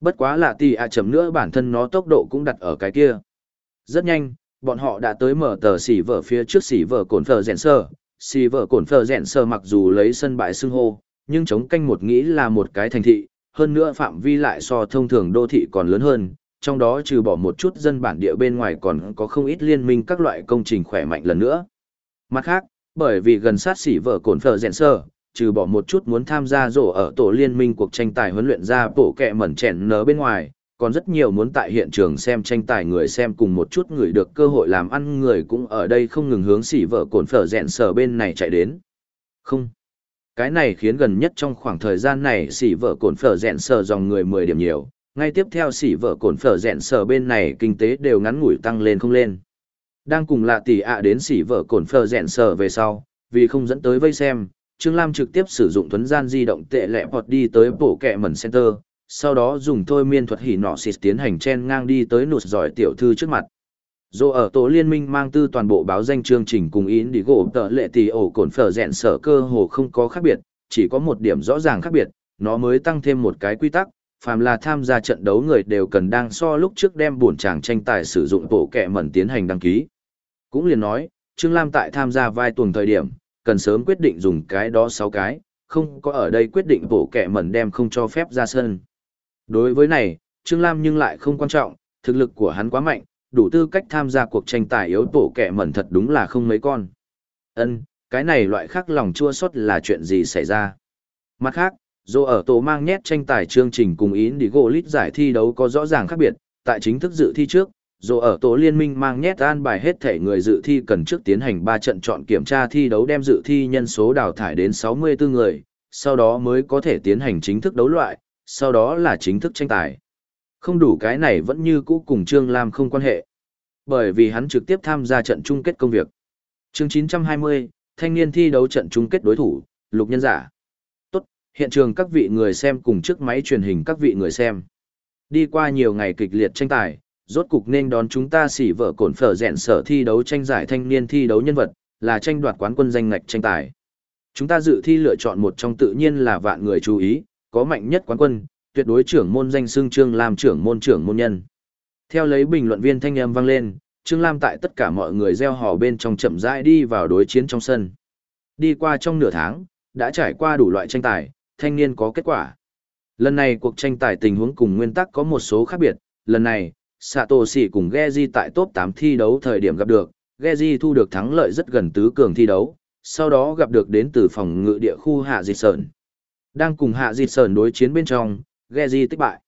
Bất quá là tỷ ạ chậm nữa bản thân nó tốc độ cũng đặt ở cái kia. Rất nhanh, bọn họ đã tới mở tờ xỉ vở phía trước xỉ vở cồn phở rèn sơ. Xỉ vở cồn phở rèn sơ mặc dù lấy sân bãi xưng hô, nhưng chống canh một nghĩ là một cái thành thị, hơn nữa phạm vi lại so thông thường đô thị còn lớn hơn, trong đó trừ bỏ một chút dân bản địa bên ngoài còn có không ít liên minh các loại công trình khỏe mạnh lần nữa. Mặt khác, bởi vì gần sát xỉ vở cồn phở rèn sơ, trừ bỏ một chút muốn tham gia rổ ở tổ liên minh cuộc tranh tài huấn luyện ra bộ kẹ mẩn chèn nở bên ngoài, còn rất nhiều muốn tại hiện trường xem tranh tài người xem cùng một chút người được cơ hội làm ăn người cũng ở đây không ngừng hướng xỉ vợ cồn phở rẹn sở bên này chạy đến. Không. Cái này khiến gần nhất trong khoảng thời gian này xỉ vợ cồn phở rẹn sở dòng người 10 điểm nhiều, ngay tiếp theo xỉ vợ cồn phở rẹn sở bên này kinh tế đều ngắn ngủi tăng lên không lên. Đang cùng lạ tỷ ạ đến xỉ vợ cồn phở rẹn sở về sau, vì không dẫn tới vây xem, Trương Lam trực tiếp sử dụng thuấn gian di động tệ lẹ bọt đi tới bộ kẹ mẩn center, sau đó dùng thôi miên thuật hỉ nọ xịt tiến hành chen ngang đi tới nụt giỏi tiểu thư trước mặt. Dù ở tổ liên minh mang tư toàn bộ báo danh chương trình cùng ý đi gỗ tờ lệ tỷ ổ cồn phở rẹn sở cơ hồ không có khác biệt, chỉ có một điểm rõ ràng khác biệt, nó mới tăng thêm một cái quy tắc, phàm là tham gia trận đấu người đều cần đang so lúc trước đem buồn chàng tranh tài sử dụng bộ kẹ mẩn tiến hành đăng ký. Cũng liền nói, Trương Lam tại tham gia vai tuần thời điểm, cần sớm quyết định dùng cái đó 6 cái, không có ở đây quyết định bộ kẻ mẩn đem không cho phép ra sân. Đối với này, Trương Lam nhưng lại không quan trọng, thực lực của hắn quá mạnh, đủ tư cách tham gia cuộc tranh tài yếu bộ kẻ mẩn thật đúng là không mấy con. Ân, cái này loại khác lòng chua xót là chuyện gì xảy ra. Mặt khác, dù ở tổ mang nhét tranh tài chương trình cùng ý đi gỗ lít giải thi đấu có rõ ràng khác biệt, tại chính thức dự thi trước, dù ở tổ liên minh mang nhét an bài hết thể người dự thi cần trước tiến hành 3 trận chọn kiểm tra thi đấu đem dự thi nhân số đào thải đến 64 người, sau đó mới có thể tiến hành chính thức đấu loại, sau đó là chính thức tranh tài. Không đủ cái này vẫn như cũ cùng Trương Lam không quan hệ. Bởi vì hắn trực tiếp tham gia trận chung kết công việc. chương 920, thanh niên thi đấu trận chung kết đối thủ, lục nhân giả. Tốt, hiện trường các vị người xem cùng trước máy truyền hình các vị người xem. Đi qua nhiều ngày kịch liệt tranh tài, rốt cục nên đón chúng ta xỉ vợ cổn phở rèn sở thi đấu tranh giải thanh niên thi đấu nhân vật, là tranh đoạt quán quân danh ngạch tranh tài. Chúng ta dự thi lựa chọn một trong tự nhiên là vạn người chú ý, có mạnh nhất quán quân, tuyệt đối trưởng môn danh xưng Trương Lam trưởng môn trưởng môn nhân. Theo lấy bình luận viên thanh âm vang lên, Trương Lam tại tất cả mọi người gieo hò bên trong chậm rãi đi vào đối chiến trong sân. Đi qua trong nửa tháng, đã trải qua đủ loại tranh tài, thanh niên có kết quả. Lần này cuộc tranh tài tình huống cùng nguyên tắc có một số khác biệt, lần này, Satoshi cùng Geji tại top 8 thi đấu thời điểm gặp được, Geji thu được thắng lợi rất gần tứ cường thi đấu, sau đó gặp được đến từ phòng ngự địa khu Hạ Dịch Sơn. Đang cùng Hạ Di Sơn đối chiến bên trong, Geji tích bại.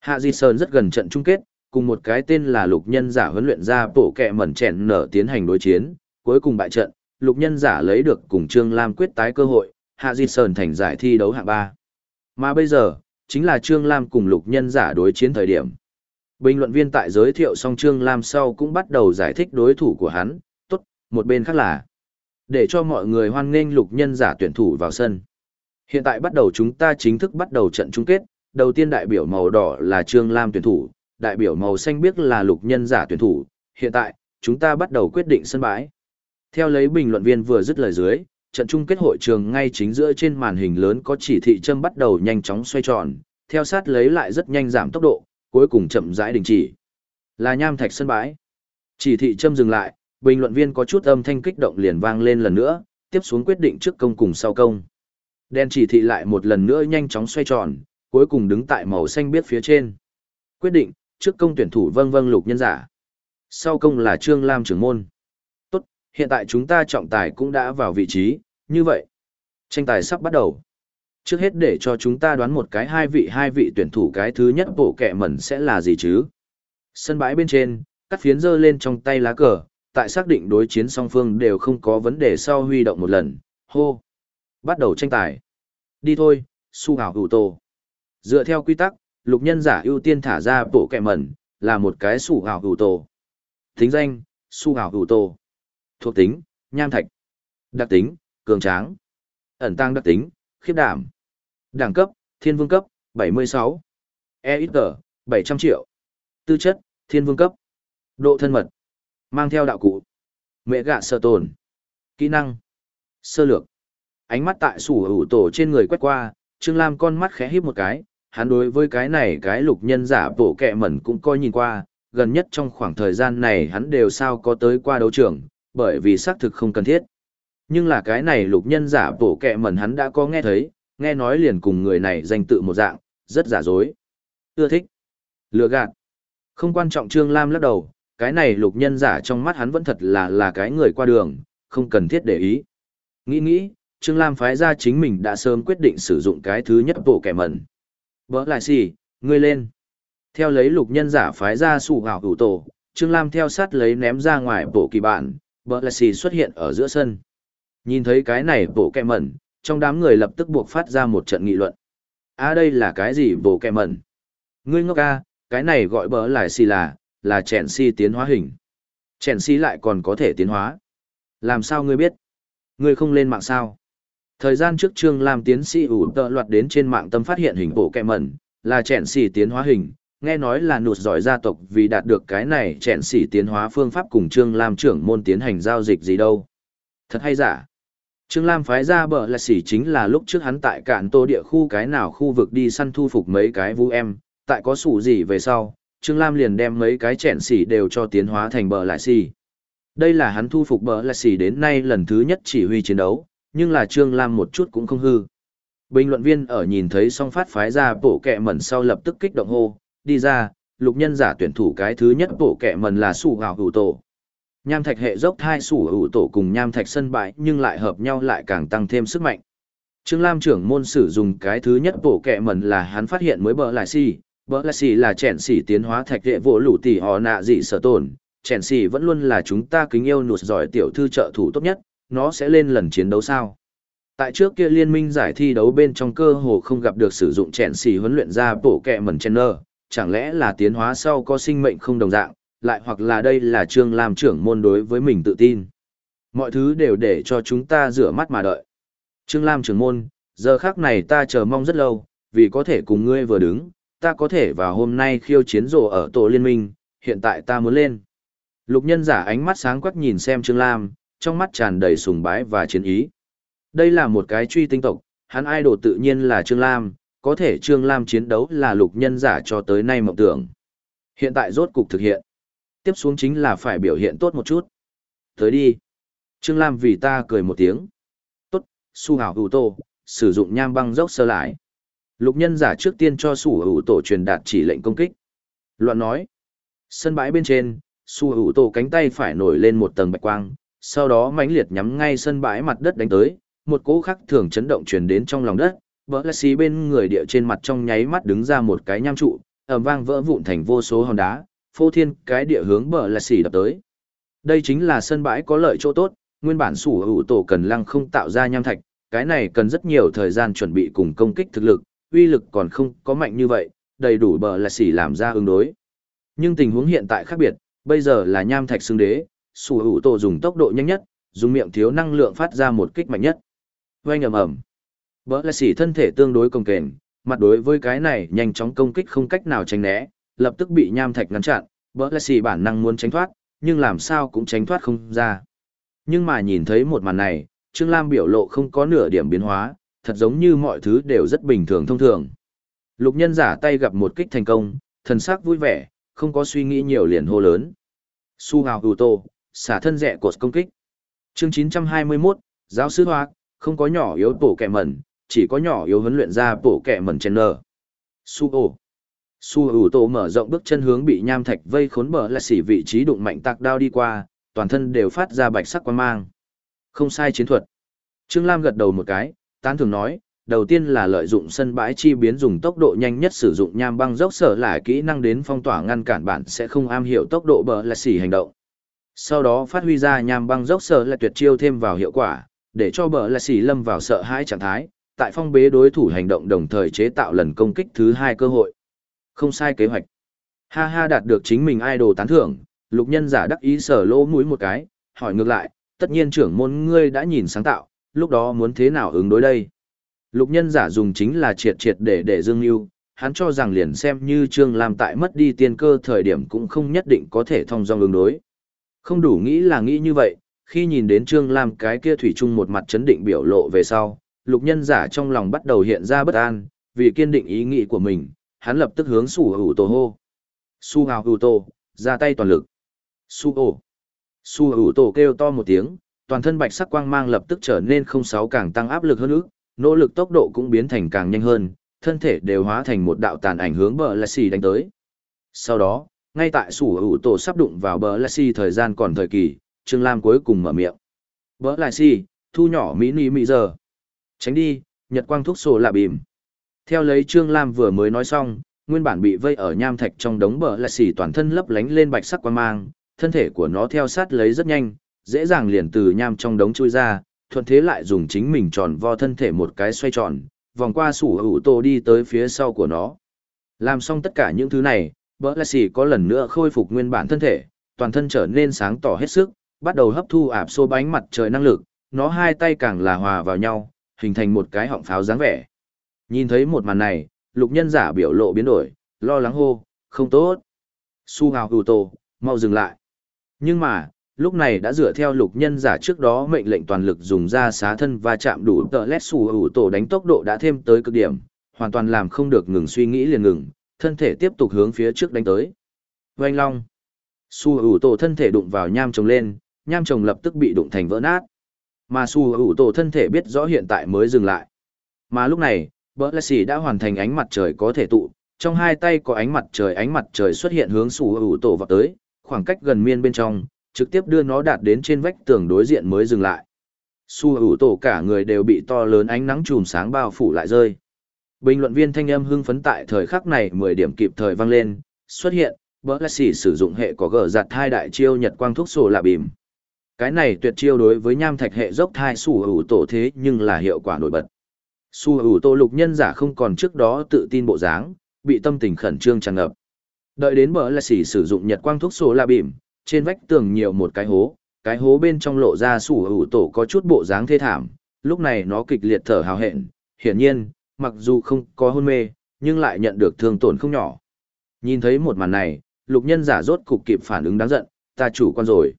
Hạ Di Sơn rất gần trận chung kết, cùng một cái tên là lục nhân giả huấn luyện ra bộ kẹ mẩn chèn nở tiến hành đối chiến, cuối cùng bại trận, lục nhân giả lấy được cùng Trương Lam quyết tái cơ hội, Hạ Di Sơn thành giải thi đấu hạng 3. Mà bây giờ, chính là Trương Lam cùng lục nhân giả đối chiến thời điểm. Bình luận viên tại giới thiệu xong Trương Lam sau cũng bắt đầu giải thích đối thủ của hắn, tốt, một bên khác là để cho mọi người hoan nghênh lục nhân giả tuyển thủ vào sân. Hiện tại bắt đầu chúng ta chính thức bắt đầu trận chung kết, đầu tiên đại biểu màu đỏ là Trương Lam tuyển thủ, đại biểu màu xanh biếc là lục nhân giả tuyển thủ, hiện tại, chúng ta bắt đầu quyết định sân bãi. Theo lấy bình luận viên vừa dứt lời dưới, trận chung kết hội trường ngay chính giữa trên màn hình lớn có chỉ thị châm bắt đầu nhanh chóng xoay tròn, theo sát lấy lại rất nhanh giảm tốc độ, cuối cùng chậm rãi đình chỉ. Là nham thạch sân bãi. Chỉ thị châm dừng lại, bình luận viên có chút âm thanh kích động liền vang lên lần nữa, tiếp xuống quyết định trước công cùng sau công. Đen chỉ thị lại một lần nữa nhanh chóng xoay tròn, cuối cùng đứng tại màu xanh biết phía trên. Quyết định, trước công tuyển thủ vâng vâng lục nhân giả. Sau công là Trương Lam trưởng môn. Tốt, hiện tại chúng ta trọng tài cũng đã vào vị trí, như vậy. Tranh tài sắp bắt đầu. Trước hết để cho chúng ta đoán một cái hai vị hai vị tuyển thủ cái thứ nhất bộ kẹ mẩn sẽ là gì chứ. Sân bãi bên trên, cắt phiến dơ lên trong tay lá cờ, tại xác định đối chiến song phương đều không có vấn đề sau huy động một lần, hô. Bắt đầu tranh tài. Đi thôi, su hảo hữu tổ. Dựa theo quy tắc, lục nhân giả ưu tiên thả ra bộ kẹ mẩn, là một cái su hảo hữu tổ. Tính danh, su hảo hữu tổ. Thuộc tính, nham thạch. Đặc tính, cường tráng. Ẩn tăng đặc tính, khiếp đảm. Đẳng cấp, thiên vương cấp, 76. EXG, 700 triệu. Tư chất, thiên vương cấp. Độ thân mật. Mang theo đạo cụ. Mẹ gạ sợ tồn. Kỹ năng. Sơ lược ánh mắt tại sủ hữu tổ trên người quét qua trương lam con mắt khẽ híp một cái hắn đối với cái này cái lục nhân giả bộ kẹ mẩn cũng coi nhìn qua, gần nhất trong khoảng thời gian này hắn đều sao có tới qua đấu trường, bởi vì xác thực không cần thiết. Nhưng là cái này lục nhân giả bộ kẹ mẩn hắn đã có nghe thấy, nghe nói liền cùng người này danh tự một dạng, rất giả dối. Ưa thích. Lừa gạt. Không quan trọng Trương Lam lắc đầu, cái này lục nhân giả trong mắt hắn vẫn thật là là cái người qua đường, không cần thiết để ý. Nghĩ nghĩ, Trương Lam phái ra chính mình đã sớm quyết định sử dụng cái thứ nhất bộ kẻ mẩn. Bỡ lại xì, ngươi lên. Theo lấy lục nhân giả phái ra sủ hào hữu tổ, Trương Lam theo sát lấy ném ra ngoài bộ kỳ bản, bỡ lại xì xuất hiện ở giữa sân. Nhìn thấy cái này bộ kẻ mẩn, trong đám người lập tức buộc phát ra một trận nghị luận. À đây là cái gì bộ kẹ mẩn? Ngươi ngốc ca, cái này gọi bỡ lại xì là, là chèn si tiến hóa hình. Chèn si lại còn có thể tiến hóa. Làm sao ngươi biết? Ngươi không lên mạng sao? Thời gian trước Trương Lam tiến sĩ ủ tợ loạt đến trên mạng tâm phát hiện hình bộ kẹ mẩn, là chèn si tiến hóa hình, nghe nói là nụt giỏi gia tộc vì đạt được cái này chèn si tiến hóa phương pháp cùng Trương Lam trưởng môn tiến hành giao dịch gì đâu. Thật hay giả? Trương Lam phái ra bờ là xỉ chính là lúc trước hắn tại cạn tô địa khu cái nào khu vực đi săn thu phục mấy cái vũ em, tại có sủ gì về sau, Trương Lam liền đem mấy cái chèn xỉ đều cho tiến hóa thành bờ lại xỉ. Đây là hắn thu phục bờ lại xỉ đến nay lần thứ nhất chỉ huy chiến đấu, nhưng là Trương Lam một chút cũng không hư. Bình luận viên ở nhìn thấy song phát phái ra bộ kẹ mẩn sau lập tức kích động hô, đi ra, lục nhân giả tuyển thủ cái thứ nhất bộ kẹ mẩn là sủ hào hữu tổ. Nham thạch hệ dốc thai sủ hữu tổ cùng nham thạch sân bãi nhưng lại hợp nhau lại càng tăng thêm sức mạnh. Trương Lam trưởng môn sử dùng cái thứ nhất bổ kẹ mẩn là hắn phát hiện mới bờ lại si, bờ lại si là chèn xỉ tiến hóa thạch hệ vỗ lũ tỷ họ nạ dị sở tổn, chèn xỉ vẫn luôn là chúng ta kính yêu nụt giỏi tiểu thư trợ thủ tốt nhất, nó sẽ lên lần chiến đấu sao? Tại trước kia liên minh giải thi đấu bên trong cơ hồ không gặp được sử dụng chèn xì huấn luyện ra bổ kẹ mẩn chen nơ, chẳng lẽ là tiến hóa sau có sinh mệnh không đồng dạng, lại hoặc là đây là Trương Lam trưởng môn đối với mình tự tin. Mọi thứ đều để cho chúng ta rửa mắt mà đợi. Trương Lam trưởng môn, giờ khác này ta chờ mong rất lâu, vì có thể cùng ngươi vừa đứng, ta có thể vào hôm nay khiêu chiến rồ ở tổ liên minh, hiện tại ta muốn lên. Lục nhân giả ánh mắt sáng quắc nhìn xem Trương Lam, trong mắt tràn đầy sùng bái và chiến ý. Đây là một cái truy tinh tộc, hắn idol tự nhiên là Trương Lam, có thể Trương Lam chiến đấu là lục nhân giả cho tới nay mộng tưởng. Hiện tại rốt cục thực hiện. Tiếp xuống chính là phải biểu hiện tốt một chút. Tới đi. Trương Lam vì ta cười một tiếng. Tốt, su hảo hữu tổ, sử dụng nham băng dốc sơ lại. Lục nhân giả trước tiên cho su hữu tổ truyền đạt chỉ lệnh công kích. Loạn nói. Sân bãi bên trên, su hữu tổ cánh tay phải nổi lên một tầng bạch quang, sau đó mãnh liệt nhắm ngay sân bãi mặt đất đánh tới, một cỗ khắc thường chấn động truyền đến trong lòng đất, vỡ lạ xí bên người địa trên mặt trong nháy mắt đứng ra một cái nham trụ, ầm vang vỡ vụn thành vô số hòn đá, phô thiên cái địa hướng bờ là xỉ đập tới. Đây chính là sân bãi có lợi chỗ tốt, nguyên bản sủ hữu tổ cần lăng không tạo ra nham thạch, cái này cần rất nhiều thời gian chuẩn bị cùng công kích thực lực, uy lực còn không có mạnh như vậy, đầy đủ bờ là xỉ làm ra ứng đối. Nhưng tình huống hiện tại khác biệt, bây giờ là nham thạch xương đế, sủ hữu tổ dùng tốc độ nhanh nhất dùng miệng thiếu năng lượng phát ra một kích mạnh nhất oanh ầm ầm bờ là xỉ thân thể tương đối công kềnh mặt đối với cái này nhanh chóng công kích không cách nào tránh né lập tức bị nham thạch ngăn chặn bỡ là xì bản năng muốn tránh thoát nhưng làm sao cũng tránh thoát không ra nhưng mà nhìn thấy một màn này trương lam biểu lộ không có nửa điểm biến hóa thật giống như mọi thứ đều rất bình thường thông thường lục nhân giả tay gặp một kích thành công thần sắc vui vẻ không có suy nghĩ nhiều liền hô lớn su hào hù tô xả thân rẻ cột công kích. Chương 921, giáo sư Hoa, không có nhỏ yếu bổ kẹ mẩn, chỉ có nhỏ yếu huấn luyện ra bổ kẹ mẩn chen nở. Su ổ. Su ủ tổ mở rộng bước chân hướng bị nham thạch vây khốn bờ là xỉ vị trí đụng mạnh tạc đao đi qua, toàn thân đều phát ra bạch sắc quan mang. Không sai chiến thuật. Trương Lam gật đầu một cái, tán thường nói, đầu tiên là lợi dụng sân bãi chi biến dùng tốc độ nhanh nhất sử dụng nham băng dốc sở lại kỹ năng đến phong tỏa ngăn cản bạn sẽ không am hiểu tốc độ bờ là xỉ hành động. Sau đó phát huy ra nham băng dốc sở là tuyệt chiêu thêm vào hiệu quả, để cho bờ là xỉ lâm vào sợ hãi trạng thái, tại phong bế đối thủ hành động đồng thời chế tạo lần công kích thứ hai cơ hội. Không sai kế hoạch. Ha ha đạt được chính mình idol tán thưởng, lục nhân giả đắc ý sở lỗ mũi một cái, hỏi ngược lại, tất nhiên trưởng môn ngươi đã nhìn sáng tạo, lúc đó muốn thế nào ứng đối đây? Lục nhân giả dùng chính là triệt triệt để để dương yêu, hắn cho rằng liền xem như Trương Lam tại mất đi tiên cơ thời điểm cũng không nhất định có thể thông dong ứng đối. Không đủ nghĩ là nghĩ như vậy, khi nhìn đến Trương Lam cái kia thủy chung một mặt chấn định biểu lộ về sau, lục nhân giả trong lòng bắt đầu hiện ra bất an, vì kiên định ý nghĩ của mình, hắn lập tức hướng Su Hữu Tổ hô. Su Hữu Tổ, ra tay toàn lực. Su Ổ. Su Hữu Tổ kêu to một tiếng, toàn thân bạch sắc quang mang lập tức trở nên không sáu càng tăng áp lực hơn nữa, nỗ lực tốc độ cũng biến thành càng nhanh hơn, thân thể đều hóa thành một đạo tàn ảnh hướng bờ La xì đánh tới. Sau đó, ngay tại sủ hữu tổ sắp đụng vào bờ La xì thời gian còn thời kỳ, Trương Lam cuối cùng mở miệng. Bờ La xì, thu nhỏ mỹ ni mỹ giờ. Tránh đi, nhật quang thuốc sổ lạ bìm. Theo lấy Trương Lam vừa mới nói xong, nguyên bản bị vây ở nham thạch trong đống bờ là xỉ toàn thân lấp lánh lên bạch sắc quang mang, thân thể của nó theo sát lấy rất nhanh, dễ dàng liền từ nham trong đống chui ra, thuận thế lại dùng chính mình tròn vo thân thể một cái xoay tròn, vòng qua sủ hữu tô đi tới phía sau của nó. Làm xong tất cả những thứ này, bờ là xỉ có lần nữa khôi phục nguyên bản thân thể, toàn thân trở nên sáng tỏ hết sức, bắt đầu hấp thu ạp xô bánh mặt trời năng lực, nó hai tay càng là hòa vào nhau, hình thành một cái họng pháo dáng vẻ. Nhìn thấy một màn này, lục nhân giả biểu lộ biến đổi, lo lắng hô, không tốt. Su hào hù tổ, mau dừng lại. Nhưng mà, lúc này đã dựa theo lục nhân giả trước đó mệnh lệnh toàn lực dùng ra xá thân và chạm đủ tợ lét su hù tổ đánh tốc độ đã thêm tới cực điểm hoàn toàn làm không được ngừng suy nghĩ liền ngừng thân thể tiếp tục hướng phía trước đánh tới oanh long su hữu tổ thân thể đụng vào nham trồng lên nham trồng lập tức bị đụng thành vỡ nát mà su hữu tổ thân thể biết rõ hiện tại mới dừng lại mà lúc này bỡ lạ đã hoàn thành ánh mặt trời có thể tụ trong hai tay có ánh mặt trời ánh mặt trời xuất hiện hướng sủ hữu tổ vào tới khoảng cách gần miên bên trong trực tiếp đưa nó đạt đến trên vách tường đối diện mới dừng lại. Su hữu tổ cả người đều bị to lớn ánh nắng chùm sáng bao phủ lại rơi. Bình luận viên thanh âm hưng phấn tại thời khắc này 10 điểm kịp thời vang lên, xuất hiện, bỡ xỉ sử dụng hệ có gở giặt hai đại chiêu nhật quang thuốc sổ là bìm. Cái này tuyệt chiêu đối với nham thạch hệ dốc thai sủ hữu tổ thế nhưng là hiệu quả nổi bật. Su ủ tổ lục nhân giả không còn trước đó tự tin bộ dáng, bị tâm tình khẩn trương tràn ngập. Đợi đến bờ là xỉ sử dụng nhật quang thuốc sổ la bìm, trên vách tường nhiều một cái hố, cái hố bên trong lộ ra sủ ủ tổ có chút bộ dáng thê thảm, lúc này nó kịch liệt thở hào hẹn, hiển nhiên, mặc dù không có hôn mê, nhưng lại nhận được thương tổn không nhỏ. Nhìn thấy một màn này, lục nhân giả rốt cục kịp phản ứng đáng giận, ta chủ quan rồi.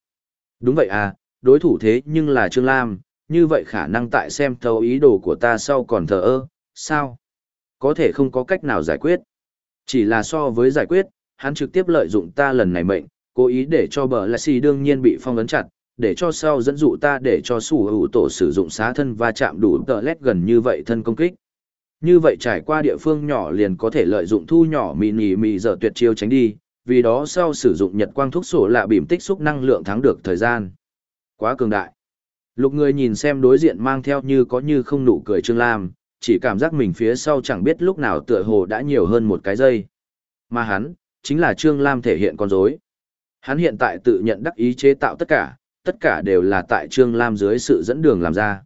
Đúng vậy à, đối thủ thế nhưng là Trương Lam, như vậy khả năng tại xem thấu ý đồ của ta sau còn thờ ơ, sao? Có thể không có cách nào giải quyết. Chỉ là so với giải quyết, hắn trực tiếp lợi dụng ta lần này mệnh, cố ý để cho bờ lạ xì đương nhiên bị phong ấn chặt để cho sau dẫn dụ ta để cho sủ hữu tổ sử dụng xá thân và chạm đủ tờ lét gần như vậy thân công kích như vậy trải qua địa phương nhỏ liền có thể lợi dụng thu nhỏ mì nỉ mì giờ tuyệt chiêu tránh đi vì đó sau sử dụng nhật quang thuốc sổ lạ bìm tích xúc năng lượng thắng được thời gian quá cường đại lục người nhìn xem đối diện mang theo như có như không nụ cười trương lam chỉ cảm giác mình phía sau chẳng biết lúc nào tựa hồ đã nhiều hơn một cái giây mà hắn chính là trương lam thể hiện con dối Hắn hiện tại tự nhận đắc ý chế tạo tất cả, tất cả đều là tại Trương Lam dưới sự dẫn đường làm ra.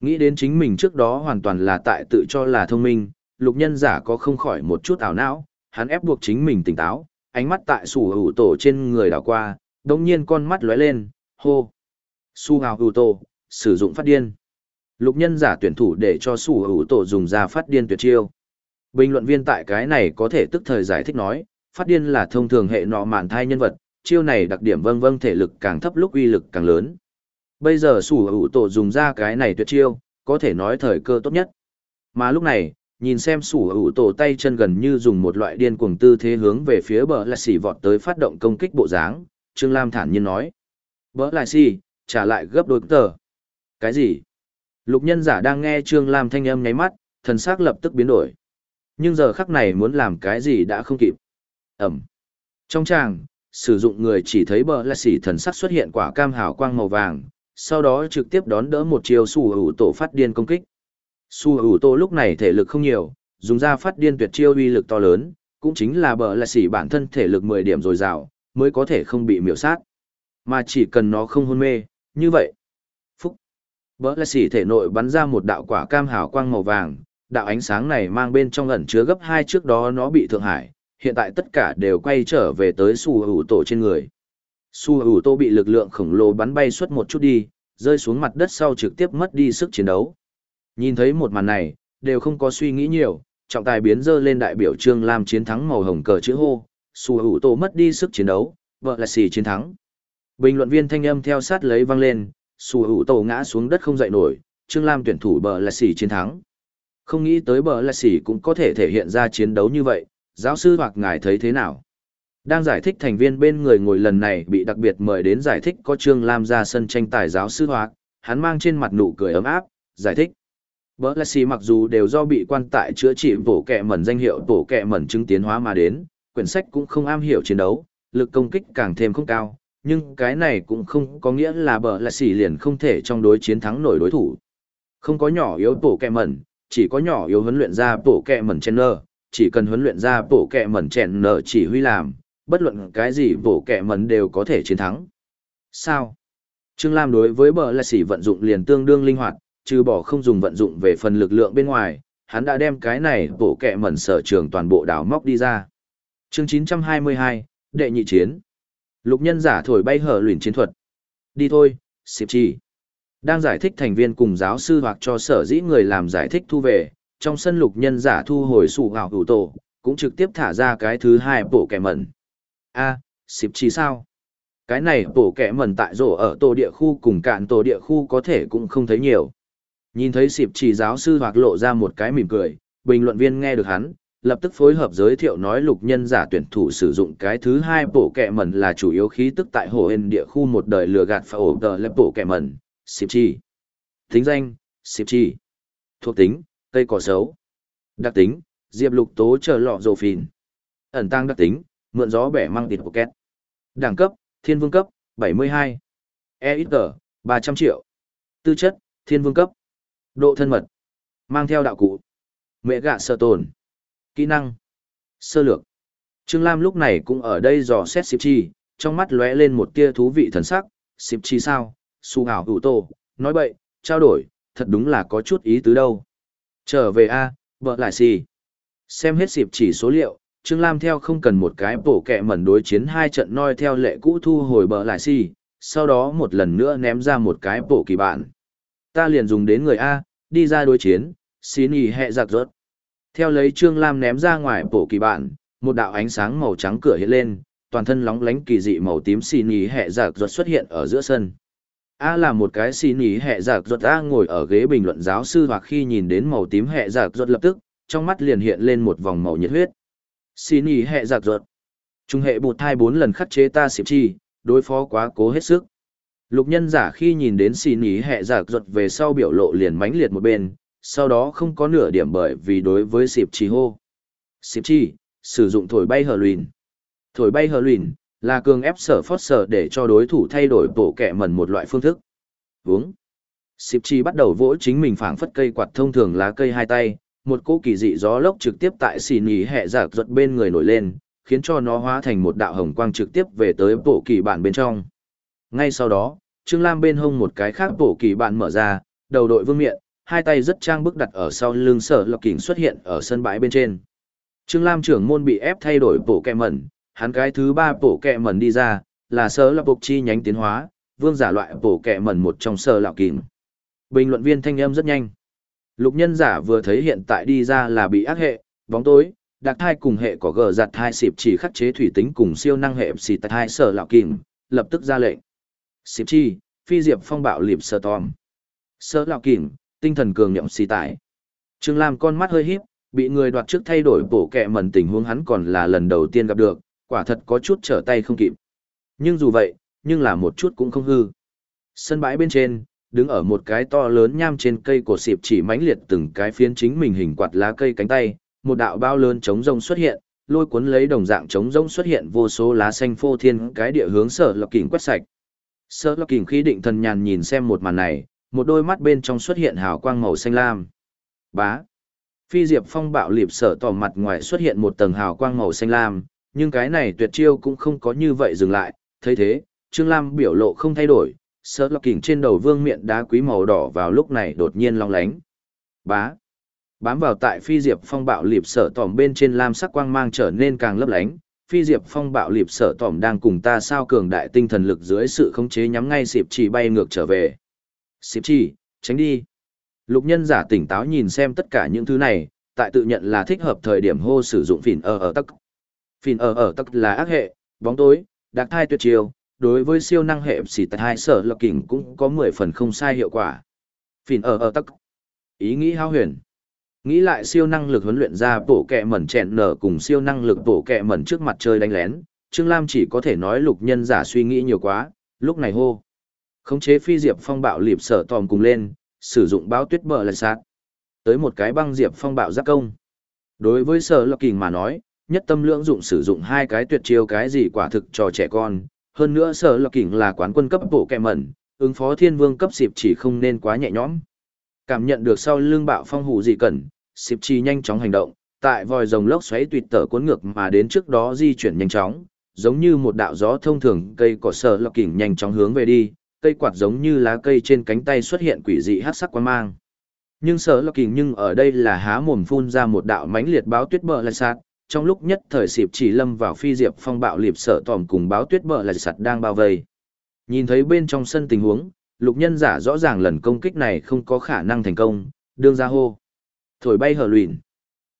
Nghĩ đến chính mình trước đó hoàn toàn là tại tự cho là thông minh, lục nhân giả có không khỏi một chút ảo não, hắn ép buộc chính mình tỉnh táo, ánh mắt tại sủ hữu tổ trên người đảo qua, đồng nhiên con mắt lóe lên, hô. Su hào hữu tổ, sử dụng phát điên. Lục nhân giả tuyển thủ để cho Su hữu tổ dùng ra phát điên tuyệt chiêu. Bình luận viên tại cái này có thể tức thời giải thích nói, phát điên là thông thường hệ nọ mạn thai nhân vật, chiêu này đặc điểm vâng vâng thể lực càng thấp lúc uy lực càng lớn. Bây giờ sủ hữu tổ dùng ra cái này tuyệt chiêu, có thể nói thời cơ tốt nhất. Mà lúc này, nhìn xem sủ hữu tổ tay chân gần như dùng một loại điên cuồng tư thế hướng về phía bờ lại xỉ vọt tới phát động công kích bộ dáng, Trương Lam thản nhiên nói. Bờ lại xỉ, trả lại gấp đôi tờ. Cái gì? Lục nhân giả đang nghe Trương Lam thanh âm nháy mắt, thần sắc lập tức biến đổi. Nhưng giờ khắc này muốn làm cái gì đã không kịp. Ẩm. Trong tràng, sử dụng người chỉ thấy bờ là xỉ thần sắc xuất hiện quả cam hào quang màu vàng, sau đó trực tiếp đón đỡ một chiều su hữu tổ phát điên công kích. Su hữu tổ lúc này thể lực không nhiều, dùng ra phát điên tuyệt chiêu uy lực to lớn, cũng chính là bờ là xỉ bản thân thể lực 10 điểm dồi dào, mới có thể không bị miểu sát. Mà chỉ cần nó không hôn mê, như vậy. Phúc. Bỡ lạ xỉ thể nội bắn ra một đạo quả cam hào quang màu vàng, đạo ánh sáng này mang bên trong ẩn chứa gấp hai trước đó nó bị thượng hải, hiện tại tất cả đều quay trở về tới su hữu tổ trên người su hữu tổ bị lực lượng khổng lồ bắn bay suốt một chút đi rơi xuống mặt đất sau trực tiếp mất đi sức chiến đấu nhìn thấy một màn này đều không có suy nghĩ nhiều trọng tài biến dơ lên đại biểu trương lam chiến thắng màu hồng cờ chữ hô su hữu tổ mất đi sức chiến đấu vợ là xỉ chiến thắng bình luận viên thanh âm theo sát lấy vang lên su hữu tổ ngã xuống đất không dậy nổi trương lam tuyển thủ bờ là xỉ chiến thắng Không nghĩ tới bờ là xỉ cũng có thể thể hiện ra chiến đấu như vậy, giáo sư hoặc ngài thấy thế nào? Đang giải thích thành viên bên người ngồi lần này bị đặc biệt mời đến giải thích có Trương Lam ra sân tranh tài giáo sư hoặc, hắn mang trên mặt nụ cười ấm áp, giải thích. Bờ là xỉ mặc dù đều do bị quan tại chữa trị bổ kẹ mẩn danh hiệu bổ kẹ mẩn chứng tiến hóa mà đến, quyển sách cũng không am hiểu chiến đấu, lực công kích càng thêm không cao, nhưng cái này cũng không có nghĩa là bờ là xỉ liền không thể trong đối chiến thắng nổi đối thủ. Không có nhỏ yếu bổ kẹ mẩn, chỉ có nhỏ yếu huấn luyện ra bổ kẹ mẩn chen nơ, chỉ cần huấn luyện ra bổ kẹ mẩn chen nơ chỉ huy làm, bất luận cái gì bổ kẹ mẩn đều có thể chiến thắng. Sao? Trương Lam đối với bờ là xỉ vận dụng liền tương đương linh hoạt, trừ bỏ không dùng vận dụng về phần lực lượng bên ngoài, hắn đã đem cái này bổ kẹ mẩn sở trường toàn bộ đảo móc đi ra. Chương 922, đệ nhị chiến. Lục nhân giả thổi bay hở luyện chiến thuật. Đi thôi, xịp chi. Đang giải thích thành viên cùng giáo sư hoặc cho sở dĩ người làm giải thích thu về, trong sân lục nhân giả thu hồi sủ gạo hữu tổ, cũng trực tiếp thả ra cái thứ hai bộ kẻ mẩn. a à, xịp chi sao? Cái này bộ kẻ mẩn tại rổ ở tổ địa khu cùng cạn tổ địa khu có thể cũng không thấy nhiều. Nhìn thấy xịp trì giáo sư hoặc lộ ra một cái mỉm cười, bình luận viên nghe được hắn, lập tức phối hợp giới thiệu nói lục nhân giả tuyển thủ sử dụng cái thứ hai bộ kẹ mẩn là chủ yếu khí tức tại hồ hên địa khu một đời lừa gạt và ổ tờ lép bộ kẹ mẩn, xịp chi. Tính danh, xịp chi. Thuộc tính, cây cỏ xấu. Đặc tính, diệp lục tố chờ lọ dầu phìn. Ẩn tăng đặc tính, mượn gió bẻ mang tịt pocket. Đẳng cấp, thiên vương cấp, 72. E ít tờ, 300 triệu. Tư chất, thiên vương cấp. Độ thân mật. Mang theo đạo cụ. Mẹ gạ sợ tồn. Kỹ năng. Sơ lược. Trương Lam lúc này cũng ở đây dò xét Sip Chi, trong mắt lóe lên một tia thú vị thần sắc, Sip Chi sao, su hảo hữu tô, nói bậy, trao đổi, thật đúng là có chút ý tứ đâu. Trở về A, vợ lại xì. Xem hết Sip chỉ số liệu, Trương Lam theo không cần một cái bổ kẹ mẩn đối chiến hai trận noi theo lệ cũ thu hồi bờ lại xì, sau đó một lần nữa ném ra một cái bổ kỳ bản. Ta liền dùng đến người A, đi ra đối chiến, xin ý hẹ giặc rớt. Theo lấy Trương Lam ném ra ngoài bổ kỳ bản, một đạo ánh sáng màu trắng cửa hiện lên, toàn thân lóng lánh kỳ dị màu tím xì nhí hẹ giặc ruột xuất hiện ở giữa sân. A là một cái xì nhí hẹ giặc ruột A ngồi ở ghế bình luận giáo sư hoặc khi nhìn đến màu tím hẹ giặc ruột lập tức, trong mắt liền hiện lên một vòng màu nhiệt huyết. Xì nhí hẹ giặc ruột. Trung hệ bụt thai bốn lần khắc chế ta xịp chi, đối phó quá cố hết sức. Lục nhân giả khi nhìn đến xì nhí hẹ giặc ruột về sau biểu lộ liền mãnh liệt một bên, sau đó không có nửa điểm bởi vì đối với xịp chi hô. Xịp chi, sử dụng thổi bay hờ lùn. Thổi bay hờ lùn, là cường ép sở phót sở để cho đối thủ thay đổi bộ kẻ mẩn một loại phương thức. Vướng. Xịp chi bắt đầu vỗ chính mình phảng phất cây quạt thông thường lá cây hai tay, một cỗ kỳ dị gió lốc trực tiếp tại xì nhì hẹ giặc ruột bên người nổi lên, khiến cho nó hóa thành một đạo hồng quang trực tiếp về tới bộ kỳ bản bên trong. Ngay sau đó, Trương Lam bên hông một cái khác bộ kỳ bản mở ra, đầu đội vương miện, hai tay rất trang bức đặt ở sau lưng sở lọc kỉnh xuất hiện ở sân bãi bên trên. Trương Lam trưởng môn bị ép thay đổi bộ kẹ mẩn, hắn cái thứ ba bộ kẹ mẩn đi ra, là sở lọc bộc chi nhánh tiến hóa, vương giả loại bộ kẹ mẩn một trong sở lọc kỉnh. Bình luận viên thanh âm rất nhanh. Lục nhân giả vừa thấy hiện tại đi ra là bị ác hệ, bóng tối, đặc thai cùng hệ có gờ giặt thai xịp chỉ khắc chế thủy tính cùng siêu năng hệ xì tại hai sở lọc kìm, lập tức ra lệnh. Xịp chi, phi diệp phong bạo liệp sơ tòm. Sở lọc kìm, tinh thần cường nhậm xì tải. Trương Lam con mắt hơi híp, bị người đoạt trước thay đổi bổ kẹ mẩn tình huống hắn còn là lần đầu tiên gặp được, quả thật có chút trở tay không kịp. Nhưng dù vậy, nhưng là một chút cũng không hư. Sân bãi bên trên, đứng ở một cái to lớn nham trên cây cổ xịp chỉ mãnh liệt từng cái phiến chính mình hình quạt lá cây cánh tay, một đạo bao lớn chống rông xuất hiện, lôi cuốn lấy đồng dạng chống rông xuất hiện vô số lá xanh phô thiên cái địa hướng sở lọc kình quét sạch. Sở lọc kình khí định thần nhàn nhìn xem một màn này, một đôi mắt bên trong xuất hiện hào quang màu xanh lam. Bá. Phi Diệp Phong bạo liệp sở tỏ mặt ngoài xuất hiện một tầng hào quang màu xanh lam, nhưng cái này tuyệt chiêu cũng không có như vậy dừng lại, thấy thế, Trương Lam biểu lộ không thay đổi, sở lọc kỉnh trên đầu vương miệng đá quý màu đỏ vào lúc này đột nhiên long lánh. Bá. Bám vào tại Phi Diệp Phong bạo liệp sở tỏm bên trên lam sắc quang mang trở nên càng lấp lánh, Phi Diệp Phong bạo liệp sở tỏm đang cùng ta sao cường đại tinh thần lực dưới sự khống chế nhắm ngay xịp chỉ bay ngược trở về. Xịp chi, tránh đi. Lục nhân giả tỉnh táo nhìn xem tất cả những thứ này, tại tự nhận là thích hợp thời điểm hô sử dụng phìn ở ở tắc. Phìn ở ở tắc là ác hệ, bóng tối, đặc thai tuyệt chiêu, đối với siêu năng hệ xỉ tại hai sở lọc kỉnh cũng có 10 phần không sai hiệu quả. Phìn ở ở tắc. Ý nghĩ hao huyền. Nghĩ lại siêu năng lực huấn luyện ra bổ kẹ mẩn chẹn nở cùng siêu năng lực bổ kẹ mẩn trước mặt chơi đánh lén, Trương Lam chỉ có thể nói lục nhân giả suy nghĩ nhiều quá, lúc này hô. Khống chế phi diệp phong bạo lịp sở tòm cùng lên, sử dụng báo tuyết bờ lạch sạt Tới một cái băng diệp phong bạo giáp công. Đối với sở lộc kình mà nói, nhất tâm lưỡng dụng sử dụng hai cái tuyệt chiêu cái gì quả thực cho trẻ con. Hơn nữa sở lộc kình là quán quân cấp bộ kẹ mẩn, ứng phó thiên vương cấp xịp chỉ không nên quá nhẹ nhõm. Cảm nhận được sau lưng bạo phong hủ gì cần, xịp chi nhanh chóng hành động, tại vòi rồng lốc xoáy tuyệt tở cuốn ngược mà đến trước đó di chuyển nhanh chóng, giống như một đạo gió thông thường cây cỏ sở lộc kình nhanh chóng hướng về đi, cây quạt giống như lá cây trên cánh tay xuất hiện quỷ dị hát sắc quan mang. Nhưng sở lọc kỳ nhưng ở đây là há mồm phun ra một đạo mãnh liệt báo tuyết bờ lại sạt, trong lúc nhất thời xịp chỉ lâm vào phi diệp phong bạo liệp sở tòm cùng báo tuyết bờ lại sạt đang bao vây. Nhìn thấy bên trong sân tình huống, lục nhân giả rõ ràng lần công kích này không có khả năng thành công, đương ra hô. Thổi bay hở luyện.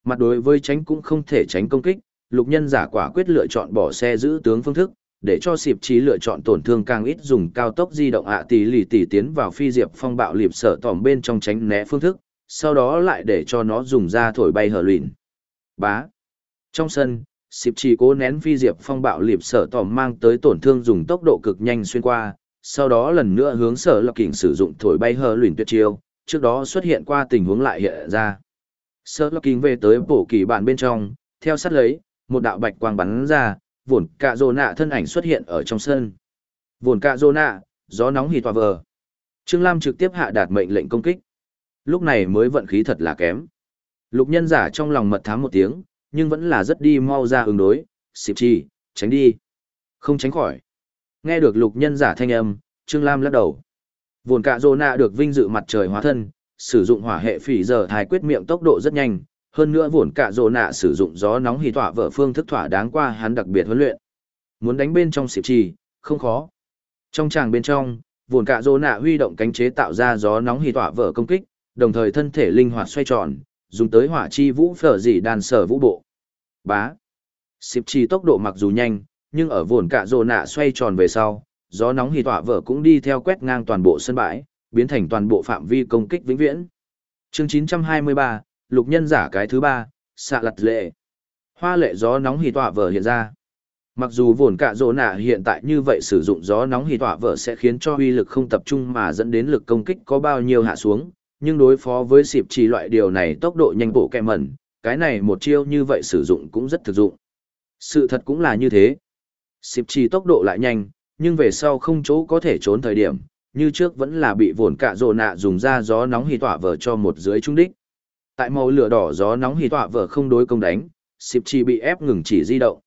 Mặt đối với tránh cũng không thể tránh công kích, lục nhân giả quả quyết lựa chọn bỏ xe giữ tướng phương thức, để cho xịp trí lựa chọn tổn thương càng ít dùng cao tốc di động ạ tỷ lì tỷ tiến vào phi diệp phong bạo liệp sở tỏm bên trong tránh né phương thức, sau đó lại để cho nó dùng ra thổi bay hở luyện. Bá. Trong sân, xịp trí cố nén phi diệp phong bạo liệp sở tỏm mang tới tổn thương dùng tốc độ cực nhanh xuyên qua, sau đó lần nữa hướng sở lập kỉnh sử dụng thổi bay hở luyện tuyệt chiêu, trước đó xuất hiện qua tình huống lại hiện ra. Sở lập kỉnh về tới bổ kỳ bản bên trong, theo sát lấy, một đạo bạch quang bắn ra, vồn cạ rồ nạ thân ảnh xuất hiện ở trong sân. Vồn cạ rồ nạ, gió nóng hì tòa vờ. Trương Lam trực tiếp hạ đạt mệnh lệnh công kích. Lúc này mới vận khí thật là kém. Lục nhân giả trong lòng mật thám một tiếng, nhưng vẫn là rất đi mau ra ứng đối, xịp chi, tránh đi. Không tránh khỏi. Nghe được lục nhân giả thanh âm, Trương Lam lắc đầu. Vồn cạ rồ nạ được vinh dự mặt trời hóa thân, sử dụng hỏa hệ phỉ giờ thái quyết miệng tốc độ rất nhanh, hơn nữa vốn cả rồ nạ sử dụng gió nóng hì tỏa vợ phương thức thỏa đáng qua hắn đặc biệt huấn luyện. Muốn đánh bên trong xịp trì, không khó. Trong tràng bên trong, vốn cả rồ nạ huy động cánh chế tạo ra gió nóng hì tỏa vợ công kích, đồng thời thân thể linh hoạt xoay tròn, dùng tới hỏa chi vũ phở dị đàn sở vũ bộ. Bá. Xịp trì tốc độ mặc dù nhanh, nhưng ở vồn Cả rồ nạ xoay tròn về sau, gió nóng hì tỏa vợ cũng đi theo quét ngang toàn bộ sân bãi, biến thành toàn bộ phạm vi công kích vĩnh viễn. Chương 923, lục nhân giả cái thứ ba, xạ lặt lệ. Hoa lệ gió nóng hì tọa vở hiện ra. Mặc dù vồn cạ rỗ nạ hiện tại như vậy sử dụng gió nóng hì tọa vở sẽ khiến cho uy lực không tập trung mà dẫn đến lực công kích có bao nhiêu hạ xuống, nhưng đối phó với xịp trì loại điều này tốc độ nhanh bộ kẹ mẩn, cái này một chiêu như vậy sử dụng cũng rất thực dụng. Sự thật cũng là như thế. Xịp trì tốc độ lại nhanh, nhưng về sau không chỗ có thể trốn thời điểm, như trước vẫn là bị vồn cạ rồ nạ dùng ra gió nóng hì tỏa vở cho một dưới trung đích. Tại màu lửa đỏ gió nóng hì tọa vợ không đối công đánh, xịp chi bị ép ngừng chỉ di động.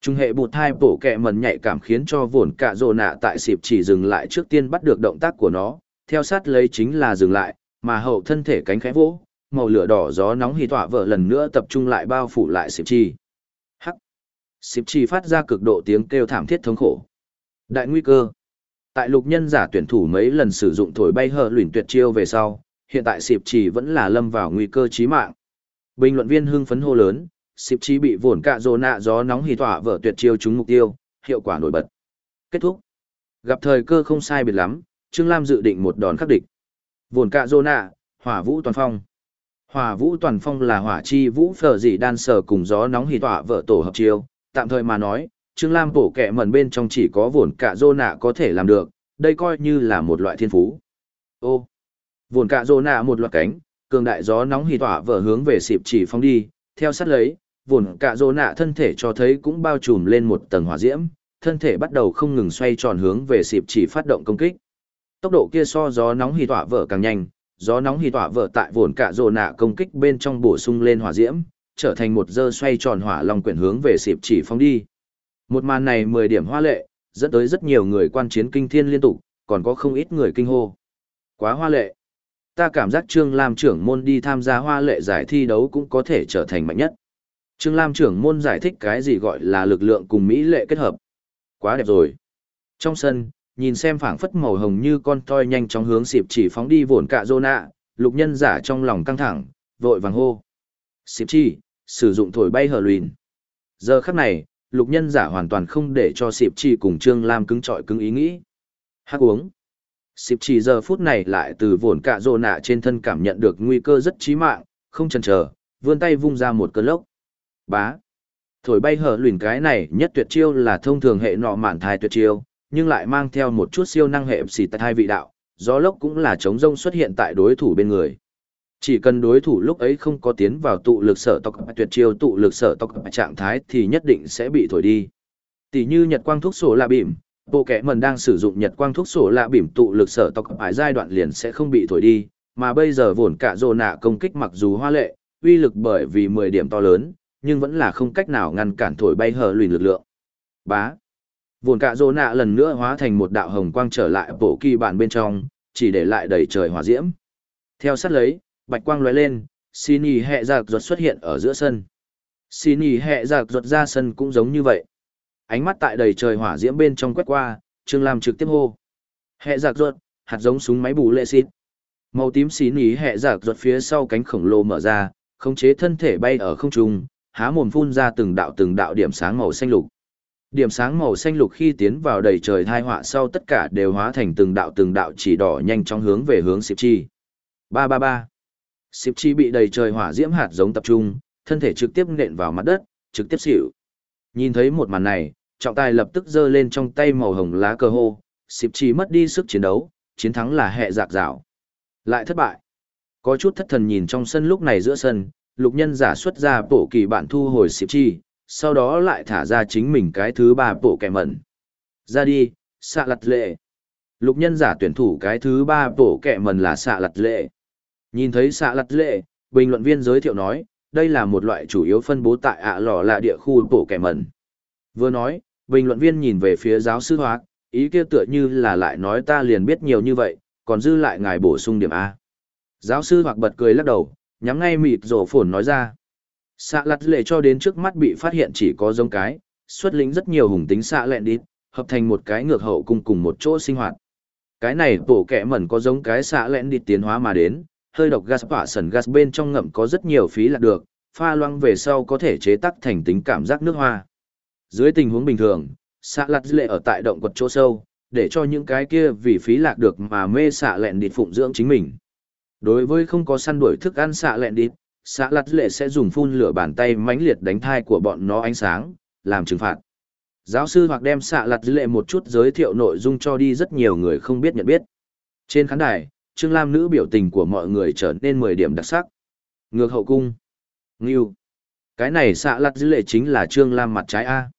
Trung hệ bụt thai bổ kẹ mần nhạy cảm khiến cho vồn cả rồ nạ tại xịp chỉ dừng lại trước tiên bắt được động tác của nó, theo sát lấy chính là dừng lại, mà hậu thân thể cánh khẽ vỗ, màu lửa đỏ gió nóng hì tọa vợ lần nữa tập trung lại bao phủ lại xịp chi. Hắc! Xịp chi phát ra cực độ tiếng kêu thảm thiết thống khổ. Đại nguy cơ! Tại lục nhân giả tuyển thủ mấy lần sử dụng thổi bay hờ luyện tuyệt chiêu về sau, hiện tại xịp chỉ vẫn là lâm vào nguy cơ chí mạng. Bình luận viên hưng phấn hô lớn, xịp chỉ bị vồn cạ rồ nạ gió nóng hì tỏa vở tuyệt chiêu trúng mục tiêu, hiệu quả nổi bật. Kết thúc. Gặp thời cơ không sai biệt lắm, Trương Lam dự định một đòn khắc địch. Vồn cạ rồ nạ, hỏa vũ toàn phong. Hỏa vũ toàn phong là hỏa chi vũ phở dị đan sở cùng gió nóng hì tỏa vở tổ hợp chiêu, tạm thời mà nói, Trương Lam bổ kẹ mẩn bên trong chỉ có vồn cạ rồ nạ có thể làm được, đây coi như là một loại thiên phú. Ô, Vồn Cả rồ nạ một loạt cánh, cường đại gió nóng hì tỏa vở hướng về xịp chỉ phong đi, theo sát lấy, vồn Cả rồ nạ thân thể cho thấy cũng bao trùm lên một tầng hỏa diễm, thân thể bắt đầu không ngừng xoay tròn hướng về xịp chỉ phát động công kích. Tốc độ kia so gió nóng hì tỏa vở càng nhanh, gió nóng hì tỏa vở tại vồn Cả rồ nạ công kích bên trong bổ sung lên hỏa diễm, trở thành một dơ xoay tròn hỏa long quyển hướng về xịp chỉ phong đi. Một màn này 10 điểm hoa lệ, dẫn tới rất nhiều người quan chiến kinh thiên liên tục, còn có không ít người kinh hô. Quá hoa lệ ta cảm giác Trương Lam trưởng môn đi tham gia hoa lệ giải thi đấu cũng có thể trở thành mạnh nhất. Trương Lam trưởng môn giải thích cái gì gọi là lực lượng cùng Mỹ lệ kết hợp. Quá đẹp rồi. Trong sân, nhìn xem phảng phất màu hồng như con toi nhanh chóng hướng xịp chỉ phóng đi vồn cạ rô nạ, lục nhân giả trong lòng căng thẳng, vội vàng hô. Xịp chi, sử dụng thổi bay hờ lùn. Giờ khắc này, lục nhân giả hoàn toàn không để cho xịp chi cùng Trương Lam cứng trọi cứng ý nghĩ. hắc uống. Sịp chỉ giờ phút này lại từ vồn cạ rồ nạ trên thân cảm nhận được nguy cơ rất chí mạng, không chần chờ, vươn tay vung ra một cơn lốc. Bá. Thổi bay hở luyện cái này nhất tuyệt chiêu là thông thường hệ nọ mạn thai tuyệt chiêu, nhưng lại mang theo một chút siêu năng hệ xì tại hai vị đạo, gió lốc cũng là chống rông xuất hiện tại đối thủ bên người. Chỉ cần đối thủ lúc ấy không có tiến vào tụ lực sở tộc tuyệt chiêu tụ lực sở tộc trạng thái thì nhất định sẽ bị thổi đi. Tỷ như Nhật Quang thuốc sổ là bìm, bộ kẻ mần đang sử dụng Nhật Quang thuốc sổ lạ bỉm tụ lực sở tộc ải giai đoạn liền sẽ không bị thổi đi, mà bây giờ vốn cả rồ nạ công kích mặc dù hoa lệ, uy lực bởi vì 10 điểm to lớn, nhưng vẫn là không cách nào ngăn cản thổi bay hờ lùi lực lượng. Bá. Vốn cả rồ nạ lần nữa hóa thành một đạo hồng quang trở lại bộ kỳ bản bên trong, chỉ để lại đầy trời hỏa diễm. Theo sát lấy, bạch quang lóe lên, xin ý hẹ giặc ruột xuất hiện ở giữa sân. Xin ý hẹ giặc ruột ra sân cũng giống như vậy. Ánh mắt tại đầy trời hỏa diễm bên trong quét qua, Trương Lam trực tiếp hô. Hẹ giặc ruột, hạt giống súng máy bù lệ xịt. Màu tím xí ý hẹ giặc ruột phía sau cánh khổng lồ mở ra, khống chế thân thể bay ở không trung, há mồm phun ra từng đạo từng đạo điểm sáng màu xanh lục. Điểm sáng màu xanh lục khi tiến vào đầy trời thai họa sau tất cả đều hóa thành từng đạo từng đạo chỉ đỏ nhanh chóng hướng về hướng Sịp Chi. Ba ba ba. Sịp Chi bị đầy trời hỏa diễm hạt giống tập trung, thân thể trực tiếp nện vào mặt đất, trực tiếp xỉu. Nhìn thấy một màn này, trọng tài lập tức giơ lên trong tay màu hồng lá cờ hô, xịp Chi mất đi sức chiến đấu, chiến thắng là hệ giặc dạo. Lại thất bại. Có chút thất thần nhìn trong sân lúc này giữa sân, lục nhân giả xuất ra bộ kỳ bản thu hồi xịp Chi, sau đó lại thả ra chính mình cái thứ ba bộ kẻ mẩn. Ra đi, xạ lặt lệ. Lục nhân giả tuyển thủ cái thứ ba bộ kẻ mẩn là xạ lặt lệ. Nhìn thấy xạ lặt lệ, bình luận viên giới thiệu nói, đây là một loại chủ yếu phân bố tại ạ lò là địa khu bộ kẻ mẩn. Vừa nói, bình luận viên nhìn về phía giáo sư hoác, ý kia tựa như là lại nói ta liền biết nhiều như vậy, còn dư lại ngài bổ sung điểm A. Giáo sư hoặc bật cười lắc đầu, nhắm ngay mịt rổ phồn nói ra. Xạ lặt lệ cho đến trước mắt bị phát hiện chỉ có giống cái, xuất lĩnh rất nhiều hùng tính xạ lẹn đi, hợp thành một cái ngược hậu cùng cùng một chỗ sinh hoạt. Cái này bổ kẻ mẩn có giống cái xạ lẹn đi tiến hóa mà đến, hơi độc gas và sần gas bên trong ngậm có rất nhiều phí lạc được, pha loang về sau có thể chế tắc thành tính cảm giác nước hoa. Dưới tình huống bình thường, xạ lặt lệ ở tại động quật chỗ sâu, để cho những cái kia vì phí lạc được mà mê xạ lẹn đít phụng dưỡng chính mình. Đối với không có săn đuổi thức ăn xạ lẹn đít xạ lặt lệ sẽ dùng phun lửa bàn tay mãnh liệt đánh thai của bọn nó ánh sáng, làm trừng phạt. Giáo sư hoặc đem xạ lặt lệ một chút giới thiệu nội dung cho đi rất nhiều người không biết nhận biết. Trên khán đài, Trương Lam nữ biểu tình của mọi người trở nên 10 điểm đặc sắc. Ngược hậu cung. Ngưu. Cái này xạ lặt lệ chính là Trương Lam mặt trái A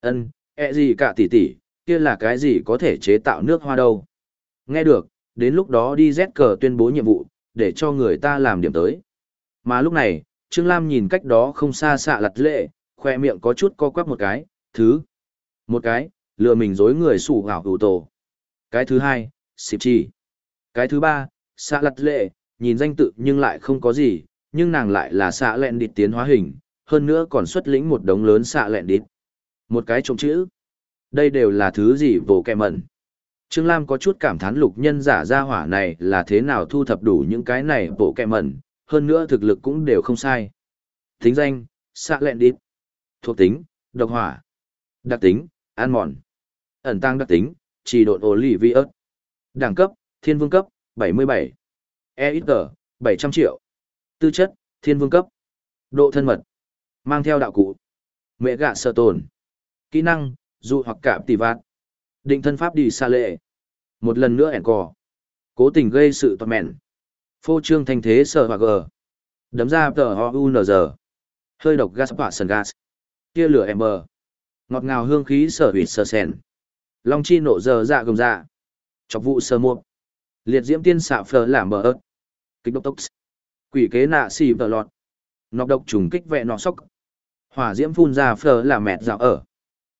ân e gì cả tỷ tỷ, kia là cái gì có thể chế tạo nước hoa đâu. Nghe được, đến lúc đó đi rét cờ tuyên bố nhiệm vụ, để cho người ta làm điểm tới. Mà lúc này, Trương Lam nhìn cách đó không xa xạ lặt lệ, khoe miệng có chút co quắp một cái, thứ. Một cái, lừa mình dối người sủ gạo hữu tổ. Cái thứ hai, xịp chi. Cái thứ ba, xạ lặt lệ, nhìn danh tự nhưng lại không có gì, nhưng nàng lại là xạ lẹn đít tiến hóa hình, hơn nữa còn xuất lĩnh một đống lớn xạ lẹn đít một cái trông chữ. Đây đều là thứ gì vô kẹ mẩn. Trương Lam có chút cảm thán lục nhân giả ra hỏa này là thế nào thu thập đủ những cái này bộ kẹ mẩn, hơn nữa thực lực cũng đều không sai. Tính danh, xạ lẹn đít. Thuộc tính, độc hỏa. Đặc tính, an mòn. Ẩn tăng đặc tính, chỉ độn ổ lì vi ớt. Đẳng cấp, thiên vương cấp, 77. EXG, 700 triệu. Tư chất, thiên vương cấp. Độ thân mật. Mang theo đạo cụ. Mẹ gạ sợ tồn. Kỹ năng, dụ hoặc cả tỷ vạt. Định thân pháp đi xa lệ. Một lần nữa ẻn cò. Cố tình gây sự toàn mẹn. Phô trương thanh thế sợ hoặc gờ. Đấm ra tờ ho u n giờ. Hơi độc gas và sần gas. Tia lửa em bờ. Ngọt ngào hương khí sở hủy sờ sèn Long chi nộ giờ dạ gồng dạ. Chọc vụ sơ muộn, Liệt diễm tiên xạ phờ làm bờ ớt. Kích độc tốc. Quỷ kế nạ xì vờ lọt. Nọc độc trùng kích vẹ nọ sóc. Hỏa diễm phun ra phờ là mẹt dạo ở.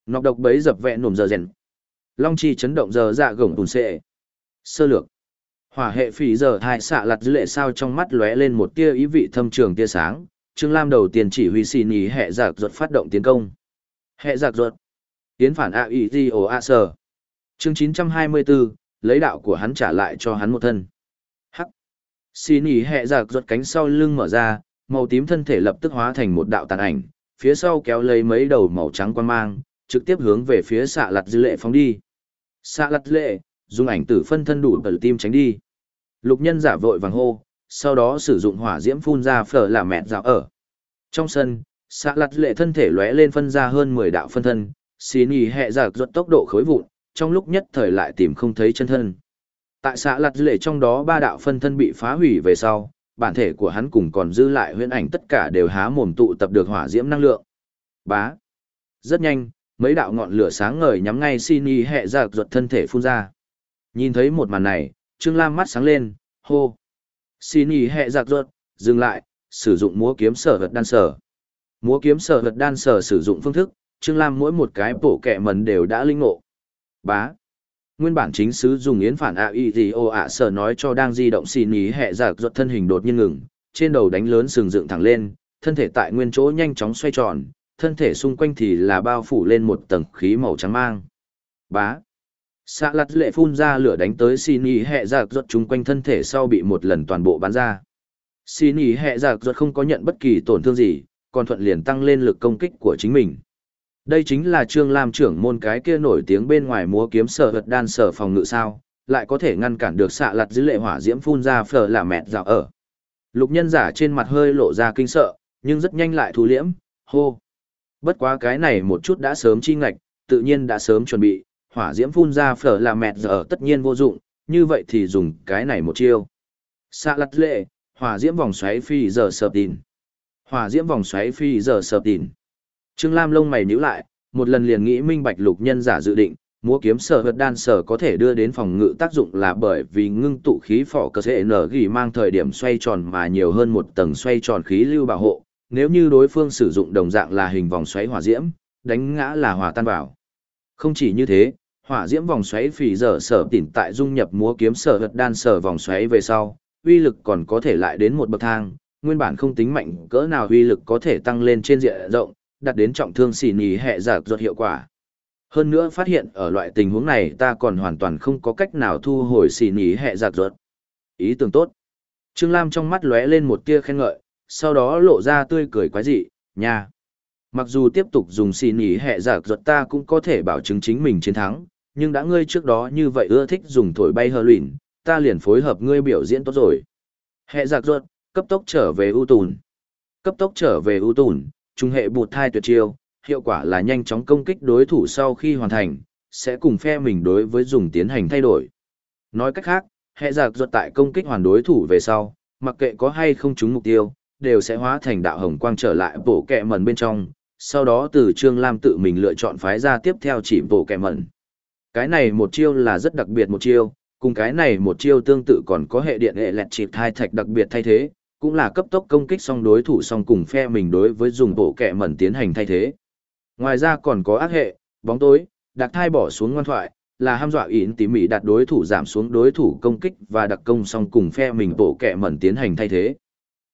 Nọc độc bấy dập vẹn nổm giờ rèn. Long chi chấn động giờ dạ gồng tùn xệ. Sơ lược. Hỏa hệ phỉ giờ hai xạ lặt dữ lệ sao trong mắt lóe lên một tia ý vị thâm trường tia sáng, Trương Lam đầu tiên chỉ huy xì nhì hệ giặc ruột phát động tiến công. Hệ giặc ruột. Tiến phản a ý di ồ a sờ. Chương 924, lấy đạo của hắn trả lại cho hắn một thân. Hắc. Xì nhì hệ giặc ruột cánh sau lưng mở ra, màu tím thân thể lập tức hóa thành một đạo tàn ảnh, phía sau kéo lấy mấy đầu màu trắng quan mang, trực tiếp hướng về phía xạ lặt dư lệ phóng đi. Xạ lặt lệ, dùng ảnh tử phân thân đủ tờ tim tránh đi. Lục nhân giả vội vàng hô, sau đó sử dụng hỏa diễm phun ra phở là mẹt dạo ở. Trong sân, xạ lặt lệ thân thể lóe lên phân ra hơn 10 đạo phân thân, xí nhì hẹ giặc ruột tốc độ khối vụn, trong lúc nhất thời lại tìm không thấy chân thân. Tại xạ lặt lệ trong đó ba đạo phân thân bị phá hủy về sau, bản thể của hắn cùng còn dư lại huyễn ảnh tất cả đều há mồm tụ tập được hỏa diễm năng lượng. Bá. Rất nhanh, mấy đạo ngọn lửa sáng ngời nhắm ngay xin y hẹ dạ giặc ruột thân thể phun ra. Nhìn thấy một màn này, Trương Lam mắt sáng lên, hô. Xin y hẹ dạ giặc ruột, dừng lại, sử dụng múa kiếm sở vật đan sở. Múa kiếm sở vật đan sở sử dụng phương thức, Trương Lam mỗi một cái bổ kẹ mần đều đã linh ngộ. Bá. Nguyên bản chính sứ dùng yến phản ạ y gì ô ạ sở nói cho đang di động xin y hẹ dạ giặc ruột thân hình đột nhiên ngừng, trên đầu đánh lớn sừng dựng thẳng lên, thân thể tại nguyên chỗ nhanh chóng xoay tròn, thân thể xung quanh thì là bao phủ lên một tầng khí màu trắng mang. Bá. Xạ lặt lệ phun ra lửa đánh tới xin ý hẹ dạ giặc ruột chung quanh thân thể sau bị một lần toàn bộ bắn ra. Xin ý hẹ dạ giặc ruột không có nhận bất kỳ tổn thương gì, còn thuận liền tăng lên lực công kích của chính mình. Đây chính là Trương Lam trưởng môn cái kia nổi tiếng bên ngoài múa kiếm sở vật đan sở phòng ngự sao, lại có thể ngăn cản được xạ lặt dữ lệ hỏa diễm phun ra phở là mẹt dạo ở. Lục nhân giả trên mặt hơi lộ ra kinh sợ, nhưng rất nhanh lại thu liễm, hô. Bất quá cái này một chút đã sớm chi ngạch, tự nhiên đã sớm chuẩn bị, hỏa diễm phun ra phở là mẹt giờ tất nhiên vô dụng, như vậy thì dùng cái này một chiêu. Xạ lặt lệ, hỏa diễm vòng xoáy phi giờ sợp tìn. Hỏa diễm vòng xoáy phi giờ sợp tìn. Trương Lam lông mày nhíu lại, một lần liền nghĩ minh bạch lục nhân giả dự định, múa kiếm sở vật đan sở có thể đưa đến phòng ngự tác dụng là bởi vì ngưng tụ khí phỏ cơ thể nở ghi mang thời điểm xoay tròn mà nhiều hơn một tầng xoay tròn khí lưu bảo hộ, nếu như đối phương sử dụng đồng dạng là hình vòng xoáy hỏa diễm, đánh ngã là hòa tan vào. Không chỉ như thế, hỏa diễm vòng xoáy phì dở sở tỉnh tại dung nhập múa kiếm sở vật đan sở vòng xoáy về sau, uy lực còn có thể lại đến một bậc thang, nguyên bản không tính mạnh cỡ nào uy lực có thể tăng lên trên diện rộng, đạt đến trọng thương xỉ nhì hệ giả ruột hiệu quả. Hơn nữa phát hiện ở loại tình huống này ta còn hoàn toàn không có cách nào thu hồi xỉ nhì hệ giả ruột. Ý tưởng tốt. Trương Lam trong mắt lóe lên một tia khen ngợi, sau đó lộ ra tươi cười quái dị, nha. Mặc dù tiếp tục dùng xì nỉ hẹ giả ruột ta cũng có thể bảo chứng chính mình chiến thắng, nhưng đã ngươi trước đó như vậy ưa thích dùng thổi bay hờ luyện, ta liền phối hợp ngươi biểu diễn tốt rồi. Hẹ giả ruột, cấp tốc trở về ưu tùn. Cấp tốc trở về ưu tùn, trung hệ bụt thai tuyệt chiêu, hiệu quả là nhanh chóng công kích đối thủ sau khi hoàn thành, sẽ cùng phe mình đối với dùng tiến hành thay đổi. Nói cách khác, hệ giặc ruột tại công kích hoàn đối thủ về sau, mặc kệ có hay không trúng mục tiêu, đều sẽ hóa thành đạo hồng quang trở lại bộ kẹ mẩn bên trong, sau đó từ Trương Lam tự mình lựa chọn phái ra tiếp theo chỉ bộ kẹ mẩn. Cái này một chiêu là rất đặc biệt một chiêu, cùng cái này một chiêu tương tự còn có hệ điện hệ lẹt chịp thai thạch đặc biệt thay thế, cũng là cấp tốc công kích song đối thủ song cùng phe mình đối với dùng bộ kẹ mẩn tiến hành thay thế. Ngoài ra còn có ác hệ, bóng tối, đặc thai bỏ xuống ngoan thoại, là ham dọa ỉn tỉ mỉ đặt đối thủ giảm xuống đối thủ công kích và đặc công song cùng phe mình bộ kẹ mẩn tiến hành thay thế.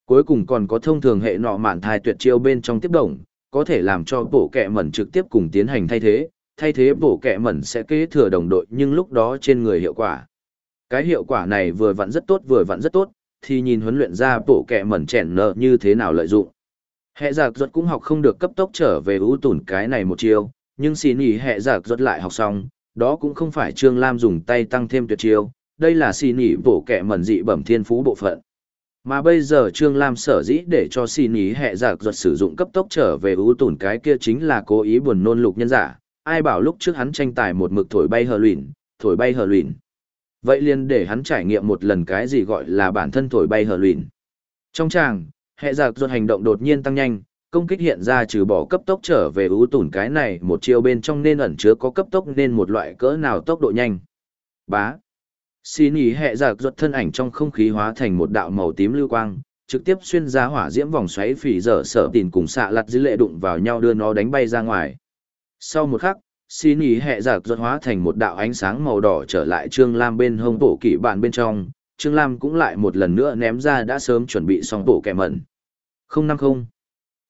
Cuối cùng còn có thông thường hệ nọ mạn thai tuyệt chiêu bên trong tiếp đồng, có thể làm cho bộ kẹ mẩn trực tiếp cùng tiến hành thay thế, thay thế bộ kẹ mẩn sẽ kế thừa đồng đội nhưng lúc đó trên người hiệu quả. Cái hiệu quả này vừa vặn rất tốt vừa vặn rất tốt, thì nhìn huấn luyện ra bộ kẹ mẩn chèn nợ như thế nào lợi dụng. Hệ giặc ruột cũng học không được cấp tốc trở về ưu tủn cái này một chiêu, nhưng xin ý hệ giặc ruột lại học xong, đó cũng không phải Trương Lam dùng tay tăng thêm tuyệt chiêu, đây là xin ý bộ kẹ mẩn dị bẩm thiên phú bộ phận. Mà bây giờ Trương Lam sở dĩ để cho xin ý hệ giả dạ giật sử dụng cấp tốc trở về ưu tủn cái kia chính là cố ý buồn nôn lục nhân giả, ai bảo lúc trước hắn tranh tài một mực thổi bay hờ luyện, thổi bay hờ luyện. Vậy liền để hắn trải nghiệm một lần cái gì gọi là bản thân thổi bay hờ luyện. Trong tràng, hệ giả giật hành động đột nhiên tăng nhanh, công kích hiện ra trừ bỏ cấp tốc trở về ưu tủn cái này một chiêu bên trong nên ẩn chứa có cấp tốc nên một loại cỡ nào tốc độ nhanh. Bá. Xì nỉ hẹ giặc ruột thân ảnh trong không khí hóa thành một đạo màu tím lưu quang, trực tiếp xuyên ra hỏa diễm vòng xoáy phỉ dở sở tìn cùng xạ lặt dữ lệ đụng vào nhau đưa nó đánh bay ra ngoài. Sau một khắc, xì nỉ hẹ giặc ruột hóa thành một đạo ánh sáng màu đỏ trở lại Trương Lam bên hông tổ kỷ bản bên trong, Trương Lam cũng lại một lần nữa ném ra đã sớm chuẩn bị xong tổ kẻ mẩn. 050.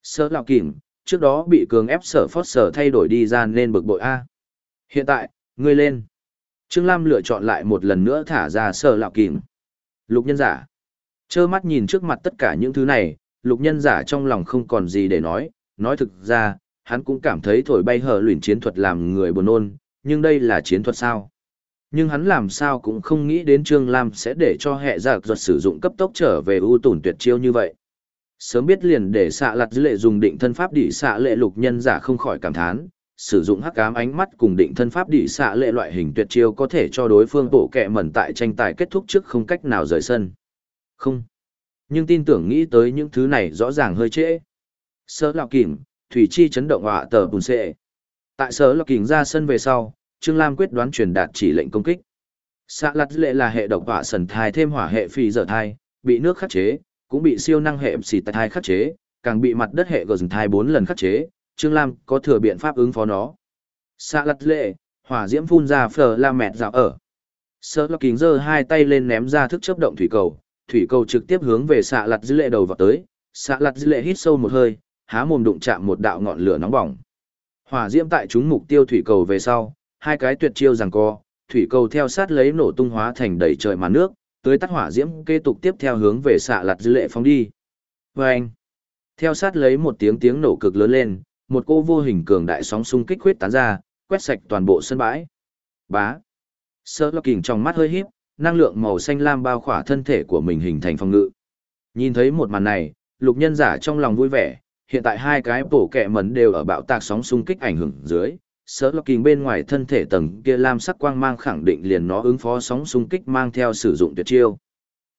Sơ lạo kỉm, trước đó bị cường ép sở phót sở thay đổi đi ra nên bực bội A. Hiện tại, ngươi lên. Trương Lam lựa chọn lại một lần nữa thả ra sờ lạo kìm. Lục nhân giả. Chơ mắt nhìn trước mặt tất cả những thứ này, lục nhân giả trong lòng không còn gì để nói, nói thực ra, hắn cũng cảm thấy thổi bay hở luyện chiến thuật làm người buồn nôn, nhưng đây là chiến thuật sao? Nhưng hắn làm sao cũng không nghĩ đến Trương Lam sẽ để cho hệ dạ giả ruột sử dụng cấp tốc trở về ưu tủn tuyệt chiêu như vậy. Sớm biết liền để xạ lặt dữ lệ dùng định thân pháp đỉ xạ lệ lục nhân giả không khỏi cảm thán, sử dụng hắc ám ánh mắt cùng định thân pháp đỉ xạ lệ loại hình tuyệt chiêu có thể cho đối phương bộ kẹ mẩn tại tranh tài kết thúc trước không cách nào rời sân. Không. Nhưng tin tưởng nghĩ tới những thứ này rõ ràng hơi trễ. Sở Lạc Kình, thủy chi chấn động họa tờ bùn xệ. Tại sở Lạc Kình ra sân về sau, Trương Lam quyết đoán truyền đạt chỉ lệnh công kích. Xạ lật lệ là hệ độc hỏa sần thai thêm hỏa hệ phi dở thai, bị nước khắc chế, cũng bị siêu năng hệ xì thai khắc chế, càng bị mặt đất hệ gờ thai bốn lần khắc chế, Trương Lam có thừa biện pháp ứng phó nó. Xạ lặt lệ, hỏa diễm phun ra phở la mẹt dạo ở. Sơ lọc kính giơ hai tay lên ném ra thức chấp động thủy cầu, thủy cầu trực tiếp hướng về xạ lặt dư lệ đầu vào tới, xạ lặt dư lệ hít sâu một hơi, há mồm đụng chạm một đạo ngọn lửa nóng bỏng. Hỏa diễm tại chúng mục tiêu thủy cầu về sau, hai cái tuyệt chiêu giằng co, thủy cầu theo sát lấy nổ tung hóa thành đầy trời màn nước, tới tắt hỏa diễm kế tục tiếp theo hướng về xạ lặt dư lệ phóng đi. Vâng! Theo sát lấy một tiếng tiếng nổ cực lớn lên, một cô vô hình cường đại sóng xung kích huyết tán ra, quét sạch toàn bộ sân bãi. Bá! Sơ lo kình trong mắt hơi híp, năng lượng màu xanh lam bao khỏa thân thể của mình hình thành phòng ngự. Nhìn thấy một màn này, lục nhân giả trong lòng vui vẻ, hiện tại hai cái bổ kẹ mấn đều ở bạo tạc sóng xung kích ảnh hưởng dưới. Sở lọc kình bên ngoài thân thể tầng kia lam sắc quang mang khẳng định liền nó ứng phó sóng xung kích mang theo sử dụng tuyệt chiêu.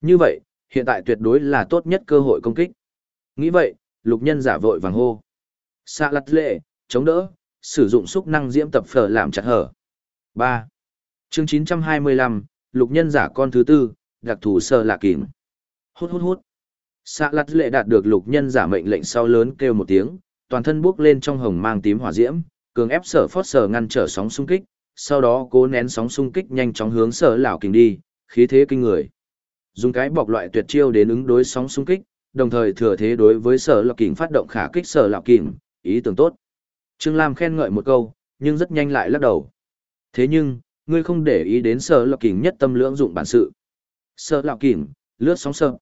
Như vậy, hiện tại tuyệt đối là tốt nhất cơ hội công kích. Nghĩ vậy, lục nhân giả vội vàng hô. Xạ lặt lệ, chống đỡ, sử dụng xúc năng diễm tập phở làm chặt hở. ba, chương 925, lục nhân giả con thứ tư, đặc thù sơ lạ kìm. Hút hút hút. Xạ lặt lệ đạt được lục nhân giả mệnh lệnh sau lớn kêu một tiếng, toàn thân buốc lên trong hồng mang tím hỏa diễm, cường ép sở phót sở ngăn trở sóng xung kích, sau đó cố nén sóng xung kích nhanh chóng hướng sở lão kình đi, khí thế kinh người. Dùng cái bọc loại tuyệt chiêu đến ứng đối sóng xung kích, đồng thời thừa thế đối với sở lão kình phát động khả kích sở lão kình, ý tưởng tốt. Trương Lam khen ngợi một câu, nhưng rất nhanh lại lắc đầu. Thế nhưng, ngươi không để ý đến sở lọc kỉnh nhất tâm lưỡng dụng bản sự. Sở lọc kỉnh, lướt sóng sợ.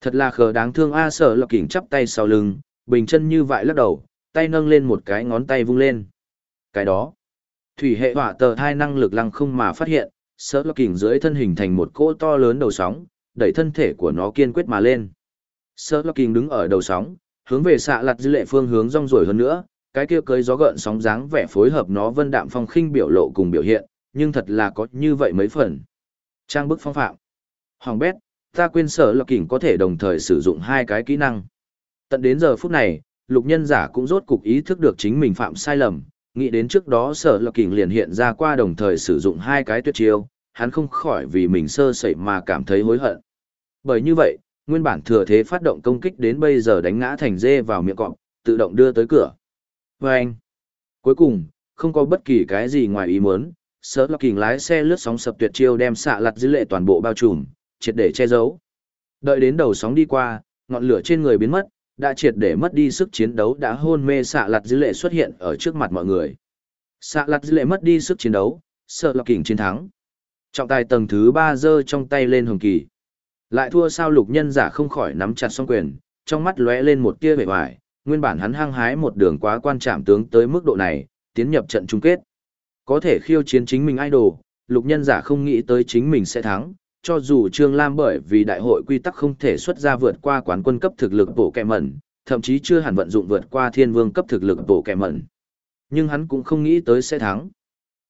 Thật là khờ đáng thương a sở lọc kỉnh chắp tay sau lưng, bình chân như vậy lắc đầu, tay nâng lên một cái ngón tay vung lên. Cái đó, thủy hệ hỏa tờ thai năng lực lăng không mà phát hiện, sở lọc kỉnh dưới thân hình thành một cỗ to lớn đầu sóng, đẩy thân thể của nó kiên quyết mà lên. Sở lọc kỉnh đứng ở đầu sóng, hướng về xạ lặt dư lệ phương hướng rong rồi hơn nữa, cái kia cưới gió gợn sóng dáng vẻ phối hợp nó vân đạm phong khinh biểu lộ cùng biểu hiện, nhưng thật là có như vậy mấy phần. Trang bức phong phạm. Hoàng bét, ta quên sở lọc kỉnh có thể đồng thời sử dụng hai cái kỹ năng. Tận đến giờ phút này, lục nhân giả cũng rốt cục ý thức được chính mình phạm sai lầm, nghĩ đến trước đó sở lọc kỉnh liền hiện ra qua đồng thời sử dụng hai cái tuyệt chiêu, hắn không khỏi vì mình sơ sẩy mà cảm thấy hối hận. Bởi như vậy, nguyên bản thừa thế phát động công kích đến bây giờ đánh ngã thành dê vào miệng cọp, tự động đưa tới cửa. Và anh, cuối cùng, không có bất kỳ cái gì ngoài ý muốn, Sợ lọc kình lái xe lướt sóng sập tuyệt chiêu đem xạ lặt dữ lệ toàn bộ bao trùm triệt để che giấu. Đợi đến đầu sóng đi qua ngọn lửa trên người biến mất đã triệt để mất đi sức chiến đấu đã hôn mê xạ lặt dữ lệ xuất hiện ở trước mặt mọi người. Xạ lặt dữ lệ mất đi sức chiến đấu sợ lọc kình chiến thắng. Trọng tài tầng thứ ba giơ trong tay lên hồng kỳ lại thua sao lục nhân giả không khỏi nắm chặt song quyền trong mắt lóe lên một tia vẻ vải nguyên bản hắn hăng hái một đường quá quan trạm tướng tới mức độ này tiến nhập trận chung kết có thể khiêu chiến chính mình idol, lục nhân giả không nghĩ tới chính mình sẽ thắng, cho dù Trương Lam bởi vì đại hội quy tắc không thể xuất ra vượt qua quán quân cấp thực lực bổ kẹ mẩn, thậm chí chưa hẳn vận dụng vượt qua thiên vương cấp thực lực bổ kẹ mẩn. Nhưng hắn cũng không nghĩ tới sẽ thắng.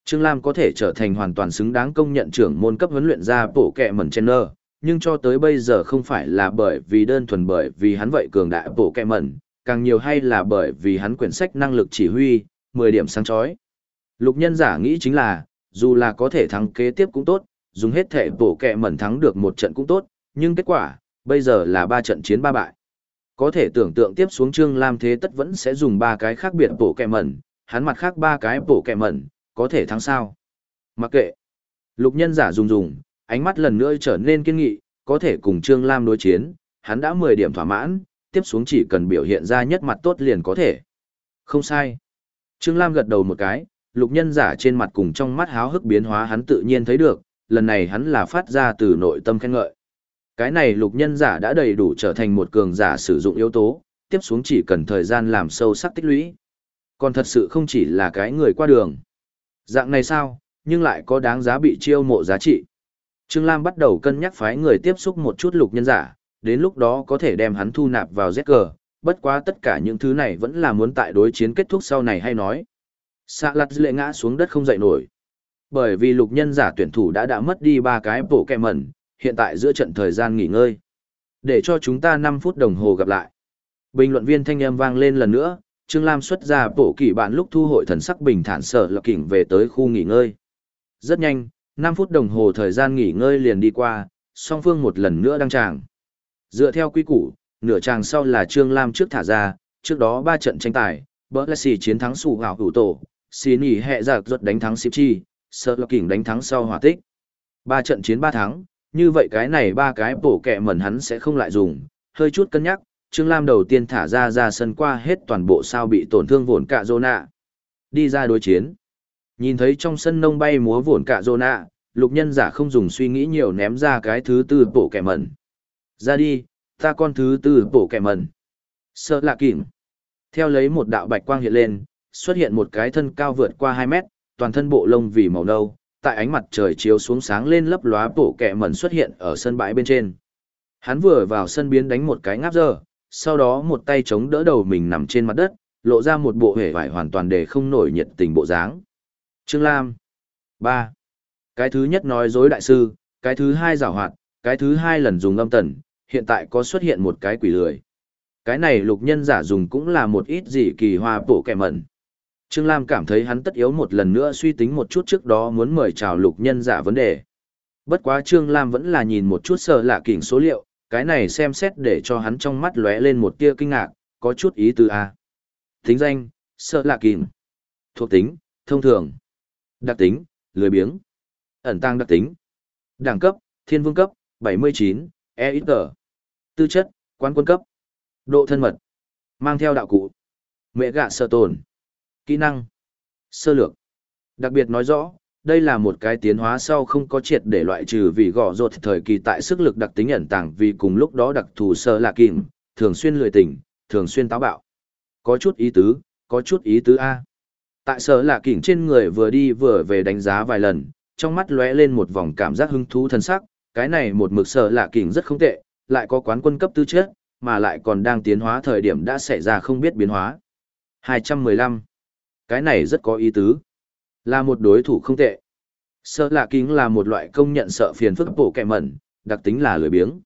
Trương Lam có thể trở thành hoàn toàn xứng đáng công nhận trưởng môn cấp huấn luyện ra bổ kẹ mẩn trainer, nhưng cho tới bây giờ không phải là bởi vì đơn thuần bởi vì hắn vậy cường đại bổ kẹ mẩn, càng nhiều hay là bởi vì hắn quyển sách năng lực chỉ huy, 10 điểm sáng chói. Lục nhân giả nghĩ chính là, dù là có thể thắng kế tiếp cũng tốt, dùng hết thể bổ kẹ mẩn thắng được một trận cũng tốt, nhưng kết quả, bây giờ là ba trận chiến ba bại. Có thể tưởng tượng tiếp xuống Trương Lam thế tất vẫn sẽ dùng ba cái khác biệt bổ kẹ mẩn, hắn mặt khác ba cái bổ kẹ mẩn, có thể thắng sao. Mặc kệ. Lục nhân giả dùng dùng, ánh mắt lần nữa trở nên kiên nghị, có thể cùng Trương Lam đối chiến, hắn đã 10 điểm thỏa mãn, tiếp xuống chỉ cần biểu hiện ra nhất mặt tốt liền có thể. Không sai. Trương Lam gật đầu một cái, lục nhân giả trên mặt cùng trong mắt háo hức biến hóa hắn tự nhiên thấy được, lần này hắn là phát ra từ nội tâm khen ngợi. Cái này lục nhân giả đã đầy đủ trở thành một cường giả sử dụng yếu tố, tiếp xuống chỉ cần thời gian làm sâu sắc tích lũy. Còn thật sự không chỉ là cái người qua đường. Dạng này sao, nhưng lại có đáng giá bị chiêu mộ giá trị. Trương Lam bắt đầu cân nhắc phái người tiếp xúc một chút lục nhân giả, đến lúc đó có thể đem hắn thu nạp vào ZG, bất quá tất cả những thứ này vẫn là muốn tại đối chiến kết thúc sau này hay nói. Sạ lặt lệ ngã xuống đất không dậy nổi. Bởi vì lục nhân giả tuyển thủ đã đã mất đi ba cái bộ kẹ mẩn, hiện tại giữa trận thời gian nghỉ ngơi. Để cho chúng ta 5 phút đồng hồ gặp lại. Bình luận viên thanh âm vang lên lần nữa, Trương Lam xuất ra bộ kỷ bạn lúc thu hội thần sắc bình thản sở lập kỉnh về tới khu nghỉ ngơi. Rất nhanh, 5 phút đồng hồ thời gian nghỉ ngơi liền đi qua, song phương một lần nữa đăng tràng. Dựa theo quy củ, nửa tràng sau là Trương Lam trước thả ra, trước đó 3 trận tranh tài, Berlessi chiến thắng Sù hảo hữu tổ, Xin Ý hẹ dạ giặc ruột đánh thắng Sip Chi, Sơ lập Kỳnh đánh thắng sau hỏa tích. 3 trận chiến 3 thắng, như vậy cái này ba cái bổ kẹ mẩn hắn sẽ không lại dùng, hơi chút cân nhắc, Trương Lam đầu tiên thả ra ra sân qua hết toàn bộ sao bị tổn thương vồn cả Zona. Đi ra đối chiến. Nhìn thấy trong sân nông bay múa vồn cả Zona, lục nhân giả không dùng suy nghĩ nhiều ném ra cái thứ tư bổ kẻ mẩn. Ra đi, ta con thứ tư bổ kẻ mẩn. Sợ lạ kỉnh. Theo lấy một đạo bạch quang hiện lên, xuất hiện một cái thân cao vượt qua 2 mét, toàn thân bộ lông vì màu nâu, tại ánh mặt trời chiếu xuống sáng lên lấp lóa bổ kẻ mẩn xuất hiện ở sân bãi bên trên. Hắn vừa vào sân biến đánh một cái ngáp giờ sau đó một tay chống đỡ đầu mình nằm trên mặt đất, lộ ra một bộ hề vải hoàn toàn để không nổi nhiệt tình bộ dáng. Trương Lam 3. Cái thứ nhất nói dối đại sư, cái thứ hai giảo hoạt, cái thứ hai lần dùng âm tần, hiện tại có xuất hiện một cái quỷ lười. Cái này lục nhân giả dùng cũng là một ít gì kỳ hoa bổ kẻ mẩn. Trương Lam cảm thấy hắn tất yếu một lần nữa suy tính một chút trước đó muốn mời chào lục nhân giả vấn đề. Bất quá Trương Lam vẫn là nhìn một chút sợ lạ kỉnh số liệu, cái này xem xét để cho hắn trong mắt lóe lên một tia kinh ngạc, có chút ý tư à. A. Tính danh, sợ lạ kỉnh. Thuộc tính, thông thường. Đặc tính, lười biếng. Ẩn tăng đặc tính. Đẳng cấp, thiên vương cấp, 79, e. Tư chất, quan quân cấp. Độ thân mật. Mang theo đạo cụ. Mẹ gạ sợ tồn. Kỹ năng. Sơ lược. Đặc biệt nói rõ, đây là một cái tiến hóa sau không có triệt để loại trừ vì gõ rột thời kỳ tại sức lực đặc tính ẩn tàng vì cùng lúc đó đặc thù sơ là kìm, thường xuyên lười tỉnh, thường xuyên táo bạo. Có chút ý tứ, có chút ý tứ A. Tại sở lạ kỉnh trên người vừa đi vừa về đánh giá vài lần, trong mắt lóe lên một vòng cảm giác hứng thú thân sắc, cái này một mực sở lạ kỉnh rất không tệ, lại có quán quân cấp tư chất, mà lại còn đang tiến hóa thời điểm đã xảy ra không biết biến hóa. 215 cái này rất có ý tứ. Là một đối thủ không tệ. Sợ lạ kính là một loại công nhận sợ phiền phức bổ kẹ mẩn, đặc tính là lười biếng.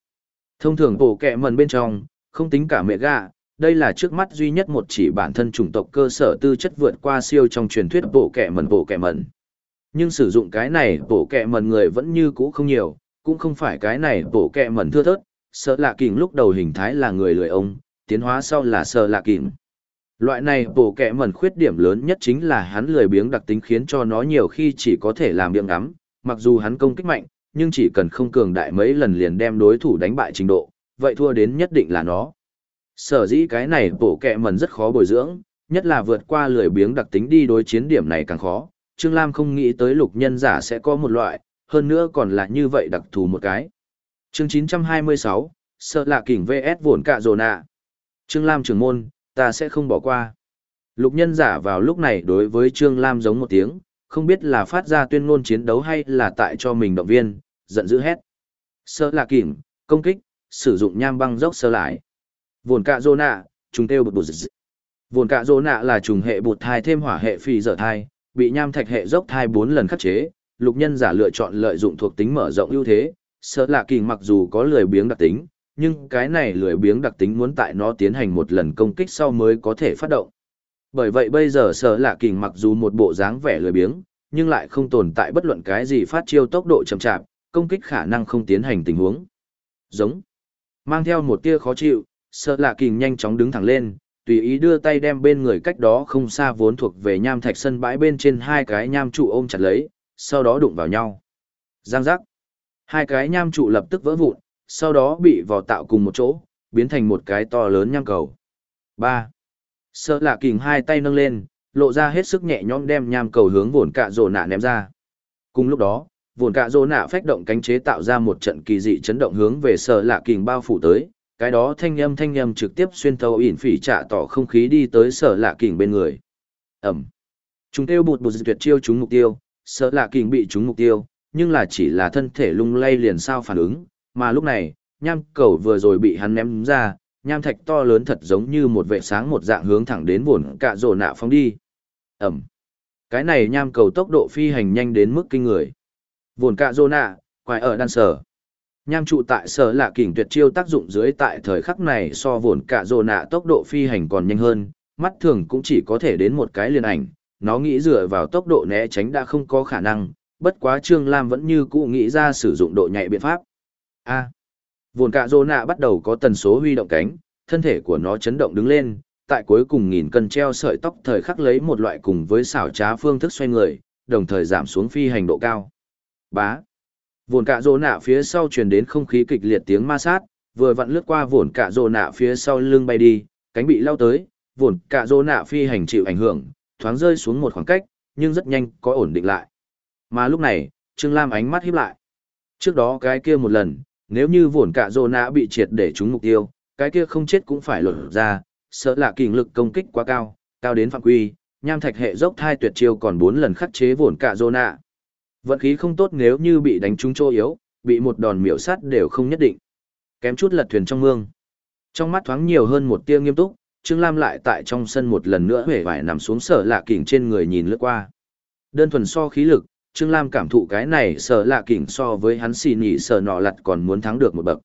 Thông thường bổ kẹ mẩn bên trong, không tính cả mẹ gà, đây là trước mắt duy nhất một chỉ bản thân chủng tộc cơ sở tư chất vượt qua siêu trong truyền thuyết bộ kẻ mẩn bộ kẻ mẩn. Nhưng sử dụng cái này bộ kẻ mẩn người vẫn như cũ không nhiều, cũng không phải cái này bộ kẻ mẩn thưa thớt, sợ lạ kính lúc đầu hình thái là người lười ông, tiến hóa sau là sợ lạ kính. Loại này bộ kẻ mẩn khuyết điểm lớn nhất chính là hắn lười biếng đặc tính khiến cho nó nhiều khi chỉ có thể làm miệng ngắm, mặc dù hắn công kích mạnh, nhưng chỉ cần không cường đại mấy lần liền đem đối thủ đánh bại trình độ, vậy thua đến nhất định là nó. Sở dĩ cái này bổ kẹ mần rất khó bồi dưỡng, nhất là vượt qua lười biếng đặc tính đi đối chiến điểm này càng khó. Trương Lam không nghĩ tới lục nhân giả sẽ có một loại, hơn nữa còn là như vậy đặc thù một cái. Chương 926, Sợ lạ kỉnh VS vốn cạ rồ nạ. Trương Lam trưởng môn, ta sẽ không bỏ qua. Lục nhân giả vào lúc này đối với Trương Lam giống một tiếng, không biết là phát ra tuyên ngôn chiến đấu hay là tại cho mình động viên, giận dữ hét. Sợ lạ kỉnh, công kích, sử dụng nham băng dốc sơ lại. Vồn cạ rô nạ, trùng têu bụt bụt dị. Vồn cạ rô nạ là trùng hệ bụt thai thêm hỏa hệ phi dở thai, bị nham thạch hệ dốc thai 4 lần khắc chế, lục nhân giả lựa chọn lợi dụng thuộc tính mở rộng ưu thế. sợ lạ kỳ mặc dù có lười biếng đặc tính, nhưng cái này lười biếng đặc tính muốn tại nó tiến hành một lần công kích sau mới có thể phát động. Bởi vậy bây giờ sợ lạ kình mặc dù một bộ dáng vẻ lười biếng, nhưng lại không tồn tại bất luận cái gì phát chiêu tốc độ chậm chạp, công kích khả năng không tiến hành tình huống. Giống. Mang theo một tia khó chịu, Sợ lạ kình nhanh chóng đứng thẳng lên, tùy ý đưa tay đem bên người cách đó không xa vốn thuộc về nham thạch sân bãi bên trên hai cái nham trụ ôm chặt lấy, sau đó đụng vào nhau. Giang giác. Hai cái nham trụ lập tức vỡ vụn, sau đó bị vò tạo cùng một chỗ, biến thành một cái to lớn nham cầu. Ba. Sợ lạ kình hai tay nâng lên, lộ ra hết sức nhẹ nhõm đem nham cầu hướng vồn cạ rồ nạ ném ra. Cùng lúc đó, vồn cạ rồ nạ phách động cánh chế tạo ra một trận kỳ dị chấn động hướng về sợ lạ kình bao phủ tới, cái đó thanh âm thanh âm trực tiếp xuyên thấu ỉn phỉ trả tỏ không khí đi tới sở lạ kình bên người. Ẩm. Chúng tiêu bụt bụt tuyệt chiêu chúng mục tiêu, sở lạ kình bị chúng mục tiêu, nhưng là chỉ là thân thể lung lay liền sao phản ứng, mà lúc này, nham cầu vừa rồi bị hắn ném ra, nham thạch to lớn thật giống như một vệ sáng một dạng hướng thẳng đến buồn cạ rồ nạ phóng đi. Ẩm. Cái này nham cầu tốc độ phi hành nhanh đến mức kinh người. Buồn cạ rồ nạ, quài ở đan sở. Nham trụ tại sở lạ kỉnh tuyệt chiêu tác dụng dưới tại thời khắc này so vốn cả dồ nạ tốc độ phi hành còn nhanh hơn, mắt thường cũng chỉ có thể đến một cái liền ảnh, nó nghĩ dựa vào tốc độ né tránh đã không có khả năng, bất quá Trương Lam vẫn như cũ nghĩ ra sử dụng độ nhạy biện pháp. A. Vốn cả dồ nạ bắt đầu có tần số huy động cánh, thân thể của nó chấn động đứng lên, tại cuối cùng nghìn cân treo sợi tóc thời khắc lấy một loại cùng với xảo trá phương thức xoay người, đồng thời giảm xuống phi hành độ cao. Bá. Vồn cạ rô nạ phía sau truyền đến không khí kịch liệt tiếng ma sát, vừa vặn lướt qua vồn cạ rô nạ phía sau lưng bay đi, cánh bị lao tới, vồn cạ rô nạ phi hành chịu ảnh hưởng, thoáng rơi xuống một khoảng cách, nhưng rất nhanh có ổn định lại. Mà lúc này, Trương Lam ánh mắt híp lại. Trước đó cái kia một lần, nếu như vồn cạ rô nạ bị triệt để trúng mục tiêu, cái kia không chết cũng phải lột ra, sợ là kình lực công kích quá cao, cao đến phạm quy, nham thạch hệ dốc thai tuyệt chiêu còn bốn lần khắc chế vồn cạ rô nạ. Vận khí không tốt nếu như bị đánh trúng chỗ yếu, bị một đòn miểu sát đều không nhất định. Kém chút lật thuyền trong mương. Trong mắt thoáng nhiều hơn một tia nghiêm túc, Trương Lam lại tại trong sân một lần nữa hề vải nằm xuống sở lạ kỉnh trên người nhìn lướt qua. Đơn thuần so khí lực, Trương Lam cảm thụ cái này sở lạ kỉnh so với hắn xì nhị sở nọ lặt còn muốn thắng được một bậc.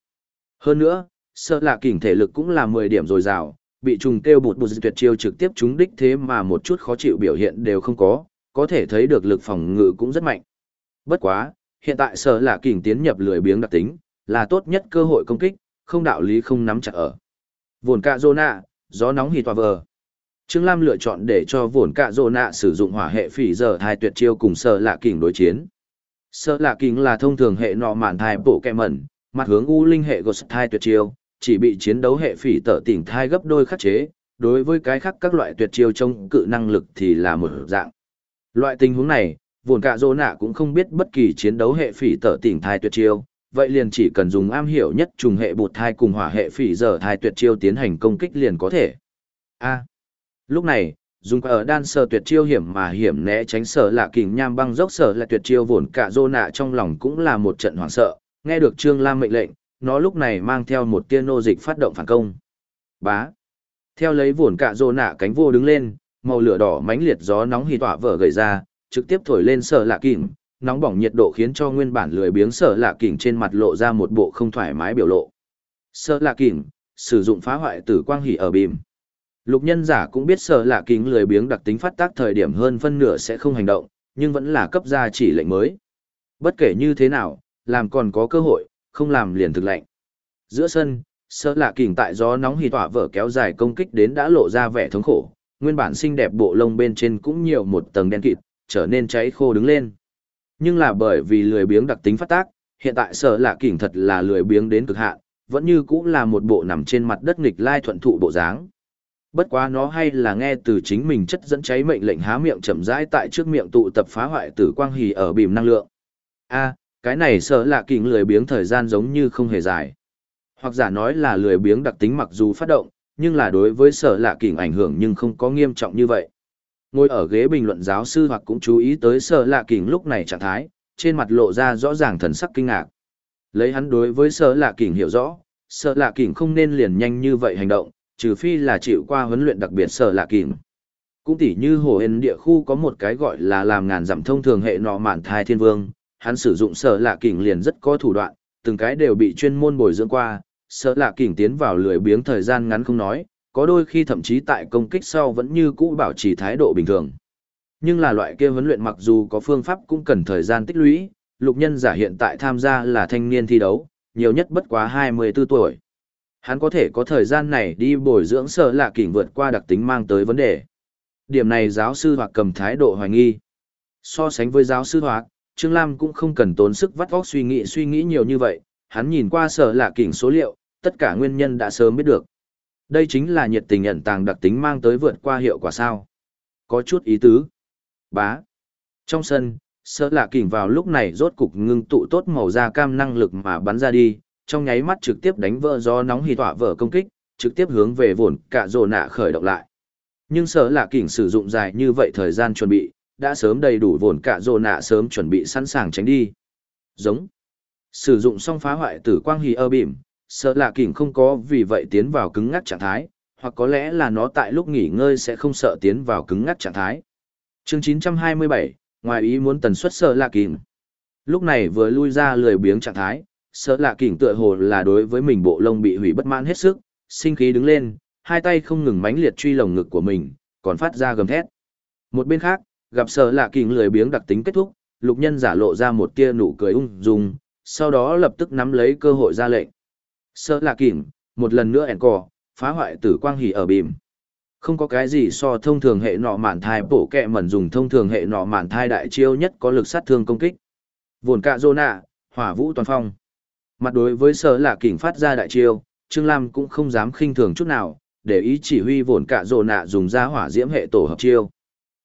Hơn nữa, sở lạ kỉnh thể lực cũng là 10 điểm rồi rào, bị trùng kêu bụt bụt tuyệt chiêu trực tiếp trúng đích thế mà một chút khó chịu biểu hiện đều không có, có thể thấy được lực phòng ngự cũng rất mạnh. Bất quá, hiện tại sở là kình tiến nhập lười biếng đặc tính, là tốt nhất cơ hội công kích, không đạo lý không nắm chặt ở. Vồn cạ rô nạ, gió nóng hì tòa vờ. Trương Lam lựa chọn để cho vồn cạ rô nạ sử dụng hỏa hệ phỉ giờ thai tuyệt chiêu cùng sở là kình đối chiến. Sở là kình là thông thường hệ nọ mạn thai bộ kẹ mẩn, mặt hướng u linh hệ gột thai tuyệt chiêu, chỉ bị chiến đấu hệ phỉ tở tỉnh thai gấp đôi khắc chế, đối với cái khác các loại tuyệt chiêu trong cự năng lực thì là một dạng. Loại tình huống này, vồn Cả dỗ nạ cũng không biết bất kỳ chiến đấu hệ phỉ tở tỉnh thai tuyệt chiêu, vậy liền chỉ cần dùng am hiểu nhất trùng hệ bột thai cùng hỏa hệ phỉ giờ thai tuyệt chiêu tiến hành công kích liền có thể. A. lúc này, dùng ở đan sơ tuyệt chiêu hiểm mà hiểm né tránh sở lạ kình nham băng dốc sở là tuyệt chiêu vồn Cả dỗ nạ trong lòng cũng là một trận hoảng sợ, nghe được Trương Lam mệnh lệnh, nó lúc này mang theo một tia nô dịch phát động phản công. Bá. Theo lấy vồn Cả dỗ nạ cánh vô đứng lên, màu lửa đỏ mãnh liệt gió nóng hì tỏa vở gầy ra, trực tiếp thổi lên sở lạ kỉnh, nóng bỏng nhiệt độ khiến cho nguyên bản lười biếng sở lạ kỉnh trên mặt lộ ra một bộ không thoải mái biểu lộ. Sở lạ kỉnh, sử dụng phá hoại tử quang hỉ ở bìm. Lục nhân giả cũng biết sở lạ kỉnh lười biếng đặc tính phát tác thời điểm hơn phân nửa sẽ không hành động, nhưng vẫn là cấp ra chỉ lệnh mới. Bất kể như thế nào, làm còn có cơ hội, không làm liền thực lệnh. Giữa sân, sở lạ kỉnh tại gió nóng hỉ tỏa vỡ kéo dài công kích đến đã lộ ra vẻ thống khổ, nguyên bản xinh đẹp bộ lông bên trên cũng nhiều một tầng đen kịt, trở nên cháy khô đứng lên. Nhưng là bởi vì lười biếng đặc tính phát tác, hiện tại sở lạ kỉnh thật là lười biếng đến cực hạn, vẫn như cũng là một bộ nằm trên mặt đất nghịch lai thuận thụ bộ dáng. Bất quá nó hay là nghe từ chính mình chất dẫn cháy mệnh lệnh há miệng chậm rãi tại trước miệng tụ tập phá hoại tử quang hỉ ở bìm năng lượng. A, cái này sở lạ kỉnh lười biếng thời gian giống như không hề dài. Hoặc giả nói là lười biếng đặc tính mặc dù phát động, nhưng là đối với sở lạ kỉnh ảnh hưởng nhưng không có nghiêm trọng như vậy. Ngồi ở ghế bình luận giáo sư hoặc cũng chú ý tới sở lạ kỉnh lúc này trạng thái, trên mặt lộ ra rõ ràng thần sắc kinh ngạc. Lấy hắn đối với sở lạ kỉnh hiểu rõ, sở lạ kỉnh không nên liền nhanh như vậy hành động, trừ phi là chịu qua huấn luyện đặc biệt sở lạ kỉnh. Cũng tỉ như hồ Hên địa khu có một cái gọi là làm ngàn dặm thông thường hệ nọ mạn thai thiên vương, hắn sử dụng sở lạ kỉnh liền rất có thủ đoạn, từng cái đều bị chuyên môn bồi dưỡng qua, sở lạ kỉnh tiến vào lười biếng thời gian ngắn không nói, có đôi khi thậm chí tại công kích sau vẫn như cũ bảo trì thái độ bình thường. Nhưng là loại kia huấn luyện mặc dù có phương pháp cũng cần thời gian tích lũy, lục nhân giả hiện tại tham gia là thanh niên thi đấu, nhiều nhất bất quá 24 tuổi. Hắn có thể có thời gian này đi bồi dưỡng sở lạ kỉnh vượt qua đặc tính mang tới vấn đề. Điểm này giáo sư hoặc cầm thái độ hoài nghi. So sánh với giáo sư hoặc, Trương Lam cũng không cần tốn sức vắt vóc suy nghĩ suy nghĩ nhiều như vậy, hắn nhìn qua sở lạ kỉnh số liệu, tất cả nguyên nhân đã sớm biết được. Đây chính là nhiệt tình nhận tàng đặc tính mang tới vượt qua hiệu quả sao. Có chút ý tứ. Bá. Trong sân, sợ lạ kỉnh vào lúc này rốt cục ngưng tụ tốt màu da cam năng lực mà bắn ra đi, trong nháy mắt trực tiếp đánh vỡ gió nóng hì tỏa vỡ công kích, trực tiếp hướng về vồn cả rồ nạ khởi động lại. Nhưng sợ lạ kỉnh sử dụng dài như vậy thời gian chuẩn bị, đã sớm đầy đủ vồn cả rồ nạ sớm chuẩn bị sẵn sàng tránh đi. Giống. Sử dụng xong phá hoại tử quang hì ơ bìm, sợ lạ kỉnh không có vì vậy tiến vào cứng ngắc trạng thái, hoặc có lẽ là nó tại lúc nghỉ ngơi sẽ không sợ tiến vào cứng ngắc trạng thái. Chương 927, ngoài ý muốn tần suất sợ lạ kỉnh. Lúc này vừa lui ra lười biếng trạng thái, sợ lạ kỉnh tựa hồ là đối với mình bộ lông bị hủy bất mãn hết sức, sinh khí đứng lên, hai tay không ngừng mánh liệt truy lồng ngực của mình, còn phát ra gầm thét. Một bên khác, gặp sợ lạ kỉnh lười biếng đặc tính kết thúc, lục nhân giả lộ ra một tia nụ cười ung dung, sau đó lập tức nắm lấy cơ hội ra lệnh. Sợ lạ kìm, một lần nữa ẻn cò, phá hoại tử quang hỉ ở bìm. Không có cái gì so thông thường hệ nọ mạn thai bổ kẹ mẩn dùng thông thường hệ nọ mạn thai đại chiêu nhất có lực sát thương công kích. Vồn cạ rô nạ, hỏa vũ toàn phong. Mặt đối với sở lạ kìm phát ra đại chiêu, Trương Lam cũng không dám khinh thường chút nào, để ý chỉ huy vồn cạ rô nạ dùng ra hỏa diễm hệ tổ hợp chiêu.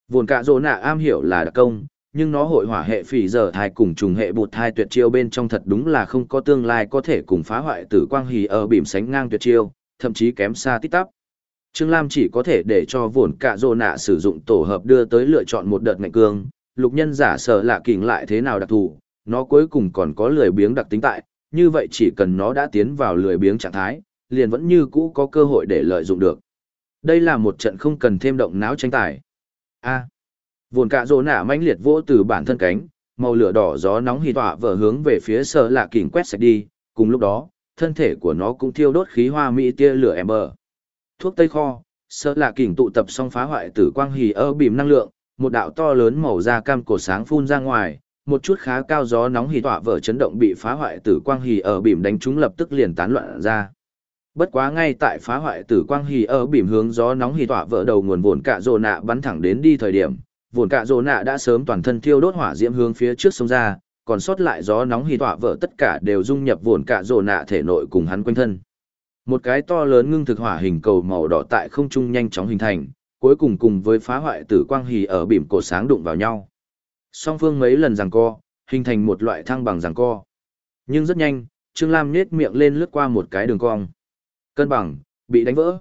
Vồn cạ rô nạ am hiểu là đặc công, nhưng nó hội hỏa hệ phỉ giờ thai cùng trùng hệ bột thai tuyệt chiêu bên trong thật đúng là không có tương lai có thể cùng phá hoại tử quang hì ở bìm sánh ngang tuyệt chiêu, thậm chí kém xa tít tắp. Trương Lam chỉ có thể để cho vồn cạ rô nạ sử dụng tổ hợp đưa tới lựa chọn một đợt ngạnh cương, lục nhân giả sở lạ kình lại thế nào đặc thù, nó cuối cùng còn có lười biếng đặc tính tại, như vậy chỉ cần nó đã tiến vào lười biếng trạng thái, liền vẫn như cũ có cơ hội để lợi dụng được. Đây là một trận không cần thêm động não tranh tài. A. Vồn cạ rồ nạ mãnh liệt vỗ từ bản thân cánh, màu lửa đỏ gió nóng hì tọa vở hướng về phía sở lạ kỉnh quét sạch đi, cùng lúc đó, thân thể của nó cũng thiêu đốt khí hoa mỹ tia lửa em bờ. Thuốc tây kho, sở lạ kỉnh tụ tập xong phá hoại tử quang hì ơ bìm năng lượng, một đạo to lớn màu da cam cổ sáng phun ra ngoài, một chút khá cao gió nóng hì tọa vở chấn động bị phá hoại tử quang hì ở bìm đánh trúng lập tức liền tán loạn ra. Bất quá ngay tại phá hoại tử quang hì ở bìm hướng gió nóng hì tọa vỡ đầu nguồn vồn cạ rồ nạ bắn thẳng đến đi thời điểm, vồn cạ rồ nạ đã sớm toàn thân thiêu đốt hỏa diễm hướng phía trước sông ra, còn sót lại gió nóng hì tọa vỡ tất cả đều dung nhập vồn cạ rồ nạ thể nội cùng hắn quanh thân. Một cái to lớn ngưng thực hỏa hình cầu màu đỏ tại không trung nhanh chóng hình thành, cuối cùng cùng với phá hoại tử quang hì ở bìm cổ sáng đụng vào nhau. Song phương mấy lần giằng co, hình thành một loại thăng bằng giằng co. Nhưng rất nhanh, Trương Lam nhếch miệng lên lướt qua một cái đường cong. Cân bằng, bị đánh vỡ.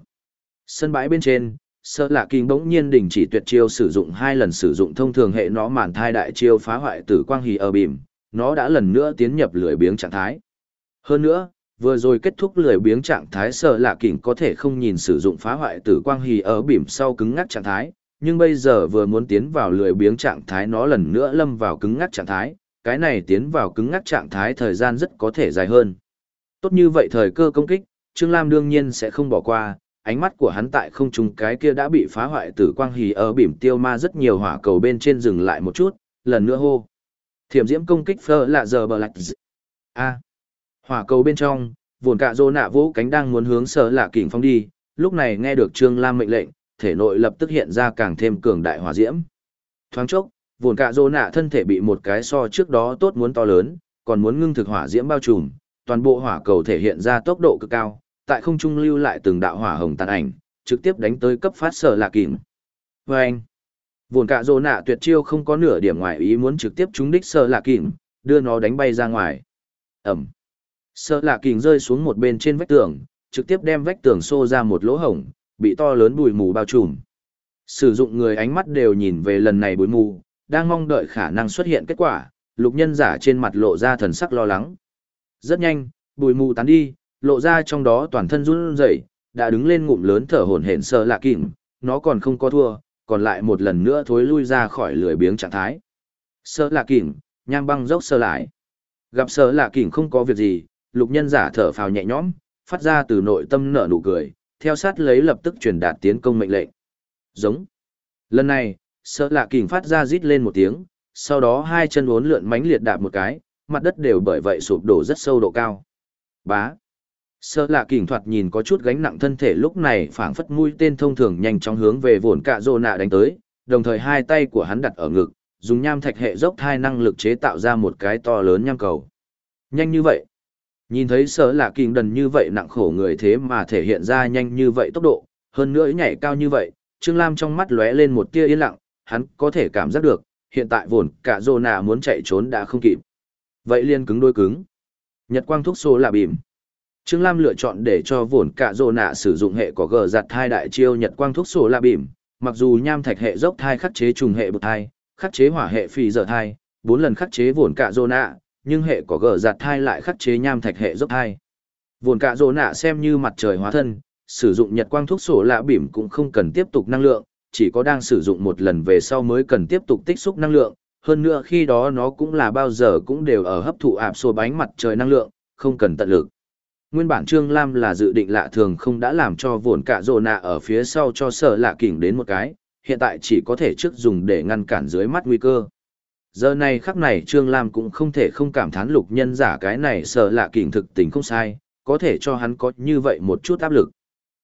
Sân bãi bên trên, Sợ Lạ Kinh bỗng nhiên đình chỉ tuyệt chiêu sử dụng hai lần sử dụng thông thường hệ nó màn thai đại chiêu phá hoại tử quang hì ở bìm, nó đã lần nữa tiến nhập lưỡi biếng trạng thái. Hơn nữa, vừa rồi kết thúc lười biếng trạng thái sợ lạ kỉnh có thể không nhìn sử dụng phá hoại tử quang hì ở bìm sau cứng ngắc trạng thái, nhưng bây giờ vừa muốn tiến vào lười biếng trạng thái nó lần nữa lâm vào cứng ngắc trạng thái, cái này tiến vào cứng ngắc trạng thái thời gian rất có thể dài hơn. Tốt như vậy thời cơ công kích, Trương Lam đương nhiên sẽ không bỏ qua, ánh mắt của hắn tại không trung cái kia đã bị phá hoại tử quang hì ở bìm tiêu ma rất nhiều hỏa cầu bên trên dừng lại một chút, lần nữa hô. Thiểm diễm công kích phơ lạ giờ bờ lạch A. Hỏa cầu bên trong, vồn cạ rô nạ vũ cánh đang muốn hướng sở lạ kỉnh phong đi, lúc này nghe được Trương Lam mệnh lệnh, thể nội lập tức hiện ra càng thêm cường đại hỏa diễm. Thoáng chốc, vồn cạ rô nạ thân thể bị một cái so trước đó tốt muốn to lớn, còn muốn ngưng thực hỏa diễm bao trùm, toàn bộ hỏa cầu thể hiện ra tốc độ cực cao, tại không trung lưu lại từng đạo hỏa hồng tàn ảnh, trực tiếp đánh tới cấp phát sở lạ kìm. Vâng! Vồn cả dồ nạ tuyệt chiêu không có nửa điểm ngoài ý muốn trực tiếp trúng đích sở lạc kìm, đưa nó đánh bay ra ngoài. Ẩm! sở lạc kình rơi xuống một bên trên vách tường, trực tiếp đem vách tường xô ra một lỗ hổng, bị to lớn bụi mù bao trùm. Sử dụng người ánh mắt đều nhìn về lần này bụi mù, đang mong đợi khả năng xuất hiện kết quả, lục nhân giả trên mặt lộ ra thần sắc lo lắng. Rất nhanh, bụi mù tán đi, lộ ra trong đó toàn thân run rẩy, đã đứng lên ngụm lớn thở hổn hển sợ lạ kình, nó còn không có thua, còn lại một lần nữa thối lui ra khỏi lười biếng trạng thái. Sợ lạ kình, nham băng dốc sơ lại. Gặp sợ lạ kình không có việc gì, lục nhân giả thở phào nhẹ nhõm, phát ra từ nội tâm nở nụ cười, theo sát lấy lập tức truyền đạt tiến công mệnh lệnh. Giống. Lần này, sợ lạ kình phát ra rít lên một tiếng, sau đó hai chân uốn lượn mánh liệt đạp một cái, mặt đất đều bởi vậy sụp đổ rất sâu độ cao. Bá. Sợ lạ kỉnh thoạt nhìn có chút gánh nặng thân thể lúc này phảng phất mũi tên thông thường nhanh chóng hướng về vồn cạ rô nạ đánh tới, đồng thời hai tay của hắn đặt ở ngực, dùng nham thạch hệ dốc thai năng lực chế tạo ra một cái to lớn nham cầu. Nhanh như vậy. Nhìn thấy sở lạ kỉnh đần như vậy nặng khổ người thế mà thể hiện ra nhanh như vậy tốc độ, hơn nữa nhảy cao như vậy, Trương Lam trong mắt lóe lên một tia yên lặng, hắn có thể cảm giác được, hiện tại vồn cả rô nạ muốn chạy trốn đã không kịp. Vậy liên cứng đôi cứng. Nhật quang thúc số là bìm. Trương Lam lựa chọn để cho vốn cả rồ nạ sử dụng hệ có gờ giặt thai đại chiêu nhật quang thuốc sổ la bìm, mặc dù nham thạch hệ dốc thai khắc chế trùng hệ bậc thai, khắc chế hỏa hệ phì dở thai, bốn lần khắc chế vốn cạ rô nạ, nhưng hệ có gờ giặt thai lại khắc chế nham thạch hệ dốc thai. Vốn cạ rô nạ xem như mặt trời hóa thân, sử dụng nhật quang thuốc sổ la bỉm cũng không cần tiếp tục năng lượng, chỉ có đang sử dụng một lần về sau mới cần tiếp tục tích xúc năng lượng, hơn nữa khi đó nó cũng là bao giờ cũng đều ở hấp thụ ạp xô bánh mặt trời năng lượng, không cần tận lực. Nguyên bản Trương Lam là dự định lạ thường không đã làm cho vồn cả rồ nạ ở phía sau cho sở lạ kỉnh đến một cái, hiện tại chỉ có thể trước dùng để ngăn cản dưới mắt nguy cơ. Giờ này khắc này Trương Lam cũng không thể không cảm thán lục nhân giả cái này sở lạ kỉnh thực tình không sai, có thể cho hắn có như vậy một chút áp lực.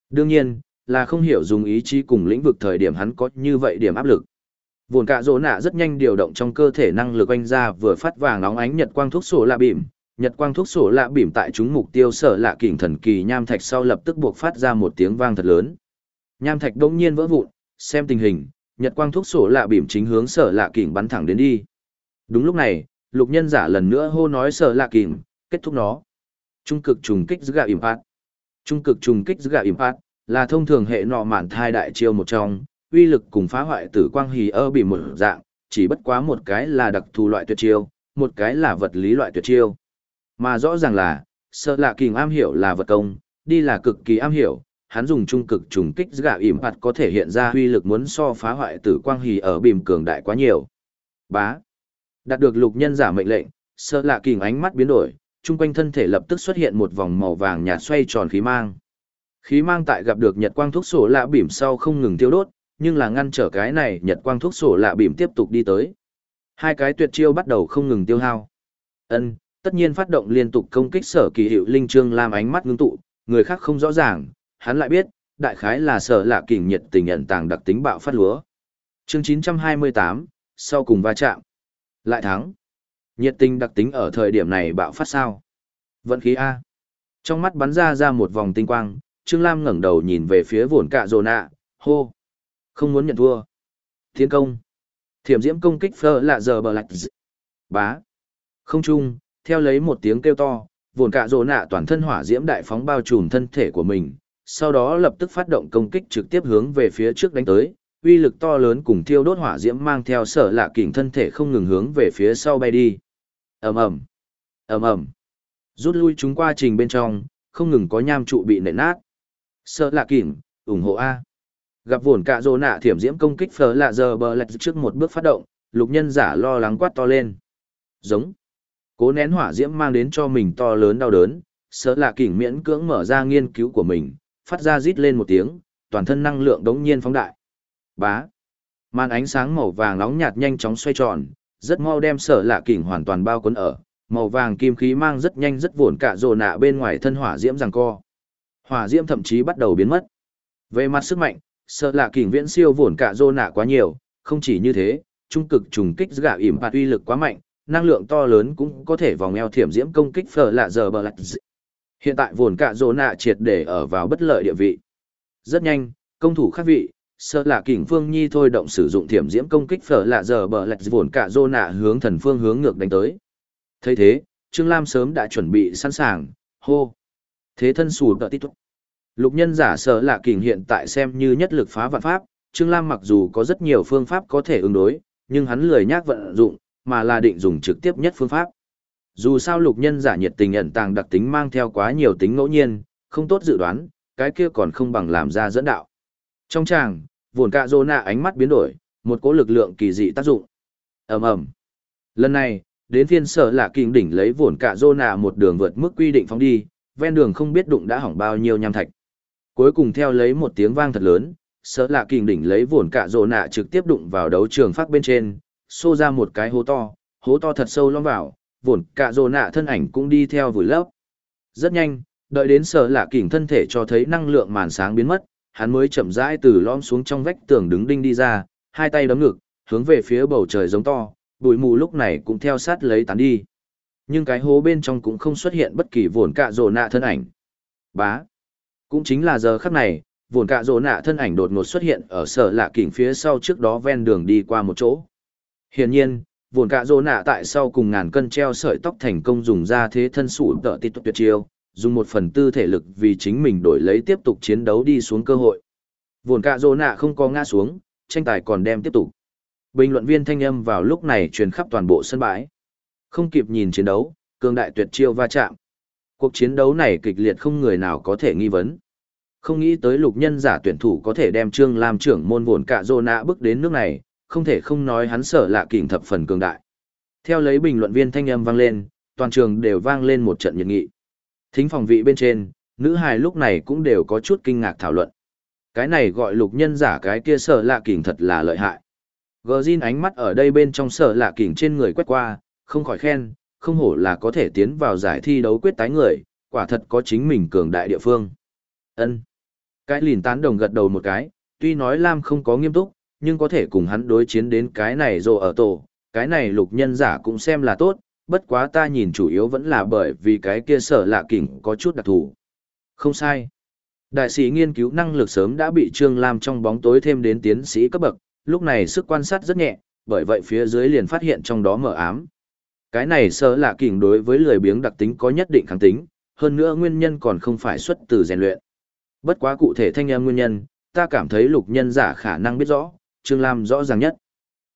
Đương nhiên, là không hiểu dùng ý chí cùng lĩnh vực thời điểm hắn có như vậy điểm áp lực. Vồn cạ rỗ nạ rất nhanh điều động trong cơ thể năng lực oanh ra vừa phát vàng nóng ánh nhật quang thuốc sổ lạ bìm. Nhật quang thuốc sổ lạ Bỉm tại chúng mục tiêu sở lạ kỉnh thần kỳ nham thạch sau lập tức buộc phát ra một tiếng vang thật lớn. Nham thạch đống nhiên vỡ vụn, xem tình hình, nhật quang thuốc sổ lạ Bỉm chính hướng sở lạ kỉnh bắn thẳng đến đi. Đúng lúc này, lục nhân giả lần nữa hô nói sở lạ kỉnh, kết thúc nó. Trung cực trùng kích giữa impact. Trung cực trùng kích giữa impact là thông thường hệ nọ mạn thai đại chiêu một trong, uy lực cùng phá hoại tử quang hì ơ bị một dạng, chỉ bất quá một cái là đặc thù loại tuyệt chiêu, một cái là vật lý loại tuyệt chiêu. Mà rõ ràng là, sợ lạ kình am hiểu là vật công, đi là cực kỳ am hiểu, hắn dùng trung cực trùng kích gạ ỉm hạt có thể hiện ra uy lực muốn so phá hoại tử quang hì ở bìm cường đại quá nhiều. Bá. Đạt được lục nhân giả mệnh lệnh, sợ lạ kình ánh mắt biến đổi, chung quanh thân thể lập tức xuất hiện một vòng màu vàng nhạt xoay tròn khí mang. Khí mang tại gặp được nhật quang thuốc sổ lạ bìm sau không ngừng tiêu đốt, nhưng là ngăn trở cái này nhật quang thuốc sổ lạ bìm tiếp tục đi tới. Hai cái tuyệt chiêu bắt đầu không ngừng tiêu hao. Ân, tất nhiên phát động liên tục công kích sở kỳ hiệu linh trương làm ánh mắt ngưng tụ, người khác không rõ ràng, hắn lại biết, đại khái là sở lạ kỳ nhiệt tình nhận tàng đặc tính bạo phát lúa. Chương 928, sau cùng va chạm. Lại thắng. Nhiệt tình đặc tính ở thời điểm này bạo phát sao? Vận khí A. Trong mắt bắn ra ra một vòng tinh quang, Trương Lam ngẩng đầu nhìn về phía vồn cạ rồ nạ, hô. Không muốn nhận thua. Thiên công. Thiểm diễm công kích phơ lạ giờ bờ lạch d... Bá. Không trung theo lấy một tiếng kêu to, vồn cạ rồ nạ toàn thân hỏa diễm đại phóng bao trùm thân thể của mình, sau đó lập tức phát động công kích trực tiếp hướng về phía trước đánh tới, uy lực to lớn cùng thiêu đốt hỏa diễm mang theo sở lạ kỉnh thân thể không ngừng hướng về phía sau bay đi. ầm ầm, ầm ầm, rút lui chúng qua trình bên trong, không ngừng có nham trụ bị nện nát. Sở lạ kỉnh, ủng hộ a. Gặp vồn cạ rồ nạ thiểm diễm công kích phở lạ giờ bờ lạch trước một bước phát động, lục nhân giả lo lắng quát to lên. Giống. Cố nén hỏa diễm mang đến cho mình to lớn đau đớn, sợ là kỉnh miễn cưỡng mở ra nghiên cứu của mình, phát ra rít lên một tiếng, toàn thân năng lượng đống nhiên phóng đại. Bá. Màn ánh sáng màu vàng nóng nhạt nhanh chóng xoay tròn, rất mau đem sở lạ kỉnh hoàn toàn bao cuốn ở, màu vàng kim khí mang rất nhanh rất vồn cả rồ nạ bên ngoài thân hỏa diễm giằng co. Hỏa diễm thậm chí bắt đầu biến mất. Về mặt sức mạnh, sợ lạ kình viễn siêu vồn cả rồ nạ quá nhiều, không chỉ như thế, trung cực trùng kích gạ ỉm phạt uy lực quá mạnh, năng lượng to lớn cũng có thể vòng eo thiểm diễm công kích phở lạ giờ bờ lạch Hiện tại vồn cả rỗ nạ triệt để ở vào bất lợi địa vị. Rất nhanh, công thủ khác vị, sợ là kình phương nhi thôi động sử dụng thiểm diễm công kích phở lạ giờ bờ lạch vồn cả rỗ nạ hướng thần phương hướng ngược đánh tới. thấy thế, Trương Lam sớm đã chuẩn bị sẵn sàng, hô. Thế thân sùn tợ tít Lục nhân giả sợ là kình hiện tại xem như nhất lực phá vạn pháp, Trương Lam mặc dù có rất nhiều phương pháp có thể ứng đối, nhưng hắn lười nhác vận dụng, mà là định dùng trực tiếp nhất phương pháp. Dù sao lục nhân giả nhiệt tình ẩn tàng đặc tính mang theo quá nhiều tính ngẫu nhiên, không tốt dự đoán, cái kia còn không bằng làm ra dẫn đạo. Trong tràng, vồn cạ rô nạ ánh mắt biến đổi, một cỗ lực lượng kỳ dị tác dụng. ầm ầm Lần này, đến phiên sở là kình đỉnh lấy vồn cạ rô nạ một đường vượt mức quy định phóng đi, ven đường không biết đụng đã hỏng bao nhiêu nham thạch. Cuối cùng theo lấy một tiếng vang thật lớn, sợ là kình đỉnh lấy vồn cạ rô nạ trực tiếp đụng vào đấu trường phát bên trên, xô ra một cái hố to, hố to thật sâu lõm vào, vồn cả rồ nạ thân ảnh cũng đi theo vùi lấp. Rất nhanh, đợi đến sở lạ kỉnh thân thể cho thấy năng lượng màn sáng biến mất, hắn mới chậm rãi từ lõm xuống trong vách tường đứng đinh đi ra, hai tay đấm ngực, hướng về phía bầu trời giống to, bụi mù lúc này cũng theo sát lấy tán đi. Nhưng cái hố bên trong cũng không xuất hiện bất kỳ vồn cạ rồ nạ thân ảnh. Bá. Cũng chính là giờ khắc này, vồn cạ rồ nạ thân ảnh đột ngột xuất hiện ở sở lạ kỉnh phía sau trước đó ven đường đi qua một chỗ. Hiển nhiên, vồn cả rô nạ tại sau cùng ngàn cân treo sợi tóc thành công dùng ra thế thân sụ tợ tít tuyệt chiêu, dùng một phần tư thể lực vì chính mình đổi lấy tiếp tục chiến đấu đi xuống cơ hội. Vồn cả rô nạ không có ngã xuống, tranh tài còn đem tiếp tục. Bình luận viên thanh âm vào lúc này truyền khắp toàn bộ sân bãi. Không kịp nhìn chiến đấu, cường đại tuyệt chiêu va chạm. Cuộc chiến đấu này kịch liệt không người nào có thể nghi vấn. Không nghĩ tới lục nhân giả tuyển thủ có thể đem Trương Lam trưởng môn vồn cả rô nạ bước đến nước này, không thể không nói hắn sở lạ kình thập phần cường đại. Theo lấy bình luận viên thanh âm vang lên, toàn trường đều vang lên một trận nhiệt nghị. Thính phòng vị bên trên, nữ hài lúc này cũng đều có chút kinh ngạc thảo luận. Cái này gọi lục nhân giả cái kia sở lạ kình thật là lợi hại. Gờ Jin ánh mắt ở đây bên trong sở lạ kình trên người quét qua, không khỏi khen, không hổ là có thể tiến vào giải thi đấu quyết tái người, quả thật có chính mình cường đại địa phương. Ân. Cái lìn tán đồng gật đầu một cái, tuy nói Lam không có nghiêm túc, nhưng có thể cùng hắn đối chiến đến cái này rồi ở tổ, cái này lục nhân giả cũng xem là tốt, bất quá ta nhìn chủ yếu vẫn là bởi vì cái kia sở lạ kỉnh có chút đặc thù. Không sai. Đại sĩ nghiên cứu năng lực sớm đã bị Trương Lam trong bóng tối thêm đến tiến sĩ cấp bậc, lúc này sức quan sát rất nhẹ, bởi vậy phía dưới liền phát hiện trong đó mở ám. Cái này sở lạ kỉnh đối với lười biếng đặc tính có nhất định kháng tính, hơn nữa nguyên nhân còn không phải xuất từ rèn luyện. Bất quá cụ thể thanh em nguyên nhân, ta cảm thấy lục nhân giả khả năng biết rõ, Trương Lam rõ ràng nhất.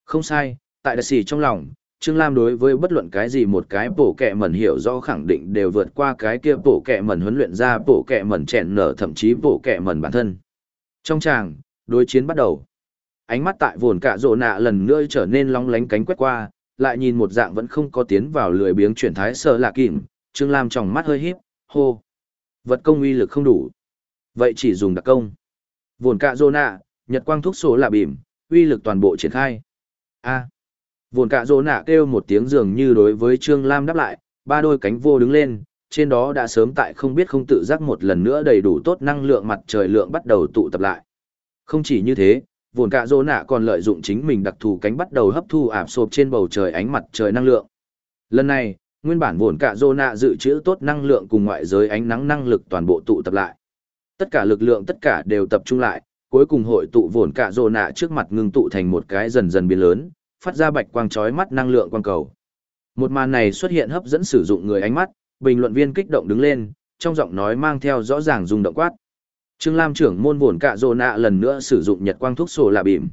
Không sai, tại đại sĩ trong lòng, Trương Lam đối với bất luận cái gì một cái bổ kẹ mẩn hiểu rõ khẳng định đều vượt qua cái kia bổ kẹ mẩn huấn luyện ra bổ kẹ mẩn chèn nở thậm chí bổ kẹ mẩn bản thân. Trong tràng, đối chiến bắt đầu. Ánh mắt tại vồn Cả rộ nạ lần nữa trở nên long lánh cánh quét qua, lại nhìn một dạng vẫn không có tiến vào lười biếng chuyển thái sợ lạ kìm, Trương Lam trong mắt hơi híp, hô. Vật công uy lực không đủ. Vậy chỉ dùng đặc công. Vồn Cả rộ nạ, nhật quang thúc số là bìm, uy lực toàn bộ triển khai. A. Vồn cạ rồ nạ kêu một tiếng dường như đối với Trương Lam đáp lại, ba đôi cánh vô đứng lên, trên đó đã sớm tại không biết không tự giác một lần nữa đầy đủ tốt năng lượng mặt trời lượng bắt đầu tụ tập lại. Không chỉ như thế, vồn cạ rồ nạ còn lợi dụng chính mình đặc thù cánh bắt đầu hấp thu ảm sộp trên bầu trời ánh mặt trời năng lượng. Lần này, nguyên bản vồn cạ rồ nạ dự trữ tốt năng lượng cùng ngoại giới ánh nắng năng lực toàn bộ tụ tập lại. Tất cả lực lượng tất cả đều tập trung lại, cuối cùng hội tụ vồn cạ rồ nạ trước mặt ngưng tụ thành một cái dần dần biến lớn, phát ra bạch quang chói mắt năng lượng quang cầu. Một màn này xuất hiện hấp dẫn sử dụng người ánh mắt, bình luận viên kích động đứng lên, trong giọng nói mang theo rõ ràng rung động quát. Trương Lam trưởng môn vồn cạ rồ nạ lần nữa sử dụng nhật quang thuốc sổ lạ bìm.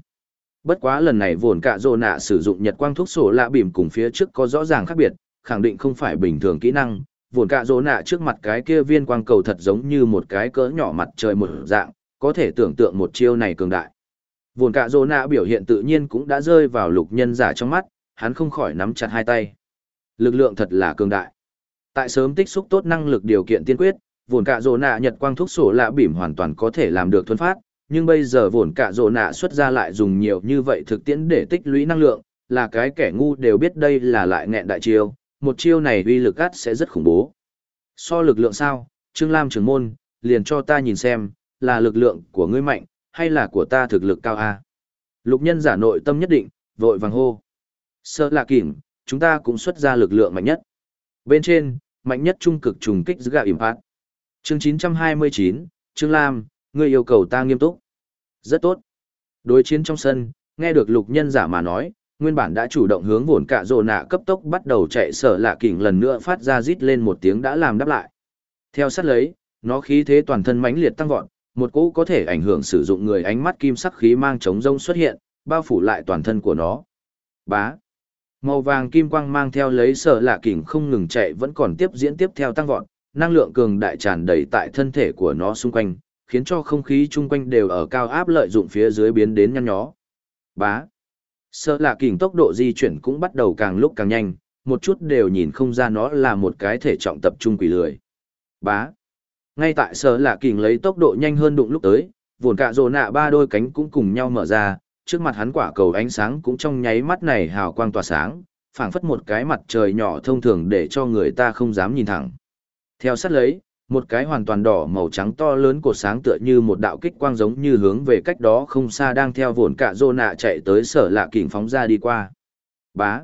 Bất quá lần này vồn cạ rồ nạ sử dụng nhật quang thuốc sổ lạ bìm cùng phía trước có rõ ràng khác biệt, khẳng định không phải bình thường kỹ năng. Vồn cạ rồ nạ trước mặt cái kia viên quang cầu thật giống như một cái cỡ nhỏ mặt trời một dạng, có thể tưởng tượng một chiêu này cường đại. Vồn cả rồ nạ biểu hiện tự nhiên cũng đã rơi vào lục nhân giả trong mắt, hắn không khỏi nắm chặt hai tay. Lực lượng thật là cường đại. Tại sớm tích xúc tốt năng lực điều kiện tiên quyết, vồn cả rồ nạ nhật quang thuốc sổ lạ bỉm hoàn toàn có thể làm được thuần phát, nhưng bây giờ vồn cả rồ nạ xuất ra lại dùng nhiều như vậy thực tiễn để tích lũy năng lượng, là cái kẻ ngu đều biết đây là lại nghẹn đại chiêu, một chiêu này uy lực át sẽ rất khủng bố. So lực lượng sao, Trương Lam trưởng môn, liền cho ta nhìn xem, là lực lượng của ngươi mạnh, hay là của ta thực lực cao a? Lục nhân giả nội tâm nhất định vội vàng hô. Sợ lạ kỉnh chúng ta cũng xuất ra lực lượng mạnh nhất. Bên trên mạnh nhất trung cực trùng kích giữa gạo impact. Chương 929, trương lam ngươi yêu cầu ta nghiêm túc. Rất tốt. Đối chiến trong sân nghe được lục nhân giả mà nói nguyên bản đã chủ động hướng vồn cạ rồ nạ cấp tốc bắt đầu chạy sở lạ kỉnh lần nữa phát ra rít lên một tiếng đã làm đáp lại. Theo sát lấy nó khí thế toàn thân mãnh liệt tăng vọt một cỗ có thể ảnh hưởng sử dụng người ánh mắt kim sắc khí mang chống rông xuất hiện, bao phủ lại toàn thân của nó. Bá. Màu vàng kim quang mang theo lấy sở lạ kỉnh không ngừng chạy vẫn còn tiếp diễn tiếp theo tăng vọt, năng lượng cường đại tràn đầy tại thân thể của nó xung quanh, khiến cho không khí chung quanh đều ở cao áp lợi dụng phía dưới biến đến nhăn nhó. Bá. Sở lạ kỉnh tốc độ di chuyển cũng bắt đầu càng lúc càng nhanh, một chút đều nhìn không ra nó là một cái thể trọng tập trung quỷ lười. Bá. Ngay tại sở lạ kình lấy tốc độ nhanh hơn đụng lúc tới, vồn cạ rồ nạ ba đôi cánh cũng cùng nhau mở ra, trước mặt hắn quả cầu ánh sáng cũng trong nháy mắt này hào quang tỏa sáng, phảng phất một cái mặt trời nhỏ thông thường để cho người ta không dám nhìn thẳng. Theo sát lấy, một cái hoàn toàn đỏ màu trắng to lớn cột sáng tựa như một đạo kích quang giống như hướng về cách đó không xa đang theo vồn cạ rô nạ chạy tới sở lạ kình phóng ra đi qua. Bá.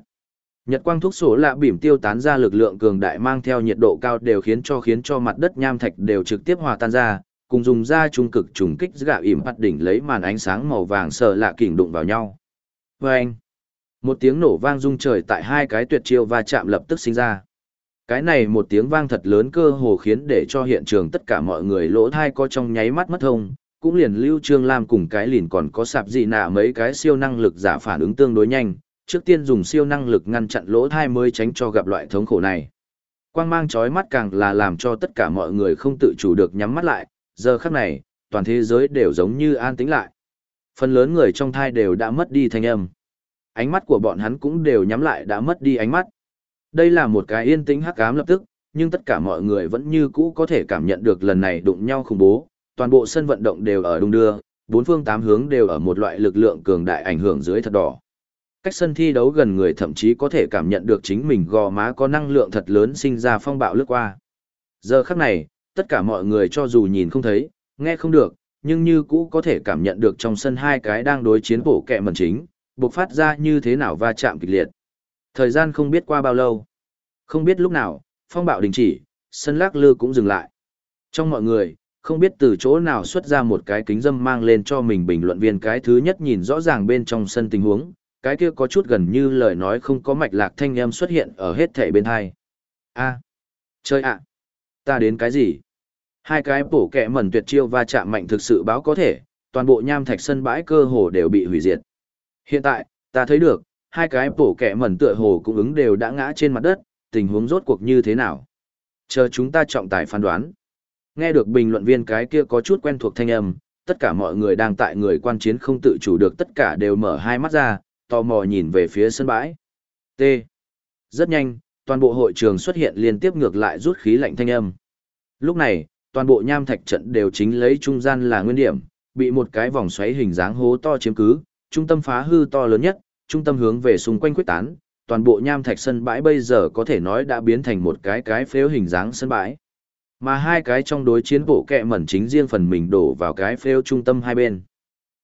Nhật quang thuốc sổ lạ bỉm tiêu tán ra lực lượng cường đại mang theo nhiệt độ cao đều khiến cho khiến cho mặt đất nham thạch đều trực tiếp hòa tan ra, cùng dùng ra trung cực trùng kích gạ ỉm bắt đỉnh lấy màn ánh sáng màu vàng sờ lạ kỉnh đụng vào nhau. Vâng! Một tiếng nổ vang rung trời tại hai cái tuyệt chiêu va chạm lập tức sinh ra. Cái này một tiếng vang thật lớn cơ hồ khiến để cho hiện trường tất cả mọi người lỗ thai có trong nháy mắt mất thông, cũng liền lưu trương lam cùng cái lìn còn có sạp gì nạ mấy cái siêu năng lực giả phản ứng tương đối nhanh, trước tiên dùng siêu năng lực ngăn chặn lỗ thai mới tránh cho gặp loại thống khổ này. Quang mang chói mắt càng là làm cho tất cả mọi người không tự chủ được nhắm mắt lại, giờ khắc này, toàn thế giới đều giống như an tĩnh lại. Phần lớn người trong thai đều đã mất đi thanh âm. Ánh mắt của bọn hắn cũng đều nhắm lại đã mất đi ánh mắt. Đây là một cái yên tĩnh hắc ám lập tức, nhưng tất cả mọi người vẫn như cũ có thể cảm nhận được lần này đụng nhau khủng bố, toàn bộ sân vận động đều ở đung đưa, bốn phương tám hướng đều ở một loại lực lượng cường đại ảnh hưởng dưới thật đỏ. Cách sân thi đấu gần người thậm chí có thể cảm nhận được chính mình gò má có năng lượng thật lớn sinh ra phong bạo lướt qua. Giờ khắc này, tất cả mọi người cho dù nhìn không thấy, nghe không được, nhưng như cũ có thể cảm nhận được trong sân hai cái đang đối chiến bổ kẹ mần chính, bộc phát ra như thế nào va chạm kịch liệt. Thời gian không biết qua bao lâu. Không biết lúc nào, phong bạo đình chỉ, sân lắc lư cũng dừng lại. Trong mọi người, không biết từ chỗ nào xuất ra một cái kính dâm mang lên cho mình bình luận viên cái thứ nhất nhìn rõ ràng bên trong sân tình huống, cái kia có chút gần như lời nói không có mạch lạc thanh âm xuất hiện ở hết thảy bên hai. A, chơi ạ, ta đến cái gì? Hai cái bổ kẹ mẩn tuyệt chiêu va chạm mạnh thực sự báo có thể, toàn bộ nham thạch sân bãi cơ hồ đều bị hủy diệt. Hiện tại, ta thấy được, hai cái bổ kẹ mẩn tựa hồ cũng ứng đều đã ngã trên mặt đất, tình huống rốt cuộc như thế nào? Chờ chúng ta trọng tài phán đoán. Nghe được bình luận viên cái kia có chút quen thuộc thanh âm, tất cả mọi người đang tại người quan chiến không tự chủ được tất cả đều mở hai mắt ra, tò mò nhìn về phía sân bãi. T. Rất nhanh, toàn bộ hội trường xuất hiện liên tiếp ngược lại rút khí lạnh thanh âm. Lúc này, toàn bộ nham thạch trận đều chính lấy trung gian là nguyên điểm, bị một cái vòng xoáy hình dáng hố to chiếm cứ, trung tâm phá hư to lớn nhất, trung tâm hướng về xung quanh quyết tán, toàn bộ nham thạch sân bãi bây giờ có thể nói đã biến thành một cái cái phếu hình dáng sân bãi. Mà hai cái trong đối chiến bộ kẹ mẩn chính riêng phần mình đổ vào cái phếu trung tâm hai bên.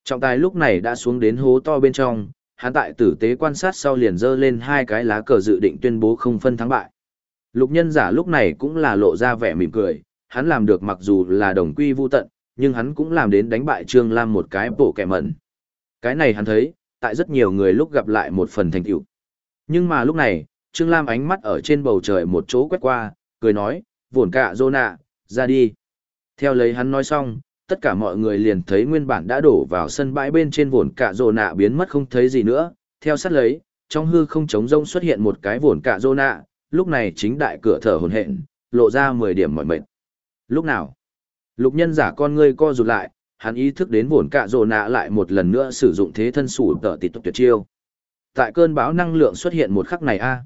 Trọng tài lúc này đã xuống đến hố to bên trong, hắn tại tử tế quan sát sau liền dơ lên hai cái lá cờ dự định tuyên bố không phân thắng bại. Lục nhân giả lúc này cũng là lộ ra vẻ mỉm cười, hắn làm được mặc dù là đồng quy vu tận, nhưng hắn cũng làm đến đánh bại Trương Lam một cái bộ kẻ mẩn. Cái này hắn thấy, tại rất nhiều người lúc gặp lại một phần thành tựu. Nhưng mà lúc này, Trương Lam ánh mắt ở trên bầu trời một chỗ quét qua, cười nói, vổn cả Zona, ra đi. Theo lấy hắn nói xong, tất cả mọi người liền thấy nguyên bản đã đổ vào sân bãi bên trên vồn cạ dô nạ biến mất không thấy gì nữa. Theo sát lấy, trong hư không trống rông xuất hiện một cái vồn cạ rô nạ, lúc này chính đại cửa thở hồn hện, lộ ra 10 điểm mỏi mệt. Lúc nào? Lục nhân giả con ngươi co rụt lại, hắn ý thức đến vồn cạ rồ nạ lại một lần nữa sử dụng thế thân sủ tờ tịt tuyệt chiêu. Tại cơn bão năng lượng xuất hiện một khắc này a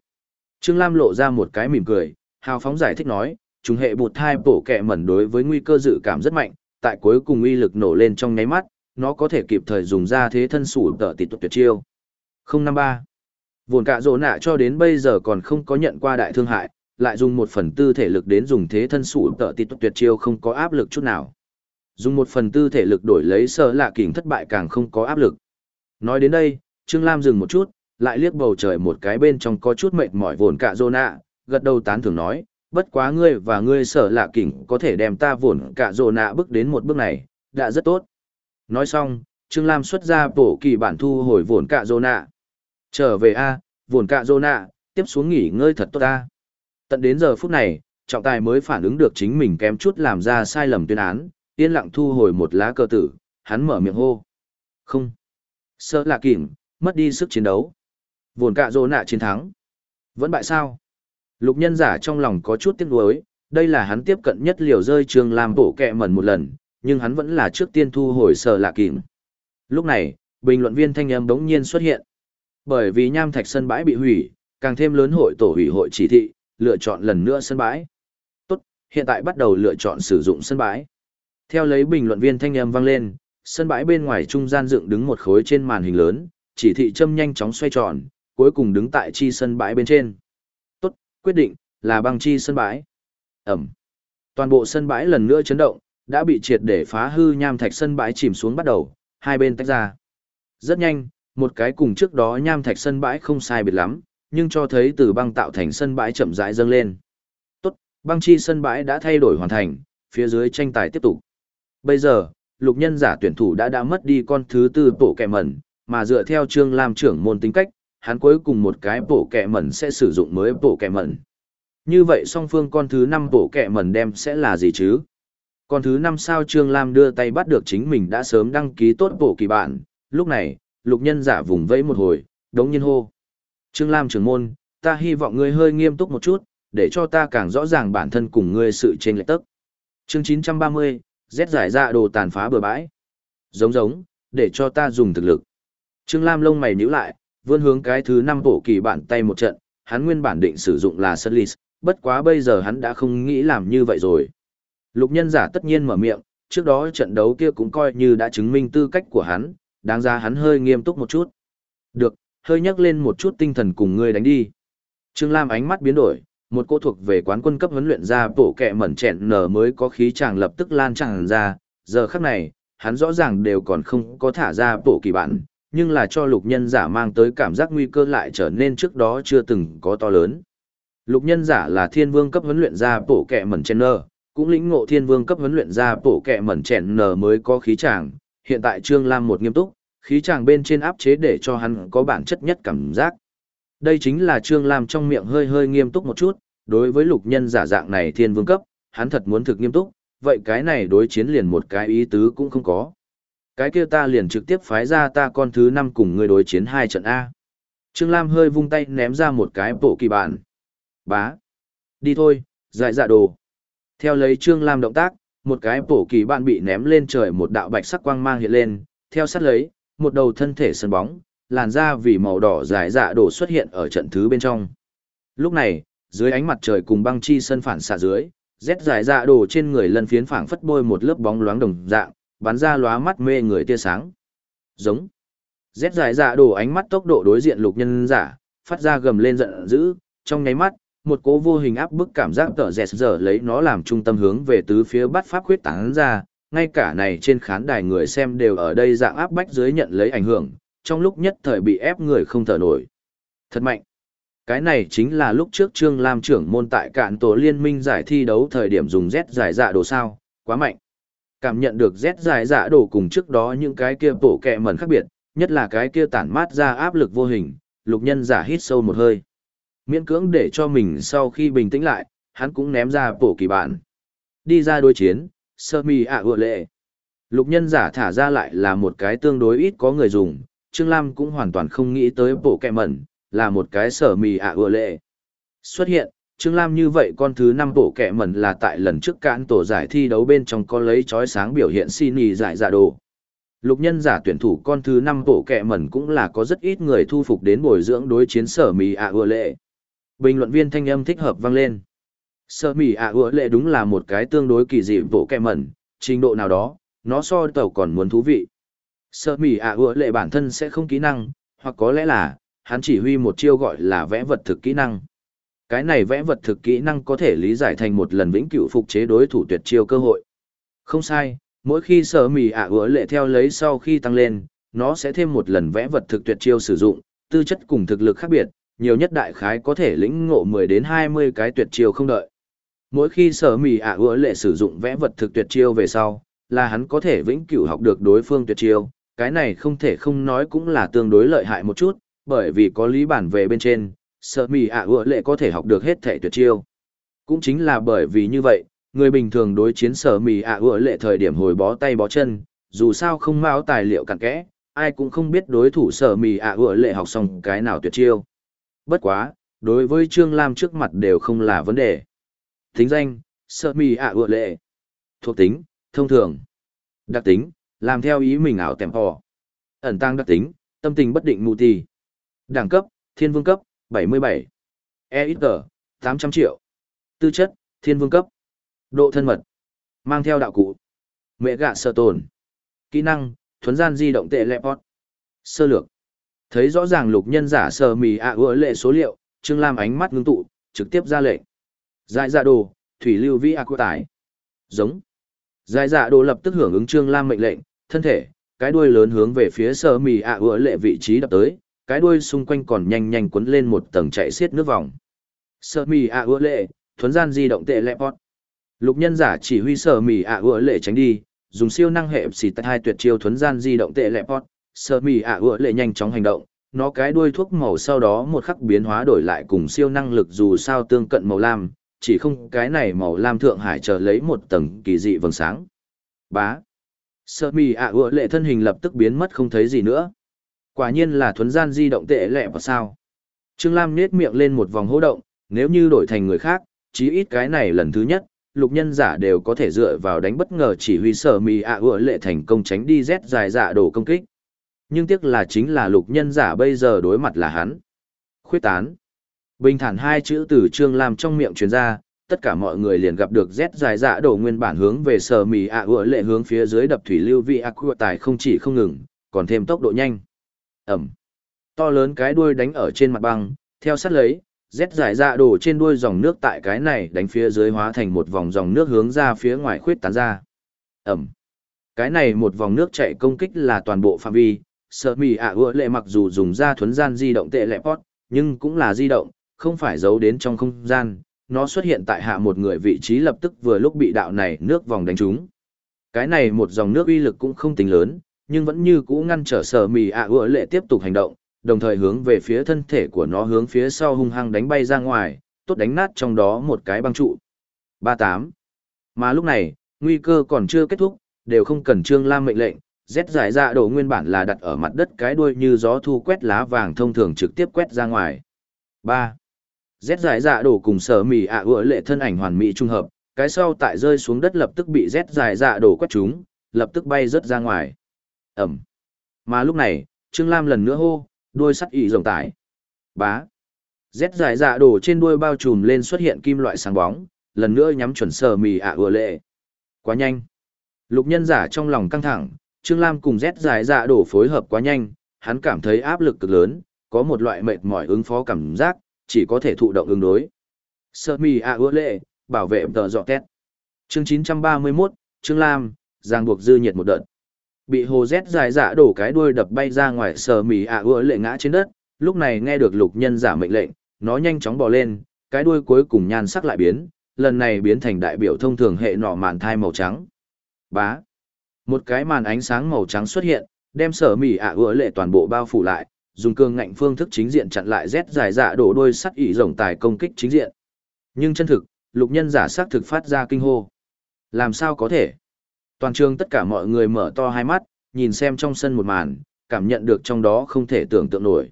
Trương Lam lộ ra một cái mỉm cười, hào phóng giải thích nói, chúng hệ bột thai bổ kẹ mẩn đối với nguy cơ dự cảm rất mạnh, tại cuối cùng uy lực nổ lên trong nháy mắt, nó có thể kịp thời dùng ra thế thân sủ tở tịt tuyệt chiêu. 053. Vồn cả rỗ nạ cho đến bây giờ còn không có nhận qua đại thương hại, lại dùng một phần tư thể lực đến dùng thế thân sủ tở tịt tuyệt chiêu không có áp lực chút nào. Dùng một phần tư thể lực đổi lấy sợ lạ kình thất bại càng không có áp lực. Nói đến đây, Trương Lam dừng một chút, lại liếc bầu trời một cái bên trong có chút mệt mỏi vồn cả rô nạ, gật đầu tán thưởng nói, bất quá ngươi và ngươi sở lạ kỉnh có thể đem ta vồn cả rô nạ bước đến một bước này, đã rất tốt. Nói xong, Trương Lam xuất ra bổ kỳ bản thu hồi vồn cả rô nạ. Trở về A, vồn cả rô nạ, tiếp xuống nghỉ ngơi thật tốt A. Tận đến giờ phút này, trọng tài mới phản ứng được chính mình kém chút làm ra sai lầm tuyên án, yên lặng thu hồi một lá cờ tử, hắn mở miệng hô. Không. Sợ là kỉnh, mất đi sức chiến đấu. Vồn cả rô nạ chiến thắng. Vẫn bại sao? Lục nhân giả trong lòng có chút tiếc nuối, đây là hắn tiếp cận nhất liều rơi trường làm bổ kẹ mẩn một lần, nhưng hắn vẫn là trước tiên thu hồi sợ lạ kìm. Lúc này, bình luận viên thanh âm đống nhiên xuất hiện. Bởi vì nham thạch sân bãi bị hủy, càng thêm lớn hội tổ hủy hội chỉ thị, lựa chọn lần nữa sân bãi. Tốt, hiện tại bắt đầu lựa chọn sử dụng sân bãi. Theo lấy bình luận viên thanh âm vang lên, sân bãi bên ngoài trung gian dựng đứng một khối trên màn hình lớn, chỉ thị châm nhanh chóng xoay tròn, cuối cùng đứng tại chi sân bãi bên trên. Quyết định, là băng chi sân bãi. Ẩm. Toàn bộ sân bãi lần nữa chấn động, đã bị triệt để phá hư nham thạch sân bãi chìm xuống bắt đầu, hai bên tách ra. Rất nhanh, một cái cùng trước đó nham thạch sân bãi không sai biệt lắm, nhưng cho thấy từ băng tạo thành sân bãi chậm rãi dâng lên. Tốt, băng chi sân bãi đã thay đổi hoàn thành, phía dưới tranh tài tiếp tục. Bây giờ, lục nhân giả tuyển thủ đã đã mất đi con thứ tư bộ kẹ mẩn, mà dựa theo Trương Lam trưởng môn tính cách, hắn cuối cùng một cái bộ kẹ mẩn sẽ sử dụng mới bộ kẹ mẩn. Như vậy song phương con thứ năm bộ kẹ mẩn đem sẽ là gì chứ? Con thứ năm sao Trương Lam đưa tay bắt được chính mình đã sớm đăng ký tốt bộ kỳ bản, lúc này, lục nhân giả vùng vẫy một hồi, đống nhiên hô. Trương Lam trưởng môn, ta hy vọng ngươi hơi nghiêm túc một chút, để cho ta càng rõ ràng bản thân cùng ngươi sự trên lệch tức. Chương 930, rét giải ra đồ tàn phá bừa bãi. Giống giống, để cho ta dùng thực lực. Trương Lam lông mày nhíu lại, vươn hướng cái thứ năm bộ kỳ bản tay một trận, hắn nguyên bản định sử dụng là Sunlis, bất quá bây giờ hắn đã không nghĩ làm như vậy rồi. Lục nhân giả tất nhiên mở miệng, trước đó trận đấu kia cũng coi như đã chứng minh tư cách của hắn, đáng ra hắn hơi nghiêm túc một chút. Được, hơi nhắc lên một chút tinh thần cùng ngươi đánh đi. Trương Lam ánh mắt biến đổi, một cô thuộc về quán quân cấp huấn luyện ra bổ kẹ mẩn chẹn nở mới có khí chàng lập tức lan tràn ra, giờ khắc này, hắn rõ ràng đều còn không có thả ra bổ kỳ bản, nhưng là cho lục nhân giả mang tới cảm giác nguy cơ lại trở nên trước đó chưa từng có to lớn. Lục nhân giả là thiên vương cấp huấn luyện ra bổ kẹ mẩn chèn nở, cũng lĩnh ngộ thiên vương cấp huấn luyện ra bổ kẹ mẩn chèn nở mới có khí chàng, hiện tại Trương Lam một nghiêm túc, khí chàng bên trên áp chế để cho hắn có bản chất nhất cảm giác. Đây chính là Trương Lam trong miệng hơi hơi nghiêm túc một chút, đối với lục nhân giả dạng này thiên vương cấp, hắn thật muốn thực nghiêm túc, vậy cái này đối chiến liền một cái ý tứ cũng không có. Cái kia ta liền trực tiếp phái ra ta con thứ năm cùng người đối chiến hai trận A. Trương Lam hơi vung tay ném ra một cái bộ kỳ bản. Bá. Đi thôi, dại dạ đồ. Theo lấy Trương Lam động tác, một cái bổ kỳ bạn bị ném lên trời một đạo bạch sắc quang mang hiện lên, theo sát lấy, một đầu thân thể sân bóng, làn da vì màu đỏ dài dạ đổ xuất hiện ở trận thứ bên trong. Lúc này, dưới ánh mặt trời cùng băng chi sân phản xạ dưới, rét dài dạ đổ trên người lân phiến phảng phất bôi một lớp bóng loáng đồng dạng, bắn ra lóa mắt mê người tia sáng. Giống. Rét dài dạ đổ ánh mắt tốc độ đối diện lục nhân giả, phát ra gầm lên giận dữ, trong nháy mắt, một cố vô hình áp bức cảm giác tở dẹt giờ lấy nó làm trung tâm hướng về tứ phía bắt pháp khuyết tán ra, ngay cả này trên khán đài người xem đều ở đây dạng áp bách dưới nhận lấy ảnh hưởng, trong lúc nhất thời bị ép người không thở nổi. Thật mạnh. Cái này chính là lúc trước Trương Lam trưởng môn tại cạn tổ liên minh giải thi đấu thời điểm dùng Z giải dạ đồ sao, quá mạnh. Cảm nhận được rét dài dạ đổ cùng trước đó những cái kia bổ kẹ mẩn khác biệt, nhất là cái kia tản mát ra áp lực vô hình, lục nhân giả hít sâu một hơi. Miễn cưỡng để cho mình sau khi bình tĩnh lại, hắn cũng ném ra bổ kỳ bản. Đi ra đối chiến, sơ mi ạ à lệ. Lục nhân giả thả ra lại là một cái tương đối ít có người dùng, Trương Lam cũng hoàn toàn không nghĩ tới bổ kẹ mẩn, là một cái sở mì ạ à lệ. Xuất hiện, Trương Lam như vậy con thứ năm bộ kẻ mẩn là tại lần trước cạn tổ giải thi đấu bên trong có lấy chói sáng biểu hiện xin ý giải giả đồ. Lục nhân giả tuyển thủ con thứ năm bộ kẻ mẩn cũng là có rất ít người thu phục đến bồi dưỡng đối chiến sở mì ạ à lệ. Bình luận viên thanh âm thích hợp vang lên. Sở mì ạ à lệ đúng là một cái tương đối kỳ dị bộ kẻ mẩn, trình độ nào đó, nó so tàu còn muốn thú vị. Sở mì ạ à lệ bản thân sẽ không kỹ năng, hoặc có lẽ là, hắn chỉ huy một chiêu gọi là vẽ vật thực kỹ năng. Cái này vẽ vật thực kỹ năng có thể lý giải thành một lần vĩnh cửu phục chế đối thủ tuyệt chiêu cơ hội. Không sai, mỗi khi sở mì ạ à lệ theo lấy sau khi tăng lên, nó sẽ thêm một lần vẽ vật thực tuyệt chiêu sử dụng, tư chất cùng thực lực khác biệt, nhiều nhất đại khái có thể lĩnh ngộ 10 đến 20 cái tuyệt chiêu không đợi. Mỗi khi sở mì ạ à lệ sử dụng vẽ vật thực tuyệt chiêu về sau, là hắn có thể vĩnh cửu học được đối phương tuyệt chiêu, cái này không thể không nói cũng là tương đối lợi hại một chút, bởi vì có lý bản về bên trên, sở mì ạ à lệ có thể học được hết thể tuyệt chiêu. Cũng chính là bởi vì như vậy, người bình thường đối chiến sở mì ạ à lệ thời điểm hồi bó tay bó chân, dù sao không mao tài liệu cặn kẽ, ai cũng không biết đối thủ sở mì ạ à lệ học xong cái nào tuyệt chiêu. Bất quá, đối với Trương Lam trước mặt đều không là vấn đề. Tính danh, sở mì ạ ựa lệ. Thuộc tính, thông thường. Đặc tính, làm theo ý mình ảo tèm hò. Ẩn tăng đặc tính, tâm tình bất định mù tì. Đẳng cấp, thiên vương cấp, 77. EXG, 800 triệu. Tư chất, thiên vương cấp. Độ thân mật. Mang theo đạo cụ. Mẹ gạ sơ tồn. Kỹ năng, thuấn gian di động tệ lẹ. Sơ lược. Thấy rõ ràng lục nhân giả sờ mì ạ à lệ số liệu, Trương Lam ánh mắt ngưng tụ, trực tiếp ra lệnh. Giải dạ đồ, thủy lưu Vi ạ của tải. Giống. Giải dạ đồ lập tức hưởng ứng Trương Lam mệnh lệnh, thân thể, cái đuôi lớn hướng về phía sờ mì ạ à lệ vị trí đập tới, cái đuôi xung quanh còn nhanh nhanh quấn lên một tầng chạy xiết nước vòng. Sở mì ạ à lệ, thuấn gian di động tệ lẹ bọt. Lục nhân giả chỉ huy sở mì ạ à lệ tránh đi, dùng siêu năng hệ xì tại hai tuyệt chiêu thuấn gian di động tệ lẹ bọt. Sở mì ạ Ưa lệ nhanh chóng hành động nó cái đuôi thuốc màu sau đó một khắc biến hóa đổi lại cùng siêu năng lực dù sao tương cận màu lam chỉ không cái này màu lam thượng hải chờ lấy một tầng kỳ dị vầng sáng. Bá. Sở mì ạ ưa lệ thân hình lập tức biến mất không thấy gì nữa. Quả nhiên là thuấn gian di động tệ lẹ và sao. Trương Lam nết miệng lên một vòng hô động, nếu như đổi thành người khác, chí ít cái này lần thứ nhất, lục nhân giả đều có thể dựa vào đánh bất ngờ chỉ huy sở mì ạ ựa lệ thành công tránh đi rét dài dạ đổ công kích. Nhưng tiếc là chính là lục nhân giả bây giờ đối mặt là hắn. Khuyết tán. Bình thản hai chữ từ Trương Lam trong miệng truyền ra, tất cả mọi người liền gặp được rét dài dạ đổ nguyên bản hướng về sở mì ạ ựa lệ hướng phía dưới đập thủy lưu vị ạc tài không chỉ không ngừng, còn thêm tốc độ nhanh. Ẩm. To lớn cái đuôi đánh ở trên mặt băng, theo sát lấy, rét giải ra đổ trên đuôi dòng nước tại cái này đánh phía dưới hóa thành một vòng dòng nước hướng ra phía ngoài khuyết tán ra. Ẩm. Cái này một vòng nước chạy công kích là toàn bộ phạm vi, sợ mì ạ ưa lệ mặc dù dùng ra thuấn gian di động tệ lệ pot, nhưng cũng là di động, không phải giấu đến trong không gian, nó xuất hiện tại hạ một người vị trí lập tức vừa lúc bị đạo này nước vòng đánh trúng. Cái này một dòng nước uy lực cũng không tính lớn, nhưng vẫn như cũ ngăn trở sở mì ạ ưa lệ tiếp tục hành động, đồng thời hướng về phía thân thể của nó hướng phía sau hung hăng đánh bay ra ngoài, tốt đánh nát trong đó một cái băng trụ. 38. Mà lúc này, nguy cơ còn chưa kết thúc, đều không cần Trương Lam mệnh lệnh, rét giải ra đổ nguyên bản là đặt ở mặt đất cái đuôi như gió thu quét lá vàng thông thường trực tiếp quét ra ngoài. 3. Rét giải dạ đổ cùng sở mì ạ à lệ thân ảnh hoàn mỹ trung hợp, cái sau tại rơi xuống đất lập tức bị rét giải dạ đổ quét chúng lập tức bay rớt ra ngoài. Ẩm. Mà lúc này, Trương Lam lần nữa hô, đuôi sắt ỉ rồng tải. Bá. Rét dài dạ đổ trên đuôi bao trùm lên xuất hiện kim loại sáng bóng, lần nữa nhắm chuẩn sờ mì ạ à lệ. Quá nhanh. Lục nhân giả trong lòng căng thẳng, Trương Lam cùng rét dài dạ đổ phối hợp quá nhanh, hắn cảm thấy áp lực cực lớn, có một loại mệt mỏi ứng phó cảm giác, chỉ có thể thụ động ứng đối. Sơ mì ạ à lệ, bảo vệ tờ dọ tét. Chương 931, Trương Lam, giang buộc dư nhiệt một đợt. Bị hồ rét dài dạ đổ cái đuôi đập bay ra ngoài sờ mì ạ ưa lệ ngã trên đất, lúc này nghe được lục nhân giả mệnh lệnh, nó nhanh chóng bò lên, cái đuôi cuối cùng nhan sắc lại biến, lần này biến thành đại biểu thông thường hệ nọ màn thai màu trắng. Bá. Một cái màn ánh sáng màu trắng xuất hiện, đem sở mì ạ ứa lệ toàn bộ bao phủ lại, dùng cương ngạnh phương thức chính diện chặn lại rét dài dạ đổ đuôi sắt ỉ rồng tài công kích chính diện. Nhưng chân thực, lục nhân giả sắc thực phát ra kinh hô. Làm sao có thể? Toàn trường tất cả mọi người mở to hai mắt, nhìn xem trong sân một màn, cảm nhận được trong đó không thể tưởng tượng nổi.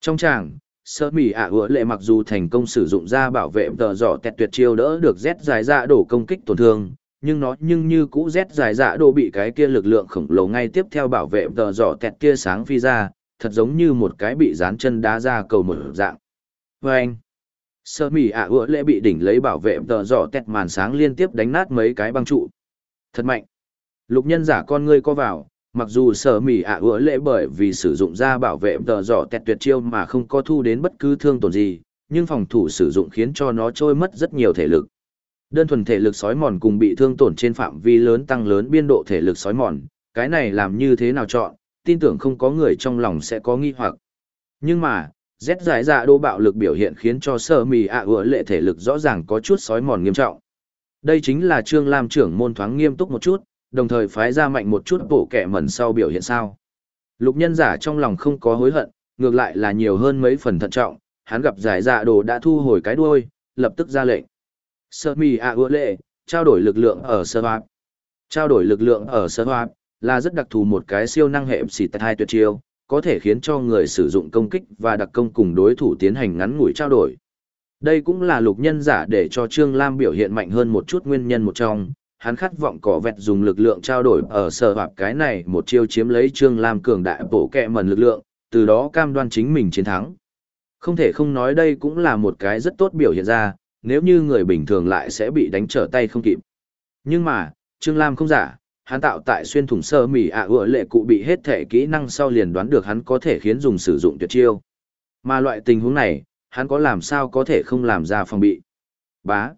Trong tràng, sơ mỉ ạ à lệ mặc dù thành công sử dụng ra bảo vệ tờ giỏ tẹt tuyệt chiêu đỡ được Z dài dạ đổ công kích tổn thương, nhưng nó nhưng như cũ Z dài dạ đổ bị cái kia lực lượng khổng lồ ngay tiếp theo bảo vệ tờ giỏ tẹt kia sáng phi ra, thật giống như một cái bị dán chân đá ra cầu mở dạng. Và anh, sơ mỉ ạ à lệ bị đỉnh lấy bảo vệ tờ giỏ tẹt màn sáng liên tiếp đánh nát mấy cái băng trụ. Thật mạnh. Lục nhân giả con ngươi co vào, mặc dù sở mỉ ạ ứa lệ bởi vì sử dụng ra bảo vệ tờ giỏ tẹt tuyệt chiêu mà không có thu đến bất cứ thương tổn gì, nhưng phòng thủ sử dụng khiến cho nó trôi mất rất nhiều thể lực. Đơn thuần thể lực sói mòn cùng bị thương tổn trên phạm vi lớn tăng lớn biên độ thể lực sói mòn, cái này làm như thế nào chọn, tin tưởng không có người trong lòng sẽ có nghi hoặc. Nhưng mà, rét giải dạ đô bạo lực biểu hiện khiến cho sở mì ạ ứa lệ thể lực rõ ràng có chút sói mòn nghiêm trọng. Đây chính là Trương Lam trưởng môn thoáng nghiêm túc một chút, đồng thời phái ra mạnh một chút bộ kẻ mẩn sau biểu hiện sao. Lục nhân giả trong lòng không có hối hận, ngược lại là nhiều hơn mấy phần thận trọng, hắn gặp giải dạ đồ đã thu hồi cái đuôi, lập tức ra lệnh. Sơ mì ạ ưa lệ, trao đổi lực lượng ở sơ hoạt. Trao đổi lực lượng ở sơ hoạt, là rất đặc thù một cái siêu năng hệ xỉ tại hai tuyệt chiêu, có thể khiến cho người sử dụng công kích và đặc công cùng đối thủ tiến hành ngắn ngủi trao đổi. Đây cũng là lục nhân giả để cho Trương Lam biểu hiện mạnh hơn một chút nguyên nhân một trong, hắn khát vọng cỏ vẹt dùng lực lượng trao đổi ở sở hoạt cái này một chiêu chiếm lấy Trương Lam cường đại bổ kẹ mần lực lượng, từ đó cam đoan chính mình chiến thắng. Không thể không nói đây cũng là một cái rất tốt biểu hiện ra, nếu như người bình thường lại sẽ bị đánh trở tay không kịp. Nhưng mà, Trương Lam không giả, hắn tạo tại xuyên thủng sơ mì ạ à lệ cụ bị hết thể kỹ năng sau liền đoán được hắn có thể khiến dùng sử dụng tuyệt chiêu. Mà loại tình huống này, hắn có làm sao có thể không làm ra phòng bị. Bá.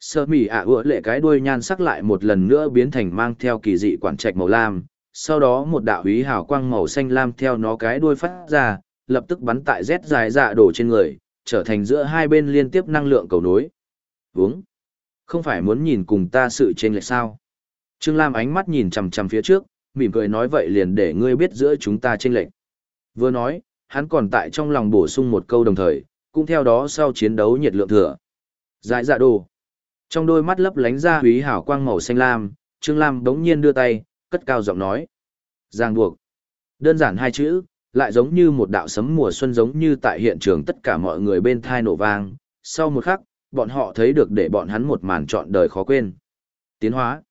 Sơ mỉ ạ ựa lệ cái đuôi nhan sắc lại một lần nữa biến thành mang theo kỳ dị quản trạch màu lam, sau đó một đạo ý hào quang màu xanh lam theo nó cái đuôi phát ra, lập tức bắn tại rét dài dạ đổ trên người, trở thành giữa hai bên liên tiếp năng lượng cầu nối. Vúng! Không phải muốn nhìn cùng ta sự chênh lệch sao? Trương Lam ánh mắt nhìn chằm chằm phía trước, mỉm cười nói vậy liền để ngươi biết giữa chúng ta chênh lệch. Vừa nói, hắn còn tại trong lòng bổ sung một câu đồng thời, cũng theo đó sau chiến đấu nhiệt lượng thừa. Giải dạ đồ. Trong đôi mắt lấp lánh ra húy hảo quang màu xanh lam, Trương Lam đống nhiên đưa tay, cất cao giọng nói. Giang buộc. Đơn giản hai chữ, lại giống như một đạo sấm mùa xuân giống như tại hiện trường tất cả mọi người bên thai nổ vang. Sau một khắc, bọn họ thấy được để bọn hắn một màn trọn đời khó quên. Tiến hóa.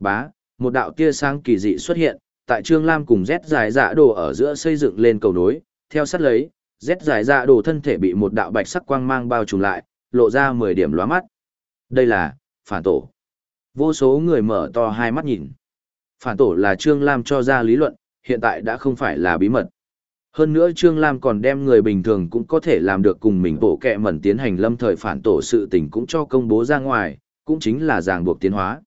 Bá, một đạo tia sáng kỳ dị xuất hiện, tại Trương Lam cùng Z dài dạ đồ ở giữa xây dựng lên cầu nối, theo sát lấy, Z dài dạ đồ thân thể bị một đạo bạch sắc quang mang bao trùm lại, lộ ra 10 điểm lóa mắt. Đây là, phản tổ. Vô số người mở to hai mắt nhìn. Phản tổ là Trương Lam cho ra lý luận, hiện tại đã không phải là bí mật. Hơn nữa Trương Lam còn đem người bình thường cũng có thể làm được cùng mình bộ kẹ mẩn tiến hành lâm thời phản tổ sự tình cũng cho công bố ra ngoài, cũng chính là ràng buộc tiến hóa.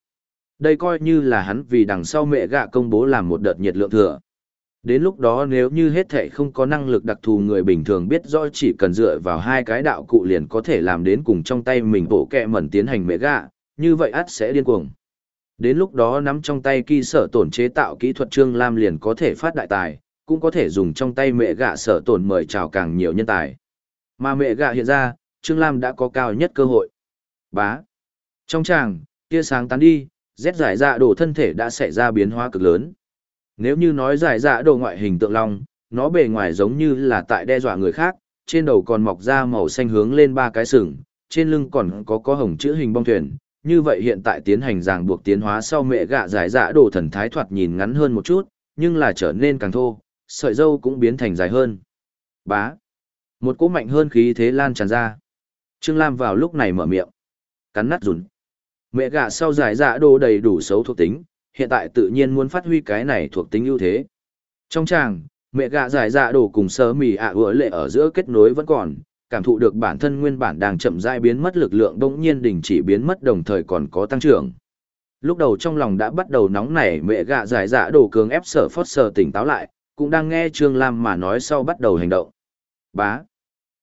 Đây coi như là hắn vì đằng sau mẹ gạ công bố làm một đợt nhiệt lượng thừa. Đến lúc đó nếu như hết thệ không có năng lực đặc thù người bình thường biết rõ chỉ cần dựa vào hai cái đạo cụ liền có thể làm đến cùng trong tay mình bộ kẹ mẩn tiến hành mẹ gạ, như vậy ắt sẽ điên cuồng. Đến lúc đó nắm trong tay kỳ sở tổn chế tạo kỹ thuật Trương Lam liền có thể phát đại tài, cũng có thể dùng trong tay mẹ gạ sở tổn mời chào càng nhiều nhân tài. Mà mẹ gạ hiện ra, Trương Lam đã có cao nhất cơ hội. Bá. Trong tràng, tia sáng tán đi, rét giải dạ đổ thân thể đã xảy ra biến hóa cực lớn. Nếu như nói giải dạ đồ ngoại hình tượng long, nó bề ngoài giống như là tại đe dọa người khác, trên đầu còn mọc ra màu xanh hướng lên ba cái sừng, trên lưng còn có có hồng chữ hình bong thuyền. Như vậy hiện tại tiến hành ràng buộc tiến hóa sau mẹ gạ giải dạ đồ thần thái thoạt nhìn ngắn hơn một chút, nhưng là trở nên càng thô, sợi dâu cũng biến thành dài hơn. Bá. Một cỗ mạnh hơn khí thế lan tràn ra. Trương Lam vào lúc này mở miệng. Cắn nát rùn. Mẹ gạ sau giải dạ đồ đầy đủ xấu thuộc tính, hiện tại tự nhiên muốn phát huy cái này thuộc tính ưu thế. Trong tràng, mẹ gạ giải dạ đổ cùng sơ mì ạ à lệ ở giữa kết nối vẫn còn, cảm thụ được bản thân nguyên bản đang chậm rãi biến mất lực lượng bỗng nhiên đình chỉ biến mất đồng thời còn có tăng trưởng. Lúc đầu trong lòng đã bắt đầu nóng nảy mẹ gạ giải dạ đổ cường ép sở phót sở tỉnh táo lại, cũng đang nghe Trương Lam mà nói sau bắt đầu hành động. Bá.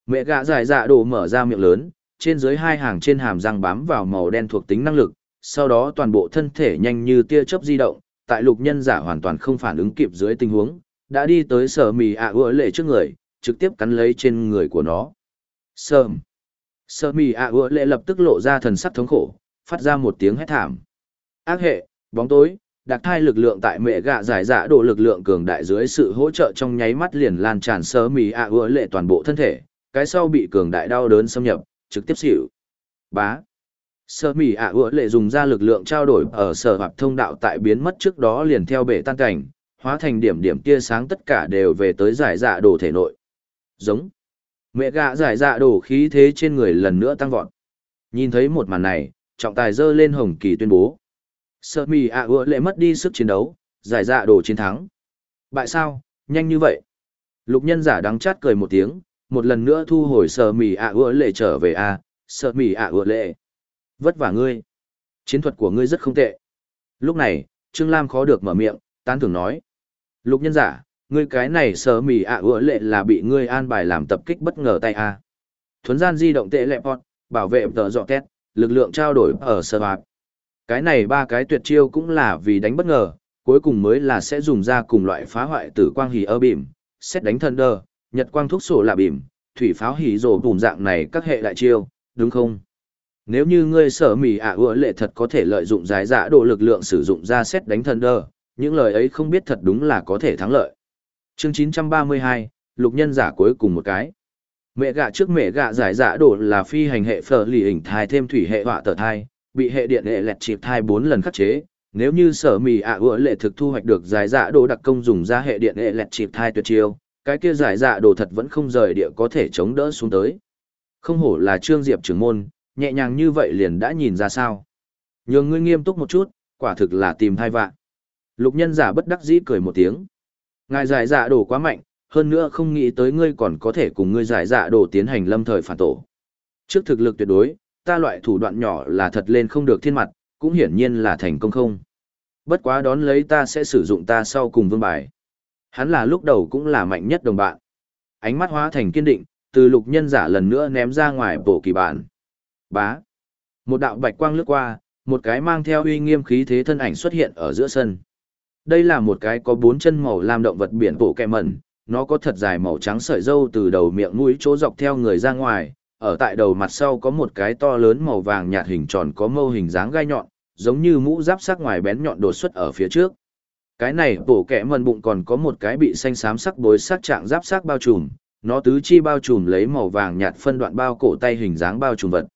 Mẹ gạ giải dạ đổ mở ra miệng lớn, trên dưới hai hàng trên hàm răng bám vào màu đen thuộc tính năng lực, sau đó toàn bộ thân thể nhanh như tia chớp di động, tại lục nhân giả hoàn toàn không phản ứng kịp dưới tình huống, đã đi tới sở mì ạ à lệ trước người, trực tiếp cắn lấy trên người của nó. Sơm. Sở mì ạ à lệ lập tức lộ ra thần sắc thống khổ, phát ra một tiếng hét thảm. Ác hệ, bóng tối, đặc thai lực lượng tại mẹ gạ giải dạ độ lực lượng cường đại dưới sự hỗ trợ trong nháy mắt liền lan tràn sở mì ạ à lệ toàn bộ thân thể, cái sau bị cường đại đau đớn xâm nhập, trực tiếp xỉu. Bá. Sở mỉ ạ à lệ dùng ra lực lượng trao đổi ở sở hợp thông đạo tại biến mất trước đó liền theo bể tan cảnh, hóa thành điểm điểm tia sáng tất cả đều về tới giải dạ đồ thể nội. Giống. Mẹ gạ giải dạ đồ khí thế trên người lần nữa tăng vọt. Nhìn thấy một màn này, trọng tài dơ lên hồng kỳ tuyên bố. Sở mỉ ạ à lệ mất đi sức chiến đấu, giải dạ đồ chiến thắng. Bại sao, nhanh như vậy. Lục nhân giả đắng chát cười một tiếng, một lần nữa thu hồi Sở mỉ ạ à lệ trở về a Sở mỉ ạ ủa lệ Vất vả ngươi. Chiến thuật của ngươi rất không tệ. Lúc này, Trương Lam khó được mở miệng, tán thưởng nói. Lục nhân giả, ngươi cái này sờ mì ạ à lệ là bị ngươi an bài làm tập kích bất ngờ tay a à. Thuấn gian di động tệ lệ pot, bảo vệ tờ dọ tét, lực lượng trao đổi ở sờ bạc. Cái này ba cái tuyệt chiêu cũng là vì đánh bất ngờ, cuối cùng mới là sẽ dùng ra cùng loại phá hoại tử quang hỉ ơ bìm, xét đánh thần đơ, nhật quang thuốc sổ là bìm, thủy pháo hỉ rổ bùm dạng này các hệ đại chiêu, đúng không? Nếu như ngươi sở mỉ ạ à lệ thật có thể lợi dụng giải dạ độ lực lượng sử dụng ra xét đánh thần đơ, những lời ấy không biết thật đúng là có thể thắng lợi. Chương 932, lục nhân giả cuối cùng một cái. Mẹ gạ trước mẹ gạ giải dạ độ là phi hành hệ phở lì hình thai thêm thủy hệ họa tờ thai, bị hệ điện hệ lẹt chịp thai 4 lần khắc chế. Nếu như sở mì ạ à lệ thực thu hoạch được giải dạ độ đặc công dùng ra hệ điện hệ lẹt chịp thai tuyệt chiêu, cái kia giải dạ độ thật vẫn không rời địa có thể chống đỡ xuống tới. Không hổ là trương diệp trưởng môn, nhẹ nhàng như vậy liền đã nhìn ra sao. Nhường ngươi nghiêm túc một chút, quả thực là tìm thai vạn. Lục nhân giả bất đắc dĩ cười một tiếng. Ngài giải dạ đổ quá mạnh, hơn nữa không nghĩ tới ngươi còn có thể cùng ngươi giải dạ đổ tiến hành lâm thời phản tổ. Trước thực lực tuyệt đối, ta loại thủ đoạn nhỏ là thật lên không được thiên mặt, cũng hiển nhiên là thành công không. Bất quá đón lấy ta sẽ sử dụng ta sau cùng vương bài. Hắn là lúc đầu cũng là mạnh nhất đồng bạn. Ánh mắt hóa thành kiên định, từ lục nhân giả lần nữa ném ra ngoài bộ kỳ bản. Bá. Một đạo bạch quang lướt qua, một cái mang theo uy nghiêm khí thế thân ảnh xuất hiện ở giữa sân. Đây là một cái có bốn chân màu lam động vật biển bộ kẹ mẩn, nó có thật dài màu trắng sợi dâu từ đầu miệng mũi chỗ dọc theo người ra ngoài, ở tại đầu mặt sau có một cái to lớn màu vàng nhạt hình tròn có mâu hình dáng gai nhọn, giống như mũ giáp sắc ngoài bén nhọn đột xuất ở phía trước. Cái này bổ kẹ mần bụng còn có một cái bị xanh xám sắc bối sắc trạng giáp sắc bao trùm, nó tứ chi bao trùm lấy màu vàng nhạt phân đoạn bao cổ tay hình dáng bao trùm vật.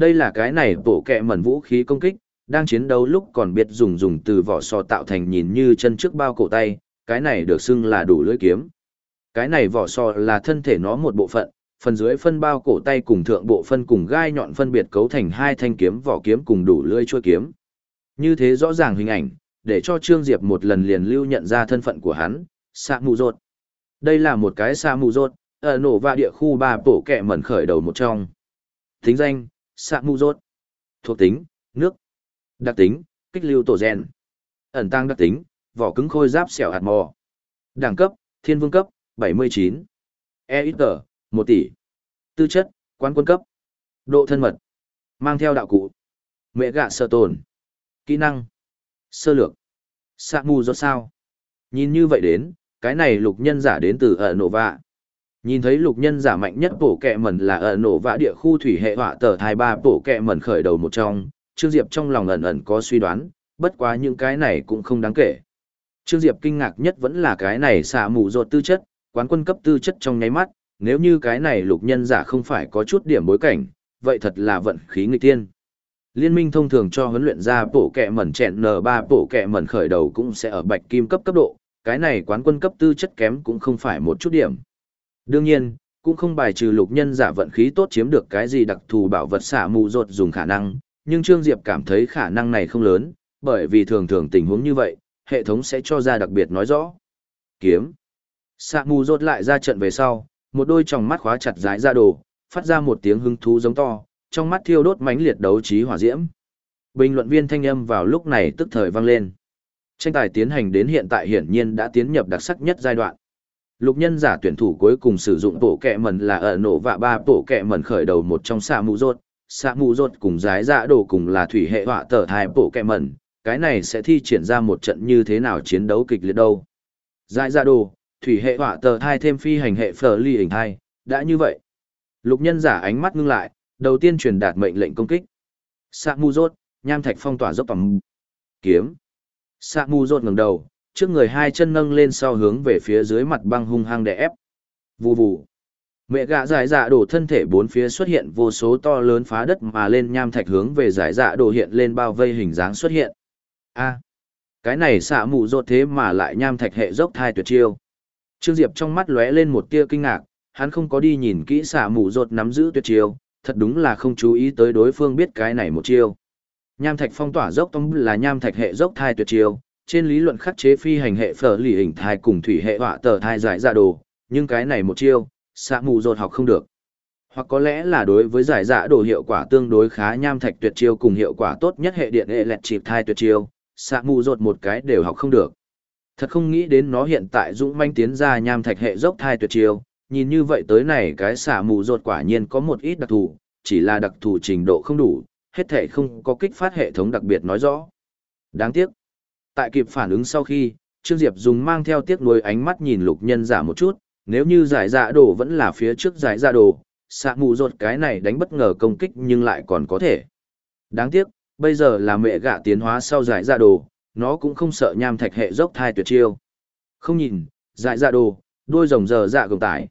Đây là cái này bổ kẹ mẩn vũ khí công kích, đang chiến đấu lúc còn biết dùng dùng từ vỏ sò tạo thành nhìn như chân trước bao cổ tay, cái này được xưng là đủ lưỡi kiếm. Cái này vỏ sò là thân thể nó một bộ phận, phần dưới phân bao cổ tay cùng thượng bộ phân cùng gai nhọn phân biệt cấu thành hai thanh kiếm vỏ kiếm cùng đủ lưỡi chuôi kiếm. Như thế rõ ràng hình ảnh, để cho Trương Diệp một lần liền lưu nhận ra thân phận của hắn, xạ Mù Rột. Đây là một cái xạ Mù Rột, ở nổ và địa khu ba bổ kẹ mẩn khởi đầu một trong. thính danh, xạ Mù rốt. Thuộc tính, nước. Đặc tính, kích lưu tổ gen. Ẩn tăng đặc tính, vỏ cứng khôi giáp xẻo hạt mò. Đẳng cấp, thiên vương cấp, 79. E ít tờ, 1 tỷ. Tư chất, quan quân cấp. Độ thân mật. Mang theo đạo cụ. Mẹ gạ Sợ tồn. Kỹ năng. Sơ lược. Sạ mù do sao? Nhìn như vậy đến, cái này lục nhân giả đến từ ở nổ vạ. Nhìn thấy lục nhân giả mạnh nhất bổ kẹ mẩn là ở nổ vã địa khu thủy hệ họa tờ thai ba bổ kẹ mẩn khởi đầu một trong, Trương Diệp trong lòng ẩn ẩn có suy đoán, bất quá những cái này cũng không đáng kể. Trương Diệp kinh ngạc nhất vẫn là cái này xạ mù rột tư chất, quán quân cấp tư chất trong nháy mắt, nếu như cái này lục nhân giả không phải có chút điểm bối cảnh, vậy thật là vận khí nghịch tiên. Liên minh thông thường cho huấn luyện ra bổ kẹ mẩn chẹn N3 bổ kẹ mẩn khởi đầu cũng sẽ ở bạch kim cấp cấp độ, cái này quán quân cấp tư chất kém cũng không phải một chút điểm. Đương nhiên, cũng không bài trừ lục nhân giả vận khí tốt chiếm được cái gì đặc thù bảo vật xả mù rột dùng khả năng, nhưng Trương Diệp cảm thấy khả năng này không lớn, bởi vì thường thường tình huống như vậy, hệ thống sẽ cho ra đặc biệt nói rõ. Kiếm. Xạ mù rột lại ra trận về sau, một đôi tròng mắt khóa chặt rái ra đồ, phát ra một tiếng hưng thú giống to, trong mắt thiêu đốt mãnh liệt đấu trí hỏa diễm. Bình luận viên thanh âm vào lúc này tức thời vang lên. Tranh tài tiến hành đến hiện tại hiển nhiên đã tiến nhập đặc sắc nhất giai đoạn. Lục nhân giả tuyển thủ cuối cùng sử dụng bộ kẹ mẩn là ở nổ vạ ba bộ kẹ mẩn khởi đầu một trong xạ mù rột, xạ mù rột cùng giái dạ đồ cùng là thủy hệ họa tờ hai bộ kẹ mẩn, cái này sẽ thi triển ra một trận như thế nào chiến đấu kịch liệt đâu. Giái dạ đồ, thủy hệ họa tờ hai thêm phi hành hệ phở ly hình hai, đã như vậy. Lục nhân giả ánh mắt ngưng lại, đầu tiên truyền đạt mệnh lệnh công kích. Sạ mù rốt, nham thạch phong tỏa dốc tầm kiếm. Sạ mù rốt ngẩng đầu, trước người hai chân nâng lên sau hướng về phía dưới mặt băng hung hăng đè ép. Vù vù. Mẹ gạ giải dạ đổ thân thể bốn phía xuất hiện vô số to lớn phá đất mà lên nham thạch hướng về giải dạ đổ hiện lên bao vây hình dáng xuất hiện. A, cái này xạ mụ rột thế mà lại nham thạch hệ dốc thai tuyệt chiêu. Trương Diệp trong mắt lóe lên một tia kinh ngạc, hắn không có đi nhìn kỹ xạ mụ rột nắm giữ tuyệt chiêu, thật đúng là không chú ý tới đối phương biết cái này một chiêu. Nham thạch phong tỏa dốc tông là nham thạch hệ dốc thai tuyệt chiêu, trên lý luận khắc chế phi hành hệ phở lì hình thai cùng thủy hệ họa tờ thai giải dạ đồ, nhưng cái này một chiêu, xạ mù dột học không được. Hoặc có lẽ là đối với giải dạ đồ hiệu quả tương đối khá nham thạch tuyệt chiêu cùng hiệu quả tốt nhất hệ điện hệ lẹt chịp thai tuyệt chiêu, xạ mù dột một cái đều học không được. Thật không nghĩ đến nó hiện tại dũng manh tiến ra nham thạch hệ dốc thai tuyệt chiêu, nhìn như vậy tới này cái xả mù rột quả nhiên có một ít đặc thù, chỉ là đặc thù trình độ không đủ, hết thể không có kích phát hệ thống đặc biệt nói rõ. Đáng tiếc. Tại kịp phản ứng sau khi, Trương Diệp dùng mang theo tiếc nuối ánh mắt nhìn lục nhân giả một chút, nếu như giải dạ đồ vẫn là phía trước giải dạ đồ, xạ mù rột cái này đánh bất ngờ công kích nhưng lại còn có thể. Đáng tiếc, bây giờ là mẹ gạ tiến hóa sau giải dạ đồ, nó cũng không sợ nham thạch hệ dốc thai tuyệt chiêu. Không nhìn, giải dạ đồ, đôi rồng giờ dạ gồng tải.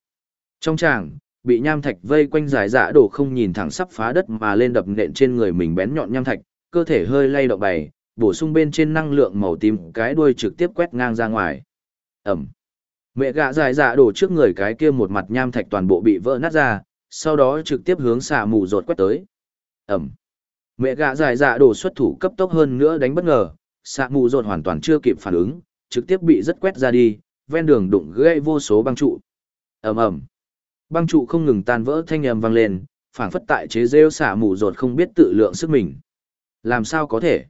Trong tràng, bị nham thạch vây quanh giải dạ đổ không nhìn thẳng sắp phá đất mà lên đập nện trên người mình bén nhọn nham thạch, cơ thể hơi lay động bày, bổ sung bên trên năng lượng màu tím cái đuôi trực tiếp quét ngang ra ngoài. Ẩm. Mẹ gạ dài dạ đổ trước người cái kia một mặt nham thạch toàn bộ bị vỡ nát ra, sau đó trực tiếp hướng xạ mù rột quét tới. Ẩm. Mẹ gạ dài dạ đổ xuất thủ cấp tốc hơn nữa đánh bất ngờ, xạ mù rột hoàn toàn chưa kịp phản ứng, trực tiếp bị rất quét ra đi, ven đường đụng gãy vô số băng trụ. Ầm ầm. Băng trụ không ngừng tan vỡ thanh âm vang lên, phảng phất tại chế rêu xạ mù rột không biết tự lượng sức mình. Làm sao có thể?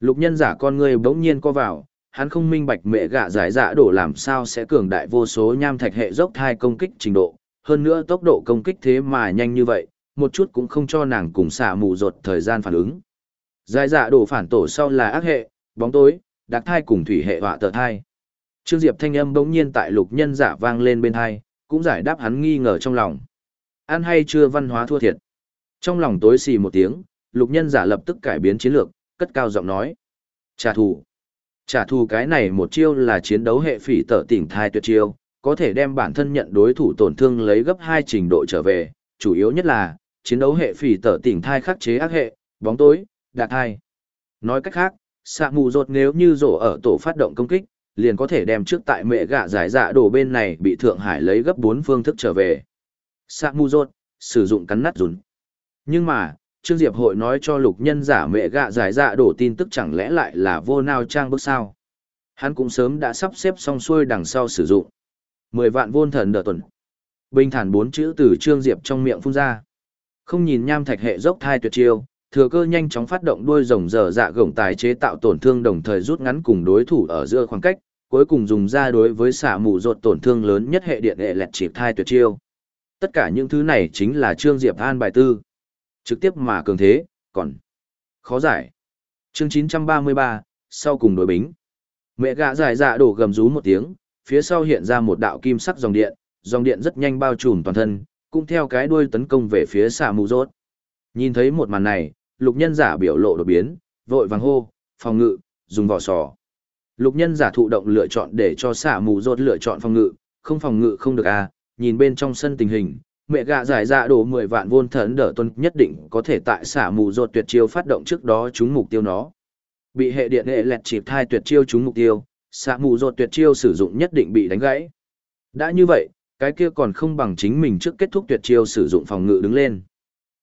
Lục nhân giả con người bỗng nhiên co vào, hắn không minh bạch mẹ gạ giải dạ đổ làm sao sẽ cường đại vô số nham thạch hệ dốc thai công kích trình độ, hơn nữa tốc độ công kích thế mà nhanh như vậy, một chút cũng không cho nàng cùng xả mù rột thời gian phản ứng. Giải dạ đổ phản tổ sau là ác hệ, bóng tối, đặc thai cùng thủy hệ họa tờ thai. Trương Diệp thanh âm bỗng nhiên tại lục nhân giả vang lên bên thai, cũng giải đáp hắn nghi ngờ trong lòng. Ăn hay chưa văn hóa thua thiệt. Trong lòng tối xì một tiếng, lục nhân giả lập tức cải biến chiến lược, cất cao giọng nói. Trả thù. Trả thù cái này một chiêu là chiến đấu hệ phỉ tở tỉnh thai tuyệt chiêu, có thể đem bản thân nhận đối thủ tổn thương lấy gấp hai trình độ trở về, chủ yếu nhất là, chiến đấu hệ phỉ tở tỉnh thai khắc chế ác hệ, bóng tối, đạt thai. Nói cách khác, xạ mù rột nếu như rổ ở tổ phát động công kích, liền có thể đem trước tại mẹ gạ giải dạ đổ bên này bị Thượng Hải lấy gấp bốn phương thức trở về. Sạ mù rột, sử dụng cắn nát rùn. Nhưng mà, Trương Diệp hội nói cho lục nhân giả mẹ gạ giải dạ đổ tin tức chẳng lẽ lại là vô nào trang bức sao. Hắn cũng sớm đã sắp xếp xong xuôi đằng sau sử dụng. mười vạn vôn thần đợt tuần. Bình thản bốn chữ từ Trương Diệp trong miệng phun ra. Không nhìn nham thạch hệ dốc thai tuyệt chiêu, thừa cơ nhanh chóng phát động đuôi rồng dở dạ gồng tài chế tạo tổn thương đồng thời rút ngắn cùng đối thủ ở giữa khoảng cách, cuối cùng dùng ra đối với xả mù rột tổn thương lớn nhất hệ điện hệ lẹt chịp thai tuyệt chiêu. Tất cả những thứ này chính là Trương Diệp An bài tư. Trực tiếp mà cường thế, còn khó giải. Chương 933, sau cùng đối bính. Mẹ gạ giải dạ đổ gầm rú một tiếng, phía sau hiện ra một đạo kim sắc dòng điện, dòng điện rất nhanh bao trùm toàn thân, cũng theo cái đuôi tấn công về phía xà mù rốt. Nhìn thấy một màn này, lục nhân giả biểu lộ đột biến, vội vàng hô, phòng ngự, dùng vỏ sò. Lục nhân giả thụ động lựa chọn để cho xả mù rốt lựa chọn phòng ngự, không phòng ngự không được à, nhìn bên trong sân tình hình, mẹ gạ giải dạ đổ 10 vạn vôn thần đỡ tuân nhất định có thể tại xả mù rốt tuyệt chiêu phát động trước đó trúng mục tiêu nó. Bị hệ điện hệ lẹt chịp thai tuyệt chiêu trúng mục tiêu, xả mù rốt tuyệt chiêu sử dụng nhất định bị đánh gãy. Đã như vậy, cái kia còn không bằng chính mình trước kết thúc tuyệt chiêu sử dụng phòng ngự đứng lên.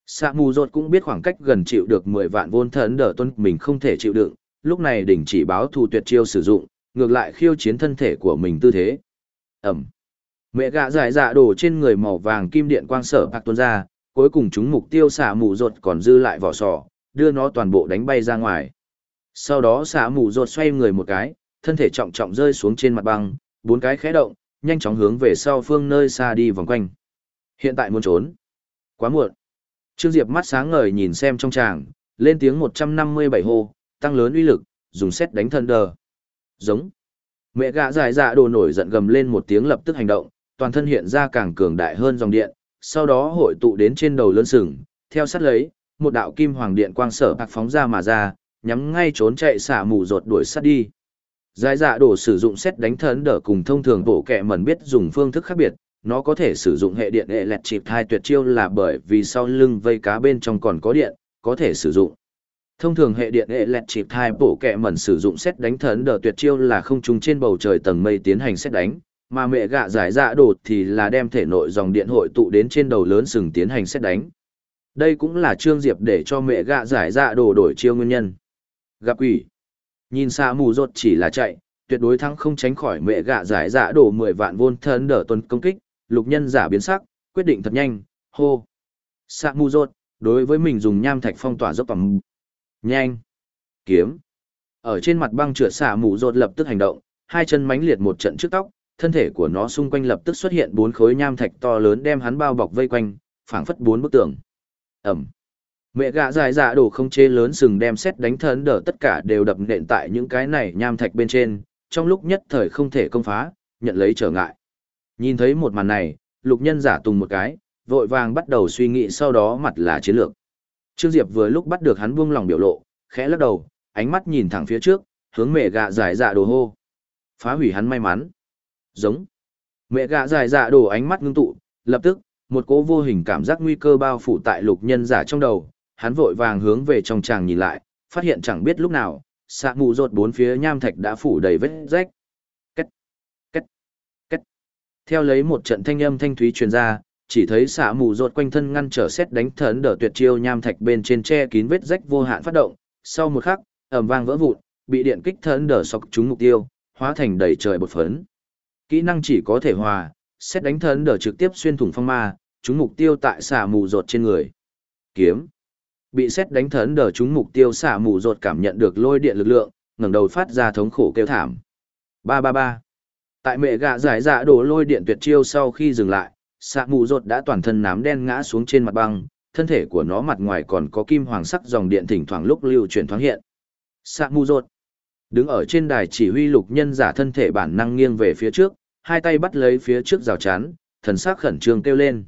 Xạ mù rột cũng biết khoảng cách gần chịu được 10 vạn vôn thần đỡ tuân mình không thể chịu đựng, lúc này đình chỉ báo thù tuyệt chiêu sử dụng, ngược lại khiêu chiến thân thể của mình tư thế. Ẩm. Mẹ gạ giải dạ đổ trên người màu vàng kim điện quang sở bạc tuôn ra, cuối cùng chúng mục tiêu xả mù ruột còn dư lại vỏ sò, đưa nó toàn bộ đánh bay ra ngoài. Sau đó xả mù ruột xoay người một cái, thân thể trọng trọng rơi xuống trên mặt băng, bốn cái khẽ động, nhanh chóng hướng về sau phương nơi xa đi vòng quanh. Hiện tại muốn trốn. Quá muộn. Trương Diệp mắt sáng ngời nhìn xem trong tràng, lên tiếng 157 hô, tăng lớn uy lực, dùng xét đánh thân đờ. Giống. Mẹ gạ dài dạ đồ nổi giận gầm lên một tiếng lập tức hành động, toàn thân hiện ra càng cường đại hơn dòng điện, sau đó hội tụ đến trên đầu lớn sừng, theo sát lấy, một đạo kim hoàng điện quang sở bạc phóng ra mà ra, nhắm ngay trốn chạy xả mù rột đuổi sát đi. Giải dạ đổ sử dụng xét đánh thần đỡ cùng thông thường bộ kẹ mẩn biết dùng phương thức khác biệt, nó có thể sử dụng hệ điện hệ lẹt chịp thai tuyệt chiêu là bởi vì sau lưng vây cá bên trong còn có điện, có thể sử dụng. Thông thường hệ điện hệ lẹt chịp thai bổ kẹ mẩn sử dụng xét đánh thần đờ tuyệt chiêu là không trùng trên bầu trời tầng mây tiến hành xét đánh, mà mẹ gạ giải dạ đột thì là đem thể nội dòng điện hội tụ đến trên đầu lớn sừng tiến hành xét đánh. Đây cũng là trương diệp để cho mẹ gạ giải dạ đồ đổi chiêu nguyên nhân. Gặp quỷ. Nhìn xa mù rột chỉ là chạy, tuyệt đối thắng không tránh khỏi mẹ gạ giải dạ đổ 10 vạn vôn thân đỡ tuần công kích, lục nhân giả biến sắc, quyết định thật nhanh, hô. xa mù rột, đối với mình dùng nham thạch phong tỏa dốc tầm. Nhanh. Kiếm. Ở trên mặt băng trượt xa mù rột lập tức hành động, hai chân mánh liệt một trận trước tóc, thân thể của nó xung quanh lập tức xuất hiện bốn khối nham thạch to lớn đem hắn bao bọc vây quanh, phảng phất bốn bức tường. Ẩm. Mẹ gạ dài dạ đổ không chế lớn sừng đem xét đánh thấn đỡ tất cả đều đập nện tại những cái này nham thạch bên trên, trong lúc nhất thời không thể công phá, nhận lấy trở ngại. Nhìn thấy một màn này, lục nhân giả tùng một cái, vội vàng bắt đầu suy nghĩ sau đó mặt là chiến lược. Trương Diệp vừa lúc bắt được hắn buông lòng biểu lộ, khẽ lắc đầu, ánh mắt nhìn thẳng phía trước, hướng mẹ gạ giải dạ đồ hô. Phá hủy hắn may mắn. Giống. Mẹ gạ dài dạ đổ ánh mắt ngưng tụ, lập tức, một cỗ vô hình cảm giác nguy cơ bao phủ tại lục nhân giả trong đầu, hắn vội vàng hướng về trong tràng nhìn lại, phát hiện chẳng biết lúc nào, xạ mù rột bốn phía nham thạch đã phủ đầy vết rách. Cách, cách, cách. Theo lấy một trận thanh âm thanh thúy truyền ra, chỉ thấy xạ mù rột quanh thân ngăn trở xét đánh thần đỡ tuyệt chiêu nham thạch bên trên che kín vết rách vô hạn phát động, sau một khắc, ầm vang vỡ vụn, bị điện kích thần đỡ sọc trúng mục tiêu, hóa thành đầy trời bột phấn. Kỹ năng chỉ có thể hòa, xét đánh thần đỡ trực tiếp xuyên thủng phong ma, trúng mục tiêu tại xạ mù rột trên người. Kiếm. Bị xét đánh thần đờ chúng mục tiêu xả mù rột cảm nhận được lôi điện lực lượng ngẩng đầu phát ra thống khổ kêu thảm. Ba ba ba. Tại mẹ gạ giải dạ đổ lôi điện tuyệt chiêu sau khi dừng lại xạ mù rột đã toàn thân nám đen ngã xuống trên mặt băng thân thể của nó mặt ngoài còn có kim hoàng sắc dòng điện thỉnh thoảng lúc lưu chuyển thoáng hiện. Xạ mù rột đứng ở trên đài chỉ huy lục nhân giả thân thể bản năng nghiêng về phía trước hai tay bắt lấy phía trước rào chắn thần sắc khẩn trương kêu lên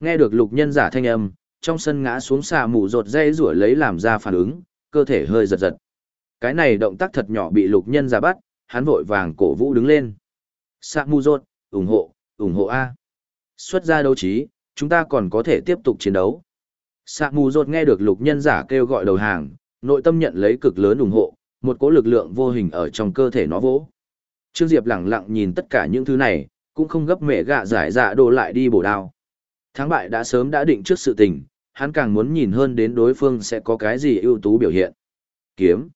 Nghe được lục nhân giả thanh âm, trong sân ngã xuống xà mù rột dây rủa lấy làm ra phản ứng, cơ thể hơi giật giật. Cái này động tác thật nhỏ bị lục nhân giả bắt, hắn vội vàng cổ vũ đứng lên. Xà mù rột, ủng hộ, ủng hộ A. Xuất ra đấu trí, chúng ta còn có thể tiếp tục chiến đấu. Xà mù rột nghe được lục nhân giả kêu gọi đầu hàng, nội tâm nhận lấy cực lớn ủng hộ, một cỗ lực lượng vô hình ở trong cơ thể nó vỗ. Trương Diệp lặng lặng nhìn tất cả những thứ này, cũng không gấp mẹ gạ giải dạ đồ lại đi bổ đao. Thắng bại đã sớm đã định trước sự tình, hắn càng muốn nhìn hơn đến đối phương sẽ có cái gì ưu tú biểu hiện. Kiếm.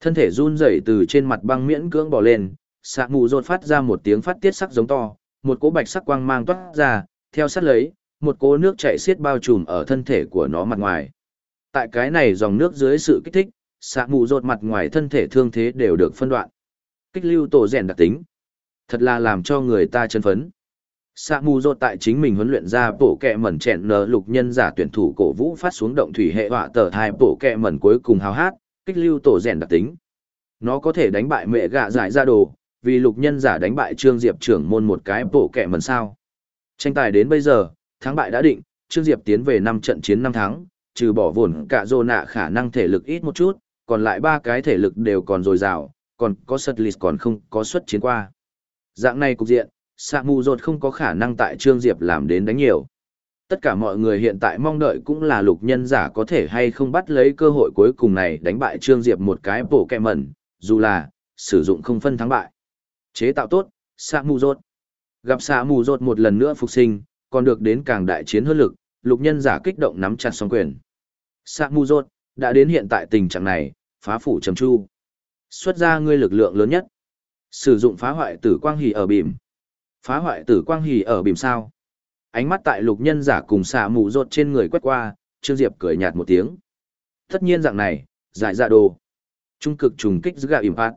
Thân thể run rẩy từ trên mặt băng miễn cưỡng bò lên, sạ mù rột phát ra một tiếng phát tiết sắc giống to, một cỗ bạch sắc quang mang toát ra, theo sát lấy, một cỗ nước chảy xiết bao trùm ở thân thể của nó mặt ngoài. Tại cái này dòng nước dưới sự kích thích, sạ mù rột mặt ngoài thân thể thương thế đều được phân đoạn. Kích lưu tổ rèn đặc tính. Thật là làm cho người ta chân phấn. Sạ mù rột tại chính mình huấn luyện ra bổ kẹ mẩn chẹn nở lục nhân giả tuyển thủ cổ vũ phát xuống động thủy hệ họa tờ hai bổ kẹ mẩn cuối cùng hào hát, kích lưu tổ rèn đặc tính. Nó có thể đánh bại mẹ gạ giải ra đồ, vì lục nhân giả đánh bại Trương Diệp trưởng môn một cái bổ kẹ mẩn sao. Tranh tài đến bây giờ, thắng bại đã định, Trương Diệp tiến về 5 trận chiến 5 thắng, trừ bỏ vồn cả dô nạ khả năng thể lực ít một chút, còn lại ba cái thể lực đều còn dồi dào, còn có sật lịt còn không có xuất chiến qua. Dạng này cục diện, Sạ mù rột không có khả năng tại Trương Diệp làm đến đánh nhiều. Tất cả mọi người hiện tại mong đợi cũng là lục nhân giả có thể hay không bắt lấy cơ hội cuối cùng này đánh bại Trương Diệp một cái bổ kẹ mẩn, dù là, sử dụng không phân thắng bại. Chế tạo tốt, Sạ mù rột. Gặp Sạ mù rột một lần nữa phục sinh, còn được đến càng đại chiến hơn lực, lục nhân giả kích động nắm chặt song quyền. Sạ mù rột, đã đến hiện tại tình trạng này, phá phủ trầm chu. Xuất ra ngươi lực lượng lớn nhất. Sử dụng phá hoại tử quang hỉ ở bìm. Phá hoại tử quang hỉ ở bìm sao. Ánh mắt tại lục nhân giả cùng xạ mù rột trên người quét qua, Trương Diệp cười nhạt một tiếng. Tất nhiên dạng này, giải dạ đồ. Trung cực trùng kích giữa gạo phát.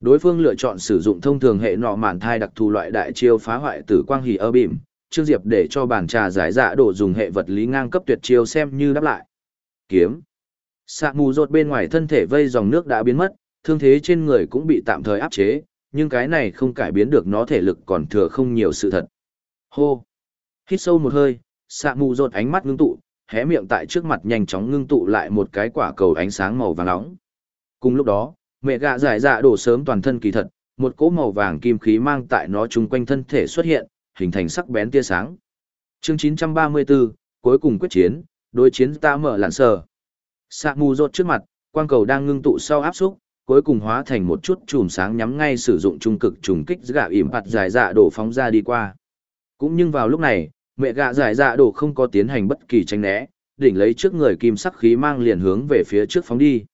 Đối phương lựa chọn sử dụng thông thường hệ nọ màn thai đặc thù loại đại chiêu phá hoại tử quang hỉ ở bìm. Trương Diệp để cho bàn trà giải dạ đồ dùng hệ vật lý ngang cấp tuyệt chiêu xem như đáp lại. Kiếm. Sạ mù rột bên ngoài thân thể vây dòng nước đã biến mất, thương thế trên người cũng bị tạm thời áp chế, nhưng cái này không cải biến được nó thể lực còn thừa không nhiều sự thật. Hô! Hít sâu một hơi, sạ mù rột ánh mắt ngưng tụ, hé miệng tại trước mặt nhanh chóng ngưng tụ lại một cái quả cầu ánh sáng màu vàng nóng. Cùng lúc đó, mẹ gạ giải dạ đổ sớm toàn thân kỳ thật, một cỗ màu vàng kim khí mang tại nó chung quanh thân thể xuất hiện, hình thành sắc bén tia sáng. Chương 934, cuối cùng quyết chiến, đối chiến ta mở lạn sờ. Sạ mù rột trước mặt, quang cầu đang ngưng tụ sau áp xúc, cuối cùng hóa thành một chút chùm sáng nhắm ngay sử dụng trung cực trùng kích gạ ỉm bạt giải dạ đổ phóng ra đi qua. Cũng nhưng vào lúc này, mẹ gạ giải dạ đổ không có tiến hành bất kỳ tranh né, đỉnh lấy trước người kim sắc khí mang liền hướng về phía trước phóng đi.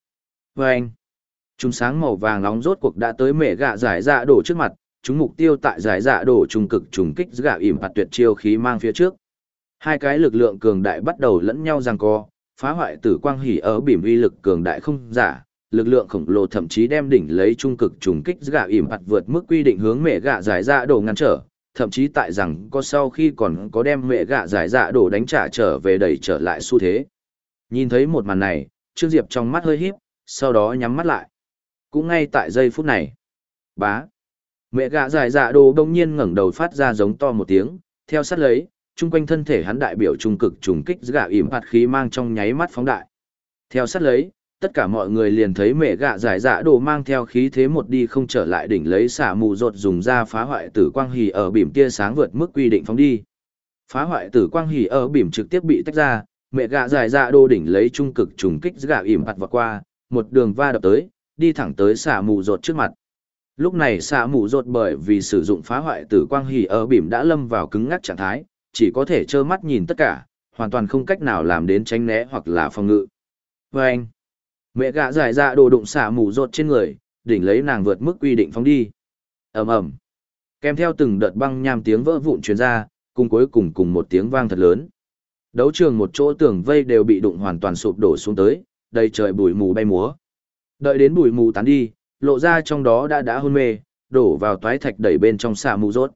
Và anh, chùm sáng màu vàng nóng rốt cuộc đã tới mẹ gạ giải dạ đổ trước mặt, chúng mục tiêu tại giải dạ đổ trung cực trùng kích gạ ỉm bạt tuyệt chiêu khí mang phía trước. Hai cái lực lượng cường đại bắt đầu lẫn nhau giằng co, phá hoại tử quang hỉ ở bìm uy lực cường đại không giả, lực lượng khổng lồ thậm chí đem đỉnh lấy trung cực trùng kích gạ ỉm mặt vượt mức quy định hướng mẹ gạ giải dạ đổ ngăn trở, thậm chí tại rằng có sau khi còn có đem mẹ gạ giải dạ đổ đánh trả trở về đẩy trở lại xu thế. Nhìn thấy một màn này, Trương Diệp trong mắt hơi híp, sau đó nhắm mắt lại. Cũng ngay tại giây phút này, bá, mẹ gạ giải dạ đồ đông nhiên ngẩng đầu phát ra giống to một tiếng, theo sát lấy, chung quanh thân thể hắn đại biểu trung cực trùng kích gạ ỉm hạt khí mang trong nháy mắt phóng đại. Theo sát lấy, tất cả mọi người liền thấy mẹ gạ giải dạ đồ mang theo khí thế một đi không trở lại đỉnh lấy xả mù rột dùng ra phá hoại tử quang hỉ ở bìm tia sáng vượt mức quy định phóng đi. Phá hoại tử quang hỉ ở bìm trực tiếp bị tách ra, mẹ gạ giải dạ đồ đỉnh lấy trung cực trùng kích gạ ỉm hạt vọt qua, một đường va đập tới, đi thẳng tới xả mù rột trước mặt. Lúc này xả mù rột bởi vì sử dụng phá hoại tử quang hỉ ở bìm đã lâm vào cứng ngắc trạng thái, chỉ có thể trơ mắt nhìn tất cả, hoàn toàn không cách nào làm đến tránh né hoặc là phòng ngự. Và anh, mẹ gạ giải ra đồ đụng xả mù rột trên người, đỉnh lấy nàng vượt mức quy định phóng đi. ầm ầm, kèm theo từng đợt băng nham tiếng vỡ vụn truyền ra, cùng cuối cùng cùng một tiếng vang thật lớn. Đấu trường một chỗ tường vây đều bị đụng hoàn toàn sụp đổ xuống tới, đầy trời bụi mù bay múa. Đợi đến bụi mù tán đi, lộ ra trong đó đã đã hôn mê, đổ vào toái thạch đẩy bên trong xả mù rốt.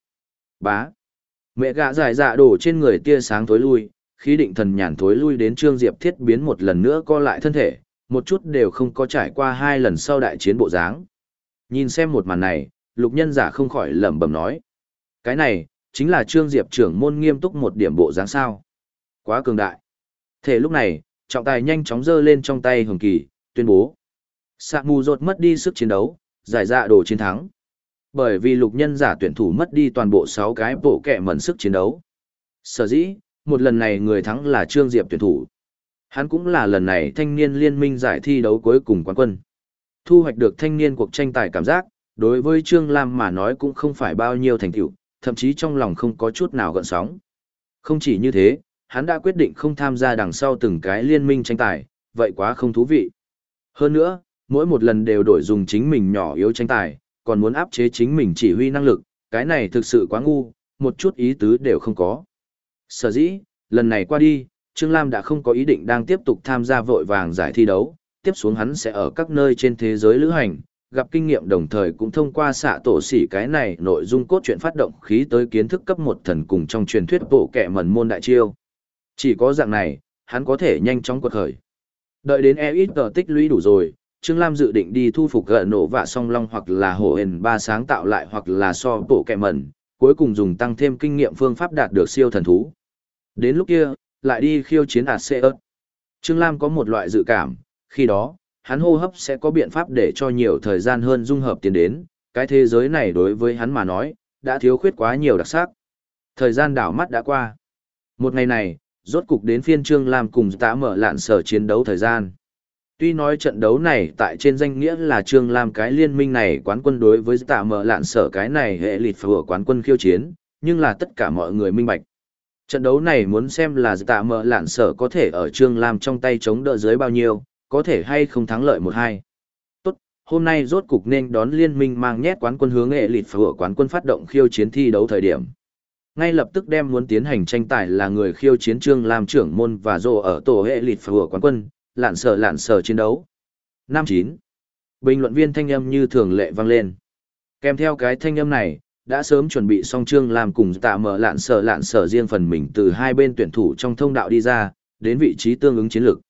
Bá. Mẹ gạ giải dạ đổ trên người tia sáng thối lui, khí định thần nhàn thối lui đến Trương Diệp Thiết biến một lần nữa co lại thân thể, một chút đều không có trải qua hai lần sau đại chiến bộ dáng. Nhìn xem một màn này, lục nhân giả không khỏi lẩm bẩm nói. Cái này, chính là Trương Diệp trưởng môn nghiêm túc một điểm bộ dáng sao. quá cường đại. Thể lúc này, trọng tài nhanh chóng giơ lên trong tay hồng kỳ, tuyên bố. Sạ mù rột mất đi sức chiến đấu, giải dạ đồ chiến thắng. Bởi vì lục nhân giả tuyển thủ mất đi toàn bộ 6 cái bộ kẹ mẩn sức chiến đấu. Sở dĩ, một lần này người thắng là Trương Diệp tuyển thủ. Hắn cũng là lần này thanh niên liên minh giải thi đấu cuối cùng quán quân. Thu hoạch được thanh niên cuộc tranh tài cảm giác, đối với Trương Lam mà nói cũng không phải bao nhiêu thành tựu, thậm chí trong lòng không có chút nào gợn sóng. Không chỉ như thế, hắn đã quyết định không tham gia đằng sau từng cái liên minh tranh tài, vậy quá không thú vị. Hơn nữa, mỗi một lần đều đổi dùng chính mình nhỏ yếu tranh tài, còn muốn áp chế chính mình chỉ huy năng lực, cái này thực sự quá ngu, một chút ý tứ đều không có. Sở dĩ, lần này qua đi, Trương Lam đã không có ý định đang tiếp tục tham gia vội vàng giải thi đấu, tiếp xuống hắn sẽ ở các nơi trên thế giới lữ hành, gặp kinh nghiệm đồng thời cũng thông qua xạ tổ sỉ cái này nội dung cốt truyện phát động khí tới kiến thức cấp một thần cùng trong truyền thuyết bộ kẻ mẩn môn đại chiêu. Chỉ có dạng này, hắn có thể nhanh chóng quật khởi. Đợi đến e ít tờ tích lũy đủ rồi, Trương Lam dự định đi thu phục gỡ nổ và song long hoặc là hổ hền ba sáng tạo lại hoặc là so bộ kẹ mẩn, cuối cùng dùng tăng thêm kinh nghiệm phương pháp đạt được siêu thần thú. Đến lúc kia, lại đi khiêu chiến Arceus. Trương Lam có một loại dự cảm, khi đó, hắn hô hấp sẽ có biện pháp để cho nhiều thời gian hơn dung hợp tiến đến, cái thế giới này đối với hắn mà nói, đã thiếu khuyết quá nhiều đặc sắc. Thời gian đảo mắt đã qua. Một ngày này, rốt cục đến phiên Trương Lam cùng tạ mở lạn sở chiến đấu thời gian. Tuy nói trận đấu này tại trên danh nghĩa là Trương Lam cái liên minh này quán quân đối với tạ mở lạn sở cái này hệ lịt phở quán quân khiêu chiến, nhưng là tất cả mọi người minh bạch. Trận đấu này muốn xem là tạ mở lạn sở có thể ở Trương Lam trong tay chống đỡ dưới bao nhiêu, có thể hay không thắng lợi một hai. Tốt, hôm nay rốt cục nên đón liên minh mang nhét quán quân hướng hệ lịt phở quán quân phát động khiêu chiến thi đấu thời điểm. Ngay lập tức đem muốn tiến hành tranh tài là người khiêu chiến Trương Lam trưởng môn và rồ ở tổ hệ lịt phở quán quân, lạn sở lạn sở chiến đấu. Năm chín Bình luận viên thanh âm như thường lệ vang lên. Kèm theo cái thanh âm này, đã sớm chuẩn bị xong Trương làm cùng tạ mở lạn sở lạn sở riêng phần mình từ hai bên tuyển thủ trong thông đạo đi ra, đến vị trí tương ứng chiến lược.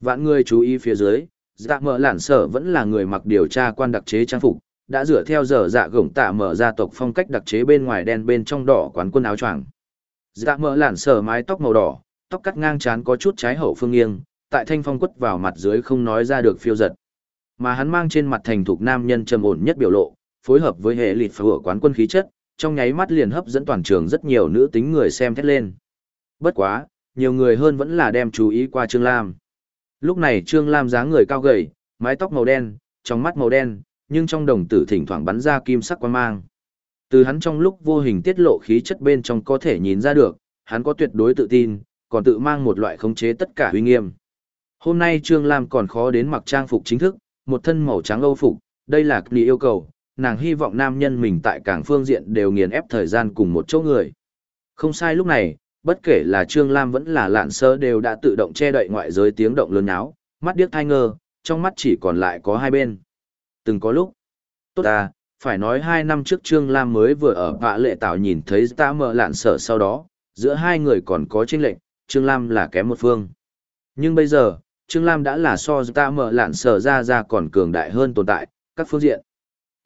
Vạn người chú ý phía dưới, dạ mở lạn sở vẫn là người mặc điều tra quan đặc chế trang phục, đã dựa theo giờ dạ gổng tạ mở gia tộc phong cách đặc chế bên ngoài đen bên trong đỏ quán quân áo choàng. Dạ mở lạn sở mái tóc màu đỏ, tóc cắt ngang chán có chút trái hậu phương nghiêng, tại thanh phong quất vào mặt dưới không nói ra được phiêu giật. Mà hắn mang trên mặt thành thục nam nhân trầm ổn nhất biểu lộ, phối hợp với hệ lịt phở quán quân khí chất, trong nháy mắt liền hấp dẫn toàn trường rất nhiều nữ tính người xem thét lên. Bất quá, nhiều người hơn vẫn là đem chú ý qua Trương Lam. Lúc này Trương Lam dáng người cao gầy, mái tóc màu đen, trong mắt màu đen, nhưng trong đồng tử thỉnh thoảng bắn ra kim sắc quan mang. Từ hắn trong lúc vô hình tiết lộ khí chất bên trong có thể nhìn ra được, hắn có tuyệt đối tự tin, còn tự mang một loại khống chế tất cả uy nghiêm. Hôm nay Trương Lam còn khó đến mặc trang phục chính thức, một thân màu trắng âu phục, đây là kỳ yêu cầu, nàng hy vọng nam nhân mình tại cảng phương diện đều nghiền ép thời gian cùng một chỗ người. Không sai lúc này, bất kể là Trương Lam vẫn là lạn sơ đều đã tự động che đậy ngoại giới tiếng động lớn nháo, mắt điếc thai ngơ, trong mắt chỉ còn lại có hai bên. Từng có lúc, tốt ta, phải nói hai năm trước Trương Lam mới vừa ở vạ lệ tạo nhìn thấy ta mở lạn sở sau đó, giữa hai người còn có chênh lệnh, Trương Lam là kém một phương. Nhưng bây giờ, Trương Lam đã là so ta mở lạn sở ra ra còn cường đại hơn tồn tại, các phương diện.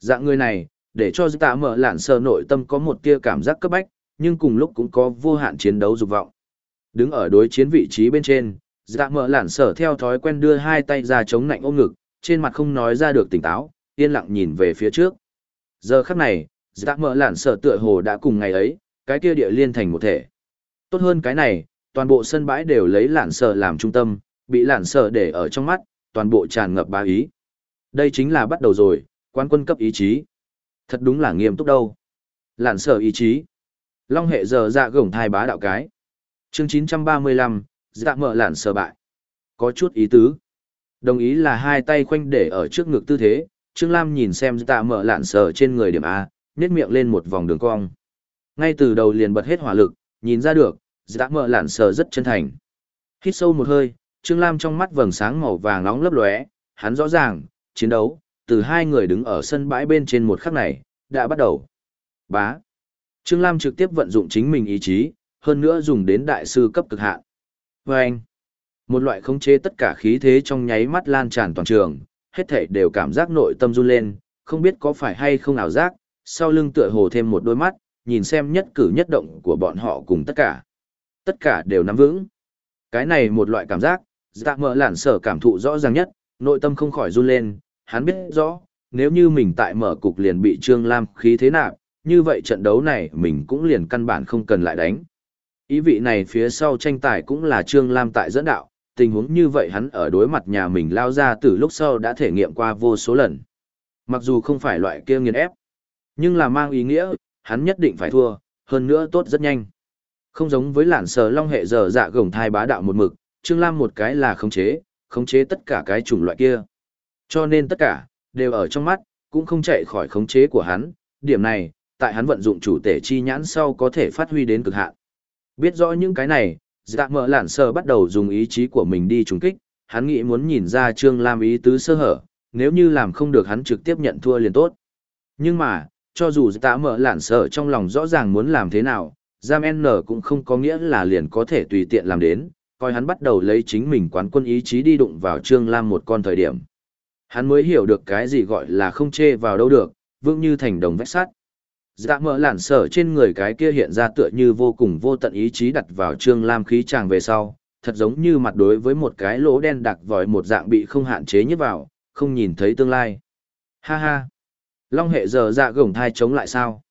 Dạng người này, để cho ta mở lạn sở nội tâm có một tia cảm giác cấp bách, nhưng cùng lúc cũng có vô hạn chiến đấu dục vọng. Đứng ở đối chiến vị trí bên trên, dạ mở lạn sở theo thói quen đưa hai tay ra chống nạnh ôm ngực, trên mặt không nói ra được tỉnh táo, yên lặng nhìn về phía trước. Giờ khắc này, dạ mở lạn sở tựa hồ đã cùng ngày ấy, cái kia địa liên thành một thể. Tốt hơn cái này, toàn bộ sân bãi đều lấy lạn sở làm trung tâm, bị lạn sở để ở trong mắt, toàn bộ tràn ngập bá ý. Đây chính là bắt đầu rồi, quan quân cấp ý chí. Thật đúng là nghiêm túc đâu. Lạn sở ý chí. Long hệ giờ dạ gổng thai bá đạo cái. Chương 935, dạ mở lạn sở bại. Có chút ý tứ. Đồng ý là hai tay khoanh để ở trước ngực tư thế, Trương Lam nhìn xem dạ mở lạn sở trên người điểm A, nhét miệng lên một vòng đường cong. Ngay từ đầu liền bật hết hỏa lực, nhìn ra được, dạ mở lạn sở rất chân thành. Hít sâu một hơi, Trương Lam trong mắt vầng sáng màu vàng nóng lấp lóe, hắn rõ ràng, chiến đấu, từ hai người đứng ở sân bãi bên trên một khắc này, đã bắt đầu. Bá. Trương Lam trực tiếp vận dụng chính mình ý chí, hơn nữa dùng đến đại sư cấp cực hạn. Và anh, một loại khống chế tất cả khí thế trong nháy mắt lan tràn toàn trường, hết thảy đều cảm giác nội tâm run lên, không biết có phải hay không ảo giác, sau lưng tựa hồ thêm một đôi mắt, nhìn xem nhất cử nhất động của bọn họ cùng tất cả. Tất cả đều nắm vững. Cái này một loại cảm giác, dạ mở lản sở cảm thụ rõ ràng nhất, nội tâm không khỏi run lên, hắn biết rõ, nếu như mình tại mở cục liền bị Trương Lam khí thế nạp, như vậy trận đấu này mình cũng liền căn bản không cần lại đánh. Ý vị này phía sau tranh tài cũng là Trương Lam tại dẫn đạo, tình huống như vậy hắn ở đối mặt nhà mình lao ra từ lúc sau đã thể nghiệm qua vô số lần. Mặc dù không phải loại kia nghiền ép, nhưng là mang ý nghĩa, hắn nhất định phải thua, hơn nữa tốt rất nhanh. Không giống với lạn sờ long hệ giờ dạ gồng thai bá đạo một mực, Trương Lam một cái là khống chế, khống chế tất cả cái chủng loại kia. Cho nên tất cả, đều ở trong mắt, cũng không chạy khỏi khống chế của hắn, điểm này, tại hắn vận dụng chủ tể chi nhãn sau có thể phát huy đến cực hạn. Biết rõ những cái này, dạ mở lạn sờ bắt đầu dùng ý chí của mình đi trùng kích, hắn nghĩ muốn nhìn ra Trương Lam ý tứ sơ hở, nếu như làm không được hắn trực tiếp nhận thua liền tốt. Nhưng mà, cho dù dạ mở lạn sờ trong lòng rõ ràng muốn làm thế nào, Giam N cũng không có nghĩa là liền có thể tùy tiện làm đến, coi hắn bắt đầu lấy chính mình quán quân ý chí đi đụng vào Trương Lam một con thời điểm. Hắn mới hiểu được cái gì gọi là không chê vào đâu được, vững như thành đồng vách sắt. Dạ mở lản sở trên người cái kia hiện ra tựa như vô cùng vô tận ý chí đặt vào Trương Lam khí chàng về sau, thật giống như mặt đối với một cái lỗ đen đặc vòi một dạng bị không hạn chế nhất vào, không nhìn thấy tương lai. Ha ha! Long hệ giờ dạ gồng thai chống lại sao?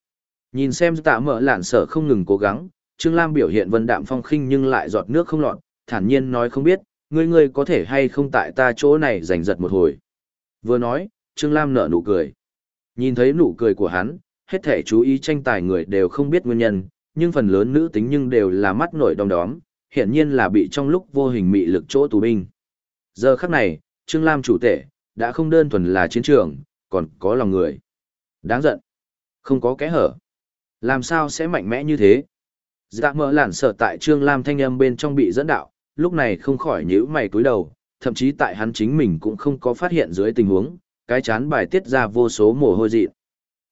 Nhìn xem dạ tạ mở lản sở không ngừng cố gắng, Trương Lam biểu hiện vân đạm phong khinh nhưng lại giọt nước không lọt, thản nhiên nói không biết, ngươi ngươi có thể hay không tại ta chỗ này giành giật một hồi. Vừa nói, Trương Lam nở nụ cười. Nhìn thấy nụ cười của hắn, hết thể chú ý tranh tài người đều không biết nguyên nhân, nhưng phần lớn nữ tính nhưng đều là mắt nổi đom đóm, hiển nhiên là bị trong lúc vô hình mị lực chỗ tù binh. Giờ khắc này, Trương Lam chủ tể, đã không đơn thuần là chiến trường, còn có lòng người. Đáng giận. Không có kẽ hở. Làm sao sẽ mạnh mẽ như thế? Dạ mỡ lản sợ tại Trương Lam thanh âm bên trong bị dẫn đạo, lúc này không khỏi nhíu mày cúi đầu, thậm chí tại hắn chính mình cũng không có phát hiện dưới tình huống, cái chán bài tiết ra vô số mồ hôi dị.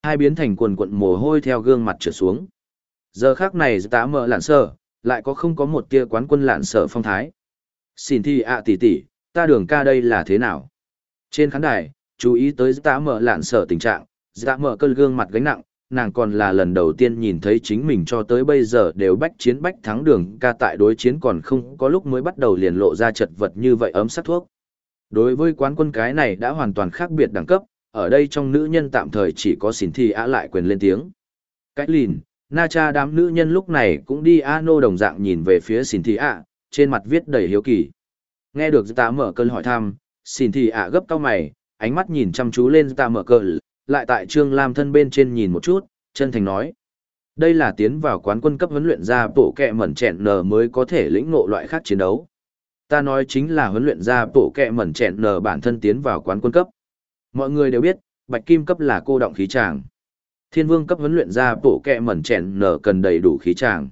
Hai biến thành quần quận mồ hôi theo gương mặt trở xuống. Giờ khác này tá mở lạn sợ, lại có không có một tia quán quân lạn sợ phong thái. Xin thi ạ tỷ tỷ, ta đường ca đây là thế nào? Trên khán đài, chú ý tới tá mở lạn sợ tình trạng, tá mở cơn gương mặt gánh nặng, nàng còn là lần đầu tiên nhìn thấy chính mình cho tới bây giờ đều bách chiến bách thắng đường ca tại đối chiến còn không có lúc mới bắt đầu liền lộ ra chật vật như vậy ấm sắc thuốc. Đối với quán quân cái này đã hoàn toàn khác biệt đẳng cấp, ở đây trong nữ nhân tạm thời chỉ có xỉn thi á lại quyền lên tiếng. Cách lìn, na cha đám nữ nhân lúc này cũng đi a nô đồng dạng nhìn về phía xỉn thi á, trên mặt viết đầy hiếu kỳ. Nghe được ta mở cơn hỏi thăm, xỉn thi á gấp cao mày, ánh mắt nhìn chăm chú lên ta mở cơn, lại tại Trương Lam thân bên trên nhìn một chút, chân thành nói. Đây là tiến vào quán quân cấp huấn luyện ra bộ kẹ mẩn chẹn nở mới có thể lĩnh ngộ loại khác chiến đấu. Ta nói chính là huấn luyện ra bộ kẹ mẩn chẹn nở bản thân tiến vào quán quân cấp. Mọi người đều biết, bạch kim cấp là cô động khí tràng. Thiên vương cấp huấn luyện ra bộ kẹ mẩn chẹn nở cần đầy đủ khí tràng.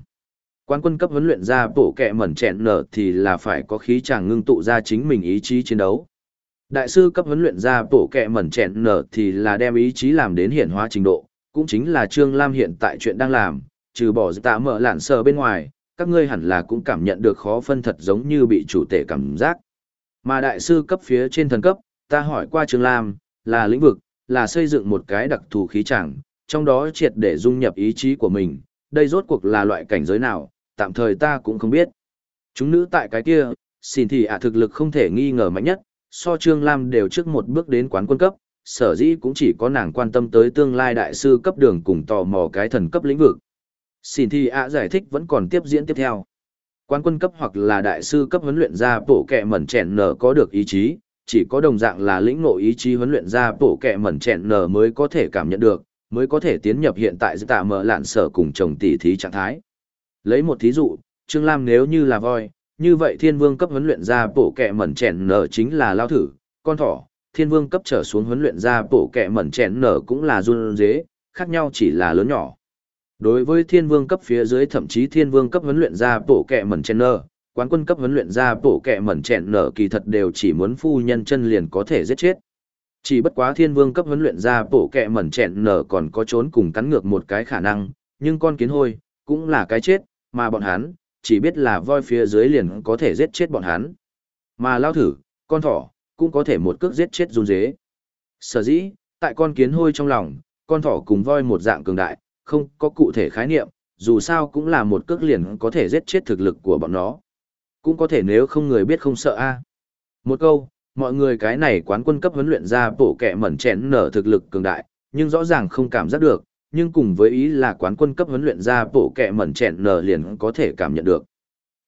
Quán quân cấp huấn luyện ra bộ kẹ mẩn chẹn nở thì là phải có khí tràng ngưng tụ ra chính mình ý chí chiến đấu. Đại sư cấp huấn luyện ra bộ kẹ mẩn chẹn nở thì là đem ý chí làm đến hiển hóa trình độ, cũng chính là Trương Lam hiện tại chuyện đang làm, trừ bỏ tạ mở lạn sờ bên ngoài, các ngươi hẳn là cũng cảm nhận được khó phân thật giống như bị chủ tể cảm giác. Mà đại sư cấp phía trên thần cấp, ta hỏi qua Trương Lam, là lĩnh vực, là xây dựng một cái đặc thù khí chẳng, trong đó triệt để dung nhập ý chí của mình, đây rốt cuộc là loại cảnh giới nào, tạm thời ta cũng không biết. Chúng nữ tại cái kia, xin thì ạ thực lực không thể nghi ngờ mạnh nhất, so Trương Lam đều trước một bước đến quán quân cấp, sở dĩ cũng chỉ có nàng quan tâm tới tương lai đại sư cấp đường cùng tò mò cái thần cấp lĩnh vực. Xin thì ạ giải thích vẫn còn tiếp diễn tiếp theo. Quán quân cấp hoặc là đại sư cấp huấn luyện ra bổ kẹ mẩn chèn nở có được ý chí, chỉ có đồng dạng là lĩnh ngộ ý chí huấn luyện ra bổ kẹ mẩn chèn nở mới có thể cảm nhận được, mới có thể tiến nhập hiện tại tạ mở lạn sở cùng chồng tỷ thí trạng thái. Lấy một thí dụ, Trương Lam nếu như là voi, như vậy thiên vương cấp huấn luyện ra bổ kẹ mẩn chèn nở chính là lao thử, con thỏ, thiên vương cấp trở xuống huấn luyện ra bổ kẹ mẩn chèn nở cũng là run dế, khác nhau chỉ là lớn nhỏ. Đối với thiên vương cấp phía dưới thậm chí thiên vương cấp huấn luyện ra bổ kẹ mẩn chèn nở, quán quân cấp huấn luyện ra bổ kẹ mẩn chèn nở kỳ thật đều chỉ muốn phu nhân chân liền có thể giết chết. Chỉ bất quá thiên vương cấp huấn luyện ra bổ kẹ mẩn chèn nở còn có trốn cùng cắn ngược một cái khả năng, nhưng con kiến hôi, cũng là cái chết, mà bọn hắn, chỉ biết là voi phía dưới liền có thể giết chết bọn hắn. Mà lao thử, con thỏ, cũng có thể một cước giết chết run dế. Sở dĩ, tại con kiến hôi trong lòng, con thỏ cùng voi một dạng cường đại, không có cụ thể khái niệm, dù sao cũng là một cước liền có thể giết chết thực lực của bọn nó. Cũng có thể nếu không người biết không sợ a. Một câu, mọi người cái này quán quân cấp huấn luyện ra bổ kẻ mẩn chén nở thực lực cường đại, nhưng rõ ràng không cảm giác được, nhưng cùng với ý là quán quân cấp huấn luyện ra bộ kẹ mẩn chẹn nở liền có thể cảm nhận được.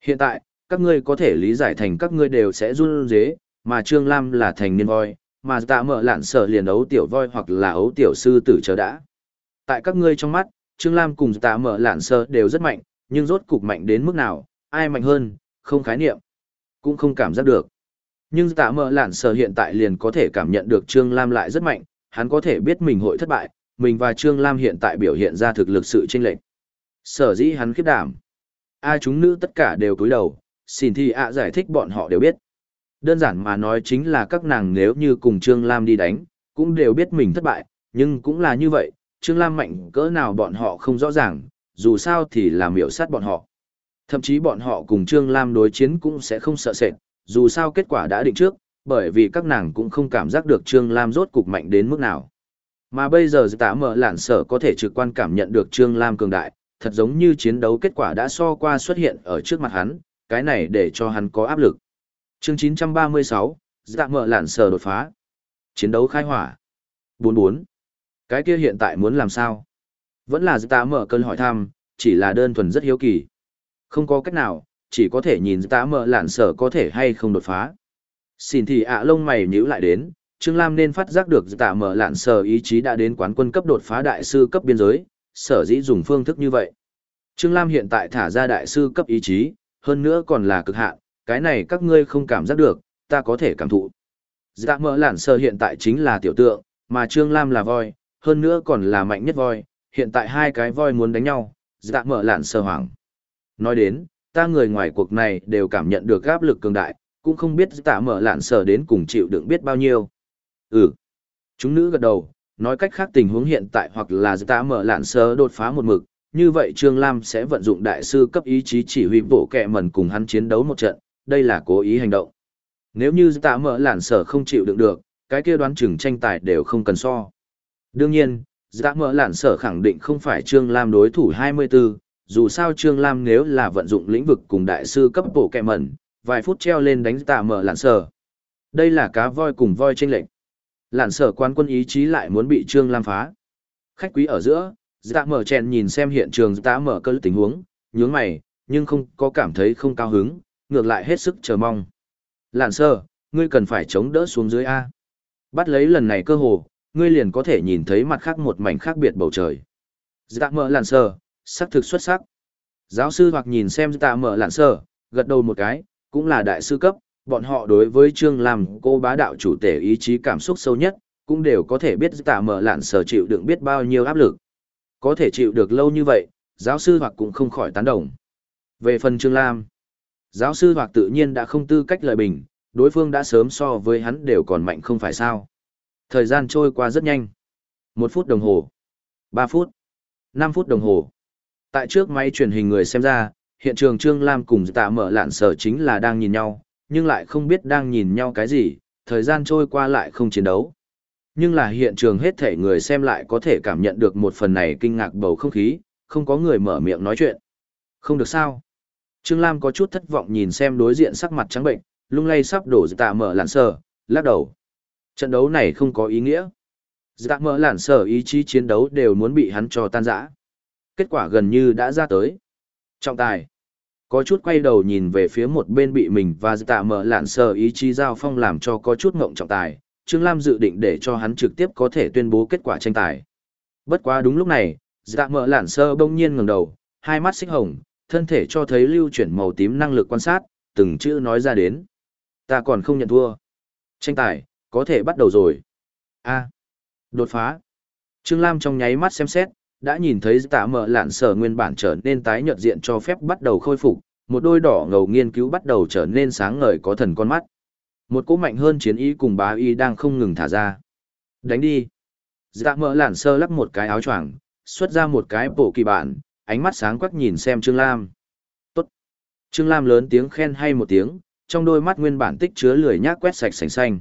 Hiện tại, các ngươi có thể lý giải thành các ngươi đều sẽ run dế, mà Trương Lam là thành niên voi, mà tạ mở lạn sở liền ấu tiểu voi hoặc là ấu tiểu sư tử chờ đã. Tại các ngươi trong mắt, Trương Lam cùng tạ mở lạn sở đều rất mạnh, nhưng rốt cục mạnh đến mức nào, ai mạnh hơn, không khái niệm, cũng không cảm giác được. Nhưng tạ mở lạn sở hiện tại liền có thể cảm nhận được Trương Lam lại rất mạnh, hắn có thể biết mình hội thất bại, mình và Trương Lam hiện tại biểu hiện ra thực lực sự chênh lệch. Sở dĩ hắn khiếp đảm. Ai chúng nữ tất cả đều cúi đầu, xin thì ạ giải thích bọn họ đều biết. Đơn giản mà nói chính là các nàng nếu như cùng Trương Lam đi đánh, cũng đều biết mình thất bại, nhưng cũng là như vậy, Trương Lam mạnh cỡ nào bọn họ không rõ ràng, dù sao thì là miểu sát bọn họ. Thậm chí bọn họ cùng Trương Lam đối chiến cũng sẽ không sợ sệt, dù sao kết quả đã định trước, bởi vì các nàng cũng không cảm giác được Trương Lam rốt cục mạnh đến mức nào. Mà bây giờ tạ mở lạn sở có thể trực quan cảm nhận được Trương Lam cường đại, thật giống như chiến đấu kết quả đã so qua xuất hiện ở trước mặt hắn, cái này để cho hắn có áp lực. Chương 936, dạ mở lạn sở đột phá. Chiến đấu khai hỏa. 44. Cái kia hiện tại muốn làm sao? Vẫn là dạ mở cơn hỏi thăm, chỉ là đơn thuần rất hiếu kỳ. Không có cách nào, chỉ có thể nhìn dạ mở lạn sở có thể hay không đột phá. Xin thì ạ lông mày nhíu lại đến, Trương Lam nên phát giác được Tạ mở lạn sở ý chí đã đến quán quân cấp đột phá đại sư cấp biên giới, sở dĩ dùng phương thức như vậy. Trương Lam hiện tại thả ra đại sư cấp ý chí, hơn nữa còn là cực hạn, cái này các ngươi không cảm giác được, ta có thể cảm thụ. Dạ Mở lản sơ hiện tại chính là tiểu tượng, mà Trương Lam là voi, hơn nữa còn là mạnh nhất voi, hiện tại hai cái voi muốn đánh nhau, dạ Mở lản sơ hoảng. Nói đến, ta người ngoài cuộc này đều cảm nhận được áp lực cường đại, cũng không biết dạ Mở lản sơ đến cùng chịu đựng biết bao nhiêu. Ừ. Chúng nữ gật đầu, nói cách khác tình huống hiện tại hoặc là dạ Mở Lạn sơ đột phá một mực, như vậy Trương Lam sẽ vận dụng đại sư cấp ý chí chỉ huy bộ kẹ mẩn cùng hắn chiến đấu một trận, đây là cố ý hành động. Nếu như tạ mở Lạn sở không chịu đựng được, cái kia đoán chừng tranh tài đều không cần so. Đương nhiên, tạ mở Lạn sở khẳng định không phải Trương Lam đối thủ 24, dù sao Trương Lam nếu là vận dụng lĩnh vực cùng đại sư cấp bộ kẹ mẩn, vài phút treo lên đánh tạ mở Lạn sở. Đây là cá voi cùng voi tranh lệnh. Lản sở quan quân ý chí lại muốn bị Trương Lam phá. Khách quý ở giữa, dạ mở chèn nhìn xem hiện trường dạ mở cơ tình huống, nhướng mày, nhưng không có cảm thấy không cao hứng, ngược lại hết sức chờ mong. Lạn sơ, ngươi cần phải chống đỡ xuống dưới A. Bắt lấy lần này cơ hồ, ngươi liền có thể nhìn thấy mặt khác một mảnh khác biệt bầu trời. Dạ mở lạn sơ, sắc thực xuất sắc. Giáo sư hoặc nhìn xem dạ mở lạn sơ, gật đầu một cái, cũng là đại sư cấp, bọn họ đối với Trương lam cô bá đạo chủ tể ý chí cảm xúc sâu nhất, cũng đều có thể biết tạ mở lạn sở chịu đựng biết bao nhiêu áp lực. Có thể chịu được lâu như vậy, giáo sư hoặc cũng không khỏi tán đồng. Về phần Trương Lam, giáo sư hoặc tự nhiên đã không tư cách lời bình, đối phương đã sớm so với hắn đều còn mạnh không phải sao. Thời gian trôi qua rất nhanh. Một phút đồng hồ, ba phút, năm phút đồng hồ. Tại trước máy truyền hình người xem ra, hiện trường Trương Lam cùng tạ mở lạn sở chính là đang nhìn nhau, nhưng lại không biết đang nhìn nhau cái gì, thời gian trôi qua lại không chiến đấu nhưng là hiện trường hết thể người xem lại có thể cảm nhận được một phần này kinh ngạc bầu không khí, không có người mở miệng nói chuyện. Không được sao. Trương Lam có chút thất vọng nhìn xem đối diện sắc mặt trắng bệnh, lung lay sắp đổ tạ mở lạn sở, lắc đầu. Trận đấu này không có ý nghĩa. Dạ mở lạn sở ý chí chiến đấu đều muốn bị hắn cho tan rã. Kết quả gần như đã ra tới. Trọng tài. Có chút quay đầu nhìn về phía một bên bị mình và tạ mở lạn sờ ý chí giao phong làm cho có chút ngộng trọng tài, Trương Lam dự định để cho hắn trực tiếp có thể tuyên bố kết quả tranh tài. Bất quá đúng lúc này, dạ mở lạn sơ bỗng nhiên ngẩng đầu, hai mắt xích hồng, thân thể cho thấy lưu chuyển màu tím năng lực quan sát, từng chữ nói ra đến. Ta còn không nhận thua. Tranh tài, có thể bắt đầu rồi. a đột phá. Trương Lam trong nháy mắt xem xét, đã nhìn thấy tạ mở lạn sở nguyên bản trở nên tái nhợt diện cho phép bắt đầu khôi phục, một đôi đỏ ngầu nghiên cứu bắt đầu trở nên sáng ngời có thần con mắt. Một cỗ mạnh hơn chiến ý cùng bá y đang không ngừng thả ra. Đánh đi. Dạ mỡ lản sơ lắc một cái áo choàng, xuất ra một cái bộ kỳ bản, ánh mắt sáng quắc nhìn xem Trương Lam. Tốt. Trương Lam lớn tiếng khen hay một tiếng, trong đôi mắt nguyên bản tích chứa lười nhác quét sạch sành xanh.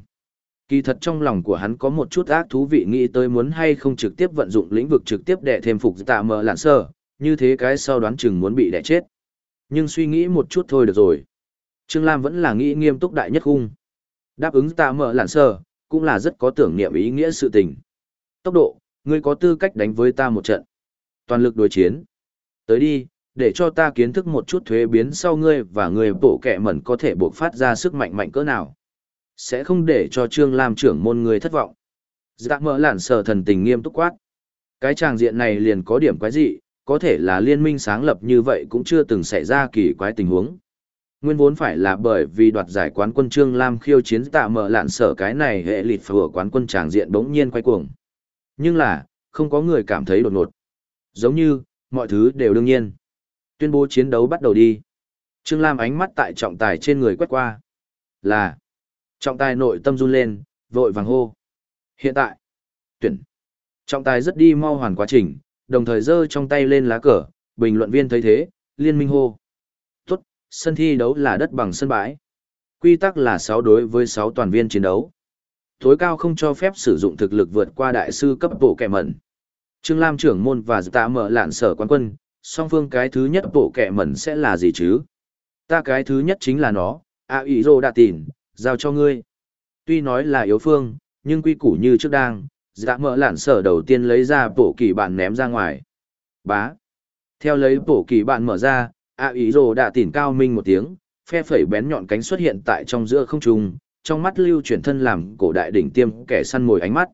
Kỳ thật trong lòng của hắn có một chút ác thú vị nghĩ tới muốn hay không trực tiếp vận dụng lĩnh vực trực tiếp để thêm phục tạ mờ lạn sơ, như thế cái sau đoán chừng muốn bị đẻ chết. Nhưng suy nghĩ một chút thôi được rồi. Trương Lam vẫn là nghĩ nghiêm túc đại nhất khung. Đáp ứng tạ mở lạn sơ, cũng là rất có tưởng niệm ý nghĩa sự tình. Tốc độ, ngươi có tư cách đánh với ta một trận. Toàn lực đối chiến. Tới đi, để cho ta kiến thức một chút thuế biến sau ngươi và người bộ kẻ mẩn có thể buộc phát ra sức mạnh mạnh cỡ nào. Sẽ không để cho Trương Lam trưởng môn người thất vọng. Dạ mỡ lản sở thần tình nghiêm túc quát. Cái tràng diện này liền có điểm quái dị, có thể là liên minh sáng lập như vậy cũng chưa từng xảy ra kỳ quái tình huống. Nguyên vốn phải là bởi vì đoạt giải quán quân Trương Lam khiêu chiến dạ tạ mở lạn sở cái này hệ lịt phở quán quân tràng diện bỗng nhiên quay cuồng. Nhưng là, không có người cảm thấy đột ngột. Giống như, mọi thứ đều đương nhiên. Tuyên bố chiến đấu bắt đầu đi. Trương Lam ánh mắt tại trọng tài trên người quét qua. Là. Trọng tài nội tâm run lên, vội vàng hô. Hiện tại. Tuyển. Trọng tài rất đi mau hoàn quá trình, đồng thời giơ trong tay lên lá cờ, bình luận viên thấy thế, liên minh hô. Tốt, sân thi đấu là đất bằng sân bãi. Quy tắc là 6 đối với 6 toàn viên chiến đấu. Tối cao không cho phép sử dụng thực lực vượt qua đại sư cấp bộ kẻ mẩn. Trương Lam trưởng môn và tạ mở lạn sở quán quân, song phương cái thứ nhất bộ kẻ mẩn sẽ là gì chứ? Ta cái thứ nhất chính là nó, a ý rô Đạ Tìn, giao cho ngươi. Tuy nói là yếu phương, nhưng quy củ như trước đang, dạ mỡ lản sở đầu tiên lấy ra bộ kỳ bản ném ra ngoài. Bá. Theo lấy bộ kỳ bản mở ra, a ý rồ đã tỉn cao minh một tiếng, phe phẩy bén nhọn cánh xuất hiện tại trong giữa không trung, trong mắt lưu chuyển thân làm cổ đại đỉnh tiêm kẻ săn mồi ánh mắt.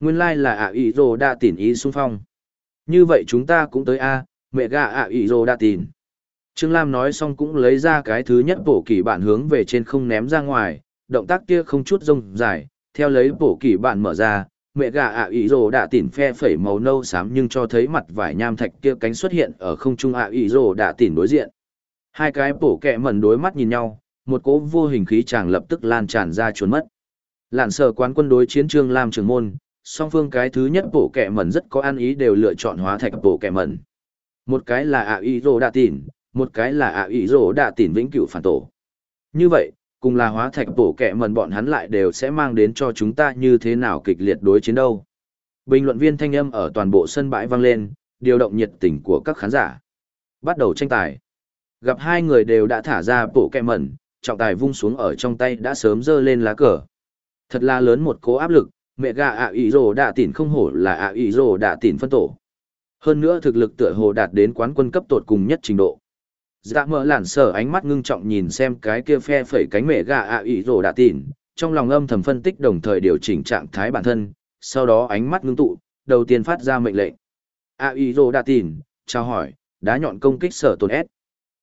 Nguyên lai là a ý rồ đã tỉn ý xung phong. Như vậy chúng ta cũng tới a, mẹ gà a ý rồ đã tỉn. Trương Lam nói xong cũng lấy ra cái thứ nhất bổ kỳ bản hướng về trên không ném ra ngoài, động tác kia không chút rông dài, theo lấy bổ kỳ bản mở ra, mẹ gà ạ ý rồ đã tỉn phe phẩy màu nâu xám nhưng cho thấy mặt vải nham thạch kia cánh xuất hiện ở không trung ạ ý rồ đã tỉn đối diện. Hai cái bổ kẹ mẩn đối mắt nhìn nhau, một cỗ vô hình khí chàng lập tức lan tràn ra trốn mất. Lạn sở quán quân đối chiến trương Lam trường môn, song phương cái thứ nhất bổ kẹ mẩn rất có ăn ý đều lựa chọn hóa thạch bổ kẹ mẩn. Một cái là ạ ý rồ đã tỉn, một cái là ạ ý rổ đã tỉn vĩnh cửu phản tổ. Như vậy, cùng là hóa thạch bổ kẹ mần bọn hắn lại đều sẽ mang đến cho chúng ta như thế nào kịch liệt đối chiến đâu. Bình luận viên thanh âm ở toàn bộ sân bãi vang lên, điều động nhiệt tình của các khán giả. Bắt đầu tranh tài. Gặp hai người đều đã thả ra bộ kẹ mẩn, trọng tài vung xuống ở trong tay đã sớm dơ lên lá cờ. Thật là lớn một cố áp lực, mẹ gà ạ ý rồ đạ tỉn không hổ là ạ ý rồ đạ tỉn phân tổ. Hơn nữa thực lực tựa hồ đạt đến quán quân cấp tột cùng nhất trình độ dạ mở lản sở ánh mắt ngưng trọng nhìn xem cái kia phe phẩy cánh mẹ gà ạ ý rồ đã tỉn trong lòng âm thầm phân tích đồng thời điều chỉnh trạng thái bản thân sau đó ánh mắt ngưng tụ đầu tiên phát ra mệnh lệnh. Ạ ý rồ đã tỉn chào hỏi đá nhọn công kích sở tồn s.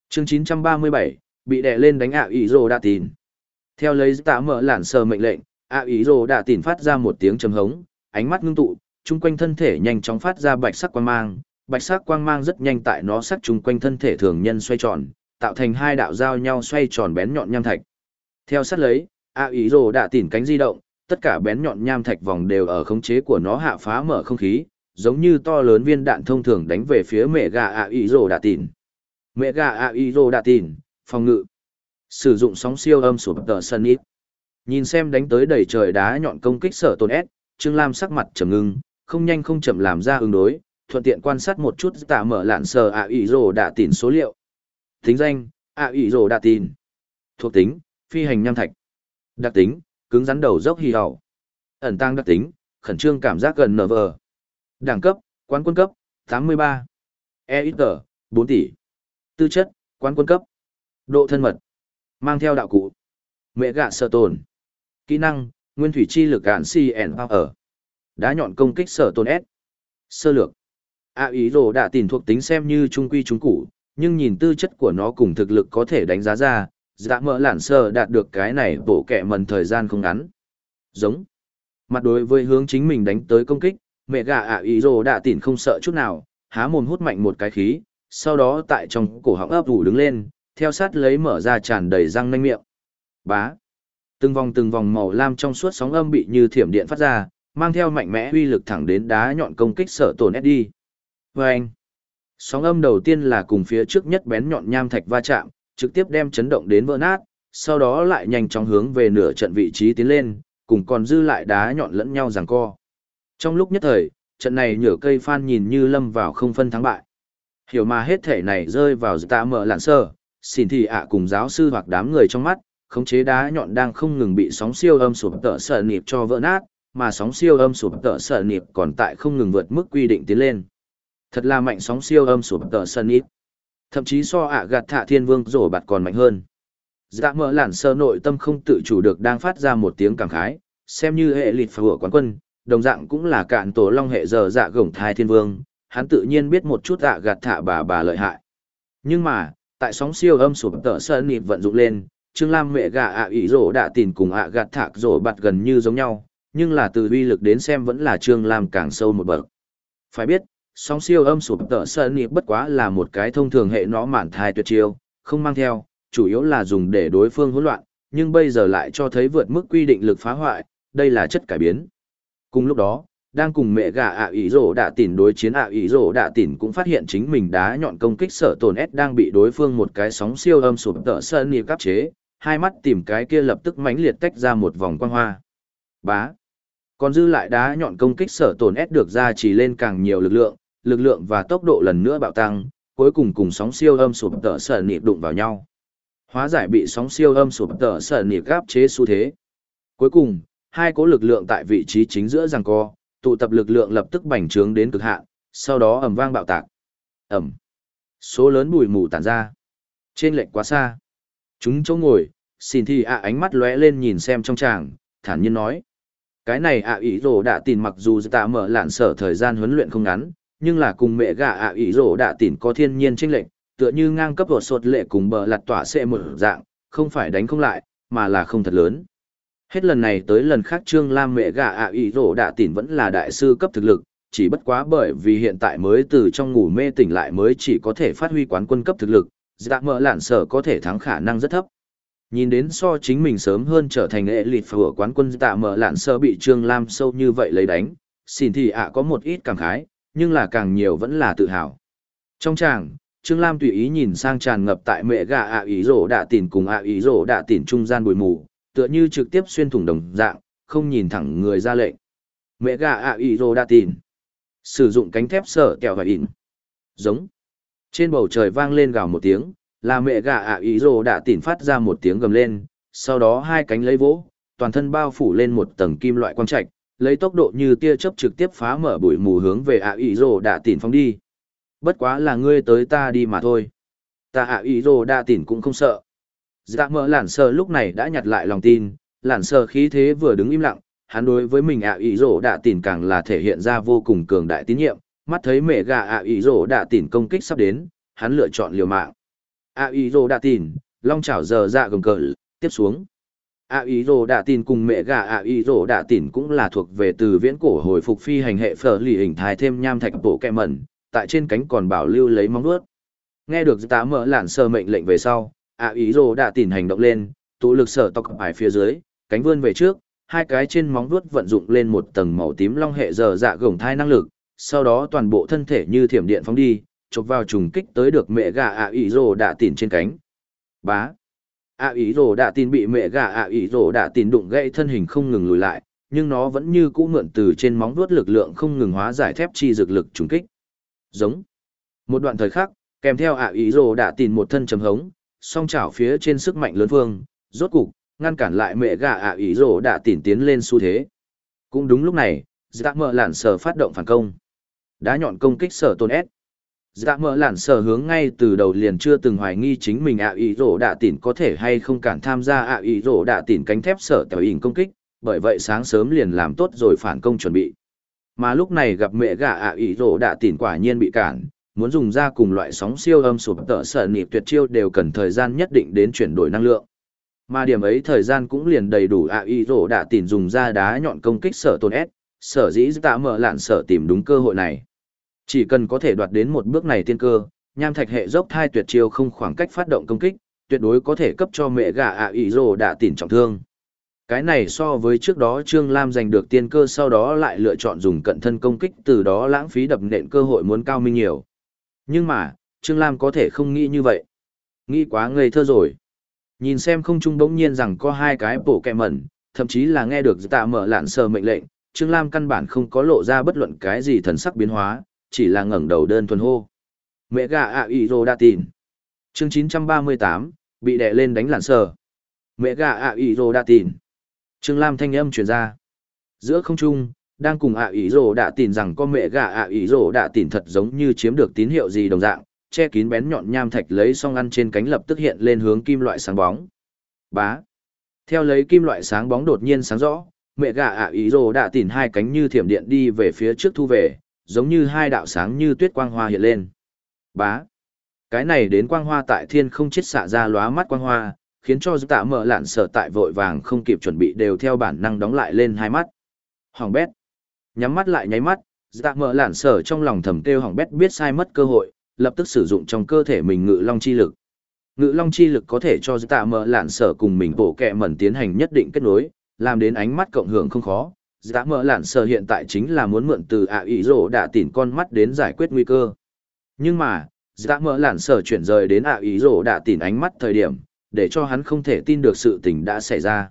Chương 937, bị đè lên đánh ạ ý rồ đã tỉn theo lấy dạ mở lản sở mệnh lệnh ạ ý rồ đã tỉn phát ra một tiếng trầm hống ánh mắt ngưng tụ chung quanh thân thể nhanh chóng phát ra bạch sắc quan mang bạch sắc quang mang rất nhanh tại nó sắc chung quanh thân thể thường nhân xoay tròn, tạo thành hai đạo giao nhau xoay tròn bén nhọn nham thạch. Theo sát lấy, A ý rồ đã tỉn cánh di động, tất cả bén nhọn nham thạch vòng đều ở khống chế của nó hạ phá mở không khí, giống như to lớn viên đạn thông thường đánh về phía mẹ gà A ý rồ đã tỉn. Mẹ gà A ý rồ đã tỉn, phòng ngự. Sử dụng sóng siêu âm sụp tờ sân ít. Nhìn xem đánh tới đầy trời đá nhọn công kích sở tồn S, Trương Lam sắc mặt trầm ngưng, không nhanh không chậm làm ra ứng đối, thuận tiện quan sát một chút tạ mở lạn sờ ạ ủy rồ đạ tìn số liệu. thính danh, ạ ủy rồ đạ tìn. Thuộc tính, phi hành nham thạch. Đặc tính, cứng rắn đầu dốc hì hầu. Ẩn tăng đặc tính, khẩn trương cảm giác gần nở vờ. Đẳng cấp, quán quân cấp, 83. E ít tờ, 4 tỷ. Tư chất, quán quân cấp. Độ thân mật. Mang theo đạo cụ. Mẹ gạ sở tồn. Kỹ năng, nguyên thủy chi lực gạn CN ở Đá nhọn công kích sở tồn S. Sơ lược a ý rồ đã tìm thuộc tính xem như trung quy trung cụ nhưng nhìn tư chất của nó cùng thực lực có thể đánh giá ra dạ mỡ lản sơ đạt được cái này bổ kẹ mần thời gian không ngắn. Giống. Mặt đối với hướng chính mình đánh tới công kích, mẹ gà ạ ý rồ đã tìm không sợ chút nào, há mồm hút mạnh một cái khí, sau đó tại trong cổ họng ấp ủ đứng lên, theo sát lấy mở ra tràn đầy răng nanh miệng. Bá. Từng vòng từng vòng màu lam trong suốt sóng âm bị như thiểm điện phát ra, mang theo mạnh mẽ uy lực thẳng đến đá nhọn công kích sở tổn ép đi và anh, sóng âm đầu tiên là cùng phía trước nhất bén nhọn nham thạch va chạm, trực tiếp đem chấn động đến vỡ nát, sau đó lại nhanh chóng hướng về nửa trận vị trí tiến lên, cùng còn dư lại đá nhọn lẫn nhau giằng co. Trong lúc nhất thời, trận này nhở cây phan nhìn như lâm vào không phân thắng bại. Hiểu mà hết thể này rơi vào tạ mở lạn sơ, xin thì ạ cùng giáo sư hoặc đám người trong mắt, khống chế đá nhọn đang không ngừng bị sóng siêu âm sụp tợ sợ nịp cho vỡ nát, mà sóng siêu âm sụp tợ sợ nịp còn tại không ngừng vượt mức quy định tiến lên. Thật là mạnh sóng siêu âm sụp tờ sân ít. Thậm chí so ạ gạt thạ thiên vương rổ bạt còn mạnh hơn. Dạ mở lản sơ nội tâm không tự chủ được đang phát ra một tiếng cảm khái, xem như hệ lịt phở quán quân, đồng dạng cũng là cạn tổ long hệ giờ dạ gổng thai thiên vương, hắn tự nhiên biết một chút ạ gạt thạ bà bà lợi hại. Nhưng mà, tại sóng siêu âm sụp tờ sơn nịp vận dụng lên, Trương Lam mẹ gà ạ ủy rổ đã tìm cùng ạ gạt thạc rổ bạt gần như giống nhau, nhưng là từ uy lực đến xem vẫn là Trương Lam càng sâu một bậc. Phải biết, sóng siêu âm sụp tợ sơn nịp bất quá là một cái thông thường hệ nó mạn thai tuyệt chiêu, không mang theo, chủ yếu là dùng để đối phương hỗn loạn, nhưng bây giờ lại cho thấy vượt mức quy định lực phá hoại, đây là chất cải biến. Cùng lúc đó, đang cùng mẹ gà ạ ý rổ đạ tỉn đối chiến ạ ý rổ đạ tỉn cũng phát hiện chính mình đá nhọn công kích sở tổn S đang bị đối phương một cái sóng siêu âm sụp tợ sơn nịp cắp chế, hai mắt tìm cái kia lập tức mãnh liệt tách ra một vòng quang hoa. Bá. Còn dư lại đá nhọn công kích sở tổn S được ra chỉ lên càng nhiều lực lượng, lực lượng và tốc độ lần nữa bạo tăng, cuối cùng cùng sóng siêu âm sụp tở sở nịp đụng vào nhau. Hóa giải bị sóng siêu âm sụp tở sở nịp gáp chế xu thế. Cuối cùng, hai cố lực lượng tại vị trí chính giữa giằng co, tụ tập lực lượng lập tức bành trướng đến cực hạn, sau đó ầm vang bạo tạc. Ầm. Số lớn bụi mù tản ra. Trên lệch quá xa. Chúng chỗ ngồi, xin thì ạ ánh mắt lóe lên nhìn xem trong tràng, thản nhiên nói. Cái này ạ ý rổ đã tìm mặc dù tạ mở lạn sở thời gian huấn luyện không ngắn, nhưng là cùng mẹ gà ạ ý rổ đã tìm có thiên nhiên tranh lệch, tựa như ngang cấp vột sột lệ cùng bờ lặt tỏa xe một dạng, không phải đánh không lại, mà là không thật lớn. Hết lần này tới lần khác Trương Lam mẹ gà ạ ý rổ đạ tìm vẫn là đại sư cấp thực lực, chỉ bất quá bởi vì hiện tại mới từ trong ngủ mê tỉnh lại mới chỉ có thể phát huy quán quân cấp thực lực, dạ mỡ lạn sở có thể thắng khả năng rất thấp. Nhìn đến so chính mình sớm hơn trở thành hệ lịt phở quán quân tạ mở lạn sơ bị Trương Lam sâu như vậy lấy đánh, xin thì ạ có một ít cảm khái, nhưng là càng nhiều vẫn là tự hào. Trong tràng, Trương Lam tùy ý nhìn sang tràn ngập tại mẹ gà ạ ý rổ đạ tỉn cùng ạ ý rổ đạ tỉn trung gian bụi mù, tựa như trực tiếp xuyên thủng đồng dạng, không nhìn thẳng người ra lệnh. Mẹ gà ạ ý rổ đạ tỉn. Sử dụng cánh thép sở kẹo và ịn. Giống. Trên bầu trời vang lên gào một tiếng, là mẹ gà ạ ý rồ đã tỉn phát ra một tiếng gầm lên, sau đó hai cánh lấy vỗ, toàn thân bao phủ lên một tầng kim loại quang trạch, lấy tốc độ như tia chớp trực tiếp phá mở bụi mù hướng về ạ ý rồ đã tỉn phóng đi. Bất quá là ngươi tới ta đi mà thôi. Ta ạ ý rồ đã tỉn cũng không sợ. Dạ mỡ lản sơ lúc này đã nhặt lại lòng tin, lản sơ khí thế vừa đứng im lặng, hắn đối với mình ạ ý rồ đã tỉn càng là thể hiện ra vô cùng cường đại tín nhiệm, mắt thấy mẹ gà ạ ý rồ đã tỉn công kích sắp đến, hắn lựa chọn liều mạng a ý rô đã tin, long chảo giờ dạ gầm cờ, tiếp xuống. A ý rô đã tin cùng mẹ gà a ý rô đã tin cũng là thuộc về từ viễn cổ hồi phục phi hành hệ phở lì hình thái thêm nham thạch bộ kẹ mẩn, tại trên cánh còn bảo lưu lấy móng vuốt. Nghe được tá mở lạn sơ mệnh lệnh về sau, a ý rô đã tin hành động lên, tụ lực sở tộc ải phía dưới, cánh vươn về trước, hai cái trên móng vuốt vận dụng lên một tầng màu tím long hệ giờ dạ gồng thai năng lực, sau đó toàn bộ thân thể như thiểm điện phóng đi chộp vào trùng kích tới được mẹ gà ạ ý rồ đạ tỉn trên cánh. Bá. ạ ý rồ đạ tỉn bị mẹ gà ạ ý rồ đạ tỉn đụng gãy thân hình không ngừng lùi lại, nhưng nó vẫn như cũ mượn từ trên móng vuốt lực lượng không ngừng hóa giải thép chi dược lực trùng kích. Giống. Một đoạn thời khắc, kèm theo ạ ý rồ đạ tỉn một thân trầm hống, song chảo phía trên sức mạnh lớn phương, rốt cục ngăn cản lại mẹ gà ạ ý rồ đạ tỉn tiến lên xu thế. Cũng đúng lúc này, Dạ Mợ lản sở phát động phản công. Đá nhọn công kích sở tôn S dạ mỡ lản sở hướng ngay từ đầu liền chưa từng hoài nghi chính mình ạ ý rổ đạ tỉn có thể hay không cản tham gia ạ ý rổ đạ tỉn cánh thép sở tèo ỉn công kích, bởi vậy sáng sớm liền làm tốt rồi phản công chuẩn bị. Mà lúc này gặp mẹ gà ạ ý rổ đạ tỉn quả nhiên bị cản, muốn dùng ra cùng loại sóng siêu âm sụp tợ sở nịp tuyệt chiêu đều cần thời gian nhất định đến chuyển đổi năng lượng. Mà điểm ấy thời gian cũng liền đầy đủ ạ ý rổ đạ tỉn dùng ra đá nhọn công kích sở tôn s, sở dĩ dạ tạ mở lạn sở tìm đúng cơ hội này chỉ cần có thể đoạt đến một bước này tiên cơ, nham thạch hệ dốc thai tuyệt chiêu không khoảng cách phát động công kích, tuyệt đối có thể cấp cho mẹ gà ạ à ý rồ đạ tỉn trọng thương. Cái này so với trước đó Trương Lam giành được tiên cơ sau đó lại lựa chọn dùng cận thân công kích từ đó lãng phí đập nện cơ hội muốn cao minh nhiều. Nhưng mà, Trương Lam có thể không nghĩ như vậy. Nghĩ quá ngây thơ rồi. Nhìn xem không trung bỗng nhiên rằng có hai cái bổ kẹ mẩn, thậm chí là nghe được tạ mở lạn sờ mệnh lệnh, Trương Lam căn bản không có lộ ra bất luận cái gì thần sắc biến hóa, chỉ là ngẩng đầu đơn thuần hô. Mẹ gà ạ ý rô đa tin. Chương 938, bị đè lên đánh lạn sờ. Mẹ gà ạ ý rô đa tìn. Trương Lam thanh âm truyền ra. Giữa không trung, đang cùng ạ ý rô đa tìn rằng con mẹ gà ạ ý rô đa tìn thật giống như chiếm được tín hiệu gì đồng dạng, che kín bén nhọn nham thạch lấy xong ăn trên cánh lập tức hiện lên hướng kim loại sáng bóng. Bá. Theo lấy kim loại sáng bóng đột nhiên sáng rõ, mẹ gà ạ ý rồ đã tìn hai cánh như thiểm điện đi về phía trước thu về, giống như hai đạo sáng như tuyết quang hoa hiện lên. Bá. Cái này đến quang hoa tại thiên không chết xạ ra lóa mắt quang hoa, khiến cho tạ mở lạn sở tại vội vàng không kịp chuẩn bị đều theo bản năng đóng lại lên hai mắt. Hoàng bét. Nhắm mắt lại nháy mắt, tạ mở lạn sở trong lòng thầm kêu Hoàng bét biết sai mất cơ hội, lập tức sử dụng trong cơ thể mình ngự long chi lực. Ngự long chi lực có thể cho tạ mở lạn sở cùng mình bổ kẹ mẩn tiến hành nhất định kết nối, làm đến ánh mắt cộng hưởng không khó. Dạ giá mở lạn sở hiện tại chính là muốn mượn từ ạ ý rổ đạ tỉn con mắt đến giải quyết nguy cơ. Nhưng mà, Dạ mở lạn sở chuyển rời đến ạ ý rổ đã tỉn ánh mắt thời điểm, để cho hắn không thể tin được sự tình đã xảy ra.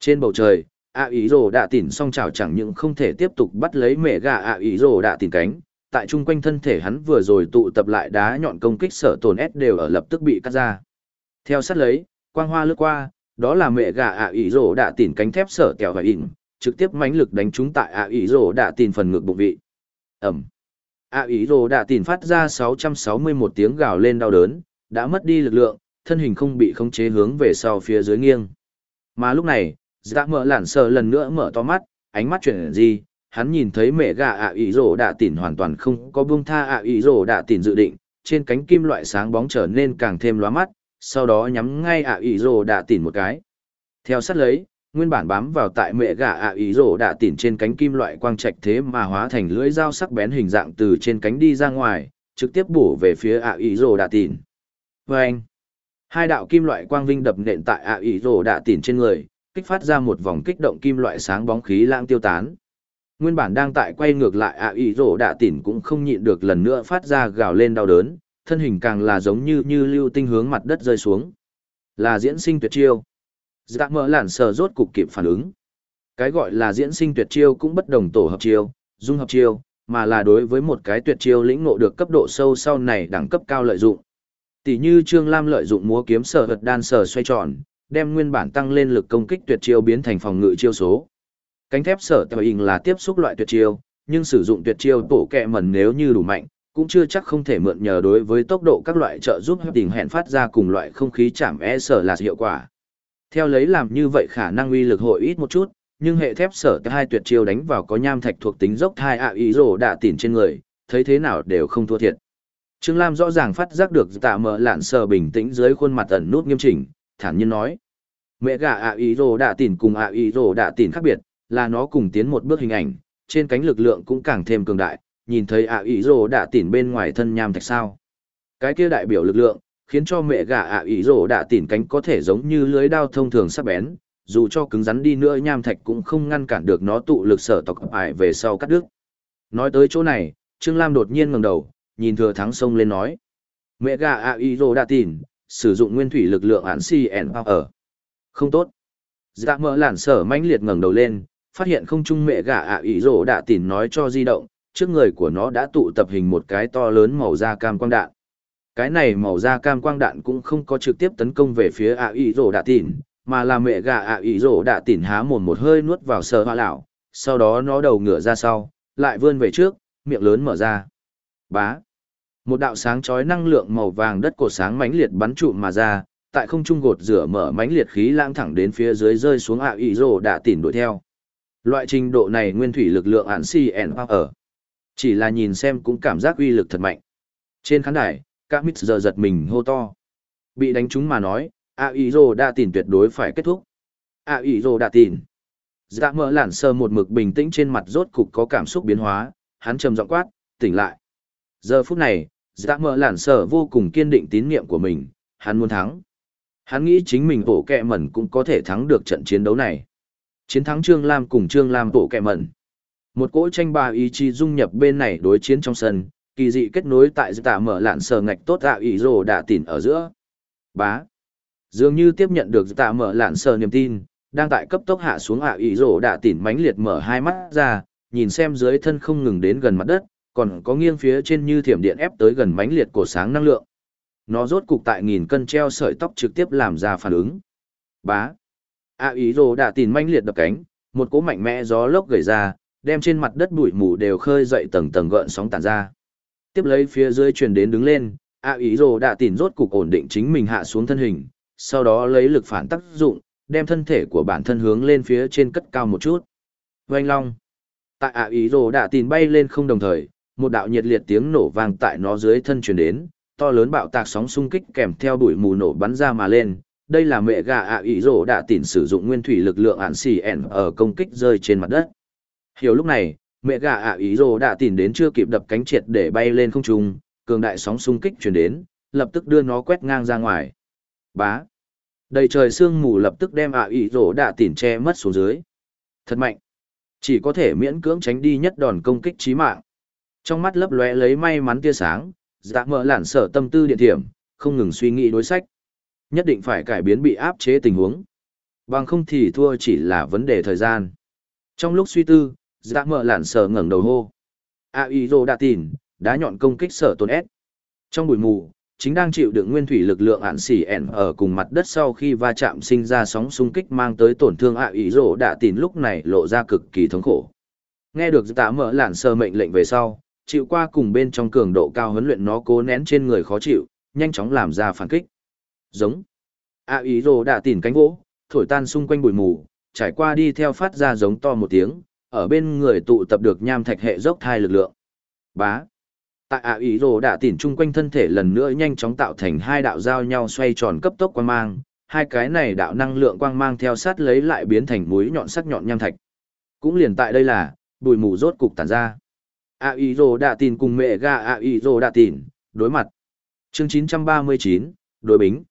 Trên bầu trời, ạ ý rổ đã tỉn song trào chẳng những không thể tiếp tục bắt lấy mẹ gà ạ ý rổ đã tỉn cánh, tại chung quanh thân thể hắn vừa rồi tụ tập lại đá nhọn công kích sở tồn S đều ở lập tức bị cắt ra. Theo sát lấy, quang hoa lướt qua, đó là mẹ gà ạ ý rổ đã tỉn cánh thép sở kẹo và ỉn, trực tiếp mãnh lực đánh trúng tại ạ ý rồ đã tỉn phần ngực bụng vị. Ẩm ạ ý rồ đã tìm phát ra 661 tiếng gào lên đau đớn, đã mất đi lực lượng, thân hình không bị khống chế hướng về sau phía dưới nghiêng. Mà lúc này, dạ mở lản sờ lần nữa mở to mắt, ánh mắt chuyển gì, hắn nhìn thấy mẹ gà ạ ý rồ đã tỉn hoàn toàn không có buông tha ạ ý rồ đã tỉn dự định, trên cánh kim loại sáng bóng trở nên càng thêm lóa mắt, sau đó nhắm ngay ạ ý rồ đã tỉn một cái. Theo sát lấy, nguyên bản bám vào tại mẹ gà ạ ý rổ đạ tỉn trên cánh kim loại quang trạch thế mà hóa thành lưỡi dao sắc bén hình dạng từ trên cánh đi ra ngoài, trực tiếp bổ về phía ạ ý rổ đạ tỉn. Vê anh, hai đạo kim loại quang vinh đập nện tại ạ ý rổ đạ tỉn trên người, kích phát ra một vòng kích động kim loại sáng bóng khí lãng tiêu tán. Nguyên bản đang tại quay ngược lại ạ ý rổ đạ tỉn cũng không nhịn được lần nữa phát ra gào lên đau đớn, thân hình càng là giống như như lưu tinh hướng mặt đất rơi xuống. Là diễn sinh tuyệt chiêu. Dạ mở lản sờ rốt cục kịp phản ứng. Cái gọi là diễn sinh tuyệt chiêu cũng bất đồng tổ hợp chiêu, dung hợp chiêu, mà là đối với một cái tuyệt chiêu lĩnh ngộ được cấp độ sâu sau này đẳng cấp cao lợi dụng. Tỷ như Trương Lam lợi dụng múa kiếm sở vật đan sở xoay tròn, đem nguyên bản tăng lên lực công kích tuyệt chiêu biến thành phòng ngự chiêu số. Cánh thép sở tạo hình là tiếp xúc loại tuyệt chiêu, nhưng sử dụng tuyệt chiêu tổ kẹ mẩn nếu như đủ mạnh, cũng chưa chắc không thể mượn nhờ đối với tốc độ các loại trợ giúp tình hẹn phát ra cùng loại không khí chạm e sở là hiệu quả. Theo lấy làm như vậy khả năng uy lực hội ít một chút, nhưng hệ thép sở hai tuyệt chiêu đánh vào có nham thạch thuộc tính dốc thai ạ ý rồ đạ tỉn trên người, thấy thế nào đều không thua thiệt. Trương Lam rõ ràng phát giác được tạ mở lạn sờ bình tĩnh dưới khuôn mặt ẩn nút nghiêm chỉnh, thản nhiên nói. Mẹ gà ạ ý rồ đạ tỉn cùng ạ ý rồ đạ tỉn khác biệt, là nó cùng tiến một bước hình ảnh, trên cánh lực lượng cũng càng thêm cường đại, nhìn thấy ạ ý rồ đạ tỉn bên ngoài thân nham thạch sao. Cái kia đại biểu lực lượng, khiến cho mẹ gà ạ ý rổ đạ tỉn cánh có thể giống như lưới đao thông thường sắc bén, dù cho cứng rắn đi nữa nham thạch cũng không ngăn cản được nó tụ lực sở tộc ải về sau cắt đứt. Nói tới chỗ này, Trương Lam đột nhiên ngẩng đầu, nhìn thừa thắng sông lên nói. Mẹ gà ạ ý rổ đạ tỉn, sử dụng nguyên thủy lực lượng án si ẻn ở. Không tốt. Dạ mỡ lản sở mãnh liệt ngẩng đầu lên, phát hiện không trung mẹ gà ạ ý rổ đạ tỉn nói cho di động, trước người của nó đã tụ tập hình một cái to lớn màu da cam quang đạn. Cái này màu da cam quang đạn cũng không có trực tiếp tấn công về phía ạ ý rổ đạ tỉn, mà là mẹ gà ạ ý rổ đạ tỉn há mồm một hơi nuốt vào sờ hoa lão, sau đó nó đầu ngửa ra sau, lại vươn về trước, miệng lớn mở ra. Bá. Một đạo sáng chói năng lượng màu vàng đất cột sáng mãnh liệt bắn trụ mà ra, tại không trung gột rửa mở mãnh liệt khí lãng thẳng đến phía dưới rơi xuống ạ ý rổ đạ tỉn đuổi theo. Loại trình độ này nguyên thủy lực lượng ản si ẻn ở. Chỉ là nhìn xem cũng cảm giác uy lực thật mạnh. Trên khán đài, các mít giờ giật mình hô to. Bị đánh trúng mà nói, a ý rồ đã tìm tuyệt đối phải kết thúc. a ý rồ đã tìm. Dạ mơ lản sơ một mực bình tĩnh trên mặt rốt cục có cảm xúc biến hóa, hắn trầm giọng quát, tỉnh lại. Giờ phút này, dạ mơ lản sơ vô cùng kiên định tín nhiệm của mình, hắn muốn thắng. Hắn nghĩ chính mình bổ kẹ mẩn cũng có thể thắng được trận chiến đấu này. Chiến thắng Trương Lam cùng Trương Lam bổ kẹ mẩn. Một cỗ tranh ba ý chí dung nhập bên này đối chiến trong sân, kỳ dị kết nối tại tạ mở lạn sờ ngạch tốt tạo ý rồ đã tỉn ở giữa bá dường như tiếp nhận được tạ mở lạn sờ niềm tin đang tại cấp tốc hạ xuống ạ ý rồ đã tỉn mánh liệt mở hai mắt ra nhìn xem dưới thân không ngừng đến gần mặt đất còn có nghiêng phía trên như thiểm điện ép tới gần mánh liệt của sáng năng lượng nó rốt cục tại nghìn cân treo sợi tóc trực tiếp làm ra phản ứng. Bá. A ý rồ đã tìm mánh liệt đập cánh, một cỗ mạnh mẽ gió lốc gầy ra, đem trên mặt đất bụi mù đều khơi dậy tầng tầng gợn sóng tản ra. Tiếp lấy phía dưới truyền đến đứng lên, A ý rồ đã tìm rốt cục ổn định chính mình hạ xuống thân hình, sau đó lấy lực phản tác dụng, đem thân thể của bản thân hướng lên phía trên cất cao một chút. Vành long. Tại A ý rồ đã tìm bay lên không đồng thời, một đạo nhiệt liệt tiếng nổ vang tại nó dưới thân truyền đến, to lớn bạo tạc sóng xung kích kèm theo bụi mù nổ bắn ra mà lên. Đây là mẹ gà ạ ý rồ đã tỉn sử dụng nguyên thủy lực lượng ạn xì ẻn ở công kích rơi trên mặt đất. Hiểu lúc này, mẹ gà ạ ý rồ đã tìm đến chưa kịp đập cánh triệt để bay lên không trung, cường đại sóng xung kích chuyển đến, lập tức đưa nó quét ngang ra ngoài. Bá. Đầy trời sương mù lập tức đem ạ ý rồ đã tìm che mất xuống dưới. Thật mạnh. Chỉ có thể miễn cưỡng tránh đi nhất đòn công kích chí mạng. Trong mắt lấp lóe lấy may mắn tia sáng, dạ mỡ lản sở tâm tư điện thiểm, không ngừng suy nghĩ đối sách. Nhất định phải cải biến bị áp chế tình huống. Bằng không thì thua chỉ là vấn đề thời gian. Trong lúc suy tư, dạ mở lản sở ngẩng đầu hô. A y rô đã tìn, đá nhọn công kích sở tôn S. Trong bụi mù, chính đang chịu đựng nguyên thủy lực lượng ạn xỉ ẻn ở cùng mặt đất sau khi va chạm sinh ra sóng xung kích mang tới tổn thương ạ ý rỗ đã Tín lúc này lộ ra cực kỳ thống khổ nghe được tạ mở lản sơ mệnh lệnh về sau chịu qua cùng bên trong cường độ cao huấn luyện nó cố nén trên người khó chịu, nhanh chóng làm ra phản kích. Giống. A ý rồ đã Tín cánh vỗ, thổi tan xung quanh bụi mù, trải qua đi theo phát ra giống to một tiếng, ở bên người tụ tập được nham thạch hệ dốc thai lực lượng. Bá. Tại A ý rồ đã tỉn chung quanh thân thể lần nữa nhanh chóng tạo thành hai đạo giao nhau xoay tròn cấp tốc quang mang, hai cái này đạo năng lượng quang mang theo sát lấy lại biến thành mũi nhọn sắc nhọn nham thạch. Cũng liền tại đây là, bùi mù rốt cục tản ra a ý rồ đạ tỉn cùng mẹ ga a ý rồ đạ tỉn, đối mặt chương 939, đối bính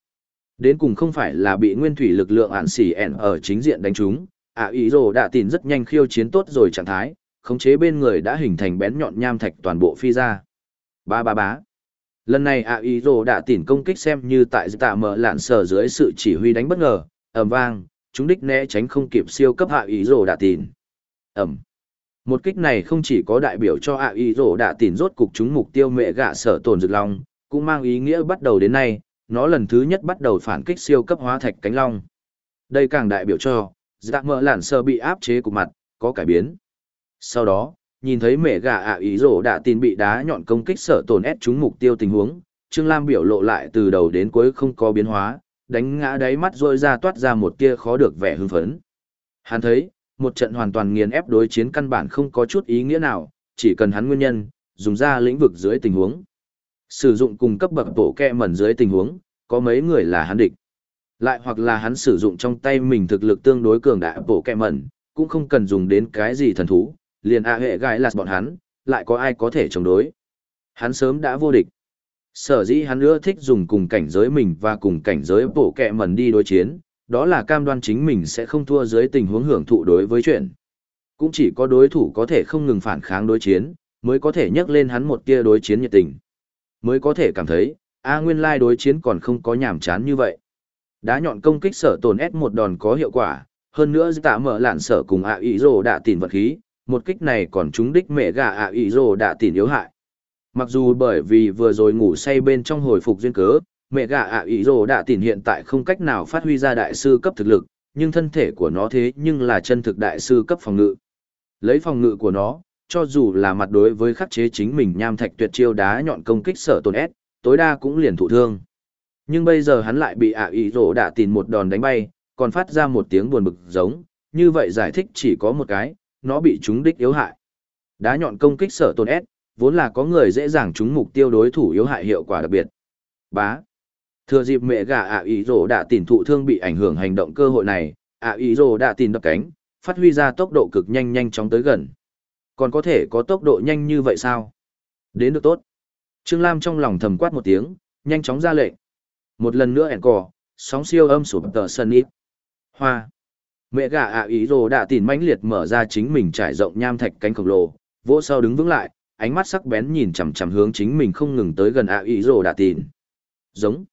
đến cùng không phải là bị nguyên thủy lực lượng ản xỉ ẻn ở chính diện đánh trúng a ý rồ đạ tin rất nhanh khiêu chiến tốt rồi trạng thái khống chế bên người đã hình thành bén nhọn nham thạch toàn bộ phi ra. Ba ba bá lần này a ý rồ đạ tin công kích xem như tại tạ mở lạn sở dưới sự chỉ huy đánh bất ngờ. Ẩm vang chúng đích né tránh không kịp siêu cấp hạ ý rồ đạ tin ẩm một kích này không chỉ có đại biểu cho ạ ý rồ đạ tỉn rốt cục chúng mục tiêu mẹ gạ sở tồn rực long, cũng mang ý nghĩa bắt đầu đến nay, nó lần thứ nhất bắt đầu phản kích siêu cấp hóa thạch cánh long. Đây càng đại biểu cho, dạ mỡ lản sơ bị áp chế của mặt, có cải biến. Sau đó, nhìn thấy mẹ gà ạ ý rổ đã tin bị đá nhọn công kích sở tồn ép chúng mục tiêu tình huống, Trương Lam biểu lộ lại từ đầu đến cuối không có biến hóa, đánh ngã đáy mắt rôi ra toát ra một tia khó được vẻ hưng phấn. Hắn thấy, một trận hoàn toàn nghiền ép đối chiến căn bản không có chút ý nghĩa nào, chỉ cần hắn nguyên nhân, dùng ra lĩnh vực dưới tình huống. Sử dụng cùng cấp bậc tổ kẹ mẩn dưới tình huống, có mấy người là hắn địch. Lại hoặc là hắn sử dụng trong tay mình thực lực tương đối cường đại bổ kẹ mẩn, cũng không cần dùng đến cái gì thần thú, liền A hệ gái là bọn hắn, lại có ai có thể chống đối. Hắn sớm đã vô địch. Sở dĩ hắn ưa thích dùng cùng cảnh giới mình và cùng cảnh giới bổ kẹ mẩn đi đối chiến, đó là cam đoan chính mình sẽ không thua dưới tình huống hưởng thụ đối với chuyện. Cũng chỉ có đối thủ có thể không ngừng phản kháng đối chiến, mới có thể nhắc lên hắn một tia đối chiến nhiệt tình. Mới có thể cảm thấy, A nguyên lai đối chiến còn không có nhảm chán như vậy. Đá nhọn công kích sở tồn S một đòn có hiệu quả, hơn nữa tạ mở lạn sở cùng A ý rồ đã tỉn vật khí, một kích này còn trúng đích mẹ gà A ý rồ đã tỉn yếu hại. Mặc dù bởi vì vừa rồi ngủ say bên trong hồi phục duyên cớ, mẹ gà ạ ý rồ đã tỉn hiện tại không cách nào phát huy ra đại sư cấp thực lực, nhưng thân thể của nó thế nhưng là chân thực đại sư cấp phòng ngự. Lấy phòng ngự của nó, cho dù là mặt đối với khắc chế chính mình nham thạch tuyệt chiêu đá nhọn công kích sở tồn ép, tối đa cũng liền thụ thương. Nhưng bây giờ hắn lại bị ạ ý rổ đã tỉn một đòn đánh bay, còn phát ra một tiếng buồn bực giống, như vậy giải thích chỉ có một cái, nó bị chúng đích yếu hại. Đá nhọn công kích sở tồn S, vốn là có người dễ dàng trúng mục tiêu đối thủ yếu hại hiệu quả đặc biệt. Bá. Thừa dịp mẹ gà ạ ý rổ đã tìm thụ thương bị ảnh hưởng hành động cơ hội này, ạ ý rổ đã tìm đập cánh, phát huy ra tốc độ cực nhanh nhanh chóng tới gần. Còn có thể có tốc độ nhanh như vậy sao? Đến được tốt. Trương Lam trong lòng thầm quát một tiếng, nhanh chóng ra lệnh. Một lần nữa ẻn cò, sóng siêu âm sụp tờ sân ít. Hoa. Mẹ gà ạ ý rồ đã tìm mãnh liệt mở ra chính mình trải rộng nham thạch cánh khổng lồ, vỗ sau đứng vững lại, ánh mắt sắc bén nhìn chằm chằm hướng chính mình không ngừng tới gần ạ ý rồ đã tìm. Giống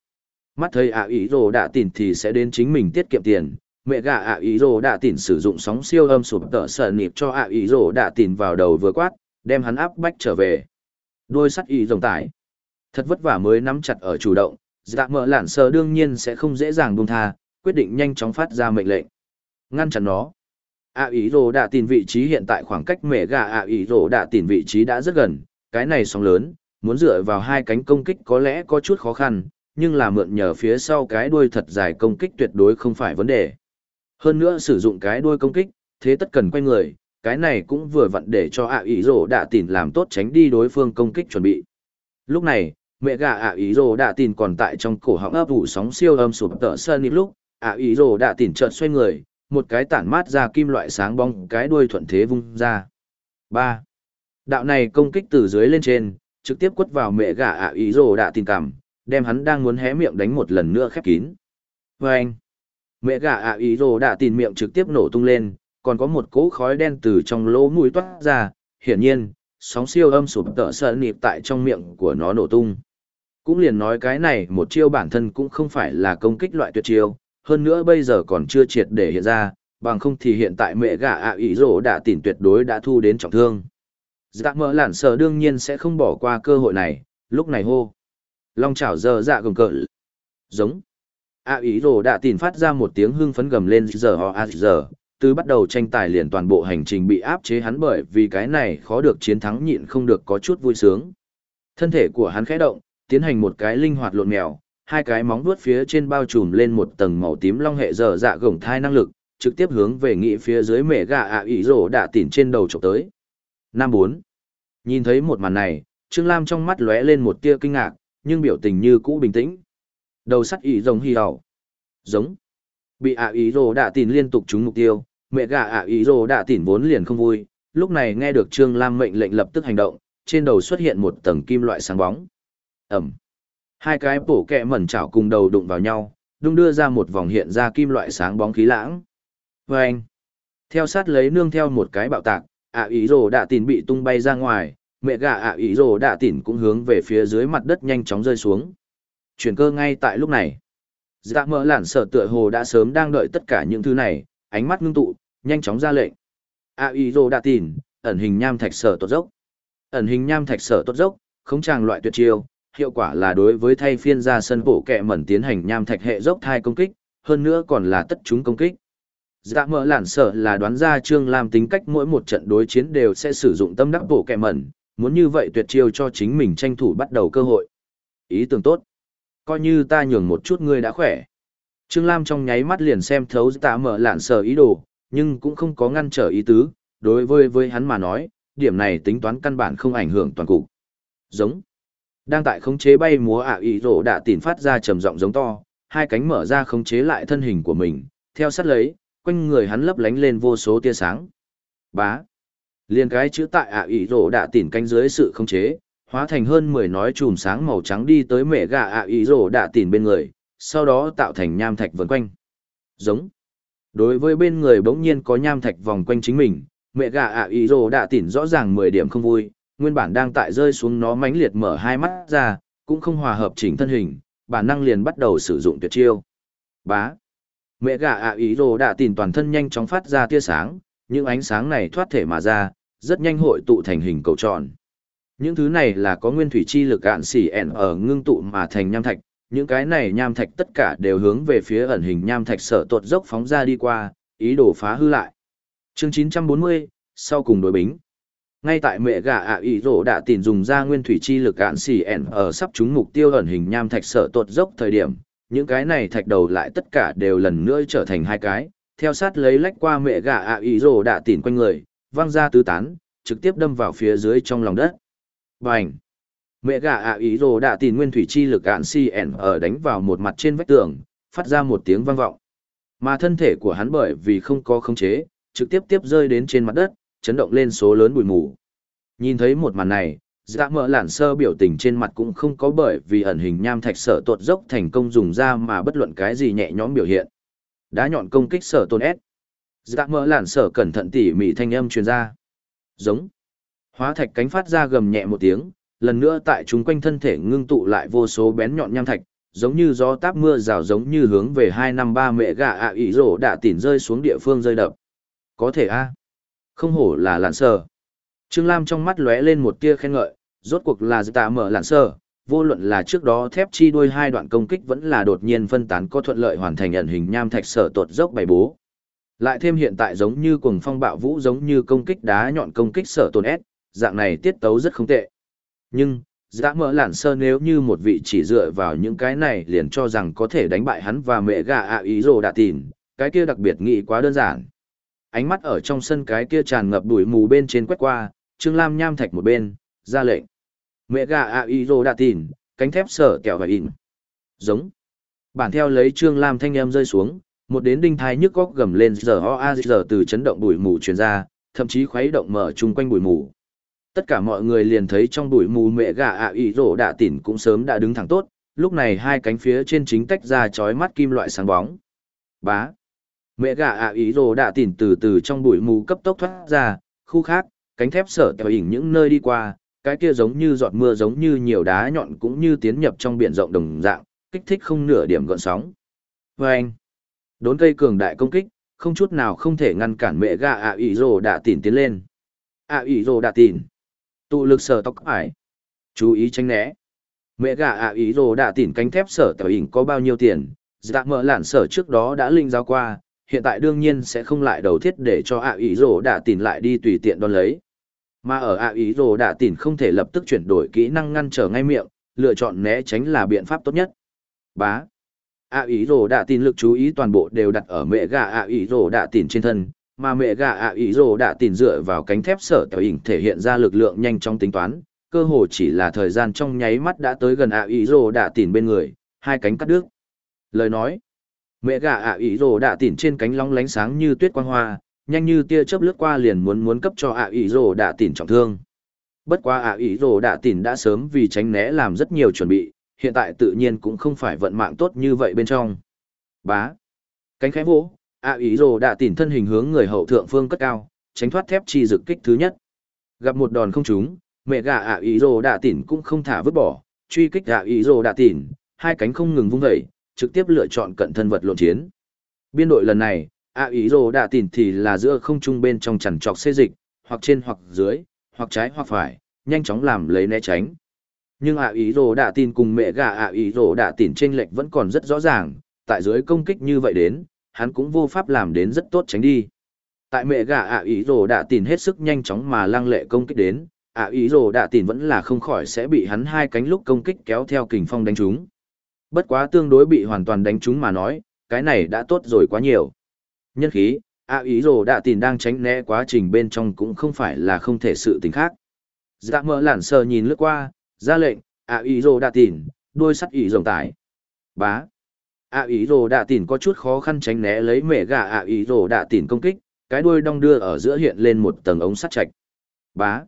mắt thấy ạ ý rồ đã tỉn thì sẽ đến chính mình tiết kiệm tiền mẹ gà ạ ý rồ đã tỉn sử dụng sóng siêu âm sụp tờ sợ nịp cho ạ ý rồ đã tỉn vào đầu vừa quát đem hắn áp bách trở về đôi sắt ý rồng tải thật vất vả mới nắm chặt ở chủ động dạ mở lạn sờ đương nhiên sẽ không dễ dàng buông tha, quyết định nhanh chóng phát ra mệnh lệnh. Ngăn chặn nó. ạ ý rồ đã tìm vị trí hiện tại khoảng cách mẹ gà ạ ý rồ đã tìm vị trí đã rất gần, cái này sóng lớn, muốn dựa vào hai cánh công kích có lẽ có chút khó khăn, nhưng là mượn nhờ phía sau cái đuôi thật dài công kích tuyệt đối không phải vấn đề. Hơn nữa sử dụng cái đuôi công kích, thế tất cần quay người, cái này cũng vừa vặn để cho ạ ý rồ đã tìm làm tốt tránh đi đối phương công kích chuẩn bị. Lúc này, mẹ gà ạ ý rồ đã tìn còn tại trong cổ họng ấp ủ sóng siêu âm sụp tợ sơn ít lúc, ạ ý rồ đã tìn chợt xoay người, một cái tản mát ra kim loại sáng bóng cái đuôi thuận thế vung ra. ba Đạo này công kích từ dưới lên trên, trực tiếp quất vào mẹ gà ạ ý rồ đã tìn cảm, đem hắn đang muốn hé miệng đánh một lần nữa khép kín. Vâng! Mẹ gà ạ ý rồ đã tìn miệng trực tiếp nổ tung lên, còn có một cỗ khói đen từ trong lỗ mũi toát ra, hiển nhiên, sóng siêu âm sụp tợ sợ nịp tại trong miệng của nó nổ tung. Cũng liền nói cái này một chiêu bản thân cũng không phải là công kích loại tuyệt chiêu, hơn nữa bây giờ còn chưa triệt để hiện ra, bằng không thì hiện tại mẹ gà ạ ý rổ đã tỉnh tuyệt đối đã thu đến trọng thương. Dạ mỡ lản sở đương nhiên sẽ không bỏ qua cơ hội này, lúc này hô. Long chảo giờ dạ gồng cỡ. Giống. ạ ý rổ đã tỉnh phát ra một tiếng hưng phấn gầm lên giờ ho a giờ, từ bắt đầu tranh tài liền toàn bộ hành trình bị áp chế hắn bởi vì cái này khó được chiến thắng nhịn không được có chút vui sướng. Thân thể của hắn khẽ động, tiến hành một cái linh hoạt lộn mèo, hai cái móng vuốt phía trên bao trùm lên một tầng màu tím long hệ dở dạ gồng thai năng lực, trực tiếp hướng về nghị phía dưới mẹ gà ạ à ỉ rổ đạ tỉn trên đầu chụp tới. Nam bốn Nhìn thấy một màn này, Trương Lam trong mắt lóe lên một tia kinh ngạc, nhưng biểu tình như cũ bình tĩnh. Đầu sắt ỉ rồng hì hào. Giống. Bị ạ à ỉ rổ đạ tỉn liên tục trúng mục tiêu, mẹ gà ạ à ỉ rổ đạ tỉn vốn liền không vui, lúc này nghe được Trương Lam mệnh lệnh lập tức hành động, trên đầu xuất hiện một tầng kim loại sáng bóng. Ẩm. Hai cái bổ kẹ mẩn chảo cùng đầu đụng vào nhau, đung đưa ra một vòng hiện ra kim loại sáng bóng khí lãng. Và anh, theo sát lấy nương theo một cái bạo tạc, ạ ý rồ đạ tìn bị tung bay ra ngoài, mẹ gà ạ ý rồ đạ tìn cũng hướng về phía dưới mặt đất nhanh chóng rơi xuống. Chuyển cơ ngay tại lúc này. Dạ mỡ lản sở tựa hồ đã sớm đang đợi tất cả những thứ này, ánh mắt ngưng tụ, nhanh chóng ra lệnh. ạ ý rồ đạ tìn, ẩn hình nham thạch sở tốt dốc. Ẩn hình nham thạch sở tốt dốc, không tràng loại tuyệt chiêu, hiệu quả là đối với thay phiên ra sân bộ kẹ mẩn tiến hành nham thạch hệ dốc thai công kích, hơn nữa còn là tất chúng công kích. Dạ mơ lản sợ là đoán ra Trương Lam tính cách mỗi một trận đối chiến đều sẽ sử dụng tâm đắc bộ kẹ mẩn, muốn như vậy tuyệt chiêu cho chính mình tranh thủ bắt đầu cơ hội. Ý tưởng tốt. Coi như ta nhường một chút ngươi đã khỏe. Trương Lam trong nháy mắt liền xem thấu dạ tạ mỡ lạn sợ ý đồ, nhưng cũng không có ngăn trở ý tứ, đối với với hắn mà nói, điểm này tính toán căn bản không ảnh hưởng toàn cục. Giống. Đang tại khống chế bay múa ạ ý rổ đã tỉn phát ra trầm giọng giống to, hai cánh mở ra khống chế lại thân hình của mình, theo sát lấy, quanh người hắn lấp lánh lên vô số tia sáng. Bá. liền cái chữ tại ạ ý rổ đã tỉn cánh dưới sự khống chế, hóa thành hơn 10 nói chùm sáng màu trắng đi tới mẹ gà ạ ý rổ đã tỉn bên người, sau đó tạo thành nham thạch vần quanh. Giống. Đối với bên người bỗng nhiên có nham thạch vòng quanh chính mình, mẹ gà ạ ý rổ đã tỉn rõ ràng 10 điểm không vui, nguyên bản đang tại rơi xuống nó mãnh liệt mở hai mắt ra, cũng không hòa hợp chỉnh thân hình, bản năng liền bắt đầu sử dụng tuyệt chiêu. Bá. Mẹ gà ạ ý đồ đã tìm toàn thân nhanh chóng phát ra tia sáng, những ánh sáng này thoát thể mà ra, rất nhanh hội tụ thành hình cầu tròn. Những thứ này là có nguyên thủy chi lực ạn xỉ ẻn ở ngưng tụ mà thành nham thạch, những cái này nham thạch tất cả đều hướng về phía ẩn hình nham thạch sở tuột dốc phóng ra đi qua, ý đồ phá hư lại. Chương 940, sau cùng đối bính ngay tại mẹ gà ạ ý rổ đã tìm dùng ra nguyên thủy chi lực ạn xì ẻn ở sắp trúng mục tiêu ẩn hình nham thạch sở tuột dốc thời điểm, những cái này thạch đầu lại tất cả đều lần nữa trở thành hai cái. Theo sát lấy lách qua mẹ gà ạ ý rổ đã tìm quanh người, văng ra tứ tán, trực tiếp đâm vào phía dưới trong lòng đất. Bành! Mẹ gà ạ ý rổ đã tìm nguyên thủy chi lực ạn xì ẻn ở đánh vào một mặt trên vách tường, phát ra một tiếng vang vọng. Mà thân thể của hắn bởi vì không có khống chế, trực tiếp tiếp rơi đến trên mặt đất chấn động lên số lớn bụi mù. Nhìn thấy một màn này, dạ mỡ lản sơ biểu tình trên mặt cũng không có bởi vì ẩn hình nham thạch sở tuột dốc thành công dùng ra mà bất luận cái gì nhẹ nhõm biểu hiện. Đá nhọn công kích sở tôn S. Dạ mỡ lản sở cẩn thận tỉ mỉ thanh âm truyền ra. Giống. Hóa thạch cánh phát ra gầm nhẹ một tiếng, lần nữa tại chúng quanh thân thể ngưng tụ lại vô số bén nhọn nham thạch, giống như gió táp mưa rào giống như hướng về hai năm ba mẹ gà ạ à ỉ rổ đã tỉn rơi xuống địa phương rơi đập. Có thể a không hổ là lạn sơ. Trương Lam trong mắt lóe lên một tia khen ngợi, rốt cuộc là tạ mở lạn sơ, vô luận là trước đó thép chi đuôi hai đoạn công kích vẫn là đột nhiên phân tán có thuận lợi hoàn thành ẩn hình nham thạch sở tuột dốc bày bố. Lại thêm hiện tại giống như cuồng phong bạo vũ giống như công kích đá nhọn công kích sở tồn ép dạng này tiết tấu rất không tệ. Nhưng, Giã mỡ lản sơ nếu như một vị chỉ dựa vào những cái này liền cho rằng có thể đánh bại hắn và mẹ gà ạ ý rồ đạ tìn, cái kia đặc biệt nghĩ quá đơn giản. Ánh mắt ở trong sân cái kia tràn ngập đuổi mù bên trên quét qua, Trương Lam nham thạch một bên, ra lệnh. Mẹ gà ạ y rô đạ tìn, cánh thép sở kẹo và in. Giống. Bản theo lấy Trương Lam thanh em rơi xuống, một đến đinh thai nhức góc gầm lên giờ ho a giờ từ chấn động bụi mù truyền ra, thậm chí khuấy động mở chung quanh bụi mù. Tất cả mọi người liền thấy trong bụi mù mẹ gà ạ à ý rổ đạ tỉn cũng sớm đã đứng thẳng tốt, lúc này hai cánh phía trên chính tách ra chói mắt kim loại sáng bóng. Bá. Mẹ gà ạ à ý rồ đã tỉn từ từ trong bụi mù cấp tốc thoát ra, khu khác, cánh thép sở theo hình những nơi đi qua, cái kia giống như giọt mưa giống như nhiều đá nhọn cũng như tiến nhập trong biển rộng đồng dạng, kích thích không nửa điểm gợn sóng. Vâng! Đốn cây cường đại công kích, không chút nào không thể ngăn cản mẹ gà ạ ý rồ đã tỉn tiến lên. ạ ý rồ đã tỉn. Tụ lực sở tóc ải. Chú ý tránh né. Mẹ gà ạ ý rồ đã tỉn cánh thép sở tiểu ỉnh có bao nhiêu tiền, dạ mở lản sở trước đó đã linh giao qua, hiện tại đương nhiên sẽ không lại đầu thiết để cho ạ ý rồ đạ tỉn lại đi tùy tiện đón lấy. Mà ở ạ ý rồ đạ tỉn không thể lập tức chuyển đổi kỹ năng ngăn trở ngay miệng, lựa chọn né tránh là biện pháp tốt nhất. Bá ạ ý rồ đạ tin lực chú ý toàn bộ đều đặt ở mẹ gà ạ ý rồ đạ tin trên thân mà mẹ gà ạ ý rồ đạ tin dựa vào cánh thép sở tiểu ỉnh thể hiện ra lực lượng nhanh chóng tính toán cơ hồ chỉ là thời gian trong nháy mắt đã tới gần ạ ý rồ đạ tin bên người hai cánh cắt đứt lời nói mẹ gà ạ ý rồ đạ tỉn trên cánh long lánh sáng như tuyết quang hoa nhanh như tia chớp lướt qua liền muốn muốn cấp cho ạ ý rồ đạ tỉn trọng thương bất quá ạ ý rồ đạ tỉn đã sớm vì tránh né làm rất nhiều chuẩn bị hiện tại tự nhiên cũng không phải vận mạng tốt như vậy bên trong. Bá. Cánh khẽ vỗ, ạ ý rồ đã tỉn thân hình hướng người hậu thượng phương cất cao, tránh thoát thép chi dực kích thứ nhất. Gặp một đòn không trúng, mẹ gà ạ ý rồ đã tỉn cũng không thả vứt bỏ, truy kích ạ ý rồ đã tỉn, hai cánh không ngừng vung vẩy, trực tiếp lựa chọn cận thân vật lộn chiến. Biên đội lần này, ạ ý rồ đã tỉn thì là giữa không trung bên trong chằn trọc xê dịch, hoặc trên hoặc dưới, hoặc trái hoặc phải, nhanh chóng làm lấy né tránh, nhưng ạ ý rồ đạ tin cùng mẹ gà ạ ý rồ đạ tỉn trên lệch vẫn còn rất rõ ràng tại dưới công kích như vậy đến hắn cũng vô pháp làm đến rất tốt tránh đi. Tại mẹ gà ạ ý rồ đạ tỉn hết sức nhanh chóng mà lăng lệ công kích đến ạ ý rồ đạ tỉn vẫn là không khỏi sẽ bị hắn hai cánh lúc công kích kéo theo kình phong đánh trúng bất quá tương đối bị hoàn toàn đánh trúng mà nói cái này đã tốt rồi quá nhiều. Nhân khí ạ ý rồ đạ tìm đang tránh né quá trình bên trong cũng không phải là không thể sự tình khác. Dạ mỡ lản sờ nhìn lướt qua ra lệnh ạ ý rồ đạ tìm, đôi sắt ý rồng tải. Bá. Ạ ý rồ đạ tìm có chút khó khăn tránh né lấy mẹ gà ạ ý rồ đạ tìm công kích cái đuôi đong đưa ở giữa hiện lên một tầng ống sắt chạch. Bá.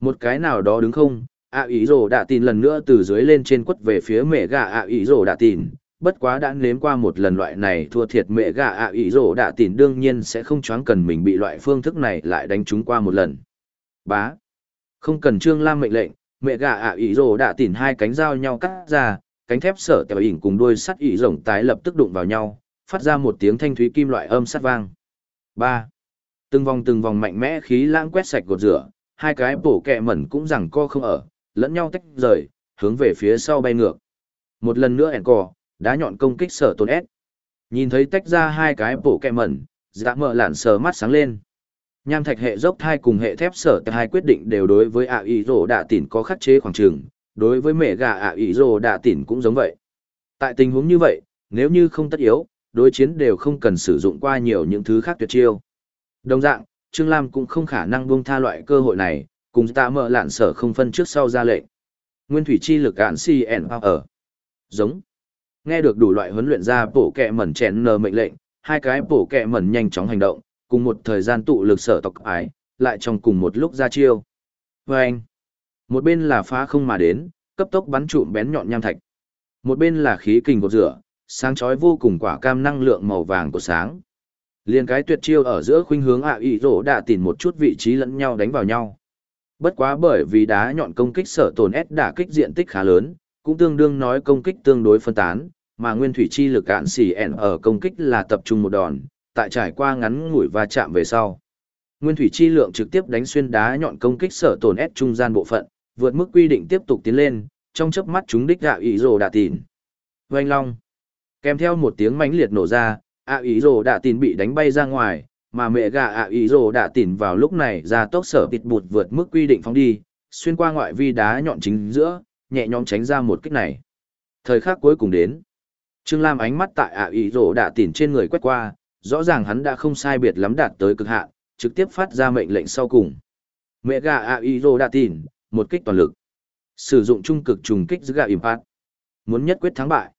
Một cái nào đó đứng không ạ ý rồ đạ tin lần nữa từ dưới lên trên quất về phía mẹ gà ạ ý rồ đạ tin. bất quá đã nếm qua một lần loại này thua thiệt mẹ gà ạ ý rồ đạ tin đương nhiên sẽ không choáng cần mình bị loại phương thức này lại đánh trúng qua một lần. Bá. Không cần trương lam mệnh lệnh, mẹ gà ạ ý rồ đạ tin hai cánh dao nhau cắt ra, cánh thép sở tèo ỉn cùng đuôi sắt ỉ rồng tái lập tức đụng vào nhau, phát ra một tiếng thanh thúy kim loại âm sắt vang. Ba. Từng vòng từng vòng mạnh mẽ khí lãng quét sạch gột rửa, hai cái bổ kẹ mẩn cũng rằng co không ở lẫn nhau tách rời hướng về phía sau bay ngược một lần nữa ẻn cò đá nhọn công kích sở tôn s. nhìn thấy tách ra hai cái bổ kẹ mẩn dạ mờ lản sờ mắt sáng lên Nham thạch hệ dốc thai cùng hệ thép sở hai quyết định đều đối với ạ ý rồ đạ tỉn có khắc chế khoảng trường, đối với mẹ gà ạ ý rồ đạ tỉn cũng giống vậy. Tại tình huống như vậy, nếu như không tất yếu, đối chiến đều không cần sử dụng qua nhiều những thứ khác tuyệt chiêu. Đồng dạng, Trương Lam cũng không khả năng buông tha loại cơ hội này, cùng ta mở lạn sở không phân trước sau ra lệnh. Nguyên thủy chi lực ạn CN ở. Giống. Nghe được đủ loại huấn luyện ra bổ kẹ mẩn chèn nờ mệnh lệnh, hai cái bổ kẹ mẩn nhanh chóng hành động, cùng một thời gian tụ lực sở tộc ái, lại trong cùng một lúc ra chiêu. Và anh, một bên là phá không mà đến, cấp tốc bắn trụm bén nhọn nham thạch. Một bên là khí kình cột rửa, sáng chói vô cùng quả cam năng lượng màu vàng của sáng. Liên cái tuyệt chiêu ở giữa khuynh hướng ạ à ý rổ đã tìm một chút vị trí lẫn nhau đánh vào nhau. Bất quá bởi vì đá nhọn công kích sở tồn S đả kích diện tích khá lớn, cũng tương đương nói công kích tương đối phân tán, mà nguyên thủy chi lực cạn xỉ ẻn ở công kích là tập trung một đòn, tại trải qua ngắn ngủi va chạm về sau. Nguyên thủy chi lượng trực tiếp đánh xuyên đá nhọn công kích sở tồn S trung gian bộ phận, vượt mức quy định tiếp tục tiến lên, trong chớp mắt chúng đích ạ ý rồ đạ tìn. Vành long. Kèm theo một tiếng mãnh liệt nổ ra, ạ ý rồ đạ tìn bị đánh bay ra ngoài, mà mẹ gà ạ ý rồ đã tỉn vào lúc này ra tốc sở tịt bụt vượt mức quy định phóng đi, xuyên qua ngoại vi đá nhọn chính giữa, nhẹ nhõm tránh ra một kích này. Thời khắc cuối cùng đến. Trương Lam ánh mắt tại ạ ý rồ đã tỉn trên người quét qua, rõ ràng hắn đã không sai biệt lắm đạt tới cực hạn, trực tiếp phát ra mệnh lệnh sau cùng. Mẹ gà ạ ý rồ đã tỉn, một kích toàn lực. Sử dụng trung cực trùng kích giữa gà impact. Muốn nhất quyết thắng bại.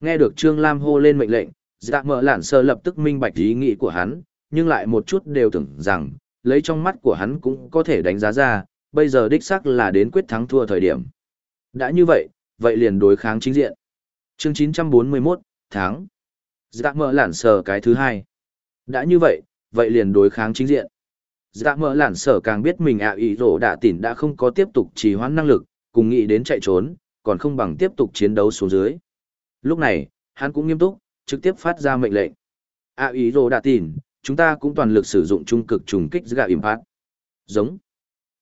Nghe được Trương Lam hô lên mệnh lệnh, dạ mở lản sơ lập tức minh bạch ý nghĩ của hắn, nhưng lại một chút đều tưởng rằng, lấy trong mắt của hắn cũng có thể đánh giá ra, bây giờ đích xác là đến quyết thắng thua thời điểm. Đã như vậy, vậy liền đối kháng chính diện. Chương 941, tháng. Dạ mở lản sở cái thứ hai. Đã như vậy, vậy liền đối kháng chính diện. Dạ mở lản sở càng biết mình ạ ý rổ đạ tỉn đã không có tiếp tục trì hoãn năng lực, cùng nghĩ đến chạy trốn, còn không bằng tiếp tục chiến đấu xuống dưới. Lúc này, hắn cũng nghiêm túc, trực tiếp phát ra mệnh lệnh. ạ ý rổ đạ tỉn, chúng ta cũng toàn lực sử dụng trung cực trùng kích gạ impact. Giống.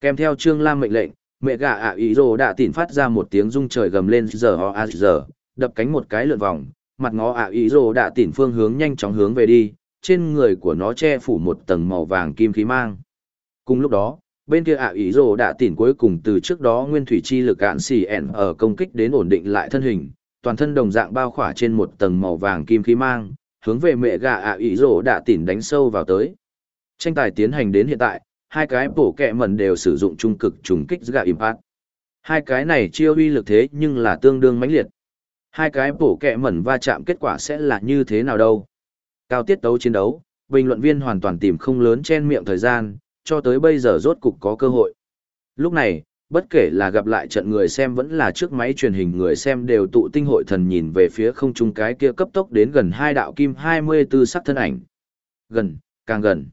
Kèm theo Trương Lam mệnh lệnh, mẹ gà ạ ý rồ đã tỉn phát ra một tiếng rung trời gầm lên giờ ho a giờ, đập cánh một cái lượn vòng, mặt ngó ạ ý rồ đã tỉn phương hướng nhanh chóng hướng về đi, trên người của nó che phủ một tầng màu vàng kim khí mang. Cùng lúc đó, bên kia ạ ý rồ đã tỉn cuối cùng từ trước đó nguyên thủy chi lực cạn xì ẻn ở công kích đến ổn định lại thân hình, toàn thân đồng dạng bao khỏa trên một tầng màu vàng kim khí mang, hướng về mẹ gà ạ ý rổ đã tỉn đánh sâu vào tới. Tranh tài tiến hành đến hiện tại, hai cái bổ kẹ mẩn đều sử dụng trung cực trùng kích gà impact. Hai cái này chiêu uy lực thế nhưng là tương đương mãnh liệt. Hai cái bổ kẹ mẩn va chạm kết quả sẽ là như thế nào đâu. Cao tiết tấu chiến đấu, bình luận viên hoàn toàn tìm không lớn chen miệng thời gian, cho tới bây giờ rốt cục có cơ hội. Lúc này, bất kể là gặp lại trận người xem vẫn là trước máy truyền hình người xem đều tụ tinh hội thần nhìn về phía không trung cái kia cấp tốc đến gần hai đạo kim 24 sắc thân ảnh. Gần, càng gần.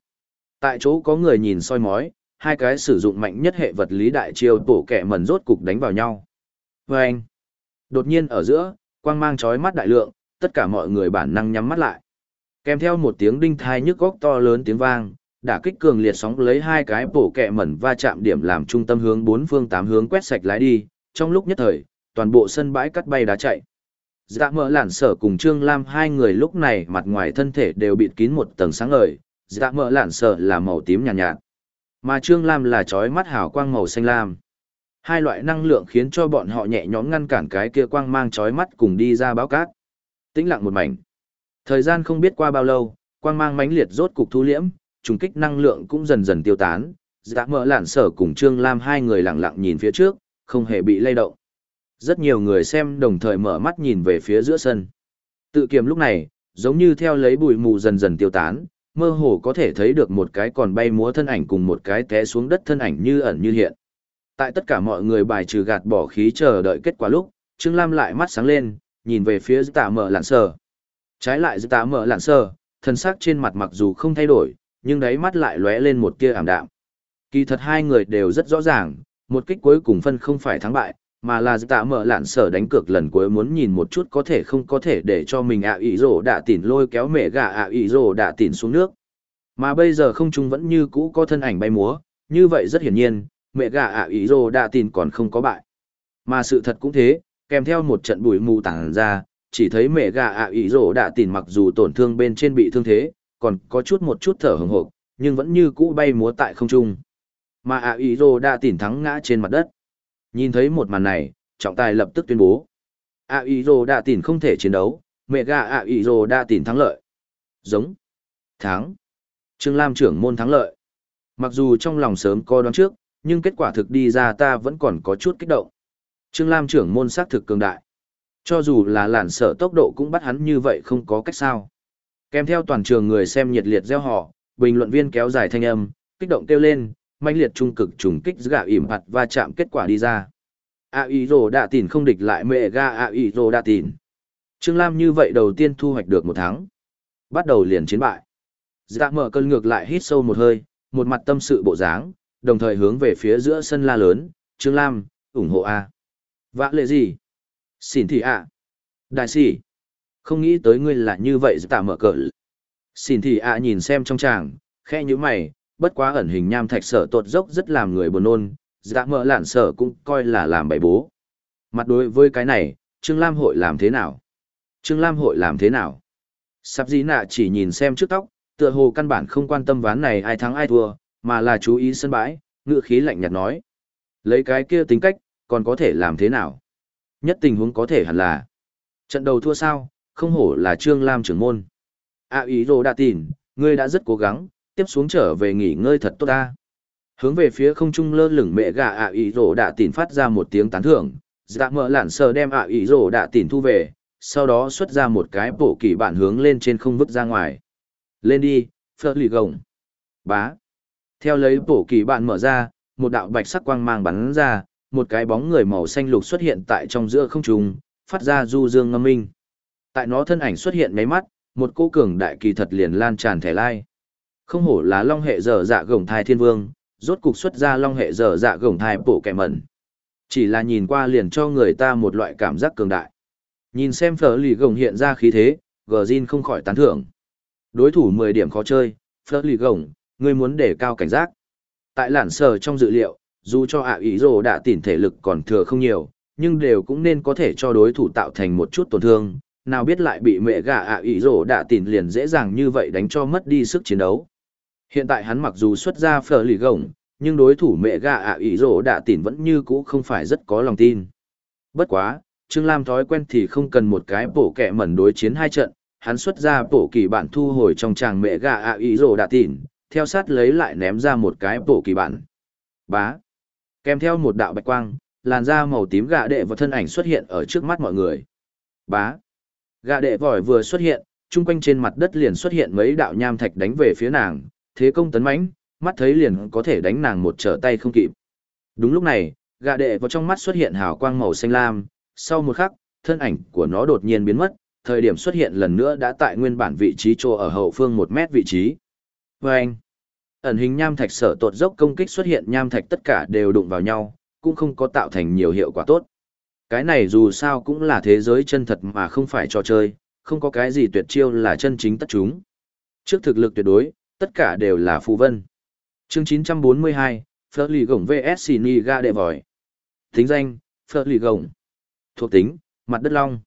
Tại chỗ có người nhìn soi mói, hai cái sử dụng mạnh nhất hệ vật lý đại chiêu tổ kẻ mẩn rốt cục đánh vào nhau. Và anh, đột nhiên ở giữa, quang mang chói mắt đại lượng, tất cả mọi người bản năng nhắm mắt lại. Kèm theo một tiếng đinh thai nhức góc to lớn tiếng vang, đả kích cường liệt sóng lấy hai cái bổ kẹ mẩn va chạm điểm làm trung tâm hướng bốn phương tám hướng quét sạch lái đi, trong lúc nhất thời, toàn bộ sân bãi cắt bay đá chạy. Dạ mỡ lản sở cùng Trương Lam hai người lúc này mặt ngoài thân thể đều bịt kín một tầng sáng ngời, dạ mỡ lạn sở là màu tím nhàn nhạt, nhạt mà trương lam là trói mắt hào quang màu xanh lam. Hai loại năng lượng khiến cho bọn họ nhẹ nhõm ngăn cản cái kia quang mang trói mắt cùng đi ra báo cát. Tĩnh lặng một mảnh. Thời gian không biết qua bao lâu quang mang mãnh liệt rốt cục thu liễm trùng kích năng lượng cũng dần dần tiêu tán dạ mỡ lạn sở cùng trương lam hai người lặng lặng nhìn phía trước không hề bị lay động rất nhiều người xem đồng thời mở mắt nhìn về phía giữa sân tự kiềm lúc này giống như theo lấy bụi mù dần dần tiêu tán mơ hồ có thể thấy được một cái còn bay múa thân ảnh cùng một cái té xuống đất thân ảnh như ẩn như hiện. Tại tất cả mọi người bài trừ gạt bỏ khí chờ đợi kết quả lúc, Trương Lam lại mắt sáng lên, nhìn về phía dạ tạ mở lạn Sở. Trái lại dạ tạ mở lạn Sở, thân xác trên mặt mặc dù không thay đổi, nhưng đáy mắt lại lóe lên một tia ảm đạm. Kỳ thật hai người đều rất rõ ràng, một kích cuối cùng phân không phải thắng bại, mà là tạ mở lạn sở đánh cược lần cuối muốn nhìn một chút có thể không có thể để cho mình ạ à ý rổ đạ tỉn lôi kéo mẹ gà ạ à ý rổ đạ tỉn xuống nước mà bây giờ không trung vẫn như cũ có thân ảnh bay múa như vậy rất hiển nhiên mẹ gà ạ ý rổ đạ tỉn còn không có bại mà sự thật cũng thế kèm theo một trận bụi mù tản ra chỉ thấy mẹ gà ạ ý rổ đạ tỉn mặc dù tổn thương bên trên bị thương thế còn có chút một chút thở hồng hộp, nhưng vẫn như cũ bay múa tại không trung mà ạ ý rồ đã tỉn thắng ngã trên mặt đất Nhìn thấy một màn này, trọng tài lập tức tuyên bố. ạ ý rồ đã tỉn không thể chiến đấu, mẹ gà ạ ý rồ đã tỉn thắng lợi. Giống. Thắng. Trương Lam trưởng môn thắng lợi. Mặc dù trong lòng sớm coi đoán trước, nhưng kết quả thực đi ra ta vẫn còn có chút kích động. Trương Lam trưởng môn xác thực cường đại. Cho dù là lản sở tốc độ cũng bắt hắn như vậy không có cách sao. Kèm theo toàn trường người xem nhiệt liệt gieo họ, bình luận viên kéo dài thanh âm, kích động kêu lên, manh liệt trung cực trùng kích gạ ỉm hạt và chạm kết quả đi ra. A ý rồ đạ tỉn không địch lại mẹ ga A ý rồ đạ tỉn. Trương Lam như vậy đầu tiên thu hoạch được một tháng. Bắt đầu liền chiến bại. Dạ mở cơn ngược lại hít sâu một hơi, một mặt tâm sự bộ dáng, đồng thời hướng về phía giữa sân la lớn, Trương Lam, ủng hộ A. Vã lệ gì? Xin thị à? Đại sĩ. Không nghĩ tới ngươi là như vậy tạ mở cờ. Xin thị ạ nhìn xem trong tràng, khe như mày, bất quá ẩn hình nham thạch sở tột dốc rất làm người buồn nôn, dạ mở lạn sở cũng coi là làm bậy bố. Mặt đối với cái này, Trương Lam hội làm thế nào? Trương Lam hội làm thế nào? Sắp dĩ nạ chỉ nhìn xem trước tóc, tựa hồ căn bản không quan tâm ván này ai thắng ai thua, mà là chú ý sân bãi, ngựa khí lạnh nhạt nói. Lấy cái kia tính cách, còn có thể làm thế nào? Nhất tình huống có thể hẳn là. Trận đầu thua sao, không hổ là Trương Lam trưởng môn. A ý rồ đã tỉn, ngươi đã rất cố gắng, tiếp xuống trở về nghỉ ngơi thật tốt ta. Hướng về phía không trung lơ lửng mẹ gà a ý rồ đã tỉn phát ra một tiếng tán thưởng, dạ mở lản sờ đem a ý rồ đã tỉn thu về, sau đó xuất ra một cái bổ kỳ bản hướng lên trên không vứt ra ngoài. Lên đi, phơ lì gồng. Bá. Theo lấy bổ kỳ bản mở ra, một đạo bạch sắc quang mang bắn ra, một cái bóng người màu xanh lục xuất hiện tại trong giữa không trung, phát ra du dương ngâm minh. Tại nó thân ảnh xuất hiện mấy mắt, một cô cường đại kỳ thật liền lan tràn thẻ lai. Không hổ là long hệ dở dạ gồng thai thiên vương, rốt cục xuất ra long hệ dở dạ gồng thai bổ kẻ mẩn. Chỉ là nhìn qua liền cho người ta một loại cảm giác cường đại. Nhìn xem phở lì gồng hiện ra khí thế, gờ Jin không khỏi tán thưởng. Đối thủ 10 điểm khó chơi, phở lì gồng, ngươi muốn để cao cảnh giác. Tại lản sờ trong dự liệu, dù cho ạ ý rồ đã tỉn thể lực còn thừa không nhiều, nhưng đều cũng nên có thể cho đối thủ tạo thành một chút tổn thương, nào biết lại bị mẹ gà ạ ý rổ đã tỉn liền dễ dàng như vậy đánh cho mất đi sức chiến đấu. Hiện tại hắn mặc dù xuất ra phở lì gồng, nhưng đối thủ mẹ gà ạ ý rổ đã tỉn vẫn như cũ không phải rất có lòng tin. Bất quá, Trương Lam thói quen thì không cần một cái bổ kẹ mẩn đối chiến hai trận, hắn xuất ra bổ kỳ bản thu hồi trong tràng mẹ gà ạ ý rổ đã tỉn, theo sát lấy lại ném ra một cái bổ kỳ bản. Bá. Kèm theo một đạo bạch quang, làn da màu tím gà đệ và thân ảnh xuất hiện ở trước mắt mọi người. Bá. Gạ đệ vòi vừa xuất hiện, chung quanh trên mặt đất liền xuất hiện mấy đạo nham thạch đánh về phía nàng, thế công tấn mãnh, mắt thấy liền có thể đánh nàng một trở tay không kịp. Đúng lúc này, gạ đệ vào trong mắt xuất hiện hào quang màu xanh lam, sau một khắc, thân ảnh của nó đột nhiên biến mất, thời điểm xuất hiện lần nữa đã tại nguyên bản vị trí chỗ ở hậu phương một mét vị trí. Vâng! ẩn hình nham thạch sở tột dốc công kích xuất hiện nham thạch tất cả đều đụng vào nhau, cũng không có tạo thành nhiều hiệu quả tốt. Cái này dù sao cũng là thế giới chân thật mà không phải trò chơi, không có cái gì tuyệt chiêu là chân chính tất chúng. Trước thực lực tuyệt đối, tất cả đều là phù vân. Chương 942, Phở lì gồng VS Sini ga đệ vòi. Tính danh, Phở lì gồng. Thuộc tính, mặt đất long.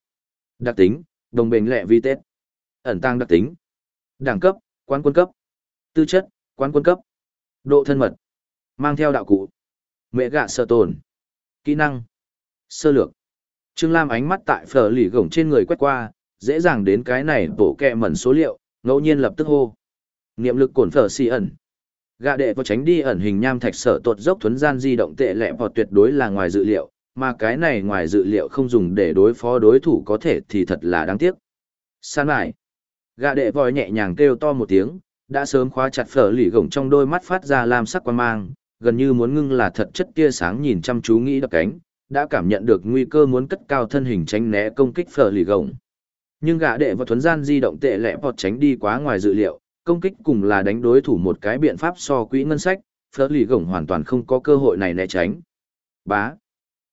Đặc tính, đồng bền lẹ vi tết. Ẩn tăng đặc tính. Đẳng cấp, quan quân cấp. Tư chất, Quán quân cấp. Độ thân mật. Mang theo đạo cụ. Mẹ gạ sợ tồn. Kỹ năng. Sơ lược. Trương Lam ánh mắt tại phở lì gổng trên người quét qua, dễ dàng đến cái này bổ kẹ mẩn số liệu, ngẫu nhiên lập tức hô. Niệm lực cổn phở xì ẩn. Gạ đệ vào tránh đi ẩn hình nham thạch sở tột dốc thuấn gian di động tệ lẹ vào tuyệt đối là ngoài dự liệu, mà cái này ngoài dự liệu không dùng để đối phó đối thủ có thể thì thật là đáng tiếc. San lại. Gạ đệ vòi nhẹ nhàng kêu to một tiếng, đã sớm khóa chặt phở lì gồng trong đôi mắt phát ra lam sắc quan mang, gần như muốn ngưng là thật chất tia sáng nhìn chăm chú nghĩ đập cánh, đã cảm nhận được nguy cơ muốn cất cao thân hình tránh né công kích phở lì gồng. Nhưng gã đệ và thuấn gian di động tệ lẽ bọt tránh đi quá ngoài dự liệu, công kích cùng là đánh đối thủ một cái biện pháp so quỹ ngân sách, phở lì gồng hoàn toàn không có cơ hội này né tránh. Bá.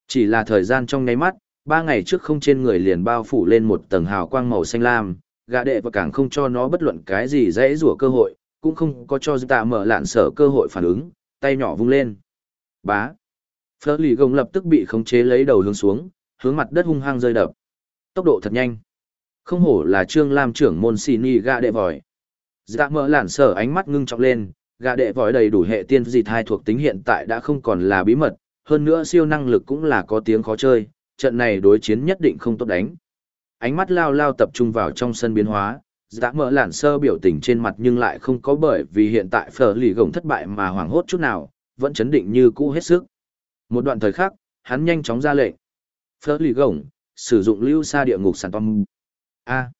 Chỉ là thời gian trong nháy mắt, ba ngày trước không trên người liền bao phủ lên một tầng hào quang màu xanh lam, gã đệ và càng không cho nó bất luận cái gì dễ rủa cơ hội, cũng không có cho tạ mở lạn sở cơ hội phản ứng, tay nhỏ vung lên. Bá. Phở lì gồng lập tức bị khống chế lấy đầu hướng xuống, hướng mặt đất hung hăng rơi đập. Tốc độ thật nhanh. Không hổ là trương lam trưởng môn xì ni gạ đệ vòi. Dạ mở lạn sở ánh mắt ngưng trọng lên, gạ đệ vòi đầy đủ hệ tiên dị thai thuộc tính hiện tại đã không còn là bí mật, hơn nữa siêu năng lực cũng là có tiếng khó chơi, trận này đối chiến nhất định không tốt đánh ánh mắt lao lao tập trung vào trong sân biến hóa dạ mở lản sơ biểu tình trên mặt nhưng lại không có bởi vì hiện tại phở lì gồng thất bại mà hoảng hốt chút nào vẫn chấn định như cũ hết sức một đoạn thời khắc hắn nhanh chóng ra lệnh phở lì gồng sử dụng lưu xa địa ngục sản tâm. a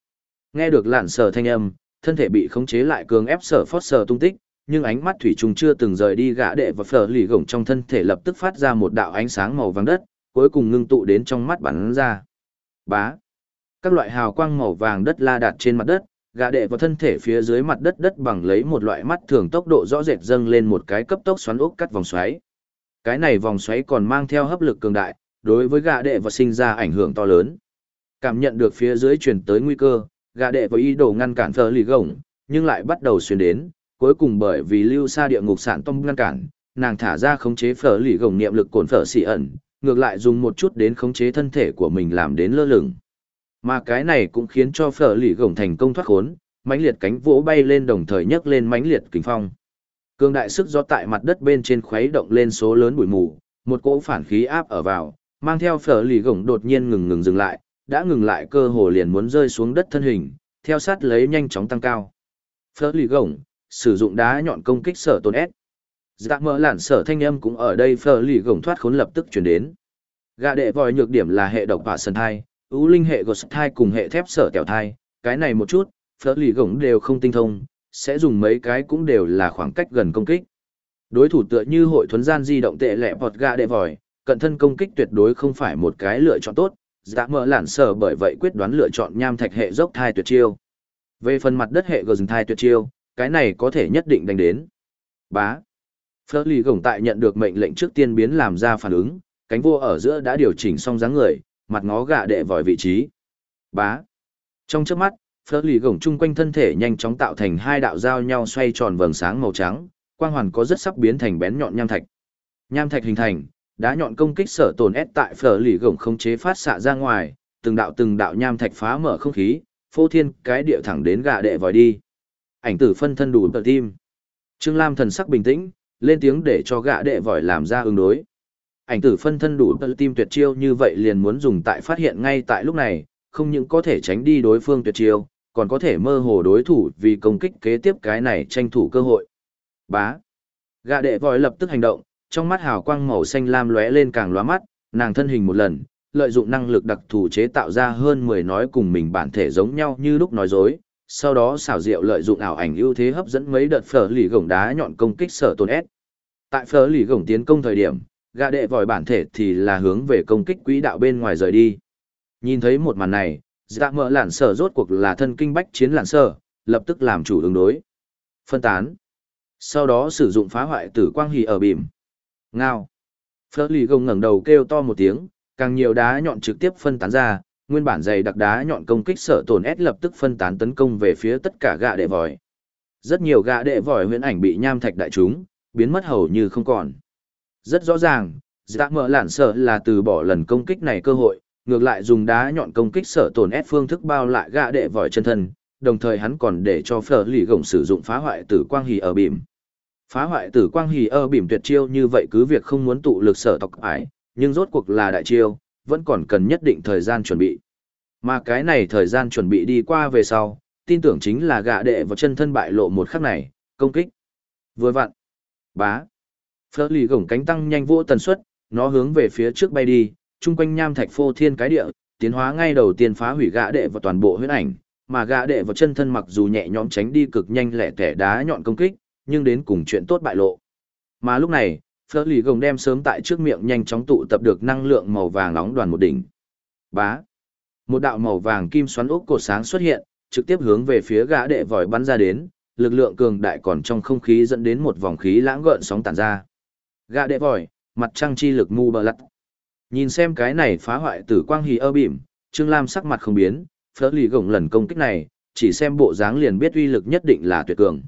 nghe được lản sờ thanh âm thân thể bị khống chế lại cường ép sở phót sờ tung tích nhưng ánh mắt thủy trùng chưa từng rời đi gã đệ và phở lì gồng trong thân thể lập tức phát ra một đạo ánh sáng màu vàng đất cuối cùng ngưng tụ đến trong mắt bắn ra bá các loại hào quang màu vàng đất la đặt trên mặt đất, gã đệ vào thân thể phía dưới mặt đất đất bằng lấy một loại mắt thường tốc độ rõ rệt dâng lên một cái cấp tốc xoắn ốc cắt vòng xoáy. Cái này vòng xoáy còn mang theo hấp lực cường đại, đối với gã đệ và sinh ra ảnh hưởng to lớn. Cảm nhận được phía dưới truyền tới nguy cơ, gã đệ và ý đồ ngăn cản phở lì gồng, nhưng lại bắt đầu xuyên đến, cuối cùng bởi vì lưu xa địa ngục sản tông ngăn cản, nàng thả ra khống chế phở lì gồng niệm lực cồn phở xì ẩn, ngược lại dùng một chút đến khống chế thân thể của mình làm đến lơ lửng. Mà cái này cũng khiến cho phở lì gồng thành công thoát khốn, mãnh liệt cánh vỗ bay lên đồng thời nhấc lên mãnh liệt kính phong. Cương đại sức gió tại mặt đất bên trên khuấy động lên số lớn bụi mù, một cỗ phản khí áp ở vào, mang theo phở lì gồng đột nhiên ngừng ngừng dừng lại, đã ngừng lại cơ hồ liền muốn rơi xuống đất thân hình, theo sát lấy nhanh chóng tăng cao. Phở lì gồng, sử dụng đá nhọn công kích sở tồn S. Dạ mỡ lản sở thanh âm cũng ở đây phở lì gồng thoát khốn lập tức chuyển đến. Gà đệ vòi nhược điểm là hệ độc và sân thai, ưu linh hệ gột thai cùng hệ thép sở tẻo thai, cái này một chút, phở lì gồng đều không tinh thông, sẽ dùng mấy cái cũng đều là khoảng cách gần công kích. Đối thủ tựa như hội thuấn gian di động tệ lẹ bọt gà đệ vòi, cận thân công kích tuyệt đối không phải một cái lựa chọn tốt, dạ mở lản sở bởi vậy quyết đoán lựa chọn nham thạch hệ dốc thai tuyệt chiêu. Về phần mặt đất hệ gờ rừng thai tuyệt chiêu, cái này có thể nhất định đánh đến. Bá. Phớt lì gồng tại nhận được mệnh lệnh trước tiên biến làm ra phản ứng, cánh vua ở giữa đã điều chỉnh xong dáng người, mặt ngó gạ đệ vòi vị trí. Bá. Trong trước mắt, phớt lì gồng chung quanh thân thể nhanh chóng tạo thành hai đạo giao nhau xoay tròn vầng sáng màu trắng, quang hoàn có rất sắp biến thành bén nhọn nham thạch. Nham thạch hình thành, đá nhọn công kích sở tồn ép tại phở lì gồng không chế phát xạ ra ngoài, từng đạo từng đạo nham thạch phá mở không khí, phô thiên cái địa thẳng đến gà đệ vòi đi. Ảnh tử phân thân đủ tờ tim. Trương Lam thần sắc bình tĩnh, lên tiếng để cho gã đệ vòi làm ra ứng đối. Ảnh tử phân thân đủ tờ tim tuyệt chiêu như vậy liền muốn dùng tại phát hiện ngay tại lúc này, không những có thể tránh đi đối phương tuyệt chiêu, còn có thể mơ hồ đối thủ vì công kích kế tiếp cái này tranh thủ cơ hội. Bá. Gạ đệ vòi lập tức hành động, trong mắt hào quang màu xanh lam lóe lên càng lóa mắt, nàng thân hình một lần, lợi dụng năng lực đặc thù chế tạo ra hơn 10 nói cùng mình bản thể giống nhau như lúc nói dối, sau đó xảo diệu lợi dụng ảo ảnh ưu thế hấp dẫn mấy đợt phở lì gồng đá nhọn công kích sở tồn S. Tại phở lì gồng tiến công thời điểm, gã đệ vòi bản thể thì là hướng về công kích quỹ đạo bên ngoài rời đi. Nhìn thấy một màn này, dạ mở lản sở rốt cuộc là thân kinh bách chiến lản sở, lập tức làm chủ ứng đối. Phân tán. Sau đó sử dụng phá hoại tử quang hì ở bìm. Ngao. Phở lì gồng ngẩng đầu kêu to một tiếng, càng nhiều đá nhọn trực tiếp phân tán ra, nguyên bản dày đặc đá nhọn công kích sở tổn S lập tức phân tán tấn công về phía tất cả gạ đệ vòi. Rất nhiều gạ đệ vòi huyễn ảnh bị nham thạch đại chúng, biến mất hầu như không còn. Rất rõ ràng, dạ mở lản sở là từ bỏ lần công kích này cơ hội, ngược lại dùng đá nhọn công kích sở tổn ép phương thức bao lại gạ đệ vòi chân thân, đồng thời hắn còn để cho phở lì gồng sử dụng phá hoại tử quang hì ở bìm. Phá hoại tử quang hì ở bìm tuyệt chiêu như vậy cứ việc không muốn tụ lực sở tộc ải, nhưng rốt cuộc là đại chiêu, vẫn còn cần nhất định thời gian chuẩn bị. Mà cái này thời gian chuẩn bị đi qua về sau, tin tưởng chính là gạ đệ vào chân thân bại lộ một khắc này, công kích. Vừa vặn. Bá. Phở lì gồng cánh tăng nhanh vỗ tần suất, nó hướng về phía trước bay đi, chung quanh nham thạch phô thiên cái địa, tiến hóa ngay đầu tiên phá hủy gã đệ và toàn bộ huyết ảnh, mà gã đệ vào chân thân mặc dù nhẹ nhõm tránh đi cực nhanh lẻ tẻ đá nhọn công kích, nhưng đến cùng chuyện tốt bại lộ. Mà lúc này, Phở lì gồng đem sớm tại trước miệng nhanh chóng tụ tập được năng lượng màu vàng nóng đoàn một đỉnh. Bá. Một đạo màu vàng kim xoắn ốc cột sáng xuất hiện, trực tiếp hướng về phía gã đệ vòi bắn ra đến, lực lượng cường đại còn trong không khí dẫn đến một vòng khí lãng gợn sóng tản ra. Gã đệ vòi, mặt trăng chi lực mu bờ lật. Nhìn xem cái này phá hoại tử quang hì ơ bìm, Trương Lam sắc mặt không biến, phở lì gồng lần công kích này, chỉ xem bộ dáng liền biết uy lực nhất định là tuyệt cường.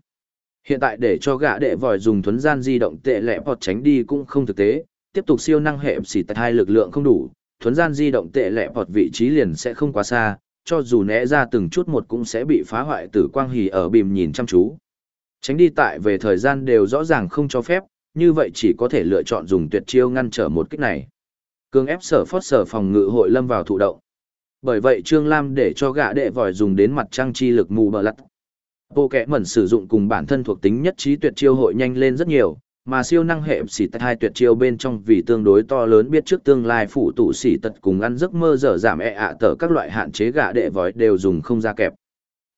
Hiện tại để cho gã đệ vòi dùng thuấn gian di động tệ lẹ bọt tránh đi cũng không thực tế, tiếp tục siêu năng hệ xỉ tại hai lực lượng không đủ, thuấn gian di động tệ lẹ bọt vị trí liền sẽ không quá xa, cho dù né ra từng chút một cũng sẽ bị phá hoại tử quang hỉ ở bìm nhìn chăm chú. Tránh đi tại về thời gian đều rõ ràng không cho phép, như vậy chỉ có thể lựa chọn dùng tuyệt chiêu ngăn trở một kích này. Cương ép sở phót sở phòng ngự hội lâm vào thụ động. Bởi vậy Trương Lam để cho gã đệ vòi dùng đến mặt trăng chi lực mù bờ lặt. Bộ kẻ mẩn sử dụng cùng bản thân thuộc tính nhất trí tuyệt chiêu hội nhanh lên rất nhiều, mà siêu năng hệ xỉ tật hai tuyệt chiêu bên trong vì tương đối to lớn biết trước tương lai phụ tụ xỉ tật cùng ăn giấc mơ dở giảm e ạ tờ các loại hạn chế gạ đệ vói đều dùng không ra kẹp.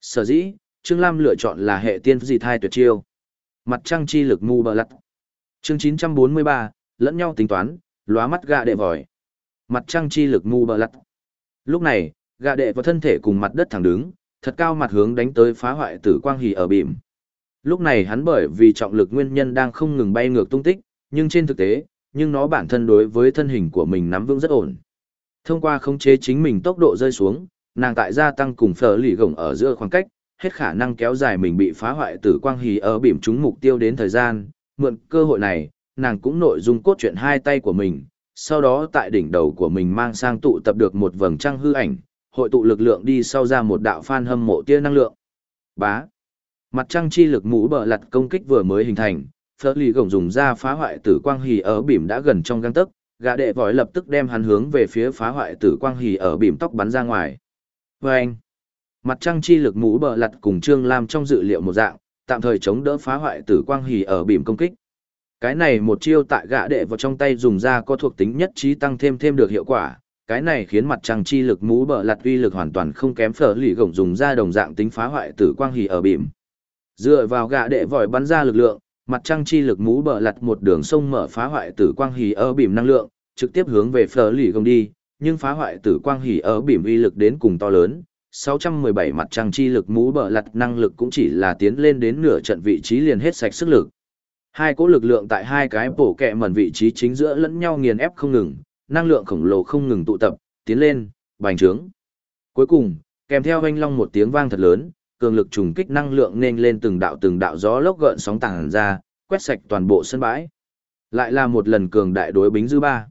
Sở dĩ, Trương Lam lựa chọn là hệ tiên dị thai tuyệt chiêu. Mặt trăng chi lực mù bờ lặt. Chương 943, lẫn nhau tính toán, lóa mắt gạ đệ vòi. Mặt trăng chi lực mù bờ lặt. Lúc này, gạ đệ và thân thể cùng mặt đất thẳng đứng, thật cao mặt hướng đánh tới phá hoại tử quang hỉ ở bìm. Lúc này hắn bởi vì trọng lực nguyên nhân đang không ngừng bay ngược tung tích, nhưng trên thực tế, nhưng nó bản thân đối với thân hình của mình nắm vững rất ổn. Thông qua khống chế chính mình tốc độ rơi xuống, nàng tại gia tăng cùng phở lì gồng ở giữa khoảng cách, hết khả năng kéo dài mình bị phá hoại tử quang hỉ ở bìm trúng mục tiêu đến thời gian, mượn cơ hội này, nàng cũng nội dung cốt truyện hai tay của mình, sau đó tại đỉnh đầu của mình mang sang tụ tập được một vầng trăng hư ảnh, hội tụ lực lượng đi sau ra một đạo phan hâm mộ tia năng lượng. Bá. Mặt trăng chi lực mũ bờ lật công kích vừa mới hình thành, phớt lì gồng dùng ra phá hoại tử quang hì ở bìm đã gần trong găng tấc, gã đệ vòi lập tức đem hắn hướng về phía phá hoại tử quang hì ở bìm tóc bắn ra ngoài. Và anh. Mặt trăng chi lực mũ bờ lật cùng Trương Lam trong dự liệu một dạng, tạm thời chống đỡ phá hoại tử quang hì ở bìm công kích. Cái này một chiêu tại gã đệ vào trong tay dùng ra có thuộc tính nhất trí tăng thêm thêm được hiệu quả, cái này khiến mặt trăng chi lực mũ bờ lặt uy lực hoàn toàn không kém phở lì gồng dùng ra đồng dạng tính phá hoại tử quang hì ở bìm. Dựa vào gã đệ vòi bắn ra lực lượng, mặt trăng chi lực mũ bờ lặt một đường sông mở phá hoại tử quang hì ở bìm năng lượng, trực tiếp hướng về phở lì gồng đi, nhưng phá hoại tử quang hì ở bìm uy lực đến cùng to lớn. 617 mặt trăng chi lực mũ bờ lặt năng lực cũng chỉ là tiến lên đến nửa trận vị trí liền hết sạch sức lực. Hai cỗ lực lượng tại hai cái bổ kẹ mẩn vị trí chính giữa lẫn nhau nghiền ép không ngừng, năng lượng khổng lồ không ngừng tụ tập, tiến lên, bành trướng. Cuối cùng, kèm theo hoanh long một tiếng vang thật lớn, cường lực trùng kích năng lượng nên lên từng đạo từng đạo gió lốc gợn sóng tàng ra, quét sạch toàn bộ sân bãi. Lại là một lần cường đại đối bính dư ba.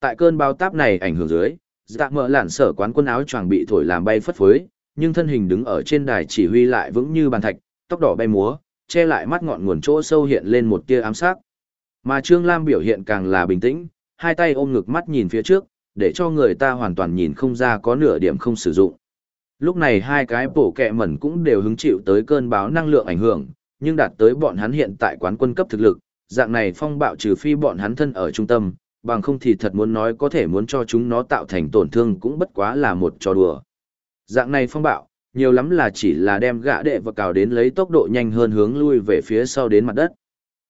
Tại cơn bao táp này ảnh hưởng dưới, dạ mỡ lản sở quán quân áo choàng bị thổi làm bay phất phới, nhưng thân hình đứng ở trên đài chỉ huy lại vững như bàn thạch, tóc đỏ bay múa, che lại mắt ngọn nguồn chỗ sâu hiện lên một tia ám sát. Mà Trương Lam biểu hiện càng là bình tĩnh, hai tay ôm ngực mắt nhìn phía trước, để cho người ta hoàn toàn nhìn không ra có nửa điểm không sử dụng. Lúc này hai cái bổ kẹ mẩn cũng đều hứng chịu tới cơn báo năng lượng ảnh hưởng, nhưng đạt tới bọn hắn hiện tại quán quân cấp thực lực, dạng này phong bạo trừ phi bọn hắn thân ở trung tâm, bằng không thì thật muốn nói có thể muốn cho chúng nó tạo thành tổn thương cũng bất quá là một trò đùa. Dạng này phong bạo, nhiều lắm là chỉ là đem gã đệ và cào đến lấy tốc độ nhanh hơn hướng lui về phía sau đến mặt đất.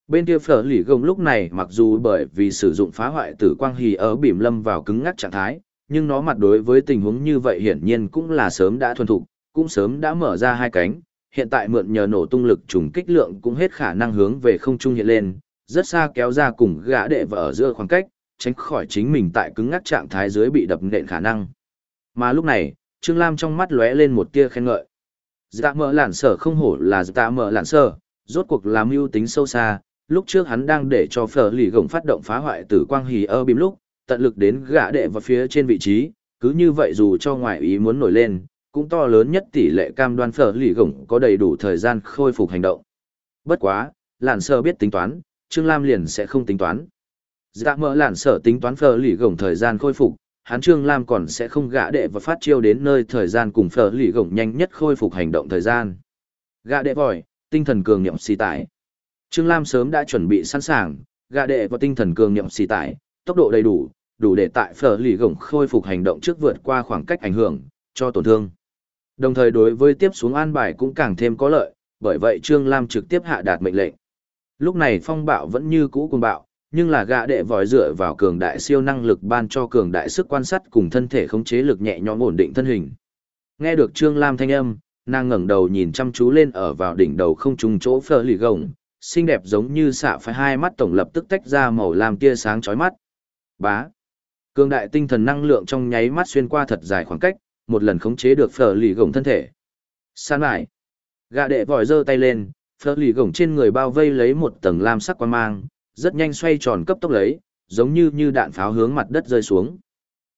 Bên kia phở lỉ gông lúc này mặc dù bởi vì sử dụng phá hoại tử quang hì ở bìm lâm vào cứng ngắc trạng thái, nhưng nó mặt đối với tình huống như vậy hiển nhiên cũng là sớm đã thuần thục, cũng sớm đã mở ra hai cánh, hiện tại mượn nhờ nổ tung lực trùng kích lượng cũng hết khả năng hướng về không trung hiện lên, rất xa kéo ra cùng gã đệ và ở giữa khoảng cách, tránh khỏi chính mình tại cứng ngắc trạng thái dưới bị đập nện khả năng. Mà lúc này, Trương Lam trong mắt lóe lên một tia khen ngợi. Dạ mở lản sở không hổ là dạ mở lản sở, rốt cuộc làm mưu tính sâu xa, lúc trước hắn đang để cho phở lì gồng phát động phá hoại tử quang hì ơ bìm lúc, tận lực đến gã đệ vào phía trên vị trí, cứ như vậy dù cho ngoại ý muốn nổi lên, cũng to lớn nhất tỷ lệ cam đoan phở lì gồng có đầy đủ thời gian khôi phục hành động. Bất quá, lản sở biết tính toán, Trương Lam liền sẽ không tính toán. Dạ mở lản sở tính toán phở lì gồng thời gian khôi phục, hắn Trương Lam còn sẽ không gã đệ và phát chiêu đến nơi thời gian cùng phở lì gồng nhanh nhất khôi phục hành động thời gian. Gã đệ vòi, tinh thần cường niệm xì tải. Trương Lam sớm đã chuẩn bị sẵn sàng, gã đệ và tinh thần cường niệm xì tải, tốc độ đầy đủ, đủ để tại phở lì gồng khôi phục hành động trước vượt qua khoảng cách ảnh hưởng, cho tổn thương. Đồng thời đối với tiếp xuống an bài cũng càng thêm có lợi, bởi vậy Trương Lam trực tiếp hạ đạt mệnh lệnh. Lúc này phong bạo vẫn như cũ cùng bạo, nhưng là gã đệ vòi dựa vào cường đại siêu năng lực ban cho cường đại sức quan sát cùng thân thể khống chế lực nhẹ nhõm ổn định thân hình. Nghe được Trương Lam thanh âm, nàng ngẩng đầu nhìn chăm chú lên ở vào đỉnh đầu không trùng chỗ phở lì gồng, xinh đẹp giống như xạ phải hai mắt tổng lập tức tách ra màu lam tia sáng chói mắt. Bá. Cường đại tinh thần năng lượng trong nháy mắt xuyên qua thật dài khoảng cách, một lần khống chế được phở lì gồng thân thể. San lại. Gã đệ vòi giơ tay lên, phở lì gồng trên người bao vây lấy một tầng lam sắc quan mang, rất nhanh xoay tròn cấp tốc lấy, giống như như đạn pháo hướng mặt đất rơi xuống.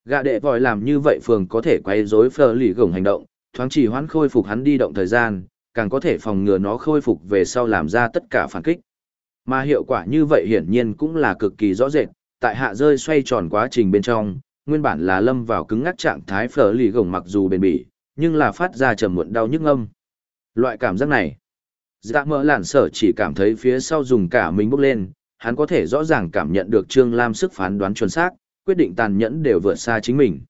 Gã đệ vòi làm như vậy phường có thể quay rối phở lì gồng hành động, thoáng chỉ hoãn khôi phục hắn đi động thời gian, càng có thể phòng ngừa nó khôi phục về sau làm ra tất cả phản kích. Mà hiệu quả như vậy hiển nhiên cũng là cực kỳ rõ rệt, tại hạ rơi xoay tròn quá trình bên trong, nguyên bản là lâm vào cứng ngắc trạng thái phở lì gồng mặc dù bền bỉ, nhưng là phát ra trầm muộn đau nhức âm. Loại cảm giác này, dạ mỡ lản sở chỉ cảm thấy phía sau dùng cả mình bốc lên, hắn có thể rõ ràng cảm nhận được Trương Lam sức phán đoán chuẩn xác, quyết định tàn nhẫn đều vượt xa chính mình.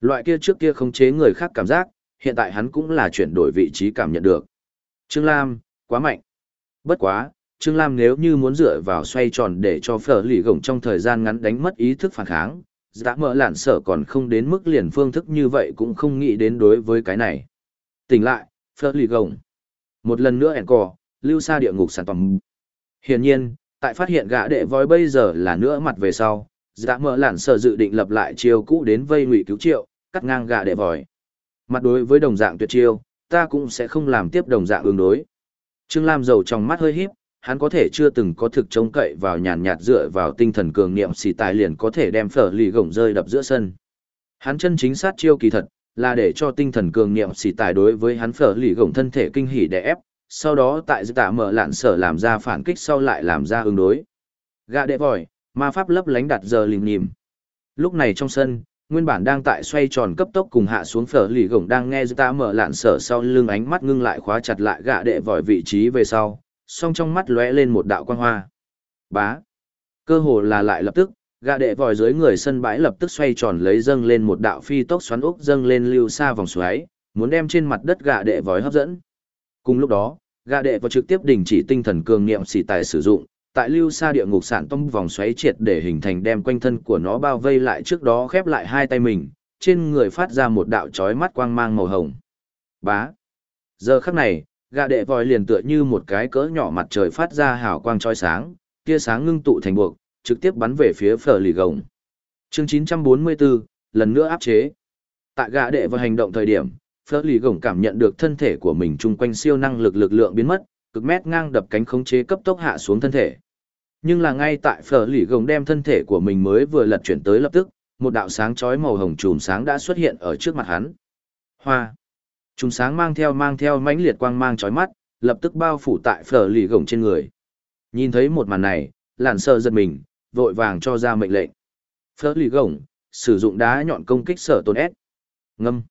Loại kia trước kia không chế người khác cảm giác, hiện tại hắn cũng là chuyển đổi vị trí cảm nhận được. Trương Lam, quá mạnh. Bất quá, Trương Lam nếu như muốn dựa vào xoay tròn để cho phở lì gồng trong thời gian ngắn đánh mất ý thức phản kháng, đã mở lản sở còn không đến mức liền phương thức như vậy cũng không nghĩ đến đối với cái này. Tỉnh lại, phở lì gồng. Một lần nữa ẻn cò, lưu xa địa ngục sản phẩm. Hiển nhiên, tại phát hiện gã đệ voi bây giờ là nữa mặt về sau, dạ mở lản sở dự định lập lại chiêu cũ đến vây ngụy cứu triệu, cắt ngang gã đệ vòi. Mặt đối với đồng dạng tuyệt chiêu, ta cũng sẽ không làm tiếp đồng dạng ứng đối. Trương Lam giàu trong mắt hơi híp, hắn có thể chưa từng có thực trông cậy vào nhàn nhạt dựa vào tinh thần cường niệm xì tài liền có thể đem phở lì gồng rơi đập giữa sân. Hắn chân chính sát chiêu kỳ thật, là để cho tinh thần cường niệm xì tài đối với hắn phở lì gồng thân thể kinh hỉ đè ép, sau đó tại dự tạ mở lạn sở làm ra phản kích sau lại làm ra ứng đối. Gạ đệ vòi, ma pháp lấp lánh đặt giờ lìm nhìm. Lúc này trong sân, nguyên bản đang tại xoay tròn cấp tốc cùng hạ xuống phở lì gồng đang nghe dự tạ mở lạn sở sau lưng ánh mắt ngưng lại khóa chặt lại gạ đệ vòi vị trí về sau, song trong mắt lóe lên một đạo quang hoa. Bá. Cơ hồ là lại lập tức, gạ đệ vòi dưới người sân bãi lập tức xoay tròn lấy dâng lên một đạo phi tốc xoắn ốc dâng lên lưu xa vòng xoáy, muốn đem trên mặt đất gạ đệ vòi hấp dẫn. Cùng lúc đó, gạ đệ và trực tiếp đình chỉ tinh thần cường niệm xỉ tài sử dụng, tại lưu xa địa ngục sản tông vòng xoáy triệt để hình thành đem quanh thân của nó bao vây lại trước đó khép lại hai tay mình, trên người phát ra một đạo chói mắt quang mang màu hồng. Bá. Giờ khắc này, gạ đệ vòi liền tựa như một cái cỡ nhỏ mặt trời phát ra hào quang chói sáng, tia sáng ngưng tụ thành buộc, trực tiếp bắn về phía phở lì gồng. Chương 944, lần nữa áp chế. Tại gạ đệ và hành động thời điểm, phở lì gồng cảm nhận được thân thể của mình chung quanh siêu năng lực lực lượng biến mất, cực mét ngang đập cánh khống chế cấp tốc hạ xuống thân thể. Nhưng là ngay tại phở lì gồng đem thân thể của mình mới vừa lật chuyển tới lập tức, một đạo sáng chói màu hồng chùm sáng đã xuất hiện ở trước mặt hắn. Hoa. chùm sáng mang theo mang theo mãnh liệt quang mang chói mắt, lập tức bao phủ tại phở lì gồng trên người. Nhìn thấy một màn này, lạn sợ giật mình, vội vàng cho ra mệnh lệnh. Phở lì gồng, sử dụng đá nhọn công kích sở tôn S. Ngâm.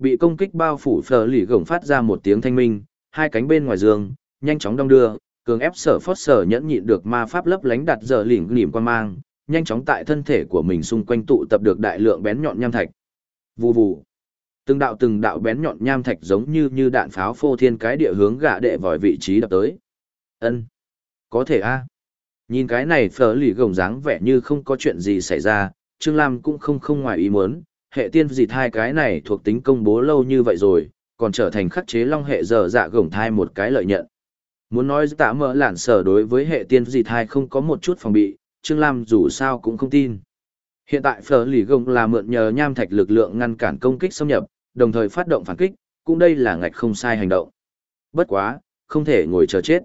Bị công kích bao phủ phở lì gồng phát ra một tiếng thanh minh, hai cánh bên ngoài giường, nhanh chóng đong đưa, cường ép sở phót sở nhẫn nhịn được ma pháp lấp lánh đặt giờ lỉnh lỉm quan mang, nhanh chóng tại thân thể của mình xung quanh tụ tập được đại lượng bén nhọn nham thạch. Vù vù. Từng đạo từng đạo bén nhọn nham thạch giống như như đạn pháo phô thiên cái địa hướng gạ đệ vòi vị trí đập tới. Ân, Có thể a. Nhìn cái này phở lì gồng dáng vẻ như không có chuyện gì xảy ra, Trương Lam cũng không không ngoài ý muốn, hệ tiên dịt hai cái này thuộc tính công bố lâu như vậy rồi, còn trở thành khắc chế long hệ dở dạ gồng thai một cái lợi nhận. Muốn nói tạ mỡ lản sở đối với hệ tiên dịt hai không có một chút phòng bị, Trương Lam dù sao cũng không tin. Hiện tại phở lì gồng là mượn nhờ nham thạch lực lượng ngăn cản công kích xâm nhập, đồng thời phát động phản kích, cũng đây là ngạch không sai hành động. Bất quá, không thể ngồi chờ chết.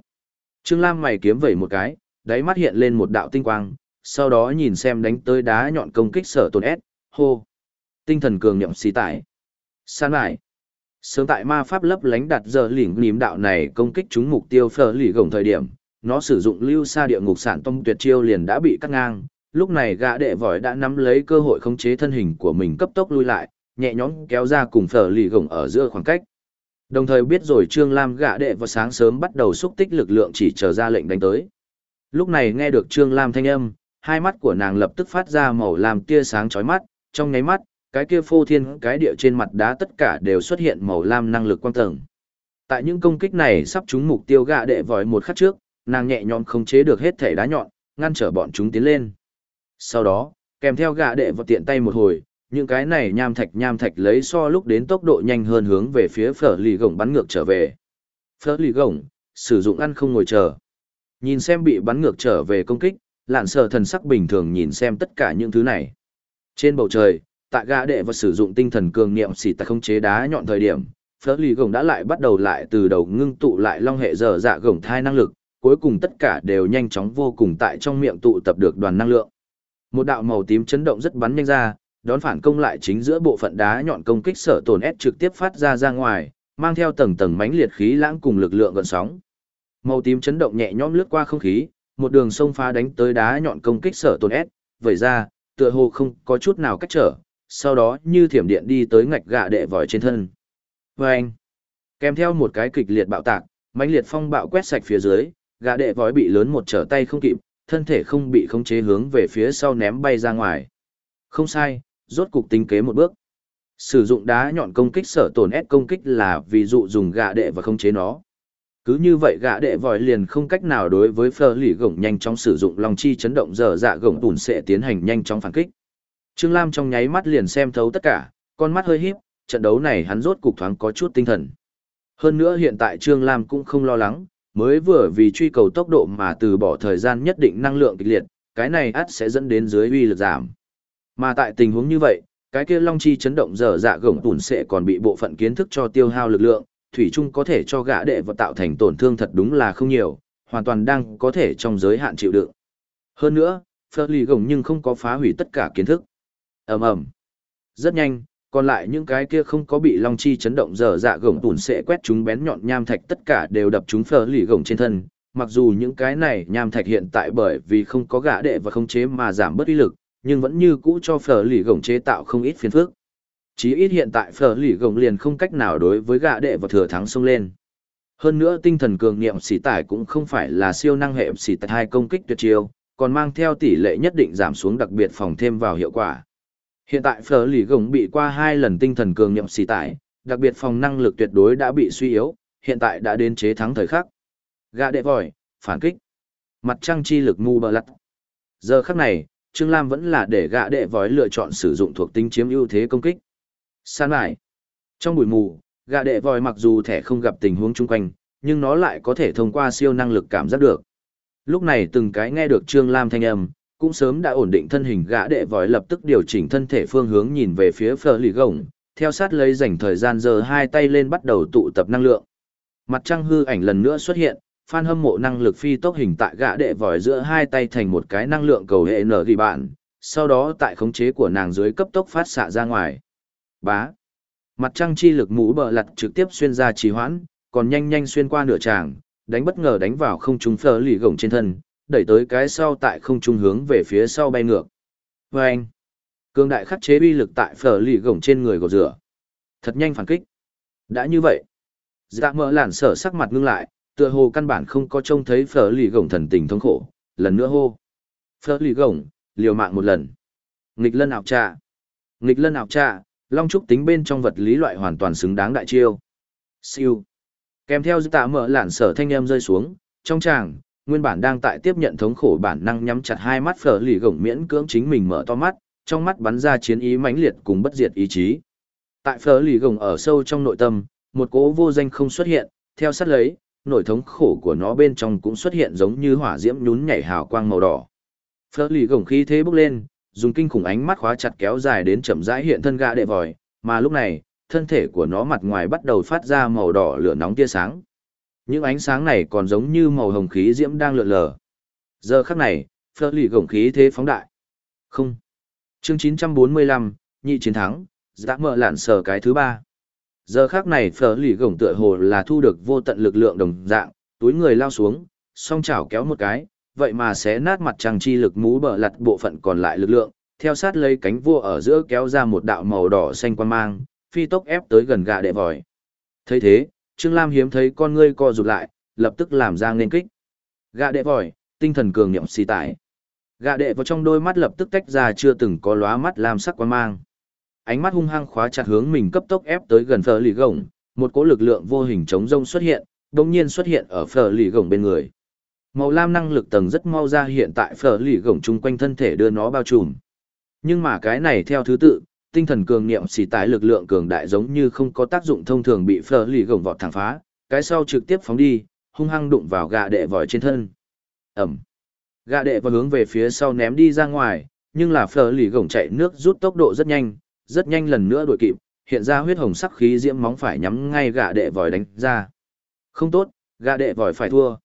Trương Lam mày kiếm vẩy một cái, đáy mắt hiện lên một đạo tinh quang, sau đó nhìn xem đánh tới đá nhọn công kích sở tồn S, hô. Tinh thần cường nhậm xì tải. San lại. Sớm tại ma pháp lấp lánh đặt giờ lỉnh ním đạo này công kích chúng mục tiêu phở lì gồng thời điểm, nó sử dụng lưu xa địa ngục sản tông tuyệt chiêu liền đã bị cắt ngang. Lúc này gã đệ vòi đã nắm lấy cơ hội khống chế thân hình của mình cấp tốc lui lại, nhẹ nhõm kéo ra cùng phở lì gồng ở giữa khoảng cách. Đồng thời biết rồi Trương Lam gã đệ vào sáng sớm bắt đầu xúc tích lực lượng chỉ chờ ra lệnh đánh tới. Lúc này nghe được Trương Lam thanh âm, hai mắt của nàng lập tức phát ra màu làm tia sáng chói mắt, trong nháy mắt, cái kia phô thiên cái địa trên mặt đá tất cả đều xuất hiện màu lam năng lực quang tầng. Tại những công kích này sắp trúng mục tiêu gạ đệ vòi một khắc trước, nàng nhẹ nhõm khống chế được hết thể đá nhọn, ngăn trở bọn chúng tiến lên. Sau đó, kèm theo gạ đệ vào tiện tay một hồi, những cái này nham thạch nham thạch lấy so lúc đến tốc độ nhanh hơn hướng về phía phở lì gồng bắn ngược trở về. Phở lì gồng, sử dụng ăn không ngồi chờ. Nhìn xem bị bắn ngược trở về công kích, lạn sợ thần sắc bình thường nhìn xem tất cả những thứ này. Trên bầu trời, tại gã đệ và sử dụng tinh thần cường niệm xỉ tại không chế đá nhọn thời điểm, phở lì gồng đã lại bắt đầu lại từ đầu ngưng tụ lại long hệ dở dạ gồng thai năng lực, cuối cùng tất cả đều nhanh chóng vô cùng tại trong miệng tụ tập được đoàn năng lượng. Một đạo màu tím chấn động rất bắn nhanh ra, đón phản công lại chính giữa bộ phận đá nhọn công kích sở tổn S trực tiếp phát ra ra ngoài, mang theo tầng tầng mãnh liệt khí lãng cùng lực lượng gần sóng. Màu tím chấn động nhẹ nhõm lướt qua không khí, một đường sông phá đánh tới đá nhọn công kích sở tổn S, vậy ra, tựa hồ không có chút nào cách trở, sau đó như thiểm điện đi tới ngạch gạ đệ vòi trên thân. Và anh, kèm theo một cái kịch liệt bạo tạc, mãnh liệt phong bạo quét sạch phía dưới, gạ đệ vòi bị lớn một trở tay không kịp, thân thể không bị khống chế hướng về phía sau ném bay ra ngoài. Không sai, rốt cục tính kế một bước. Sử dụng đá nhọn công kích sở tổn ép công kích là ví dụ dùng gạ đệ và không chế nó. Cứ như vậy gạ đệ vòi liền không cách nào đối với phơ lì gổng nhanh chóng sử dụng lòng chi chấn động dở dạ gổng tùn sẽ tiến hành nhanh chóng phản kích. Trương Lam trong nháy mắt liền xem thấu tất cả, con mắt hơi híp, trận đấu này hắn rốt cục thoáng có chút tinh thần. Hơn nữa hiện tại Trương Lam cũng không lo lắng, mới vừa vì truy cầu tốc độ mà từ bỏ thời gian nhất định năng lượng kịch liệt, cái này ắt sẽ dẫn đến dưới uy lực giảm. Mà tại tình huống như vậy, cái kia long chi chấn động dở dạ gồng tủn sẽ còn bị bộ phận kiến thức cho tiêu hao lực lượng, thủy chung có thể cho gã đệ và tạo thành tổn thương thật đúng là không nhiều, hoàn toàn đang có thể trong giới hạn chịu đựng. Hơn nữa, phở lì gồng nhưng không có phá hủy tất cả kiến thức ầm ầm Rất nhanh, còn lại những cái kia không có bị long chi chấn động dở dạ gồng tủn sẽ quét chúng bén nhọn nham thạch tất cả đều đập chúng phở lì gồng trên thân. Mặc dù những cái này nham thạch hiện tại bởi vì không có gã đệ và không chế mà giảm bớt uy lực, nhưng vẫn như cũ cho phở lì gồng chế tạo không ít phiền phức. Chí ít hiện tại phở lì gồng liền không cách nào đối với gã đệ và thừa thắng xông lên. Hơn nữa tinh thần cường niệm xỉ tải cũng không phải là siêu năng hệ xỉ tải hai công kích tuyệt chiêu, còn mang theo tỷ lệ nhất định giảm xuống đặc biệt phòng thêm vào hiệu quả. Hiện tại phở lì gồng bị qua hai lần tinh thần cường nhậm xì tải, đặc biệt phòng năng lực tuyệt đối đã bị suy yếu, hiện tại đã đến chế thắng thời khắc. Gã đệ vòi, phản kích. Mặt trăng chi lực ngu bờ lặt. Giờ khắc này, Trương Lam vẫn là để gã đệ vòi lựa chọn sử dụng thuộc tính chiếm ưu thế công kích. San lại. Trong buổi mù, gã đệ vòi mặc dù thẻ không gặp tình huống chung quanh, nhưng nó lại có thể thông qua siêu năng lực cảm giác được. Lúc này từng cái nghe được Trương Lam thanh âm, cũng sớm đã ổn định thân hình gã đệ vòi lập tức điều chỉnh thân thể phương hướng nhìn về phía phở lì gồng, theo sát lấy dành thời gian giờ hai tay lên bắt đầu tụ tập năng lượng. Mặt trăng hư ảnh lần nữa xuất hiện, phan hâm mộ năng lực phi tốc hình tại gã đệ vòi giữa hai tay thành một cái năng lượng cầu hệ nở ghi bạn, sau đó tại khống chế của nàng dưới cấp tốc phát xạ ra ngoài. Bá. Mặt trăng chi lực mũ bờ lặt trực tiếp xuyên ra trì hoãn, còn nhanh nhanh xuyên qua nửa tràng, đánh bất ngờ đánh vào không trung phở lì gồng trên thân, đẩy tới cái sau tại không trung hướng về phía sau bay ngược. Và anh, cương đại khắc chế uy lực tại phở lì gồng trên người gột rửa. Thật nhanh phản kích. Đã như vậy, dạ mỡ lản sở sắc mặt ngưng lại, tựa hồ căn bản không có trông thấy phở lì gồng thần tình thống khổ, lần nữa hô. Phở lì gồng, liều mạng một lần. Nghịch lân ảo trà. Nghịch lân ảo trà, long trúc tính bên trong vật lý loại hoàn toàn xứng đáng đại chiêu. Siêu. Kèm theo dạ mỡ mở lản sở thanh em rơi xuống, trong tràng, nguyên bản đang tại tiếp nhận thống khổ bản năng nhắm chặt hai mắt phở lì gồng miễn cưỡng chính mình mở to mắt, trong mắt bắn ra chiến ý mãnh liệt cùng bất diệt ý chí. Tại phở lì gồng ở sâu trong nội tâm, một cỗ vô danh không xuất hiện, theo sát lấy, nội thống khổ của nó bên trong cũng xuất hiện giống như hỏa diễm nhún nhảy hào quang màu đỏ. Phở lì gồng khí thế bốc lên, dùng kinh khủng ánh mắt khóa chặt kéo dài đến chậm rãi hiện thân gã đệ vòi, mà lúc này, thân thể của nó mặt ngoài bắt đầu phát ra màu đỏ lửa nóng tia sáng. Những ánh sáng này còn giống như màu hồng khí diễm đang lượn lờ. Giờ khắc này, phơ lì gồng khí thế phóng đại. Không. Chương 945, nhị chiến thắng, dạ giã mở lạn sở cái thứ ba. Giờ khắc này phở lì gồng tựa hồ là thu được vô tận lực lượng đồng dạng, túi người lao xuống, song chảo kéo một cái, vậy mà sẽ nát mặt trăng chi lực mú bờ lặt bộ phận còn lại lực lượng, theo sát lấy cánh vua ở giữa kéo ra một đạo màu đỏ xanh quan mang, phi tốc ép tới gần gạ đệ vòi. thấy thế, Trương Lam hiếm thấy con ngươi co rụt lại, lập tức làm ra nên kích. Gạ đệ vòi, tinh thần cường niệm xì tải. Gạ đệ vào trong đôi mắt lập tức tách ra chưa từng có lóa mắt làm sắc quan mang. Ánh mắt hung hăng khóa chặt hướng mình cấp tốc ép tới gần phở lì gồng, một cỗ lực lượng vô hình chống rông xuất hiện, đồng nhiên xuất hiện ở phở lì gồng bên người. Màu lam năng lực tầng rất mau ra hiện tại phở lì gồng chung quanh thân thể đưa nó bao trùm. Nhưng mà cái này theo thứ tự, tinh thần cường niệm xì tái lực lượng cường đại giống như không có tác dụng thông thường bị phở lì gồng vọt thẳng phá, cái sau trực tiếp phóng đi, hung hăng đụng vào gạ đệ vòi trên thân. Ẩm. gạ đệ vòi hướng về phía sau ném đi ra ngoài, nhưng là phở lì gồng chạy nước rút tốc độ rất nhanh, rất nhanh lần nữa đuổi kịp, hiện ra huyết hồng sắc khí diễm móng phải nhắm ngay gạ đệ vòi đánh ra. Không tốt, gạ đệ vòi phải thua.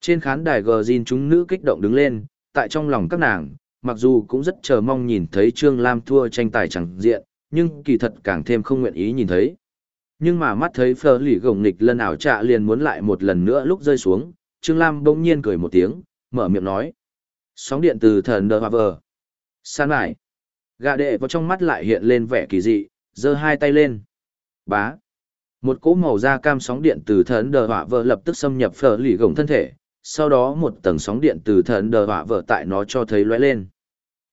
Trên khán đài gờ Jin chúng nữ kích động đứng lên, tại trong lòng các nàng, mặc dù cũng rất chờ mong nhìn thấy Trương Lam thua tranh tài chẳng diện, nhưng kỳ thật càng thêm không nguyện ý nhìn thấy. Nhưng mà mắt thấy phở lì gồng nghịch lần ảo trạ liền muốn lại một lần nữa lúc rơi xuống, Trương Lam bỗng nhiên cười một tiếng, mở miệng nói. Sóng điện từ thần đờ hòa vờ. San lại. Gà đệ vào trong mắt lại hiện lên vẻ kỳ dị, giơ hai tay lên. Bá. Một cỗ màu da cam sóng điện từ thần đờ hoa vợ lập tức xâm nhập phở lì gồng thân thể, sau đó một tầng sóng điện từ thần đờ hỏa vợ tại nó cho thấy lóe lên.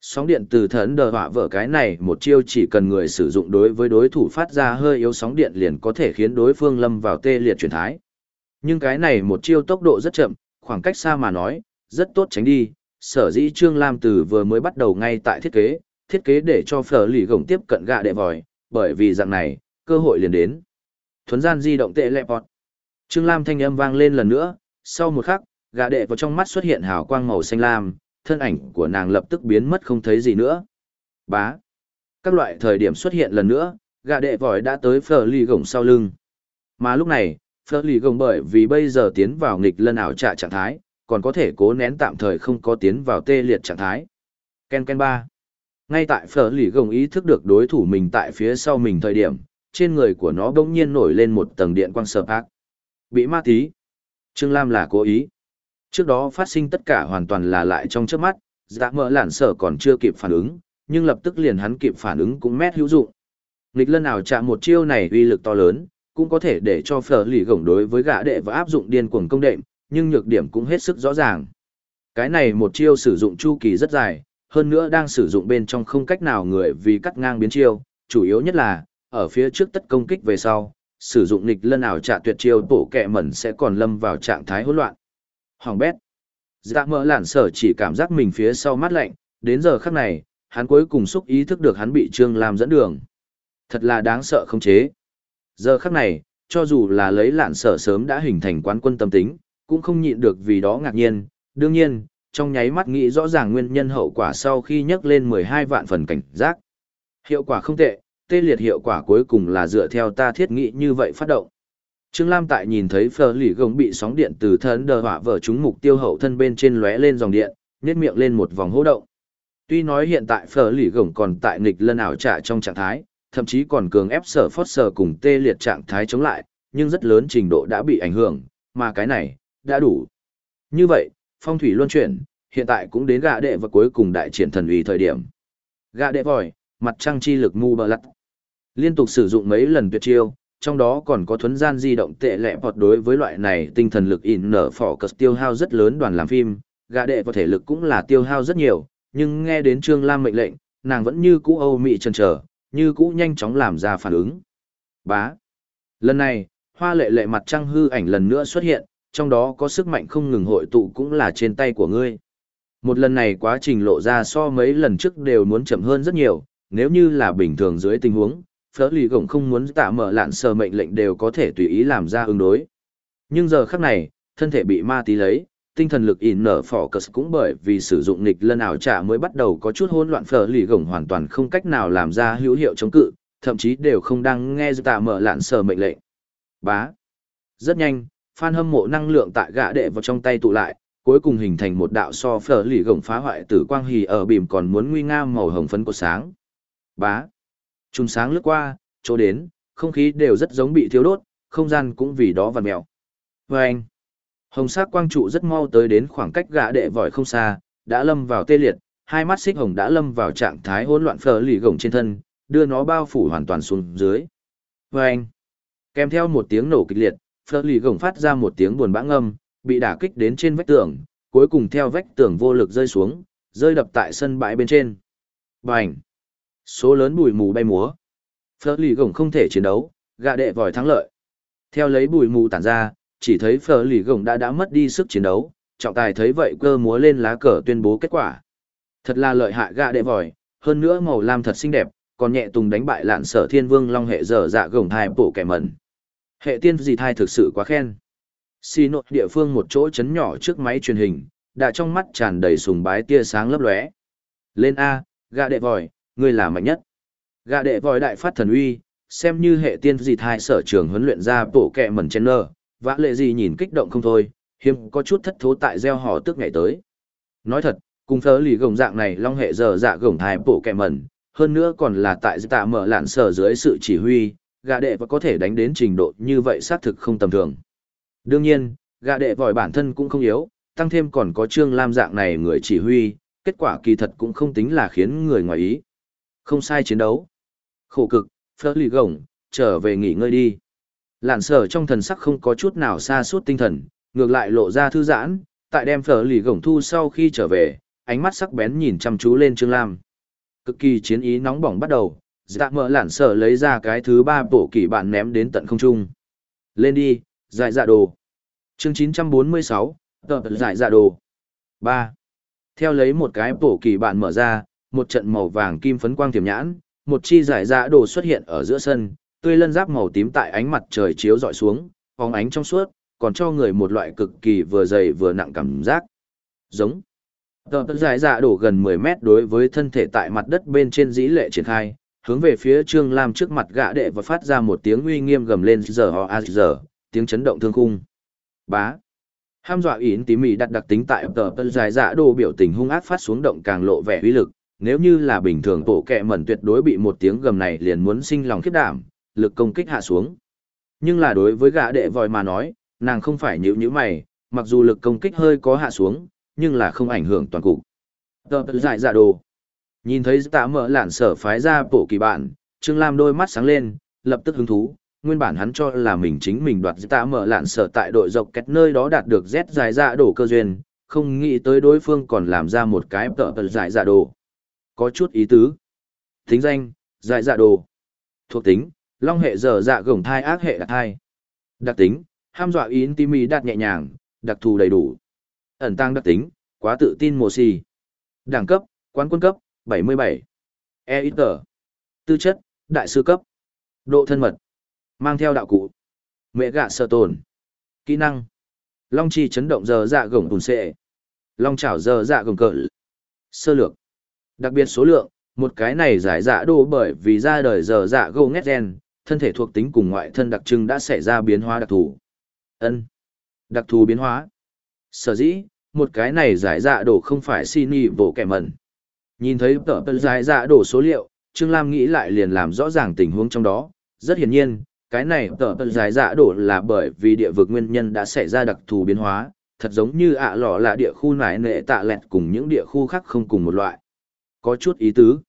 Sóng điện từ thần đờ hỏa vợ cái này một chiêu chỉ cần người sử dụng đối với đối thủ phát ra hơi yếu sóng điện liền có thể khiến đối phương lâm vào tê liệt chuyển thái. Nhưng cái này một chiêu tốc độ rất chậm, khoảng cách xa mà nói, rất tốt tránh đi. Sở dĩ Trương Lam Tử vừa mới bắt đầu ngay tại thiết kế, thiết kế để cho phở lì gồng tiếp cận gạ đệ vòi, bởi vì dạng này, cơ hội liền đến. Thuấn gian di động tệ lẹ bọt. Trương Lam thanh âm vang lên lần nữa, sau một khắc, gạ đệ vào trong mắt xuất hiện hào quang màu xanh lam, thân ảnh của nàng lập tức biến mất không thấy gì nữa. Bá. Các loại thời điểm xuất hiện lần nữa, gà đệ vòi đã tới phở lì gồng sau lưng. Mà lúc này, Phở lì gồng bởi vì bây giờ tiến vào nghịch lân ảo trạ trạng thái, còn có thể cố nén tạm thời không có tiến vào tê liệt trạng thái. Ken Ken 3 Ngay tại phở lì gồng ý thức được đối thủ mình tại phía sau mình thời điểm, trên người của nó bỗng nhiên nổi lên một tầng điện quang sợp ác. Bị ma tí. Trương Lam là cố ý. Trước đó phát sinh tất cả hoàn toàn là lại trong trước mắt, dạ mỡ lản sở còn chưa kịp phản ứng, nhưng lập tức liền hắn kịp phản ứng cũng mét hữu dụng. Nghịch lân ảo chạm một chiêu này uy lực to lớn, cũng có thể để cho phở lì gổng đối với gã đệ và áp dụng điên cuồng công đệm, nhưng nhược điểm cũng hết sức rõ ràng. Cái này một chiêu sử dụng chu kỳ rất dài, hơn nữa đang sử dụng bên trong không cách nào người vì cắt ngang biến chiêu, chủ yếu nhất là, ở phía trước tất công kích về sau, sử dụng nghịch lân ảo trả tuyệt chiêu bổ kẹ mẩn sẽ còn lâm vào trạng thái hỗn loạn. Hoàng bét. Dạ mỡ lản sở chỉ cảm giác mình phía sau mát lạnh, đến giờ khắc này, hắn cuối cùng xúc ý thức được hắn bị Trương Lam dẫn đường. Thật là đáng sợ không chế. Giờ khắc này, cho dù là lấy lạn sở sớm đã hình thành quán quân tâm tính, cũng không nhịn được vì đó ngạc nhiên. Đương nhiên, trong nháy mắt nghĩ rõ ràng nguyên nhân hậu quả sau khi nhắc lên 12 vạn phần cảnh giác. Hiệu quả không tệ, tê liệt hiệu quả cuối cùng là dựa theo ta thiết nghĩ như vậy phát động. Trương Lam tại nhìn thấy Phở lì gồng bị sóng điện từ thân đờ hỏa vở chúng mục tiêu hậu thân bên trên lóe lên dòng điện, nhét miệng lên một vòng hô động. Tuy nói hiện tại Phở lì gồng còn tại nghịch lân ảo trả trong trạng thái, thậm chí còn cường ép sở phót sở cùng tê liệt trạng thái chống lại, nhưng rất lớn trình độ đã bị ảnh hưởng, mà cái này, đã đủ. Như vậy, phong thủy luân chuyển, hiện tại cũng đến gạ đệ và cuối cùng đại triển thần uy thời điểm. Gạ đệ vòi, mặt trăng chi lực mu bờ lặt. Liên tục sử dụng mấy lần tuyệt chiêu, trong đó còn có thuấn gian di động tệ lẹ bọt đối với loại này tinh thần lực in nở phỏ cất tiêu hao rất lớn đoàn làm phim, gạ đệ và thể lực cũng là tiêu hao rất nhiều, nhưng nghe đến Trương Lam mệnh lệnh, nàng vẫn như cũ âu mị chần chờ, như cũ nhanh chóng làm ra phản ứng. Bá. Lần này, hoa lệ lệ mặt trăng hư ảnh lần nữa xuất hiện, trong đó có sức mạnh không ngừng hội tụ cũng là trên tay của ngươi. Một lần này quá trình lộ ra so mấy lần trước đều muốn chậm hơn rất nhiều, nếu như là bình thường dưới tình huống, phở lì gổng không muốn tạ mở lạn sờ mệnh lệnh đều có thể tùy ý làm ra ứng đối. Nhưng giờ khắc này, thân thể bị ma tí lấy, tinh thần lực in nở phỏ cờ cũng bởi vì sử dụng nghịch lân ảo trả mới bắt đầu có chút hỗn loạn phở lì gổng hoàn toàn không cách nào làm ra hữu hiệu chống cự, thậm chí đều không đang nghe tạ mở lạn sờ mệnh lệnh. Bá. Rất nhanh, phan hâm mộ năng lượng tại gã đệ vào trong tay tụ lại, cuối cùng hình thành một đạo so phở lì gồng phá hoại tử quang hì ở bìm còn muốn nguy nga màu hồng phấn của sáng. Bá. Trùng sáng lướt qua, chỗ đến, không khí đều rất giống bị thiếu đốt, không gian cũng vì đó vằn mèo. Vâng! Hồng sắc quang trụ rất mau tới đến khoảng cách gã đệ vòi không xa, đã lâm vào tê liệt, hai mắt xích hồng đã lâm vào trạng thái hỗn loạn phở lì gồng trên thân, đưa nó bao phủ hoàn toàn xuống dưới. Vâng! Kèm theo một tiếng nổ kịch liệt, phở lì gồng phát ra một tiếng buồn bã ngâm, bị đả kích đến trên vách tường, cuối cùng theo vách tường vô lực rơi xuống, rơi đập tại sân bãi bên trên. Bành! Số lớn bụi mù bay múa. Phở lì gồng không thể chiến đấu, gạ đệ vòi thắng lợi. Theo lấy bụi mù tản ra, chỉ thấy phở lì gồng đã đã mất đi sức chiến đấu, trọng tài thấy vậy cơ múa lên lá cờ tuyên bố kết quả. Thật là lợi hại gạ đệ vòi, hơn nữa màu lam thật xinh đẹp, còn nhẹ tùng đánh bại lạn sở thiên vương long hệ dở dạ gồng thai bổ kẻ mẩn. Hệ tiên gì thai thực sự quá khen. Xì nội địa phương một chỗ chấn nhỏ trước máy truyền hình, đã trong mắt tràn đầy sùng bái tia sáng lấp lóe. Lên A, gạ đệ vòi, ngươi là mạnh nhất. Gà đệ vòi đại phát thần uy, xem như hệ tiên dị thai sở trường huấn luyện ra bộ kẹ mẩn chen nơ, vã lệ gì nhìn kích động không thôi, hiếm có chút thất thố tại gieo hò tức ngày tới. Nói thật, cùng phớ lì gồng dạng này long hệ giờ dạ gồng thai bộ kẹ mẩn, hơn nữa còn là tại tạ mở lạn sở dưới sự chỉ huy, gà đệ và có thể đánh đến trình độ như vậy xác thực không tầm thường. Đương nhiên, gà đệ vòi bản thân cũng không yếu, tăng thêm còn có trương lam dạng này người chỉ huy, kết quả kỳ thật cũng không tính là khiến người ngoài ý. Không sai chiến đấu. Khổ cực, phơ lì gồng, trở về nghỉ ngơi đi. Lạn sở trong thần sắc không có chút nào xa suốt tinh thần, ngược lại lộ ra thư giãn, tại đem phở lì gồng thu sau khi trở về, ánh mắt sắc bén nhìn chăm chú lên Trương Lam. Cực kỳ chiến ý nóng bỏng bắt đầu, dạ mỡ lạn sở lấy ra cái thứ ba bộ kỷ bản ném đến tận không trung. Lên đi, giải dạ đồ. Chương 946, tờ giải dạ đồ. 3. Theo lấy một cái bộ kỷ bản mở ra, một trận màu vàng kim phấn quang tiềm nhãn, một chi giải dạ đồ xuất hiện ở giữa sân, tươi lân giáp màu tím tại ánh mặt trời chiếu dọi xuống, phóng ánh trong suốt, còn cho người một loại cực kỳ vừa dày vừa nặng cảm giác. Giống. Tờ giải dạ đổ gần 10 mét đối với thân thể tại mặt đất bên trên dĩ lệ triển khai, hướng về phía Trương Lam trước mặt gã đệ và phát ra một tiếng uy nghiêm gầm lên giờ ho a giờ, tiếng chấn động thương khung. Bá. Ham dọa yến tí mì đặt đặc tính tại tờ tờ dài dạ đồ biểu tình hung ác phát xuống động càng lộ vẻ uy lực, nếu như là bình thường bộ kẹ mẩn tuyệt đối bị một tiếng gầm này liền muốn sinh lòng khiếp đảm, lực công kích hạ xuống. Nhưng là đối với gã đệ vòi mà nói, nàng không phải nhữ nhữ mày, mặc dù lực công kích hơi có hạ xuống, nhưng là không ảnh hưởng toàn cục. Tờ tờ dạ đồ. Nhìn thấy tạ mở lạn sở phái ra bộ kỳ bạn, Trương Lam đôi mắt sáng lên, lập tức hứng thú, nguyên bản hắn cho là mình chính mình đoạt tạ mở lạn sở tại đội dọc kẹt nơi đó đạt được Z dài dạ đổ cơ duyên, không nghĩ tới đối phương còn làm ra một cái tợ tợ dài dạ đồ. Có chút ý tứ. Tính danh, dại dạ đồ. Thuộc tính, long hệ dở dạ gồng thai ác hệ đặc thai. Đặc tính, ham dọa ý timi đạt nhẹ nhàng, đặc thù đầy đủ. Ẩn tăng đặc tính, quá tự tin mồ xì. Đẳng cấp, quán quân cấp, 77. E ít tờ. Tư chất, đại sư cấp. Độ thân mật. Mang theo đạo cụ. Mẹ gạ sợ tồn. Kỹ năng. Long chi chấn động giờ dạ gồng tùn xệ. Long chảo giờ dạ gồng cỡ. Sơ lược. Đặc biệt số lượng, một cái này giải dạ đồ bởi vì ra đời giờ dạ gô ngét gen, thân thể thuộc tính cùng ngoại thân đặc trưng đã xảy ra biến hóa đặc thù. ân Đặc thù biến hóa. Sở dĩ, một cái này giải dạ đồ không phải xin nhị bộ kẻ mẩn. Nhìn thấy tờ tờ giải dạ đồ số liệu, Trương Lam nghĩ lại liền làm rõ ràng tình huống trong đó. Rất hiển nhiên, cái này tờ tờ giải dạ đồ là bởi vì địa vực nguyên nhân đã xảy ra đặc thù biến hóa, thật giống như ạ lọ là địa khu nải nệ tạ lẹt cùng những địa khu khác không cùng một loại. Có chút ý tứ.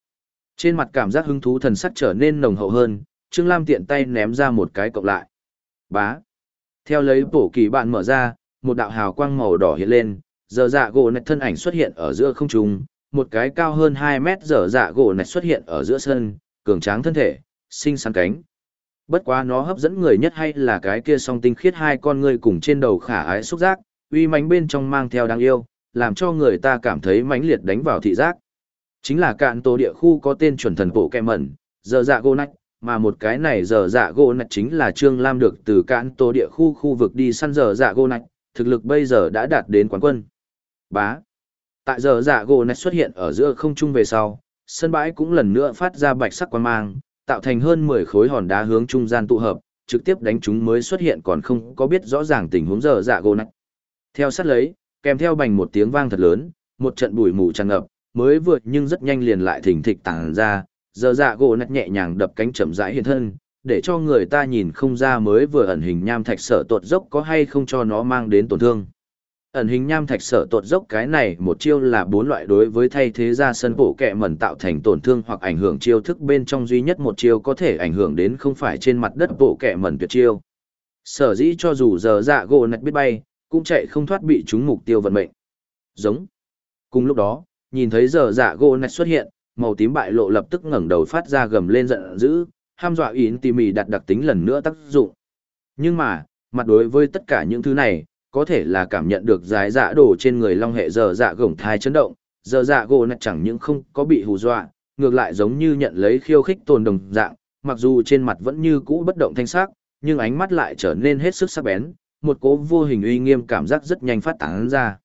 Trên mặt cảm giác hứng thú thần sắc trở nên nồng hậu hơn, Trương Lam tiện tay ném ra một cái cộng lại. Bá. Theo lấy bổ kỳ bạn mở ra, một đạo hào quang màu đỏ hiện lên, giờ dạ gỗ nạch thân ảnh xuất hiện ở giữa không trung, một cái cao hơn 2 mét giờ dạ gỗ nạch xuất hiện ở giữa sân, cường tráng thân thể, xinh xắn cánh. Bất quá nó hấp dẫn người nhất hay là cái kia song tinh khiết hai con ngươi cùng trên đầu khả ái xúc giác, uy mãnh bên trong mang theo đáng yêu, làm cho người ta cảm thấy mãnh liệt đánh vào thị giác. Chính là cạn tổ địa khu có tên chuẩn thần bộ kẹ mẩn, giờ dạ gô nách mà một cái này giờ dạ gô nách chính là Trương Lam được từ cạn tổ địa khu khu vực đi săn giờ dạ gô nách thực lực bây giờ đã đạt đến quán quân. Bá. Tại giờ dạ gô nách xuất hiện ở giữa không trung về sau, sân bãi cũng lần nữa phát ra bạch sắc quan mang, tạo thành hơn 10 khối hòn đá hướng trung gian tụ hợp, trực tiếp đánh chúng mới xuất hiện còn không có biết rõ ràng tình huống giờ dạ gô nách Theo sát lấy, kèm theo bành một tiếng vang thật lớn, một trận bụi mù tràn ngập, mới vượt nhưng rất nhanh liền lại thỉnh thịch tàng ra, giờ dạ gỗ nạch nhẹ nhàng đập cánh chậm rãi hiện thân, để cho người ta nhìn không ra mới vừa ẩn hình nham thạch sở tuột dốc có hay không cho nó mang đến tổn thương. Ẩn hình nham thạch sở tuột dốc cái này một chiêu là bốn loại đối với thay thế ra sân bộ kẹ mẩn tạo thành tổn thương hoặc ảnh hưởng chiêu thức bên trong duy nhất một chiêu có thể ảnh hưởng đến không phải trên mặt đất bộ kẹ mẩn tuyệt chiêu. Sở dĩ cho dù giờ dạ gỗ nạch biết bay, cũng chạy không thoát bị chúng mục tiêu vận mệnh. Giống. Cùng lúc đó, nhìn thấy giờ dạ gỗ nạch xuất hiện, màu tím bại lộ lập tức ngẩng đầu phát ra gầm lên giận dữ, ham dọa yến tỉ mỉ đặt đặc tính lần nữa tác dụng. Nhưng mà, mặt đối với tất cả những thứ này, có thể là cảm nhận được dài dạ đổ trên người long hệ giờ dạ gổng thai chấn động, giờ dạ gỗ nạch chẳng những không có bị hù dọa, ngược lại giống như nhận lấy khiêu khích tồn đồng dạng, mặc dù trên mặt vẫn như cũ bất động thanh sắc, nhưng ánh mắt lại trở nên hết sức sắc bén, một cố vô hình uy nghiêm cảm giác rất nhanh phát tán ra.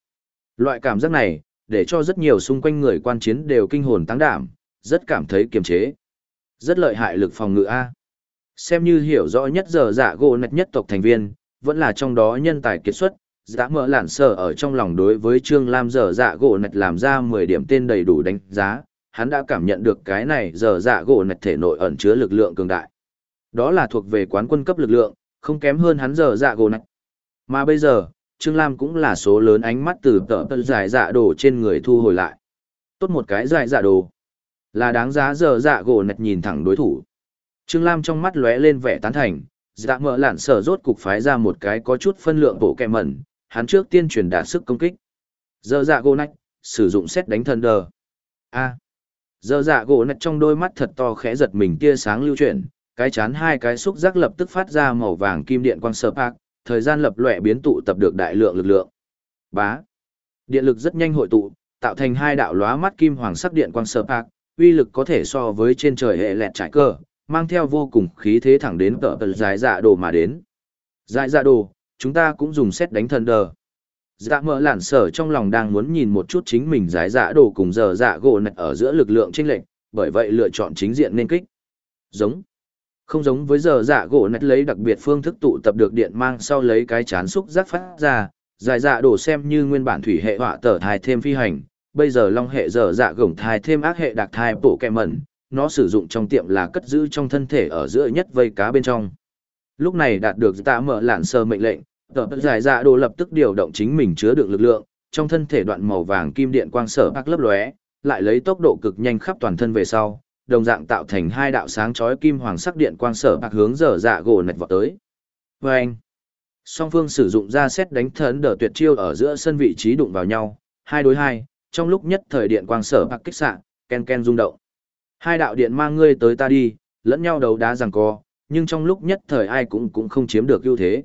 Loại cảm giác này, để cho rất nhiều xung quanh người quan chiến đều kinh hồn tăng đảm, rất cảm thấy kiềm chế. Rất lợi hại lực phòng ngự A. Xem như hiểu rõ nhất giờ dạ gỗ nạch nhất tộc thành viên, vẫn là trong đó nhân tài kiệt xuất, giã mở lản sở ở trong lòng đối với Trương Lam giờ dạ gỗ nạch làm ra 10 điểm tên đầy đủ đánh giá, hắn đã cảm nhận được cái này giờ dạ gỗ nạch thể nội ẩn chứa lực lượng cường đại. Đó là thuộc về quán quân cấp lực lượng, không kém hơn hắn giờ dạ gỗ nạch. Mà bây giờ, Trương Lam cũng là số lớn ánh mắt từ tợ tợ giải dạ đồ trên người thu hồi lại. Tốt một cái giải dạ đồ. Là đáng giá giờ dạ gỗ nạch nhìn thẳng đối thủ. Trương Lam trong mắt lóe lên vẻ tán thành, dạ mỡ lạn sở rốt cục phái ra một cái có chút phân lượng bộ kẹ mẩn, hắn trước tiên truyền đạt sức công kích. Giờ dạ gỗ nạch, sử dụng xét đánh thần đờ. A. Giờ dạ gỗ nạch trong đôi mắt thật to khẽ giật mình tia sáng lưu chuyển, cái chán hai cái xúc giác lập tức phát ra màu vàng kim điện quang sơ bạc, thời gian lập lòe biến tụ tập được đại lượng lực lượng. Bá. Điện lực rất nhanh hội tụ, tạo thành hai đạo lóa mắt kim hoàng sắc điện quang sơ bạc, uy lực có thể so với trên trời hệ lẹt trải cơ, mang theo vô cùng khí thế thẳng đến tợ tờ dài dạ đồ mà đến. Dài dạ đồ, chúng ta cũng dùng xét đánh thần đờ. Dạ mở lản sở trong lòng đang muốn nhìn một chút chính mình giải dạ đồ cùng giờ dạ gỗ nạch ở giữa lực lượng chênh lệch, bởi vậy lựa chọn chính diện nên kích. Giống. Không giống với giờ dạ gỗ nạch lấy đặc biệt phương thức tụ tập được điện mang sau lấy cái chán xúc giác phát ra, dài dạ đổ xem như nguyên bản thủy hệ họa tở thai thêm phi hành, bây giờ long hệ giờ dạ gổng thai thêm ác hệ đặc thai bổ kẹ mẩn, nó sử dụng trong tiệm là cất giữ trong thân thể ở giữa nhất vây cá bên trong. Lúc này đạt được tạ mở lạn sơ mệnh lệnh, tờ dài dạ đồ lập tức điều động chính mình chứa được lực lượng, trong thân thể đoạn màu vàng kim điện quang sở bạc lấp lóe, lại lấy tốc độ cực nhanh khắp toàn thân về sau, đồng dạng tạo thành hai đạo sáng chói kim hoàng sắc điện quang sở bạc hướng dở dạ gỗ nạch vọt tới. Và anh, song phương sử dụng ra xét đánh thần đỡ tuyệt chiêu ở giữa sân vị trí đụng vào nhau, hai đối hai, trong lúc nhất thời điện quang sở bạc kích xạ, ken ken rung động. Hai đạo điện mang ngươi tới ta đi, lẫn nhau đấu đá giằng co, nhưng trong lúc nhất thời ai cũng cũng không chiếm được ưu thế.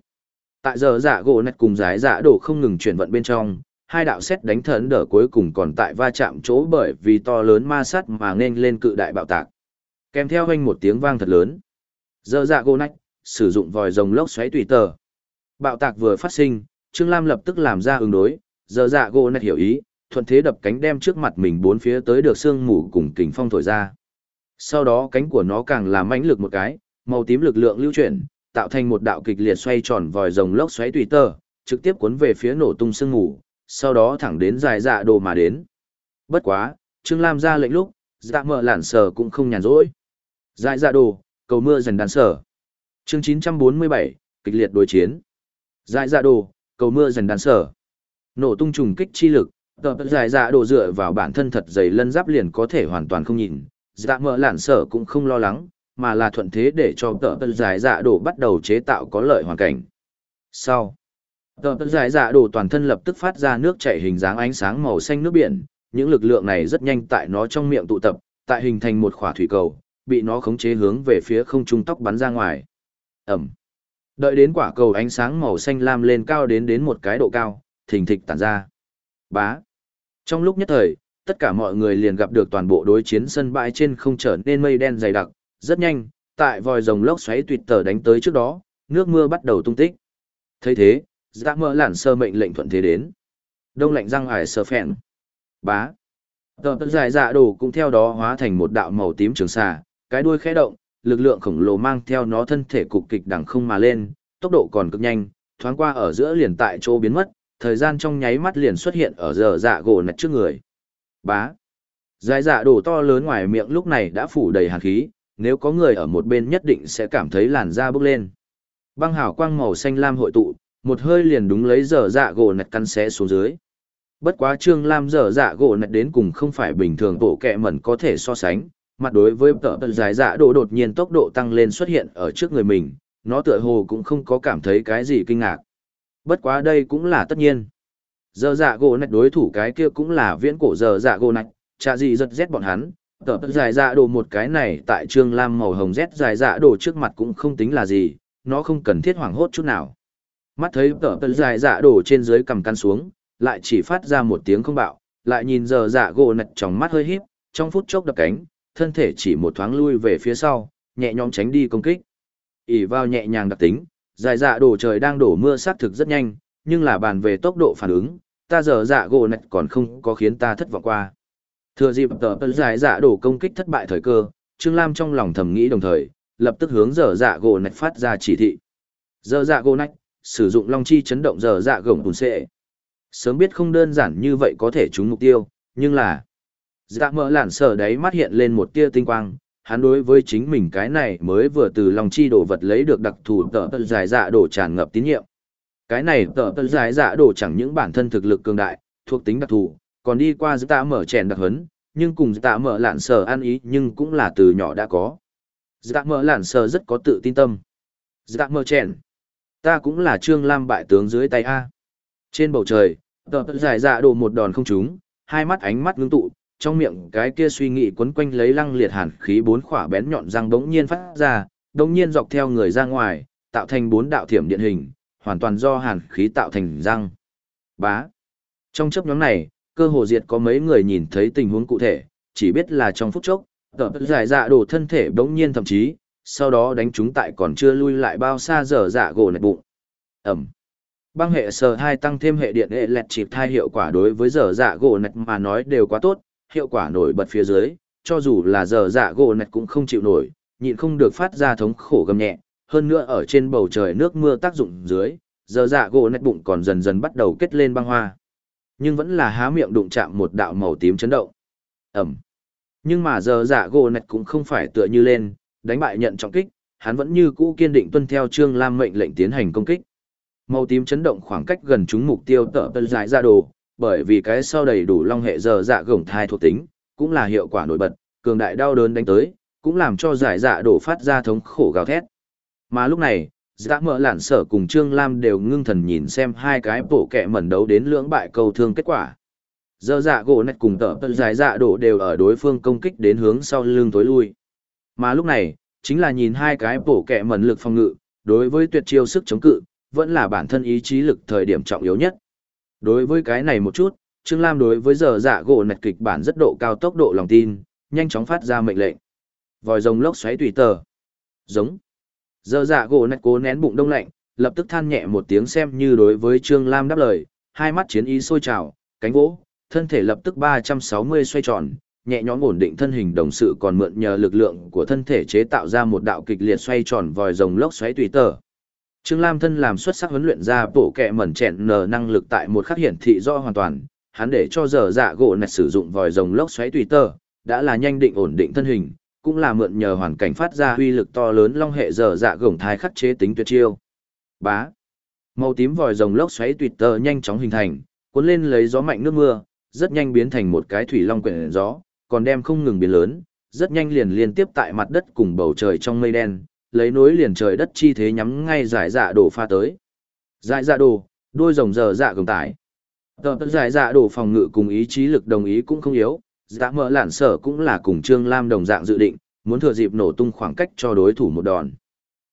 Tại giờ dạ gỗ nạch cùng giải dạ đổ không ngừng chuyển vận bên trong, hai đạo xét đánh thần đỡ cuối cùng còn tại va chạm chỗ bởi vì to lớn ma sát mà nên lên cự đại bạo tạc. Kèm theo hoanh một tiếng vang thật lớn. Giờ dạ gô nách sử dụng vòi rồng lốc xoáy tùy tờ. Bạo tạc vừa phát sinh, Trương Lam lập tức làm ra ứng đối, giờ dạ gô nách hiểu ý, thuận thế đập cánh đem trước mặt mình bốn phía tới được sương mù cùng kình phong thổi ra. Sau đó cánh của nó càng làm mãnh lực một cái, màu tím lực lượng lưu chuyển, tạo thành một đạo kịch liệt xoay tròn vòi rồng lốc xoáy tùy tờ, trực tiếp cuốn về phía nổ tung sương mù, sau đó thẳng đến dài dạ đồ mà đến. Bất quá, Trương Lam ra lệnh lúc, dạ mở lản sở cũng không nhàn rỗi. Dài dạ đồ, cầu mưa dần đàn sở. Chương 947, kịch liệt đối chiến. Dài dạ đồ, cầu mưa dần đàn sở. Nổ tung trùng kích chi lực, tập dài dạ đồ dựa vào bản thân thật dày lân giáp liền có thể hoàn toàn không nhìn. Dạ mở lản sở cũng không lo lắng, mà là thuận thế để cho tập dài dạ đồ bắt đầu chế tạo có lợi hoàn cảnh. Sau, Tờ tờ giải dạ đồ toàn thân lập tức phát ra nước chảy hình dáng ánh sáng màu xanh nước biển, những lực lượng này rất nhanh tại nó trong miệng tụ tập, tại hình thành một khỏa thủy cầu, bị nó khống chế hướng về phía không trung tóc bắn ra ngoài. Ẩm. Đợi đến quả cầu ánh sáng màu xanh lam lên cao đến đến một cái độ cao, thình thịch tản ra. Bá. Trong lúc nhất thời, tất cả mọi người liền gặp được toàn bộ đối chiến sân bãi trên không trở nên mây đen dày đặc, rất nhanh, tại vòi rồng lốc xoáy tuyệt tờ đánh tới trước đó, nước mưa bắt đầu tung tích. thấy thế, dạ mơ lản sơ mệnh lệnh thuận thế đến. Đông lạnh răng ải sơ phèn. Bá. Tờ tật dài dạ đồ cũng theo đó hóa thành một đạo màu tím trường xà, cái đuôi khẽ động, lực lượng khổng lồ mang theo nó thân thể cục kịch đằng không mà lên, tốc độ còn cực nhanh, thoáng qua ở giữa liền tại chỗ biến mất, thời gian trong nháy mắt liền xuất hiện ở giờ dạ gỗ nạch trước người. Bá. Dài dạ đồ to lớn ngoài miệng lúc này đã phủ đầy hàn khí, nếu có người ở một bên nhất định sẽ cảm thấy làn da bốc lên. Băng hào quang màu xanh lam hội tụ một hơi liền đúng lấy dở dạ gỗ nạch căn xé xuống dưới. Bất quá Trương Lam dở dạ gỗ nạch đến cùng không phải bình thường bộ kẹ mẩn có thể so sánh, mặt đối với tợ giải dài dạ độ đột nhiên tốc độ tăng lên xuất hiện ở trước người mình, nó tựa hồ cũng không có cảm thấy cái gì kinh ngạc. Bất quá đây cũng là tất nhiên. Dở dạ gỗ nạch đối thủ cái kia cũng là viễn cổ dở dạ gỗ nạch, chả gì giật rét bọn hắn, tợ tợ dài dạ độ một cái này tại Trương Lam màu hồng rét dài dạ độ trước mặt cũng không tính là gì, nó không cần thiết hoảng hốt chút nào. Mắt thấy tờ tờ dài dạ đổ trên dưới cầm căn xuống, lại chỉ phát ra một tiếng không bạo, lại nhìn giờ dạ gỗ nạch trong mắt hơi híp, trong phút chốc đập cánh, thân thể chỉ một thoáng lui về phía sau, nhẹ nhõm tránh đi công kích. ỉ vào nhẹ nhàng đặc tính, dài dạ đổ trời đang đổ mưa sát thực rất nhanh, nhưng là bàn về tốc độ phản ứng, ta giờ dạ gỗ nạch còn không có khiến ta thất vọng qua. Thừa dịp tờ tờ dài dạ đổ công kích thất bại thời cơ, Trương Lam trong lòng thầm nghĩ đồng thời, lập tức hướng giờ dạ gỗ nạch phát ra chỉ thị. Giờ dạ gỗ nạch, sử dụng long chi chấn động giờ dạ gồng bùn xệ. Sớm biết không đơn giản như vậy có thể trúng mục tiêu, nhưng là... Dạ mỡ lản sở đấy mắt hiện lên một tia tinh quang, hắn đối với chính mình cái này mới vừa từ long chi đồ vật lấy được đặc thù tờ tờ dài dạ đổ tràn ngập tín nhiệm. Cái này tờ tờ dài dạ đổ chẳng những bản thân thực lực cường đại, thuộc tính đặc thù, còn đi qua dạ tạ mở chèn đặc hấn, nhưng cùng dạ tạ mở lạn sở ăn ý nhưng cũng là từ nhỏ đã có. Dạ mở lạn sở rất có tự tin tâm. Dạ mở chèn ta cũng là trương lam bại tướng dưới tay a. Trên bầu trời, tờ tờ dài dạ đồ một đòn không trúng, hai mắt ánh mắt ngưng tụ, trong miệng cái kia suy nghĩ quấn quanh lấy lăng liệt hàn khí bốn khỏa bén nhọn răng đống nhiên phát ra, đống nhiên dọc theo người ra ngoài, tạo thành bốn đạo thiểm điện hình, hoàn toàn do hàn khí tạo thành răng. Bá. Trong chấp nhóm này, cơ hồ diệt có mấy người nhìn thấy tình huống cụ thể, chỉ biết là trong phút chốc, tờ tờ dài dạ đồ thân thể đống nhiên thậm chí sau đó đánh chúng tại còn chưa lui lại bao xa dở dạ gỗ nạch bụng. Ẩm. Băng hệ sờ hai tăng thêm hệ điện hệ lẹt chịp thai hiệu quả đối với dở dạ gỗ nạch mà nói đều quá tốt, hiệu quả nổi bật phía dưới, cho dù là dở dạ gỗ nạch cũng không chịu nổi, nhịn không được phát ra thống khổ gầm nhẹ, hơn nữa ở trên bầu trời nước mưa tác dụng dưới, giờ dạ gỗ nạch bụng còn dần dần bắt đầu kết lên băng hoa. Nhưng vẫn là há miệng đụng chạm một đạo màu tím chấn động. Ẩm. Nhưng mà giờ dạ gỗ nạch cũng không phải tựa như lên, đánh bại nhận trọng kích, hắn vẫn như cũ kiên định tuân theo Trương Lam mệnh lệnh tiến hành công kích. Màu tím chấn động khoảng cách gần chúng mục tiêu tợ tân giải ra đồ, bởi vì cái sau đầy đủ long hệ giờ dạ gồng thai thuộc tính, cũng là hiệu quả nổi bật, cường đại đau đớn đánh tới, cũng làm cho giải dạ đổ phát ra thống khổ gào thét. Mà lúc này, dạ mở lản sở cùng Trương Lam đều ngưng thần nhìn xem hai cái bộ kẹ mẩn đấu đến lưỡng bại cầu thương kết quả. Giờ dạ gỗ nạch cùng tợ tân giải dạ đổ đều ở đối phương công kích đến hướng sau lưng tối lui. Mà lúc này, chính là nhìn hai cái bổ kẹ mẩn lực phòng ngự, đối với tuyệt chiêu sức chống cự, vẫn là bản thân ý chí lực thời điểm trọng yếu nhất. Đối với cái này một chút, Trương Lam đối với giờ dạ gỗ nạch kịch bản rất độ cao tốc độ lòng tin, nhanh chóng phát ra mệnh lệnh. Vòi rồng lốc xoáy tùy tờ. Giống. Giờ dạ gỗ nạch cố nén bụng đông lạnh, lập tức than nhẹ một tiếng xem như đối với Trương Lam đáp lời, hai mắt chiến ý sôi trào, cánh vỗ, thân thể lập tức 360 xoay tròn, nhẹ nhõm ổn định thân hình đồng sự còn mượn nhờ lực lượng của thân thể chế tạo ra một đạo kịch liệt xoay tròn vòi rồng lốc xoáy tùy tờ. Trương Lam thân làm xuất sắc huấn luyện ra bộ kẹ mẩn chẹn nờ năng lực tại một khắc hiển thị rõ hoàn toàn, hắn để cho giờ dạ gỗ nạch sử dụng vòi rồng lốc xoáy tùy tờ, đã là nhanh định ổn định thân hình, cũng là mượn nhờ hoàn cảnh phát ra uy lực to lớn long hệ giờ dạ gồng thai khắc chế tính tuyệt chiêu. Bá. Màu tím vòi rồng lốc xoáy tùy tờ nhanh chóng hình thành, cuốn lên lấy gió mạnh nước mưa, rất nhanh biến thành một cái thủy long quyển gió, còn đem không ngừng biến lớn, rất nhanh liền liên tiếp tại mặt đất cùng bầu trời trong mây đen, lấy nối liền trời đất chi thế nhắm ngay giải dạ đổ pha tới. Giải dạ đổ, đôi rồng giờ dạ gồng tải. Tờ tờ giải dạ đổ phòng ngự cùng ý chí lực đồng ý cũng không yếu, dạ mở lản sở cũng là cùng Trương Lam đồng dạng dự định, muốn thừa dịp nổ tung khoảng cách cho đối thủ một đòn.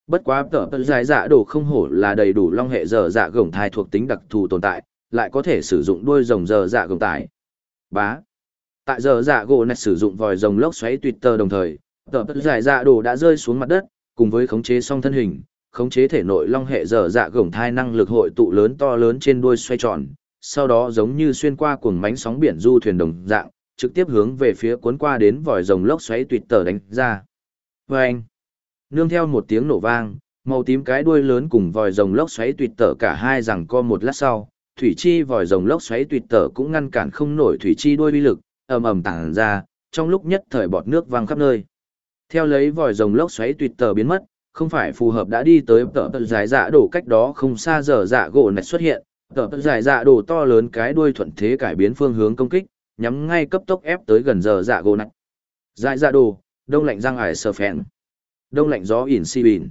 Bất quá tờ tờ giải dạ đổ không hổ là đầy đủ long hệ giờ dạ gồng thai thuộc tính đặc thù tồn tại, lại có thể sử dụng đôi rồng giờ dạ gồng tải. Bá. Tại giờ dạ gỗ này sử dụng vòi rồng lốc xoáy tuyệt tờ đồng thời, tờ tận giải dạ đồ đã rơi xuống mặt đất, cùng với khống chế song thân hình, khống chế thể nội long hệ dở dạ gồng thai năng lực hội tụ lớn to lớn trên đuôi xoay tròn, sau đó giống như xuyên qua cuồng mánh sóng biển du thuyền đồng dạng, trực tiếp hướng về phía cuốn qua đến vòi rồng lốc xoáy tuyệt tờ đánh ra. Vâng! Nương theo một tiếng nổ vang, màu tím cái đuôi lớn cùng vòi rồng lốc xoáy tuyệt tờ cả hai rằng co một lát sau, thủy chi vòi rồng lốc xoáy tuyệt tờ cũng ngăn cản không nổi thủy chi đuôi uy lực, ầm ầm tản ra, trong lúc nhất thời bọt nước văng khắp nơi. Theo lấy vòi rồng lốc xoáy tuyệt tờ biến mất, không phải phù hợp đã đi tới tờ tờ giải dạ đổ cách đó không xa giờ dạ gỗ này xuất hiện, tờ tờ giải dạ đổ to lớn cái đuôi thuận thế cải biến phương hướng công kích, nhắm ngay cấp tốc ép tới gần giờ dạ gỗ này. Giải dạ đồ, đông lạnh răng ải sờ phèn. Đông lạnh gió ỉn si bìn.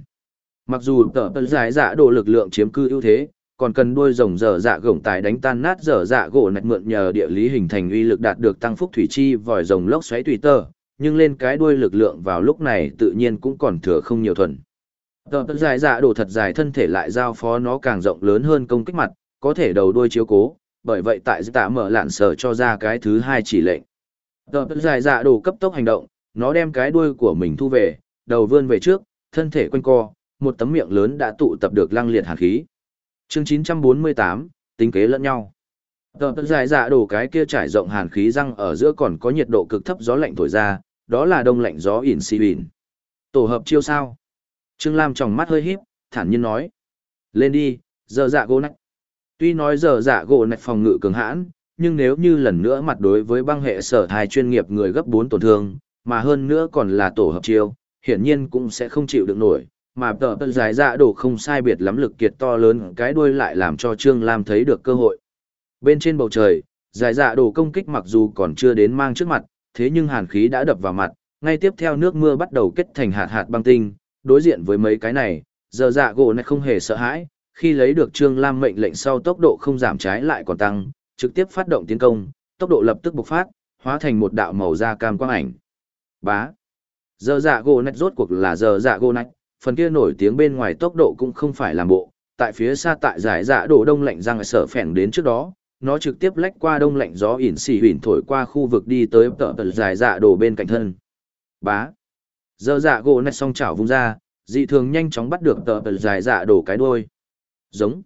Mặc dù tờ tờ giải dạ đổ lực lượng chiếm cư ưu thế, còn cần đuôi rồng dở dạ gồng tài đánh tan nát dở dạ gỗ nạch mượn nhờ địa lý hình thành uy lực đạt được tăng phúc thủy chi vòi rồng lốc xoáy tùy tơ nhưng lên cái đuôi lực lượng vào lúc này tự nhiên cũng còn thừa không nhiều thuần. Tờ tận dài dạ đổ thật dài thân thể lại giao phó nó càng rộng lớn hơn công kích mặt, có thể đầu đuôi chiếu cố, bởi vậy tại tạ mở lạn sở cho ra cái thứ hai chỉ lệnh. Tờ tận dài dạ đổ cấp tốc hành động, nó đem cái đuôi của mình thu về, đầu vươn về trước, thân thể quanh co, một tấm miệng lớn đã tụ tập được lăng liệt hàn khí. Chương 948, tính kế lẫn nhau. Tờ tận dài dạ đổ cái kia trải rộng hàn khí răng ở giữa còn có nhiệt độ cực thấp gió lạnh thổi ra, đó là đông lạnh gió ỉn si ỉn. Tổ hợp chiêu sao? Trương Lam tròng mắt hơi híp, thản nhiên nói. Lên đi, giờ dạ gỗ nạch. Tuy nói giờ dạ gỗ nạch phòng ngự cường hãn, nhưng nếu như lần nữa mặt đối với băng hệ sở thai chuyên nghiệp người gấp 4 tổn thương, mà hơn nữa còn là tổ hợp chiêu, hiển nhiên cũng sẽ không chịu được nổi, mà tờ tờ dài dạ đổ không sai biệt lắm lực kiệt to lớn cái đuôi lại làm cho Trương Lam thấy được cơ hội. Bên trên bầu trời, dài dạ đổ công kích mặc dù còn chưa đến mang trước mặt, thế nhưng hàn khí đã đập vào mặt, ngay tiếp theo nước mưa bắt đầu kết thành hạt hạt băng tinh, đối diện với mấy cái này, giờ dạ gỗ này không hề sợ hãi, khi lấy được Trương Lam mệnh lệnh sau tốc độ không giảm trái lại còn tăng, trực tiếp phát động tiến công, tốc độ lập tức bộc phát, hóa thành một đạo màu da cam quang ảnh. Bá. Giờ dạ gỗ này rốt cuộc là giờ dạ gỗ này, phần kia nổi tiếng bên ngoài tốc độ cũng không phải làm bộ, tại phía xa tại giải dạ đổ đông lạnh răng sở phèn đến trước đó, nó trực tiếp lách qua đông lạnh gió ỉn xì huỳnh thổi qua khu vực đi tới tợ tợ giải dạ đổ bên cạnh thân. Bá. Giờ dạ gỗ nét song chảo vung ra, dị thường nhanh chóng bắt được tợ tợ giải dạ đổ cái đuôi. Giống.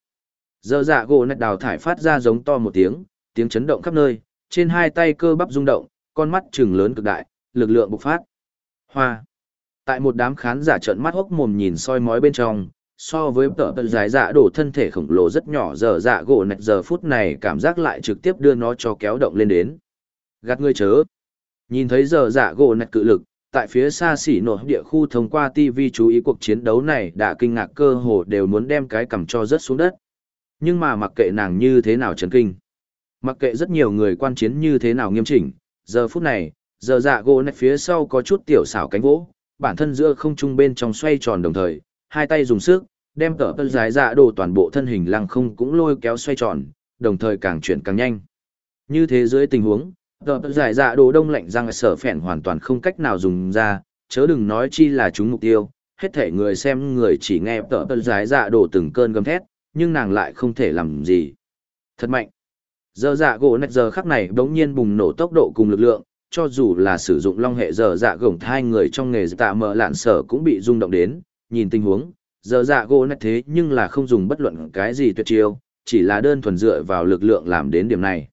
Giờ dạ gỗ nét đào thải phát ra giống to một tiếng, tiếng chấn động khắp nơi, trên hai tay cơ bắp rung động, con mắt trừng lớn cực đại, lực lượng bộc phát. Hoa. Tại một đám khán giả trợn mắt hốc mồm nhìn soi mói bên trong, so với tợ tận dài dạ đổ thân thể khổng lồ rất nhỏ giờ dạ gỗ nạch giờ phút này cảm giác lại trực tiếp đưa nó cho kéo động lên đến. Gạt ngươi chớ. Nhìn thấy giờ dạ gỗ nạch cự lực, tại phía xa xỉ nổ địa khu thông qua TV chú ý cuộc chiến đấu này đã kinh ngạc cơ hồ đều muốn đem cái cầm cho rớt xuống đất. Nhưng mà mặc kệ nàng như thế nào chấn kinh. Mặc kệ rất nhiều người quan chiến như thế nào nghiêm chỉnh, giờ phút này, giờ dạ gỗ nạch phía sau có chút tiểu xảo cánh vỗ, bản thân giữa không trung bên trong xoay tròn đồng thời, hai tay dùng sức, đem tở tân dài dạ đồ toàn bộ thân hình lăng không cũng lôi kéo xoay tròn, đồng thời càng chuyển càng nhanh. Như thế dưới tình huống, tở tân dài dạ đồ đông lạnh răng sở phèn hoàn toàn không cách nào dùng ra, chớ đừng nói chi là chúng mục tiêu, hết thể người xem người chỉ nghe tở tân dài dạ đồ từng cơn gầm thét, nhưng nàng lại không thể làm gì. Thật mạnh. Giờ dạ gỗ nạch giờ khắc này đống nhiên bùng nổ tốc độ cùng lực lượng, cho dù là sử dụng long hệ dở dạ gổng hai người trong nghề tạ mở lạn sở cũng bị rung động đến, nhìn tình huống, dở dạ gỗ nét thế nhưng là không dùng bất luận cái gì tuyệt chiêu, chỉ là đơn thuần dựa vào lực lượng làm đến điểm này.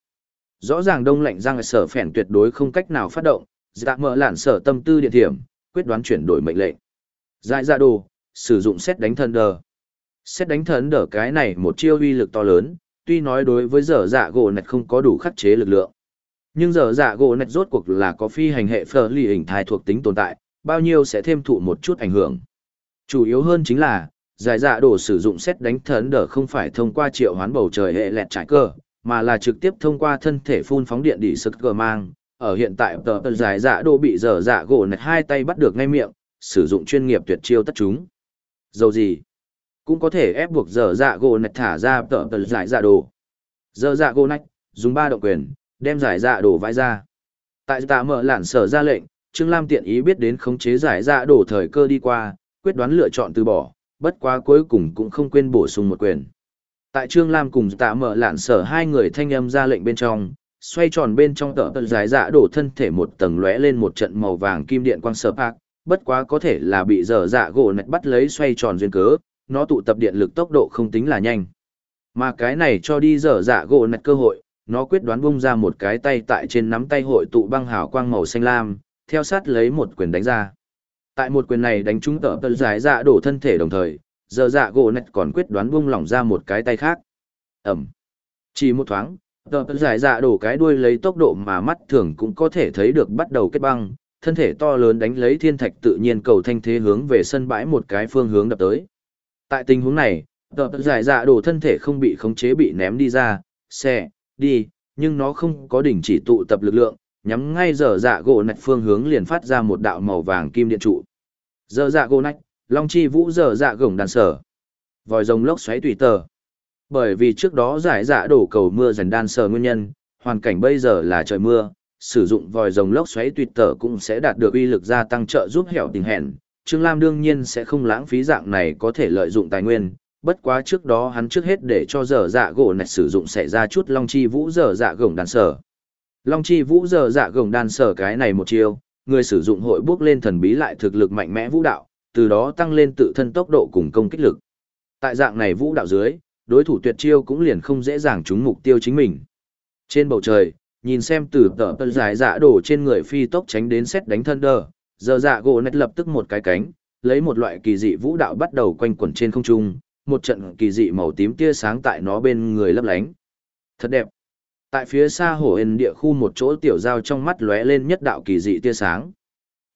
Rõ ràng đông lạnh răng sở phèn tuyệt đối không cách nào phát động, dạ mở lạn sở tâm tư điện thiểm, quyết đoán chuyển đổi mệnh lệnh. Dại ra đồ, sử dụng xét đánh thần đờ. Xét đánh thần đờ cái này một chiêu uy lực to lớn, tuy nói đối với dở dạ gỗ nét không có đủ khắc chế lực lượng. Nhưng giờ dạ gỗ nạch rốt cuộc là có phi hành hệ phở lì hình thai thuộc tính tồn tại, bao nhiêu sẽ thêm thụ một chút ảnh hưởng. Chủ yếu hơn chính là, giải dạ đổ sử dụng xét đánh thần đỡ không phải thông qua triệu hoán bầu trời hệ lẹt trải cơ, mà là trực tiếp thông qua thân thể phun phóng điện đi sức cơ mang. Ở hiện tại tờ tờ giải dạ đổ bị dở dạ gỗ nạch hai tay bắt được ngay miệng, sử dụng chuyên nghiệp tuyệt chiêu tất chúng. Dầu gì? Cũng có thể ép buộc dở dạ gỗ nạch thả ra tờ tờ giải dạ đồ. Dở dạ gỗ nạch, dùng ba động quyền, đem giải dạ đổ vãi ra. Tại tạ mở lản sở ra lệnh, Trương Lam tiện ý biết đến khống chế giải dạ đổ thời cơ đi qua, quyết đoán lựa chọn từ bỏ, bất quá cuối cùng cũng không quên bổ sung một quyền. Tại Trương Lam cùng tạ mở lản sở hai người thanh âm ra lệnh bên trong, xoay tròn bên trong tờ tờ giải dạ đổ thân thể một tầng lóe lên một trận màu vàng kim điện quang sở park bất quá có thể là bị dở dạ gỗ nạch bắt lấy xoay tròn duyên cớ, nó tụ tập điện lực tốc độ không tính là nhanh. Mà cái này cho đi dở dạ gỗ nạch cơ hội, nó quyết đoán bung ra một cái tay tại trên nắm tay hội tụ băng hào quang màu xanh lam, theo sát lấy một quyền đánh ra. Tại một quyền này đánh trúng tợ tần giải dạ đổ thân thể đồng thời, giờ dạ gỗ nạch còn quyết đoán buông lỏng ra một cái tay khác. Ẩm. Chỉ một thoáng, tợ tần giải dạ đổ cái đuôi lấy tốc độ mà mắt thường cũng có thể thấy được bắt đầu kết băng, thân thể to lớn đánh lấy thiên thạch tự nhiên cầu thanh thế hướng về sân bãi một cái phương hướng đập tới. Tại tình huống này, tợ tần giải dạ đổ thân thể không bị khống chế bị ném đi ra, xe, đi, nhưng nó không có đỉnh chỉ tụ tập lực lượng, nhắm ngay giờ dạ gỗ nạch phương hướng liền phát ra một đạo màu vàng kim điện trụ. Giờ dạ gỗ nạch, long chi vũ giờ dạ gồng đàn sở. Vòi rồng lốc xoáy tùy tờ. Bởi vì trước đó giải dạ đổ cầu mưa dần đan sở nguyên nhân, hoàn cảnh bây giờ là trời mưa, sử dụng vòi rồng lốc xoáy tùy tờ cũng sẽ đạt được uy lực gia tăng trợ giúp hẻo tình hẹn. Trương Lam đương nhiên sẽ không lãng phí dạng này có thể lợi dụng tài nguyên, bất quá trước đó hắn trước hết để cho giờ dạ gỗ này sử dụng xảy ra chút long chi vũ giờ dạ gồng đàn sở. Long chi vũ giờ dạ gồng đàn sở cái này một chiêu, người sử dụng hội bước lên thần bí lại thực lực mạnh mẽ vũ đạo, từ đó tăng lên tự thân tốc độ cùng công kích lực. Tại dạng này vũ đạo dưới, đối thủ tuyệt chiêu cũng liền không dễ dàng trúng mục tiêu chính mình. Trên bầu trời, nhìn xem từ tờ tờ dài dạ đổ trên người phi tốc tránh đến xét đánh thân đờ, giờ dạ gỗ nét lập tức một cái cánh, lấy một loại kỳ dị vũ đạo bắt đầu quanh quẩn trên không trung, một trận kỳ dị màu tím tia sáng tại nó bên người lấp lánh. Thật đẹp. Tại phía xa hồ ên địa khu một chỗ tiểu giao trong mắt lóe lên nhất đạo kỳ dị tia sáng.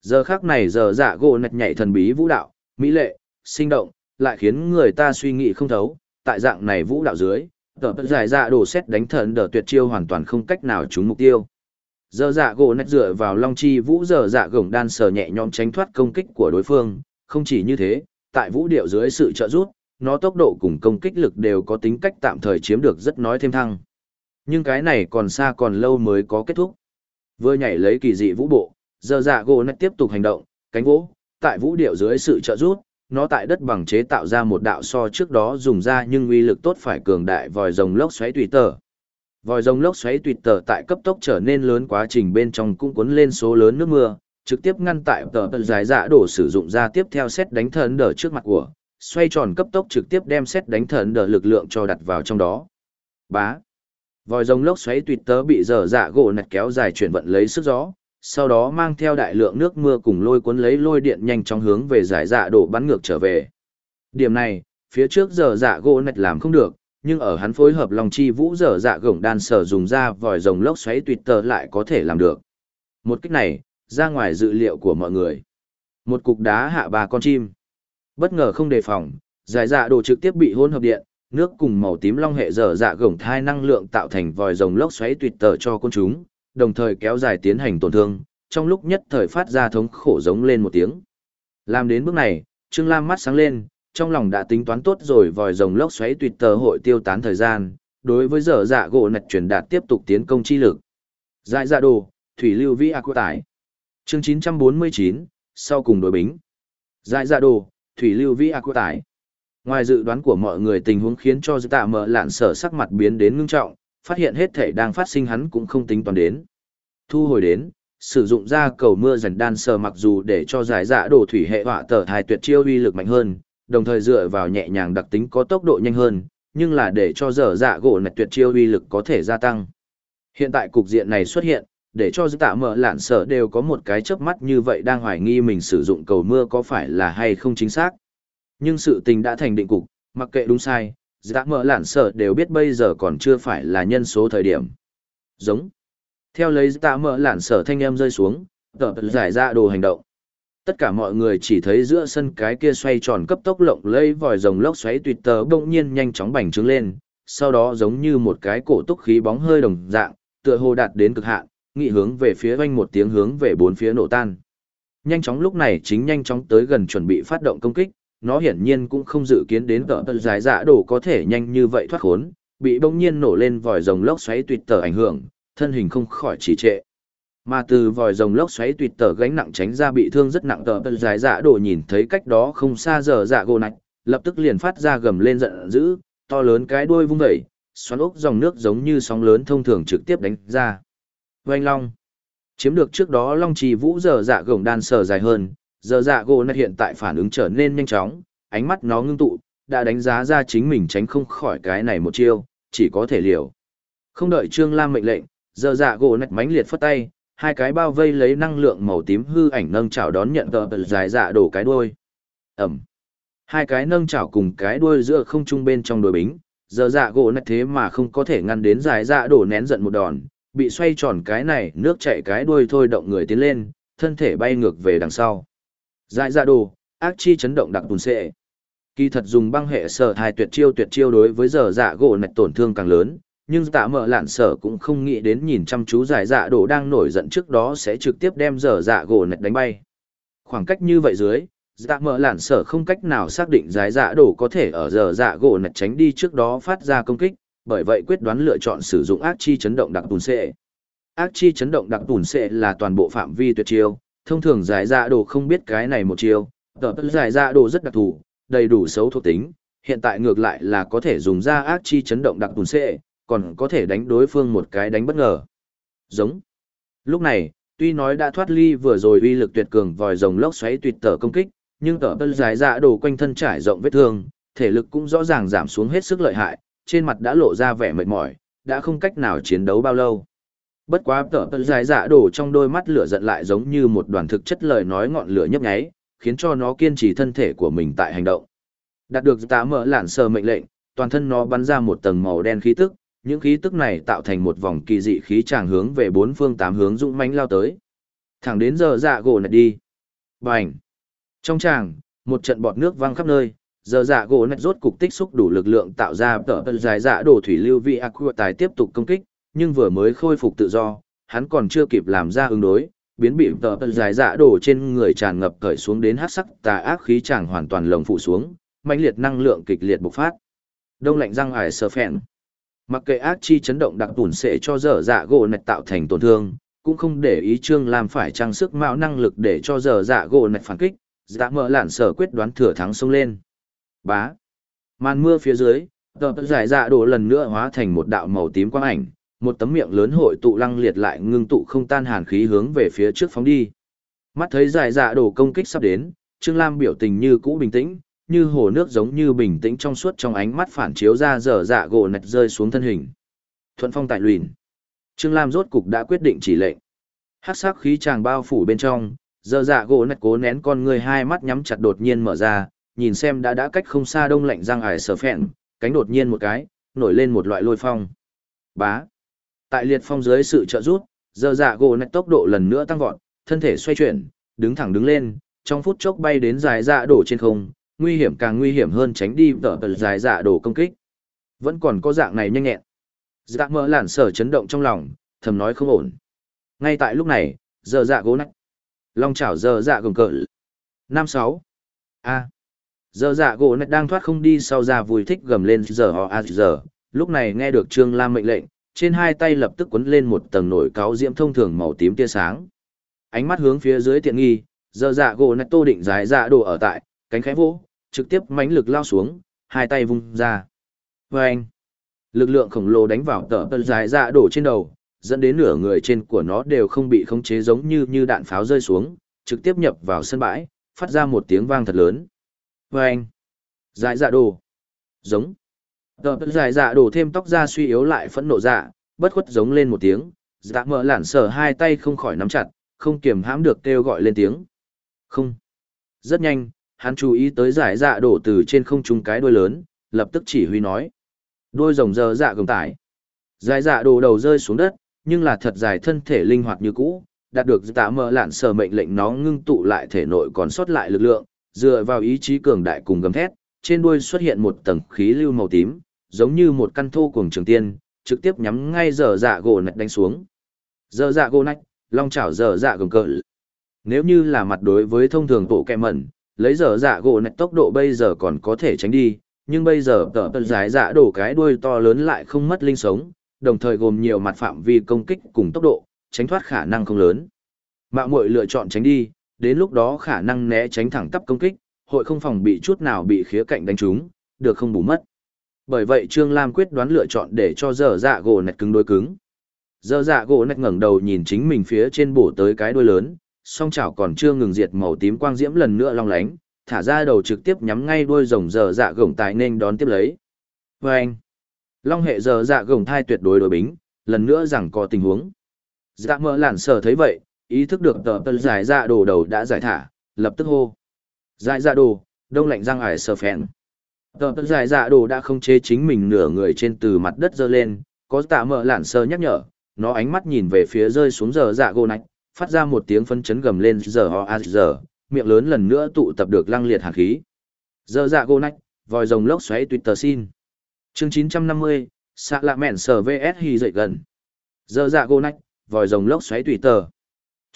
Giờ khác này giờ dạ gỗ nạch nhảy thần bí vũ đạo, mỹ lệ, sinh động, lại khiến người ta suy nghĩ không thấu, tại dạng này vũ đạo dưới, tờ giải dạ đổ xét đánh thần đờ tuyệt chiêu hoàn toàn không cách nào trúng mục tiêu. Giờ dạ gỗ nạch dựa vào long chi vũ giờ dạ gồng đan sờ nhẹ nhõm tránh thoát công kích của đối phương, không chỉ như thế, tại vũ điệu dưới sự trợ giúp, nó tốc độ cùng công kích lực đều có tính cách tạm thời chiếm được rất nói thêm thăng. Nhưng cái này còn xa còn lâu mới có kết thúc. Vừa nhảy lấy kỳ dị vũ bộ, giờ dạ gỗ nạch tiếp tục hành động, cánh vỗ, tại vũ điệu dưới sự trợ giúp, nó tại đất bằng chế tạo ra một đạo so trước đó dùng ra nhưng uy lực tốt phải cường đại vòi rồng lốc xoáy tùy tờ. Vòi rồng lốc xoáy tùy tờ tại cấp tốc trở nên lớn quá trình bên trong cũng cuốn lên số lớn nước mưa, trực tiếp ngăn tại tờ tờ dài dạ đổ sử dụng ra tiếp theo xét đánh thần đỡ trước mặt của, xoay tròn cấp tốc trực tiếp đem xét đánh thần đỡ lực lượng cho đặt vào trong đó. Bá. Vòi rồng lốc xoáy tuyệt tớ bị dở dạ gỗ nạch kéo dài chuyển vận lấy sức gió, sau đó mang theo đại lượng nước mưa cùng lôi cuốn lấy lôi điện nhanh chóng hướng về giải dạ đổ bắn ngược trở về. Điểm này, phía trước dở dạ gỗ nạch làm không được, nhưng ở hắn phối hợp lòng chi vũ dở dạ gổng đan sở dùng ra vòi rồng lốc xoáy tuyệt tớ lại có thể làm được. Một cách này, ra ngoài dự liệu của mọi người. Một cục đá hạ ba con chim. Bất ngờ không đề phòng, giải dạ đồ trực tiếp bị hôn hợp điện, nước cùng màu tím long hệ dở dạ gổng thai năng lượng tạo thành vòi rồng lốc xoáy tuyệt tờ cho côn chúng, đồng thời kéo dài tiến hành tổn thương, trong lúc nhất thời phát ra thống khổ giống lên một tiếng. Làm đến bước này, Trương Lam mắt sáng lên, trong lòng đã tính toán tốt rồi vòi rồng lốc xoáy tuyệt tờ hội tiêu tán thời gian, đối với dở dạ gỗ nạch truyền đạt tiếp tục tiến công chi lực. Giải dạ đồ, thủy lưu vĩ ác tải. Chương 949, sau cùng đối bính. Giải dạ đồ, thủy lưu vĩ ác tải. Ngoài dự đoán của mọi người tình huống khiến cho tạ mở lạn sở sắc mặt biến đến ngưng trọng, phát hiện hết thể đang phát sinh hắn cũng không tính toán đến. Thu hồi đến, sử dụng ra cầu mưa dần đan sờ mặc dù để cho giải dạ đồ thủy hệ họa tở thai tuyệt chiêu uy lực mạnh hơn, đồng thời dựa vào nhẹ nhàng đặc tính có tốc độ nhanh hơn, nhưng là để cho dở dạ gỗ nạch tuyệt chiêu uy lực có thể gia tăng. Hiện tại cục diện này xuất hiện, để cho tạ mở lạn sở đều có một cái chớp mắt như vậy đang hoài nghi mình sử dụng cầu mưa có phải là hay không chính xác. Nhưng sự tình đã thành định cục, mặc kệ đúng sai, dạ mở lạn sở đều biết bây giờ còn chưa phải là nhân số thời điểm. Giống. Theo lấy dạ mở lạn sở thanh em rơi xuống, tờ giải ra đồ hành động. Tất cả mọi người chỉ thấy giữa sân cái kia xoay tròn cấp tốc lộng lấy vòi rồng lốc xoáy tuyệt tờ bỗng nhiên nhanh chóng bành trướng lên, sau đó giống như một cái cổ túc khí bóng hơi đồng dạng, tựa hồ đạt đến cực hạn, nghị hướng về phía oanh một tiếng hướng về bốn phía nổ tan. Nhanh chóng lúc này chính nhanh chóng tới gần chuẩn bị phát động công kích, nó hiển nhiên cũng không dự kiến đến tợ tận giải dạ đổ có thể nhanh như vậy thoát khốn, bị bỗng nhiên nổ lên vòi rồng lốc xoáy tuyệt tờ ảnh hưởng, thân hình không khỏi trì trệ. Mà từ vòi rồng lốc xoáy tuyệt tờ gánh nặng tránh ra bị thương rất nặng tợ tận giải dạ đổ nhìn thấy cách đó không xa giờ dạ gồ nạch, lập tức liền phát ra gầm lên giận dữ, to lớn cái đuôi vung vẩy, xoắn ốc dòng nước giống như sóng lớn thông thường trực tiếp đánh ra. Oanh long. Chiếm được trước đó long trì vũ giờ dạ gồng đan sở dài hơn, giờ dạ gỗ này hiện tại phản ứng trở nên nhanh chóng, ánh mắt nó ngưng tụ, đã đánh giá ra chính mình tránh không khỏi cái này một chiêu, chỉ có thể liều. Không đợi Trương Lam mệnh lệnh, giờ dạ gỗ nạch mánh liệt phất tay, hai cái bao vây lấy năng lượng màu tím hư ảnh nâng chảo đón nhận tờ tờ dài dạ đổ cái đuôi. Ẩm. Hai cái nâng chảo cùng cái đuôi giữa không trung bên trong đồi bính, giờ dạ gỗ nạch thế mà không có thể ngăn đến dài dạ đổ nén giận một đòn, bị xoay tròn cái này nước chạy cái đuôi thôi động người tiến lên, thân thể bay ngược về đằng sau. Dại ra đồ, ác chi chấn động đặc bùn sệ. Kỳ thật dùng băng hệ sở thai tuyệt chiêu tuyệt chiêu đối với giờ dạ gỗ nạch tổn thương càng lớn, nhưng tạ mở lạn sở cũng không nghĩ đến nhìn chăm chú giải dạ đồ đang nổi giận trước đó sẽ trực tiếp đem giờ dạ gỗ nạch đánh bay. Khoảng cách như vậy dưới, dạ mở lạn sở không cách nào xác định giải dạ đồ có thể ở giờ dạ gỗ nạch tránh đi trước đó phát ra công kích, bởi vậy quyết đoán lựa chọn sử dụng ác chi chấn động đặc bùn xệ. Ác chi chấn động đặc bùn xệ là toàn bộ phạm vi tuyệt chiêu, thông thường giải dạ đồ không biết cái này một chiêu, tờ giải dạ đồ rất đặc thù, đầy đủ xấu thuộc tính, hiện tại ngược lại là có thể dùng ra ác chi chấn động đặc bùn xệ, còn có thể đánh đối phương một cái đánh bất ngờ. Giống. Lúc này, tuy nói đã thoát ly vừa rồi uy lực tuyệt cường vòi rồng lốc xoáy tuyệt tờ công kích, nhưng tờ tất giải dạ đồ quanh thân trải rộng vết thương, thể lực cũng rõ ràng giảm xuống hết sức lợi hại, trên mặt đã lộ ra vẻ mệt mỏi, đã không cách nào chiến đấu bao lâu. Bất quá tở tở dài dạ đổ trong đôi mắt lửa giận lại giống như một đoàn thực chất lời nói ngọn lửa nhấp nháy, khiến cho nó kiên trì thân thể của mình tại hành động. Đạt được tá mở lản sờ mệnh lệnh, toàn thân nó bắn ra một tầng màu đen khí tức, những khí tức này tạo thành một vòng kỳ dị khí tràng hướng về bốn phương tám hướng dũng mãnh lao tới. Thẳng đến giờ dạ gỗ này đi. Bành! Trong tràng, một trận bọt nước văng khắp nơi, giờ dạ gỗ nạch rốt cục tích xúc đủ lực lượng tạo ra tở tở dài dạ đổ thủy lưu vị aqua tài tiếp tục công kích, nhưng vừa mới khôi phục tự do, hắn còn chưa kịp làm ra ứng đối, biến bị tờ tờ dài dạ đổ trên người tràn ngập cởi xuống đến hắc sắc tà ác khí chàng hoàn toàn lồng phụ xuống, mãnh liệt năng lượng kịch liệt bộc phát. Đông lạnh răng ải sơ phèn. Mặc kệ ác chi chấn động đặc tủn sẽ cho dở dạ gỗ nạch tạo thành tổn thương, cũng không để ý trương làm phải trang sức mạo năng lực để cho dở dạ gỗ nạch phản kích, dạ mỡ lản sở quyết đoán thừa thắng xông lên. Bá. Màn mưa phía dưới, tờ giải dạ đổ lần nữa hóa thành một đạo màu tím quang ảnh, một tấm miệng lớn hội tụ lăng liệt lại ngưng tụ không tan hàn khí hướng về phía trước phóng đi. Mắt thấy giải dạ đổ công kích sắp đến, Trương Lam biểu tình như cũ bình tĩnh, như hồ nước giống như bình tĩnh trong suốt trong ánh mắt phản chiếu ra dở dạ gỗ nạch rơi xuống thân hình. Thuận phong tại lùn Trương Lam rốt cục đã quyết định chỉ lệnh. Hát sắc khí tràng bao phủ bên trong, dở dạ gỗ nạch cố nén con người hai mắt nhắm chặt đột nhiên mở ra, nhìn xem đã đã cách không xa đông lạnh răng ải sở phẹn, cánh đột nhiên một cái, nổi lên một loại lôi phong. Bá. Tại liệt phong dưới sự trợ giúp, giờ dạ gỗ nạch tốc độ lần nữa tăng vọt, thân thể xoay chuyển, đứng thẳng đứng lên, trong phút chốc bay đến dài dạ đổ trên không, nguy hiểm càng nguy hiểm hơn tránh đi tờ dài dạ đổ công kích. Vẫn còn có dạng này nhanh nhẹn. Dạ mơ lản sở chấn động trong lòng, thầm nói không ổn. Ngay tại lúc này, giờ dạ gỗ nách. Long chảo giờ dạ gồng cỡ. Năm sáu. A. Giờ dạ gỗ nạch đang thoát không đi sau ra vui thích gầm lên giờ họ a giờ. Lúc này nghe được Trương Lam mệnh lệnh, trên hai tay lập tức quấn lên một tầng nổi cáo diễm thông thường màu tím tia sáng. Ánh mắt hướng phía dưới tiện nghi, giờ dạ gỗ nạch tô định giải dạ đồ ở tại, cánh khẽ vỗ, trực tiếp mãnh lực lao xuống, hai tay vung ra. Vâng! Lực lượng khổng lồ đánh vào tờ tờ dài dạ đổ trên đầu, dẫn đến nửa người trên của nó đều không bị khống chế giống như như đạn pháo rơi xuống, trực tiếp nhập vào sân bãi, phát ra một tiếng vang thật lớn anh Giải dạ đồ! Giống! Tờ giải dạ đổ thêm tóc ra suy yếu lại phẫn nộ dạ, bất khuất giống lên một tiếng, dạ mở lản sở hai tay không khỏi nắm chặt, không kiềm hãm được kêu gọi lên tiếng. Không! Rất nhanh, hắn chú ý tới giải dạ đổ từ trên không trung cái đuôi lớn, lập tức chỉ huy nói. Đôi rồng giờ dạ gồng tải. Giải dạ đổ đầu rơi xuống đất, nhưng là thật dài thân thể linh hoạt như cũ, đạt được dạ mở lạn sở mệnh lệnh nó ngưng tụ lại thể nội còn sót lại lực lượng, dựa vào ý chí cường đại cùng gầm thét, trên đuôi xuất hiện một tầng khí lưu màu tím, giống như một căn thô cuồng trường tiên, trực tiếp nhắm ngay dở dạ gỗ nạch đánh xuống. Dở dạ gỗ nạch, long chảo dở dạ gồng cỡ. Nếu như là mặt đối với thông thường bộ kẹ mẩn, lấy giờ dạ gỗ nạch tốc độ bây giờ còn có thể tránh đi, nhưng bây giờ tờ tờ giải dạ đổ cái đuôi to lớn lại không mất linh sống, đồng thời gồm nhiều mặt phạm vi công kích cùng tốc độ, tránh thoát khả năng không lớn. Mạo muội lựa chọn tránh đi, đến lúc đó khả năng né tránh thẳng tắp công kích, hội không phòng bị chút nào bị khía cạnh đánh trúng, được không bù mất. Bởi vậy Trương Lam quyết đoán lựa chọn để cho dở dạ gỗ nạch cứng đối cứng. dở dạ gỗ nạch ngẩng đầu nhìn chính mình phía trên bổ tới cái đuôi lớn, song chảo còn chưa ngừng diệt màu tím quang diễm lần nữa long lánh, thả ra đầu trực tiếp nhắm ngay đuôi rồng dở dạ gồng tài nên đón tiếp lấy. Và anh, long hệ dở dạ gồng thai tuyệt đối đối bính, lần nữa rằng có tình huống. Dạ mơ lản sở thấy vậy, ý thức được tờ tờ giải dạ đồ đầu đã giải thả, lập tức hô. Giải dạ đồ, đông lạnh răng ải sờ phèn. Tờ tờ giải dạ đồ đã không chế chính mình nửa người trên từ mặt đất dơ lên, có tạ mở lản sơ nhắc nhở, nó ánh mắt nhìn về phía rơi xuống giờ dạ gô nạch, phát ra một tiếng phân chấn gầm lên giờ ho a giờ, miệng lớn lần nữa tụ tập được lăng liệt hàn khí. Giờ dạ gô nạch, vòi rồng lốc xoáy Twitter xin. Chương 950, xạ lạ mẹn sở VS hy dậy gần. Giờ dạ gô nách, vòi rồng lốc xoáy Twitter.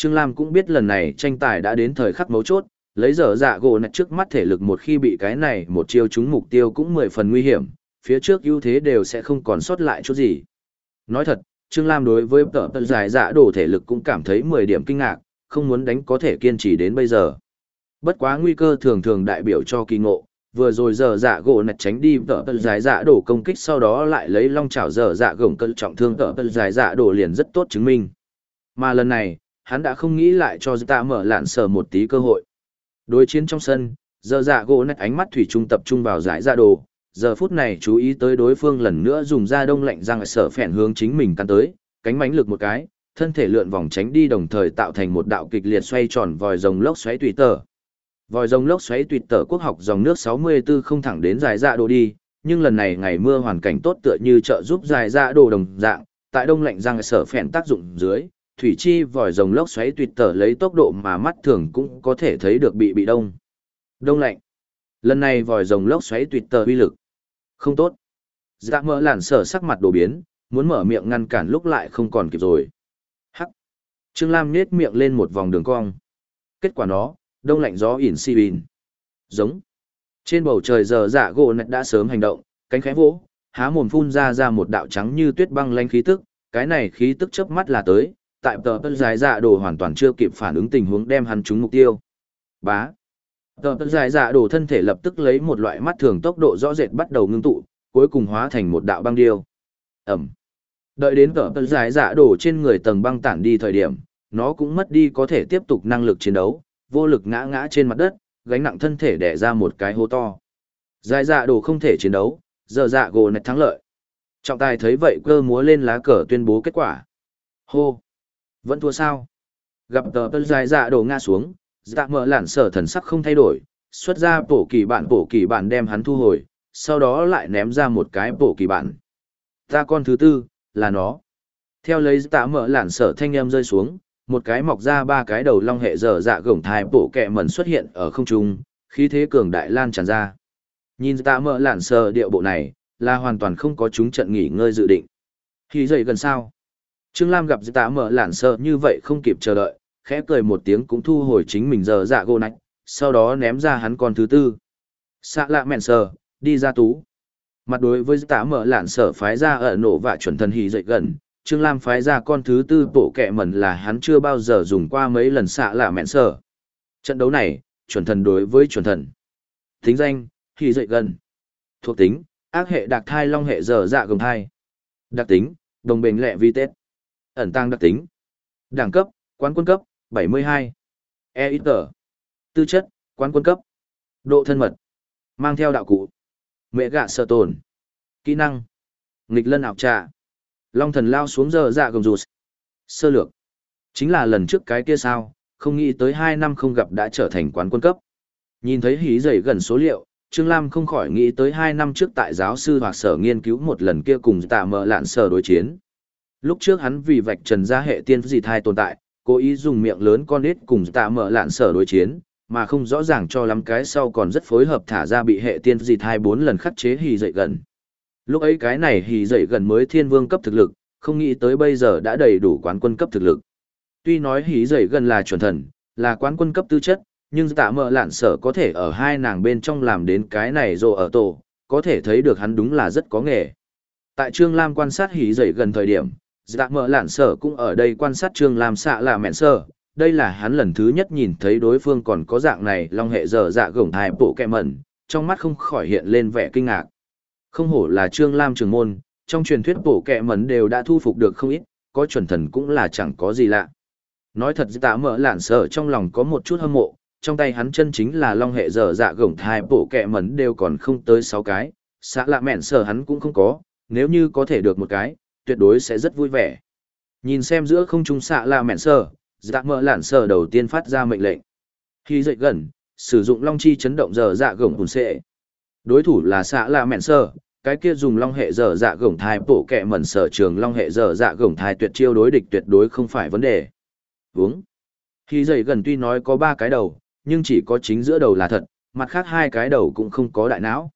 Trương Lam cũng biết lần này tranh tài đã đến thời khắc mấu chốt, lấy giờ dạ gỗ nạch trước mắt thể lực một khi bị cái này một chiêu trúng mục tiêu cũng mười phần nguy hiểm, phía trước ưu thế đều sẽ không còn sót lại chút gì. Nói thật, Trương Lam đối với tờ tận giải dạ đổ thể lực cũng cảm thấy 10 điểm kinh ngạc, không muốn đánh có thể kiên trì đến bây giờ. Bất quá nguy cơ thường thường đại biểu cho kỳ ngộ, vừa rồi giờ dạ gỗ nạch tránh đi tờ tận giải dạ đổ công kích sau đó lại lấy long chảo giờ dạ gồng cân trọng thương tờ tận giải dạ đổ liền rất tốt chứng minh. Mà lần này, hắn đã không nghĩ lại cho tạ mở lạn sở một tí cơ hội. Đối chiến trong sân, giờ dạ gỗ nạch ánh mắt thủy trung tập trung vào giải ra đồ, giờ phút này chú ý tới đối phương lần nữa dùng da đông lạnh răng sở phèn hướng chính mình căn tới, cánh mánh lực một cái, thân thể lượn vòng tránh đi đồng thời tạo thành một đạo kịch liệt xoay tròn vòi rồng lốc xoáy tùy tờ. Vòi rồng lốc xoáy tùy tờ quốc học dòng nước 64 không thẳng đến giải dạ đồ đi, nhưng lần này ngày mưa hoàn cảnh tốt tựa như trợ giúp giải dạ đồ đồng dạng, tại đông lạnh răng sở phèn tác dụng dưới, thủy chi vòi rồng lốc xoáy tuyệt tở lấy tốc độ mà mắt thường cũng có thể thấy được bị bị đông. Đông lạnh. Lần này vòi rồng lốc xoáy tuyệt tở uy lực không tốt. Dạ mỡ lản sở sắc mặt đổ biến, muốn mở miệng ngăn cản lúc lại không còn kịp rồi. Hắc. Trương Lam nết miệng lên một vòng đường cong. Kết quả nó, đông lạnh gió ỉn si bìn. Giống. Trên bầu trời giờ dạ gỗ nạch đã sớm hành động, cánh khẽ vỗ, há mồm phun ra ra một đạo trắng như tuyết băng lanh khí tức, cái này khí tức chớp mắt là tới, tại tờ tân giải dạ đồ hoàn toàn chưa kịp phản ứng tình huống đem hắn trúng mục tiêu. Bá. Tờ tân giải dạ đổ thân thể lập tức lấy một loại mắt thường tốc độ rõ rệt bắt đầu ngưng tụ, cuối cùng hóa thành một đạo băng điêu. Ẩm. Đợi đến tờ tân giải dạ đổ trên người tầng băng tản đi thời điểm, nó cũng mất đi có thể tiếp tục năng lực chiến đấu, vô lực ngã ngã trên mặt đất, gánh nặng thân thể đẻ ra một cái hố to. Giải dạ đổ không thể chiến đấu, giờ dạ gồ nạch thắng lợi. Trọng tài thấy vậy cơ múa lên lá cờ tuyên bố kết quả. Hô! Vẫn thua sao? Gặp tờ tơ dài dạ đổ ngã xuống, dạ mở lản sở thần sắc không thay đổi, xuất ra bổ kỳ bản bổ kỳ bản đem hắn thu hồi, sau đó lại ném ra một cái bổ kỳ bản. Ta con thứ tư, là nó. Theo lấy dạ tạ mở lản sở thanh âm rơi xuống, một cái mọc ra ba cái đầu long hệ dở dạ gổng thai bổ kẹ mẩn xuất hiện ở không trung, khí thế cường đại lan tràn ra. Nhìn dạ tạ mở lản sở điệu bộ này, là hoàn toàn không có chúng trận nghỉ ngơi dự định. Khi dậy gần sao? Trương Lam gặp tạ mở lản sơ như vậy không kịp chờ đợi, khẽ cười một tiếng cũng thu hồi chính mình giờ dạ gỗ nạch, sau đó ném ra hắn con thứ tư. Xạ lạ mẹn sờ, đi ra tú. Mặt đối với tạ mở lạn sở phái ra ở nổ và chuẩn thần hì dậy gần, Trương Lam phái ra con thứ tư bộ kẹ mẩn là hắn chưa bao giờ dùng qua mấy lần xạ lạ mẹn sở. Trận đấu này, chuẩn thần đối với chuẩn thần. Tính danh, hì dậy gần. Thuộc tính, ác hệ đặc thai long hệ dở dạ gồng thai. Đặc tính, đồng bền lẹ vi tết. Ẩn tăng đặc tính. Đẳng cấp, quán quân cấp, 72. E ít tờ. Tư chất, quán quân cấp. Độ thân mật. Mang theo đạo cụ. Mẹ gạ sợ tồn. Kỹ năng. Nghịch lân ảo trà, Long thần lao xuống giờ dạ gồng rụt. Sơ lược. Chính là lần trước cái kia sao, không nghĩ tới hai năm không gặp đã trở thành quán quân cấp. Nhìn thấy hí dày gần số liệu, Trương Lam không khỏi nghĩ tới hai năm trước tại giáo sư hoặc sở nghiên cứu một lần kia cùng tạ mờ lạn sở đối chiến. Lúc trước hắn vì vạch trần ra hệ tiên dị thai tồn tại, cố ý dùng miệng lớn con nít cùng tạ mở lạn sở đối chiến, mà không rõ ràng cho lắm cái sau còn rất phối hợp thả ra bị hệ tiên dị hai bốn lần khắc chế hì dậy gần. Lúc ấy cái này hì dậy gần mới thiên vương cấp thực lực, không nghĩ tới bây giờ đã đầy đủ quán quân cấp thực lực. Tuy nói hì dậy gần là chuẩn thần, là quán quân cấp tư chất, nhưng tạ mở lạn sở có thể ở hai nàng bên trong làm đến cái này rồi ở tổ, có thể thấy được hắn đúng là rất có nghề. Tại Trương Lam quan sát hì dậy gần thời điểm, dạ mở lạn sở cũng ở đây quan sát trương Lam xạ là mẹn sở. Đây là hắn lần thứ nhất nhìn thấy đối phương còn có dạng này long hệ dở dạ gồng hai bộ kẹ mẩn, trong mắt không khỏi hiện lên vẻ kinh ngạc. Không hổ là trương lam trường môn, trong truyền thuyết bộ kẹ mẩn đều đã thu phục được không ít, có chuẩn thần cũng là chẳng có gì lạ. Nói thật dạ mở lạn sở trong lòng có một chút hâm mộ, trong tay hắn chân chính là long hệ dở dạ gồng hai bộ kẹ mẩn đều còn không tới sáu cái xạ lạ mẹn sở hắn cũng không có, nếu như có thể được một cái tuyệt đối sẽ rất vui vẻ. Nhìn xem giữa không trung xạ là mẹn sơ, dạ mỡ lản sơ đầu tiên phát ra mệnh lệnh. Khi dậy gần, sử dụng long chi chấn động giờ dạ gồng hùn xệ. Đối thủ là xạ là mẹn sơ, cái kia dùng long hệ giờ dạ gồng thai bổ kẹ mẩn sở trường long hệ giờ dạ gồng thai tuyệt chiêu đối địch tuyệt đối không phải vấn đề. Uống. Khi dậy gần tuy nói có ba cái đầu, nhưng chỉ có chính giữa đầu là thật, mặt khác hai cái đầu cũng không có đại não.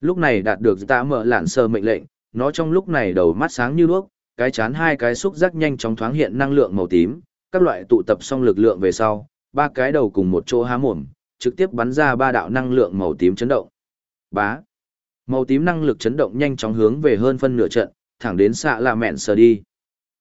Lúc này đạt được dạ tạ mở lạn sơ mệnh lệnh, nó trong lúc này đầu mắt sáng như đuốc, cái chán hai cái xúc giác nhanh chóng thoáng hiện năng lượng màu tím, các loại tụ tập xong lực lượng về sau, ba cái đầu cùng một chỗ há mồm, trực tiếp bắn ra ba đạo năng lượng màu tím chấn động. Bá. Màu tím năng lực chấn động nhanh chóng hướng về hơn phân nửa trận, thẳng đến xạ lạ mẹn sờ đi.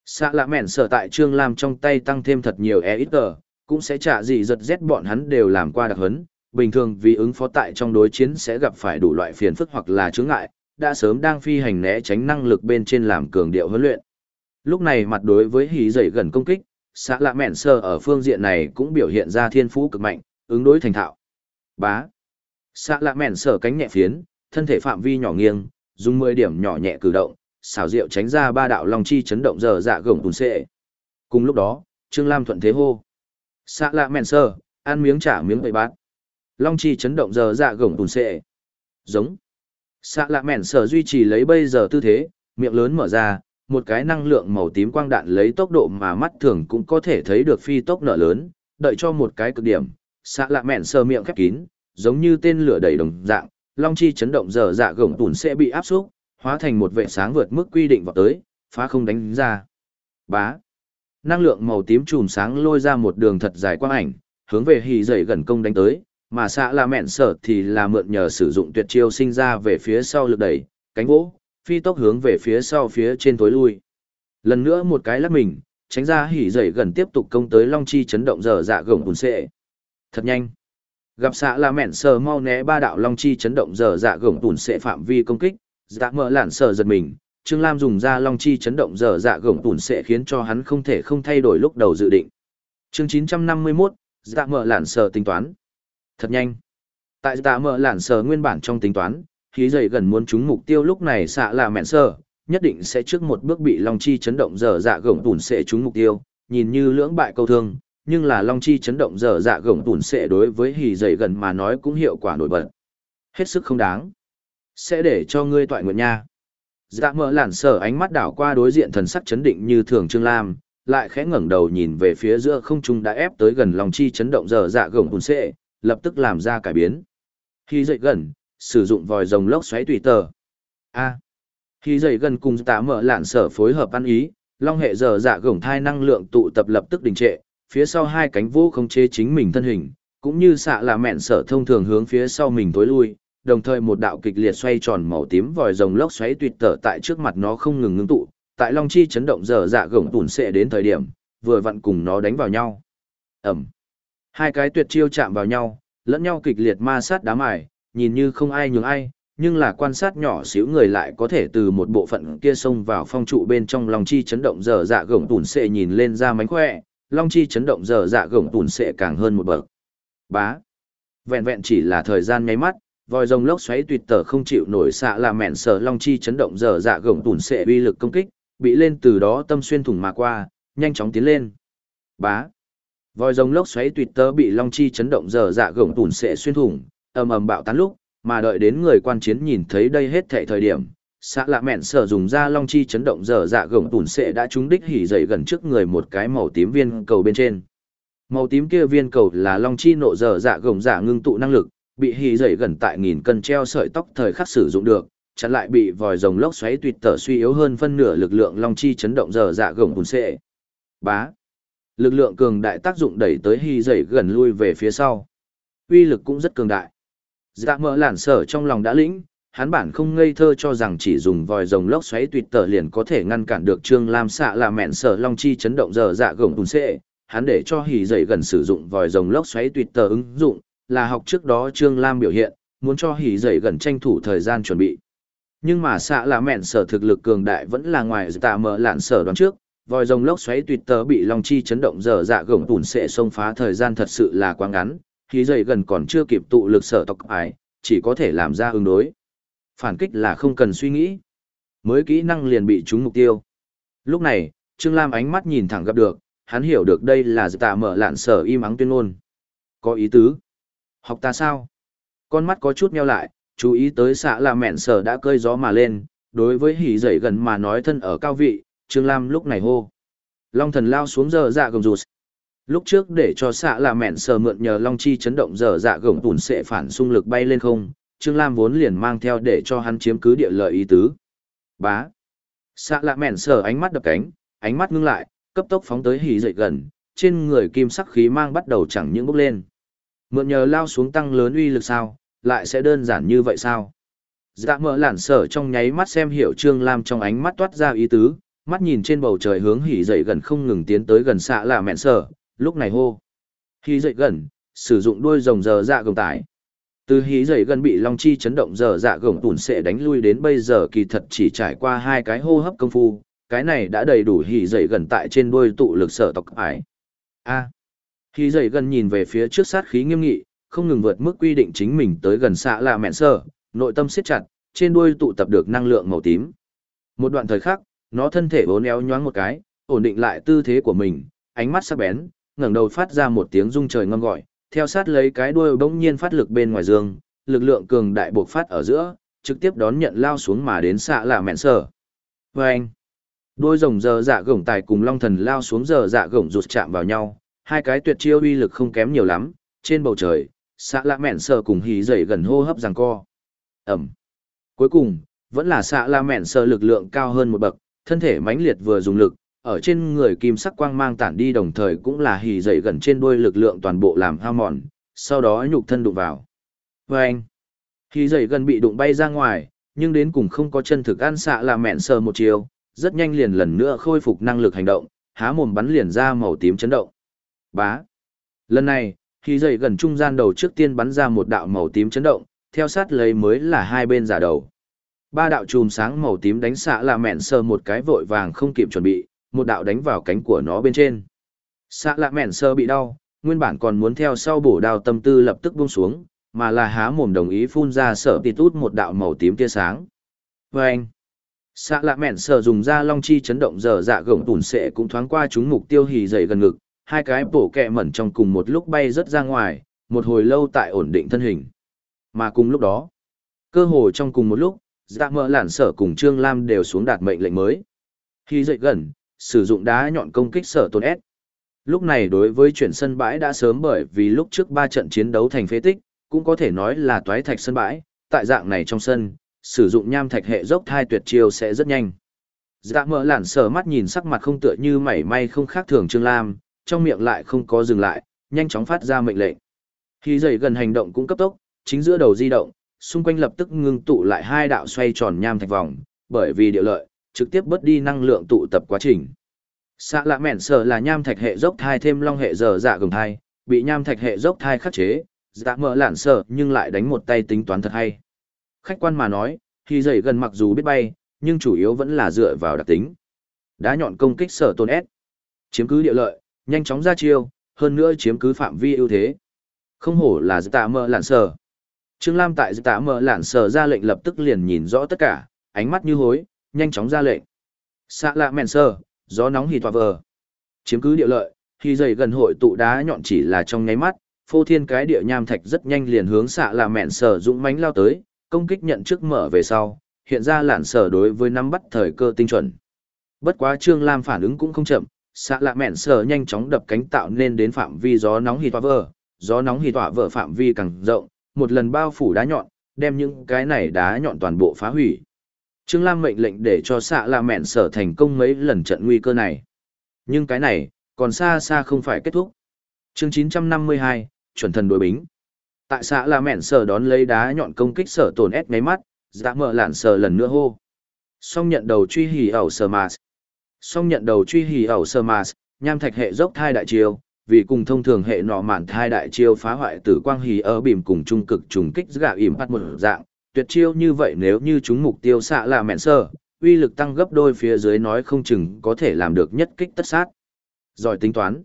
Xạ lạ mẹn sờ tại Trương Lam trong tay tăng thêm thật nhiều e ít tờ, cũng sẽ trả gì giật rét bọn hắn đều làm qua đặc hấn. Bình thường vì ứng phó tại trong đối chiến sẽ gặp phải đủ loại phiền phức hoặc là chướng ngại, đã sớm đang phi hành né tránh năng lực bên trên làm cường điệu huấn luyện. Lúc này mặt đối với hí dậy gần công kích, xã lạ mẹn sơ ở phương diện này cũng biểu hiện ra thiên phú cực mạnh, ứng đối thành thạo. Bá. Xã lạ mẹn sơ cánh nhẹ phiến, thân thể phạm vi nhỏ nghiêng, dùng 10 điểm nhỏ nhẹ cử động, xảo diệu tránh ra ba đạo long chi chấn động giờ dạ gồng tùn xệ. Cùng lúc đó, Trương Lam thuận thế hô. Xã lạ mẹn sơ, ăn miếng trả miếng bậy bát. Long chi chấn động giờ dạ gồng tùn xệ. Giống. Xạ lạ mẹn sở duy trì lấy bây giờ tư thế, miệng lớn mở ra, một cái năng lượng màu tím quang đạn lấy tốc độ mà mắt thường cũng có thể thấy được phi tốc nở lớn, đợi cho một cái cực điểm. Xạ lạ mẹn sờ miệng khép kín, giống như tên lửa đầy đồng dạng, long chi chấn động dở dạ gồng tùn sẽ bị áp xúc, hóa thành một vệ sáng vượt mức quy định vào tới, phá không đánh ra. Bá. Năng lượng màu tím chùm sáng lôi ra một đường thật dài quang ảnh, hướng về hì dậy gần công đánh tới, mà xạ là mẹn sở thì là mượn nhờ sử dụng tuyệt chiêu sinh ra về phía sau lực đẩy, cánh vỗ, phi tốc hướng về phía sau phía trên tối lui. Lần nữa một cái lắc mình, tránh ra hỉ dậy gần tiếp tục công tới long chi chấn động dở dạ gồng hùn xệ. Thật nhanh. Gặp xạ là mẹn sở mau né ba đạo long chi chấn động dở dạ gồng hùn xệ phạm vi công kích, dạ mở lản sở giật mình. Trương Lam dùng ra long chi chấn động dở dạ gồng hùn sẽ khiến cho hắn không thể không thay đổi lúc đầu dự định. Chương 951, dạ mở lản sở tính toán. Thật nhanh. Tại tạ mở lản sờ nguyên bản trong tính toán, khí dày gần muốn trúng mục tiêu lúc này xạ là mẹn sờ, nhất định sẽ trước một bước bị long chi chấn động dở dạ gổng tủn sẽ trúng mục tiêu, nhìn như lưỡng bại câu thương, nhưng là long chi chấn động dở dạ gổng tủn sẽ đối với hỉ dậy gần mà nói cũng hiệu quả nổi bật. Hết sức không đáng. Sẽ để cho ngươi toại nguyện nha. Dạ mở lản sờ ánh mắt đảo qua đối diện thần sắc chấn định như thường Trương Lam, lại khẽ ngẩng đầu nhìn về phía giữa không trung đã ép tới gần long chi chấn động dở dạ gổng tủn sẽ, lập tức làm ra cải biến. Khi dậy gần, sử dụng vòi rồng lốc xoáy tùy tờ. A. Khi dậy gần cùng tạ mở lạn sở phối hợp ăn ý, long hệ dở dạ gồng thai năng lượng tụ tập lập tức đình trệ, phía sau hai cánh vũ không chế chính mình thân hình, cũng như xạ là mẹn sở thông thường hướng phía sau mình tối lui, đồng thời một đạo kịch liệt xoay tròn màu tím vòi rồng lốc xoáy tuyệt tở tại trước mặt nó không ngừng ngưng tụ, tại long chi chấn động dở dạ gồng tủn sẽ đến thời điểm, vừa vặn cùng nó đánh vào nhau. Ẩm. Hai cái tuyệt chiêu chạm vào nhau, lẫn nhau kịch liệt ma sát đá mài, nhìn như không ai nhường ai, nhưng là quan sát nhỏ xíu người lại có thể từ một bộ phận kia xông vào phong trụ bên trong long chi chấn động dở dạ gồng tủn xệ nhìn lên ra mánh khỏe, long chi chấn động dở dạ gồng tủn xệ càng hơn một bậc. Bá. Vẹn vẹn chỉ là thời gian nháy mắt, vòi rồng lốc xoáy tuyệt tở không chịu nổi xạ là mẹn sở long chi chấn động dở dạ gồng tủn xệ uy lực công kích, bị lên từ đó tâm xuyên thủng mà qua, nhanh chóng tiến lên. Bá. Vòi rồng lốc xoáy tuyệt tơ bị long chi chấn động dở dạ gồng tủn sẽ xuyên thủng, ầm ầm bạo tán lúc, mà đợi đến người quan chiến nhìn thấy đây hết thảy thời điểm, xạ lạ mẹn sở dùng ra long chi chấn động dở dạ gồng tủn sẽ đã trúng đích hỉ dậy gần trước người một cái màu tím viên cầu bên trên. Màu tím kia viên cầu là long chi nộ dở dạ gồng dạ ngưng tụ năng lực, bị hỉ dậy gần tại nghìn cân treo sợi tóc thời khắc sử dụng được, chặn lại bị vòi rồng lốc xoáy tuyệt tở suy yếu hơn phân nửa lực lượng long chi chấn động dở dạ gồng tủn sẽ. Bá. Lực lượng cường đại tác dụng đẩy tới hỉ dậy gần lui về phía sau. Uy lực cũng rất cường đại. Dạ mỡ lản sở trong lòng đã lĩnh, hắn bản không ngây thơ cho rằng chỉ dùng vòi rồng lốc xoáy tuyệt tở liền có thể ngăn cản được Trương Lam xạ là mẹn sở long chi chấn động giờ dạ gồng ùn xệ, hắn để cho hỉ dậy gần sử dụng vòi rồng lốc xoáy tuyệt tở ứng dụng, là học trước đó Trương Lam biểu hiện, muốn cho hỉ dậy gần tranh thủ thời gian chuẩn bị. Nhưng mà xạ là mẹn sở thực lực cường đại vẫn là ngoài tạ mỡ lạn sở đoán trước, vòi rồng lốc xoáy tuyệt tớ bị long chi chấn động dở dạ gồng tùn sẽ xông phá thời gian thật sự là quá ngắn, hỉ dậy gần còn chưa kịp tụ lực sở tộc ải, chỉ có thể làm ra ứng đối. Phản kích là không cần suy nghĩ. Mới kỹ năng liền bị trúng mục tiêu. Lúc này, Trương Lam ánh mắt nhìn thẳng gặp được, hắn hiểu được đây là tạ mở lạn sở im ắng tuyên ngôn. Có ý tứ. Học ta sao? Con mắt có chút meo lại, chú ý tới xạ là mẹn sở đã cơi gió mà lên, đối với hỉ dậy gần mà nói thân ở cao vị, Trương Lam lúc này hô. Long thần lao xuống giờ dạ gồng rụt. Lúc trước để cho xạ là mẹn sờ mượn nhờ long chi chấn động giờ dạ gồng tùn sẽ phản xung lực bay lên không, Trương Lam vốn liền mang theo để cho hắn chiếm cứ địa lợi ý tứ. Bá. Xạ là mẹn sờ ánh mắt đập cánh, ánh mắt ngưng lại, cấp tốc phóng tới hỉ dậy gần, trên người kim sắc khí mang bắt đầu chẳng những bốc lên. Mượn nhờ lao xuống tăng lớn uy lực sao, lại sẽ đơn giản như vậy sao? Dạ mở lản sở trong nháy mắt xem hiểu Trương Lam trong ánh mắt toát ra ý tứ, mắt nhìn trên bầu trời hướng hỉ dậy gần không ngừng tiến tới gần xạ là mẹn sở, lúc này hô. Hỉ dậy gần, sử dụng đuôi rồng giờ dạ gồng tải. Từ hí dậy gần bị long chi chấn động giờ dạ gồng tủn sẽ đánh lui đến bây giờ kỳ thật chỉ trải qua hai cái hô hấp công phu, cái này đã đầy đủ hỉ dậy gần tại trên đuôi tụ lực sở tộc ải. A. À. Hí dậy gần nhìn về phía trước sát khí nghiêm nghị, không ngừng vượt mức quy định chính mình tới gần xạ là mẹn sở nội tâm siết chặt, trên đuôi tụ tập được năng lượng màu tím. Một đoạn thời khắc, nó thân thể bốn éo nhoáng một cái, ổn định lại tư thế của mình, ánh mắt sắc bén, ngẩng đầu phát ra một tiếng rung trời ngâm gọi, theo sát lấy cái đuôi bỗng nhiên phát lực bên ngoài dương, lực lượng cường đại bộc phát ở giữa, trực tiếp đón nhận lao xuống mà đến xạ là mẹn sở. Vâng! anh, đôi rồng giờ dạ gổng tài cùng long thần lao xuống giờ dạ gổng rụt chạm vào nhau, hai cái tuyệt chiêu uy lực không kém nhiều lắm, trên bầu trời, xạ lạ mẹn sở cùng hí dậy gần hô hấp giằng co. Ẩm. Cuối cùng, vẫn là xạ lạ mẹn sở lực lượng cao hơn một bậc, thân thể mãnh liệt vừa dùng lực, ở trên người kim sắc quang mang tản đi đồng thời cũng là hì dậy gần trên đuôi lực lượng toàn bộ làm hao mòn, sau đó nhục thân đụng vào. Và anh, hì dậy gần bị đụng bay ra ngoài, nhưng đến cùng không có chân thực ăn xạ là mẹn sờ một chiều, rất nhanh liền lần nữa khôi phục năng lực hành động, há mồm bắn liền ra màu tím chấn động. Bá. Lần này, hì dậy gần trung gian đầu trước tiên bắn ra một đạo màu tím chấn động, theo sát lấy mới là hai bên giả đầu. Ba đạo chùm sáng màu tím đánh xạ là mẹn sờ một cái vội vàng không kịp chuẩn bị, một đạo đánh vào cánh của nó bên trên. Xạ lạ mẹn sơ bị đau, nguyên bản còn muốn theo sau bổ đao tâm tư lập tức buông xuống, mà là há mồm đồng ý phun ra sở tít út một đạo màu tím tia sáng. vê anh, xạ lạ mẹn sơ dùng ra long chi chấn động dở dạ gồng tủn sệ cũng thoáng qua chúng mục tiêu hì dày gần ngực, hai cái bổ kẹ mẩn trong cùng một lúc bay rất ra ngoài, một hồi lâu tại ổn định thân hình. Mà cùng lúc đó, cơ hồ trong cùng một lúc, dạ mơ lản sở cùng Trương Lam đều xuống đạt mệnh lệnh mới. Khi dậy gần, sử dụng đá nhọn công kích sở tôn S. Lúc này đối với chuyển sân bãi đã sớm bởi vì lúc trước ba trận chiến đấu thành phế tích, cũng có thể nói là toái thạch sân bãi, tại dạng này trong sân, sử dụng nham thạch hệ dốc thai tuyệt chiêu sẽ rất nhanh. Dạ mơ lản sở mắt nhìn sắc mặt không tựa như mảy may không khác thường Trương Lam, trong miệng lại không có dừng lại, nhanh chóng phát ra mệnh lệnh. Khi dậy gần hành động cũng cấp tốc, chính giữa đầu di động, xung quanh lập tức ngưng tụ lại hai đạo xoay tròn nham thạch vòng, bởi vì địa lợi, trực tiếp bớt đi năng lượng tụ tập quá trình. Xạ lạ mẹn sở là nham thạch hệ dốc thai thêm long hệ dở dạ gồng thai, bị nham thạch hệ dốc thai khắc chế, dạ mở lạn sở nhưng lại đánh một tay tính toán thật hay. Khách quan mà nói, khi dậy gần mặc dù biết bay, nhưng chủ yếu vẫn là dựa vào đặc tính. Đá nhọn công kích sở tôn S. Chiếm cứ địa lợi, nhanh chóng ra chiêu, hơn nữa chiếm cứ phạm vi ưu thế. Không hổ là dạ mở lạn sở. Trương Lam tại tạ mở lạn sở ra lệnh lập tức liền nhìn rõ tất cả, ánh mắt như hối, nhanh chóng ra lệnh. Xạ lạ mèn sơ, gió nóng hì tòa vờ. Chiếm cứ địa lợi, khi dày gần hội tụ đá nhọn chỉ là trong nháy mắt, phô thiên cái địa nham thạch rất nhanh liền hướng xạ lạ mèn sơ dũng mãnh lao tới, công kích nhận trước mở về sau, hiện ra lạn sở đối với nắm bắt thời cơ tinh chuẩn. Bất quá Trương Lam phản ứng cũng không chậm, xạ lạ mẹn sờ nhanh chóng đập cánh tạo nên đến phạm vi gió nóng hì tỏa vờ, gió nóng hì tỏa vờ phạm vi càng rộng, một lần bao phủ đá nhọn, đem những cái này đá nhọn toàn bộ phá hủy. Trương Lam mệnh lệnh để cho xạ là mẹn sở thành công mấy lần trận nguy cơ này. Nhưng cái này, còn xa xa không phải kết thúc. chương 952, chuẩn thần đối bính. Tại xạ là mẹn sở đón lấy đá nhọn công kích sở tổn ép ngáy mắt, dạ mở lạn sở lần nữa hô. Xong nhận đầu truy hỉ ẩu sở mà, Xong nhận đầu truy hỉ ẩu sở mà, nham thạch hệ dốc thai đại chiều, vì cùng thông thường hệ nọ mạn thai đại chiêu phá hoại tử quang hỉ ở bìm cùng trung cực trùng kích gạ ỉm bắt một dạng, tuyệt chiêu như vậy nếu như chúng mục tiêu xạ là mẹn sơ, uy lực tăng gấp đôi phía dưới nói không chừng có thể làm được nhất kích tất sát. Giỏi tính toán.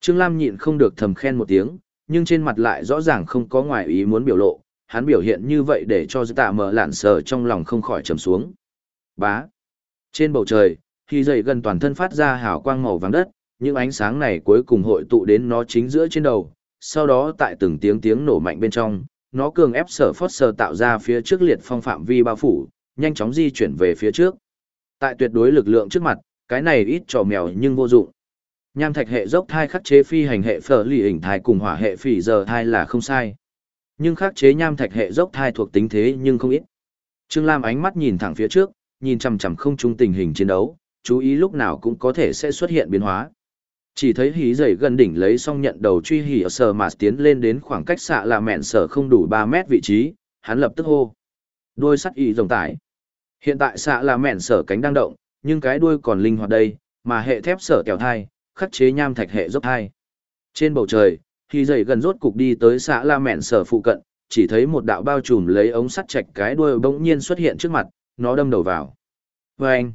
Trương Lam nhịn không được thầm khen một tiếng, nhưng trên mặt lại rõ ràng không có ngoài ý muốn biểu lộ, hắn biểu hiện như vậy để cho tạ mở lạn sờ trong lòng không khỏi trầm xuống. Bá. Trên bầu trời, khi dậy gần toàn thân phát ra hào quang màu vàng đất, những ánh sáng này cuối cùng hội tụ đến nó chính giữa trên đầu, sau đó tại từng tiếng tiếng nổ mạnh bên trong, nó cường ép sở phót sờ tạo ra phía trước liệt phong phạm vi bao phủ, nhanh chóng di chuyển về phía trước. Tại tuyệt đối lực lượng trước mặt, cái này ít trò mèo nhưng vô dụng. Nham thạch hệ dốc thai khắc chế phi hành hệ phở lì hình thai cùng hỏa hệ phỉ giờ thai là không sai. Nhưng khắc chế nham thạch hệ dốc thai thuộc tính thế nhưng không ít. Trương Lam ánh mắt nhìn thẳng phía trước, nhìn chằm chằm không trung tình hình chiến đấu, chú ý lúc nào cũng có thể sẽ xuất hiện biến hóa. Chỉ thấy hí dày gần đỉnh lấy xong nhận đầu truy hỉ ở sờ mà tiến lên đến khoảng cách xạ là mẹn sở không đủ ba mét vị trí, hắn lập tức hô. Đôi sắt y rồng tải. Hiện tại xạ là mẹn sở cánh đang động, nhưng cái đuôi còn linh hoạt đây, mà hệ thép sở kẹo thai, khắc chế nham thạch hệ dốc thai. Trên bầu trời, hí dày gần rốt cục đi tới xạ là Mẹn sở phụ cận, chỉ thấy một đạo bao trùm lấy ống sắt chạch cái đuôi bỗng nhiên xuất hiện trước mặt, nó đâm đầu vào. Vâng!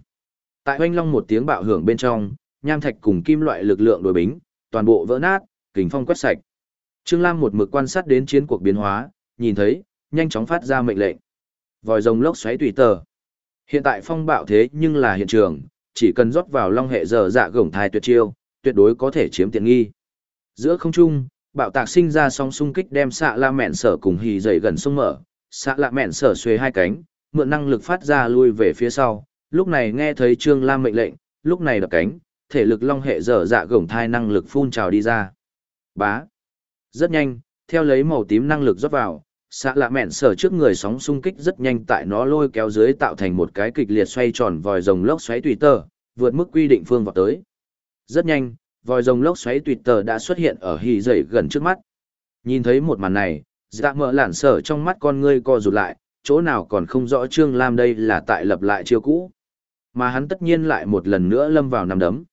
Tại oanh long một tiếng bạo hưởng bên trong, nham thạch cùng kim loại lực lượng đối bính, toàn bộ vỡ nát, kình phong quét sạch. Trương Lam một mực quan sát đến chiến cuộc biến hóa, nhìn thấy, nhanh chóng phát ra mệnh lệnh. Vòi rồng lốc xoáy tùy tờ. Hiện tại phong bạo thế nhưng là hiện trường, chỉ cần rót vào long hệ giờ dạ gổng thai tuyệt chiêu, tuyệt đối có thể chiếm tiện nghi. Giữa không trung, bạo tạc sinh ra sóng xung kích đem xạ la mẹn sở cùng hì dậy gần sông mở, xạ la mẹn sở xuề hai cánh, mượn năng lực phát ra lui về phía sau, lúc này nghe thấy Trương Lam mệnh lệnh, lúc này đập cánh, thể lực long hệ dở dạ gổng thai năng lực phun trào đi ra. Bá. Rất nhanh, theo lấy màu tím năng lực rót vào, xạ lạ mẹn sở trước người sóng xung kích rất nhanh tại nó lôi kéo dưới tạo thành một cái kịch liệt xoay tròn vòi rồng lốc xoáy tùy tờ, vượt mức quy định phương vào tới. Rất nhanh, vòi rồng lốc xoáy tùy tờ đã xuất hiện ở hì dậy gần trước mắt. Nhìn thấy một màn này, dạ mỡ lản sở trong mắt con ngươi co rụt lại, chỗ nào còn không rõ Trương Lam đây là tại lập lại chiêu cũ. Mà hắn tất nhiên lại một lần nữa lâm vào nằm đấm.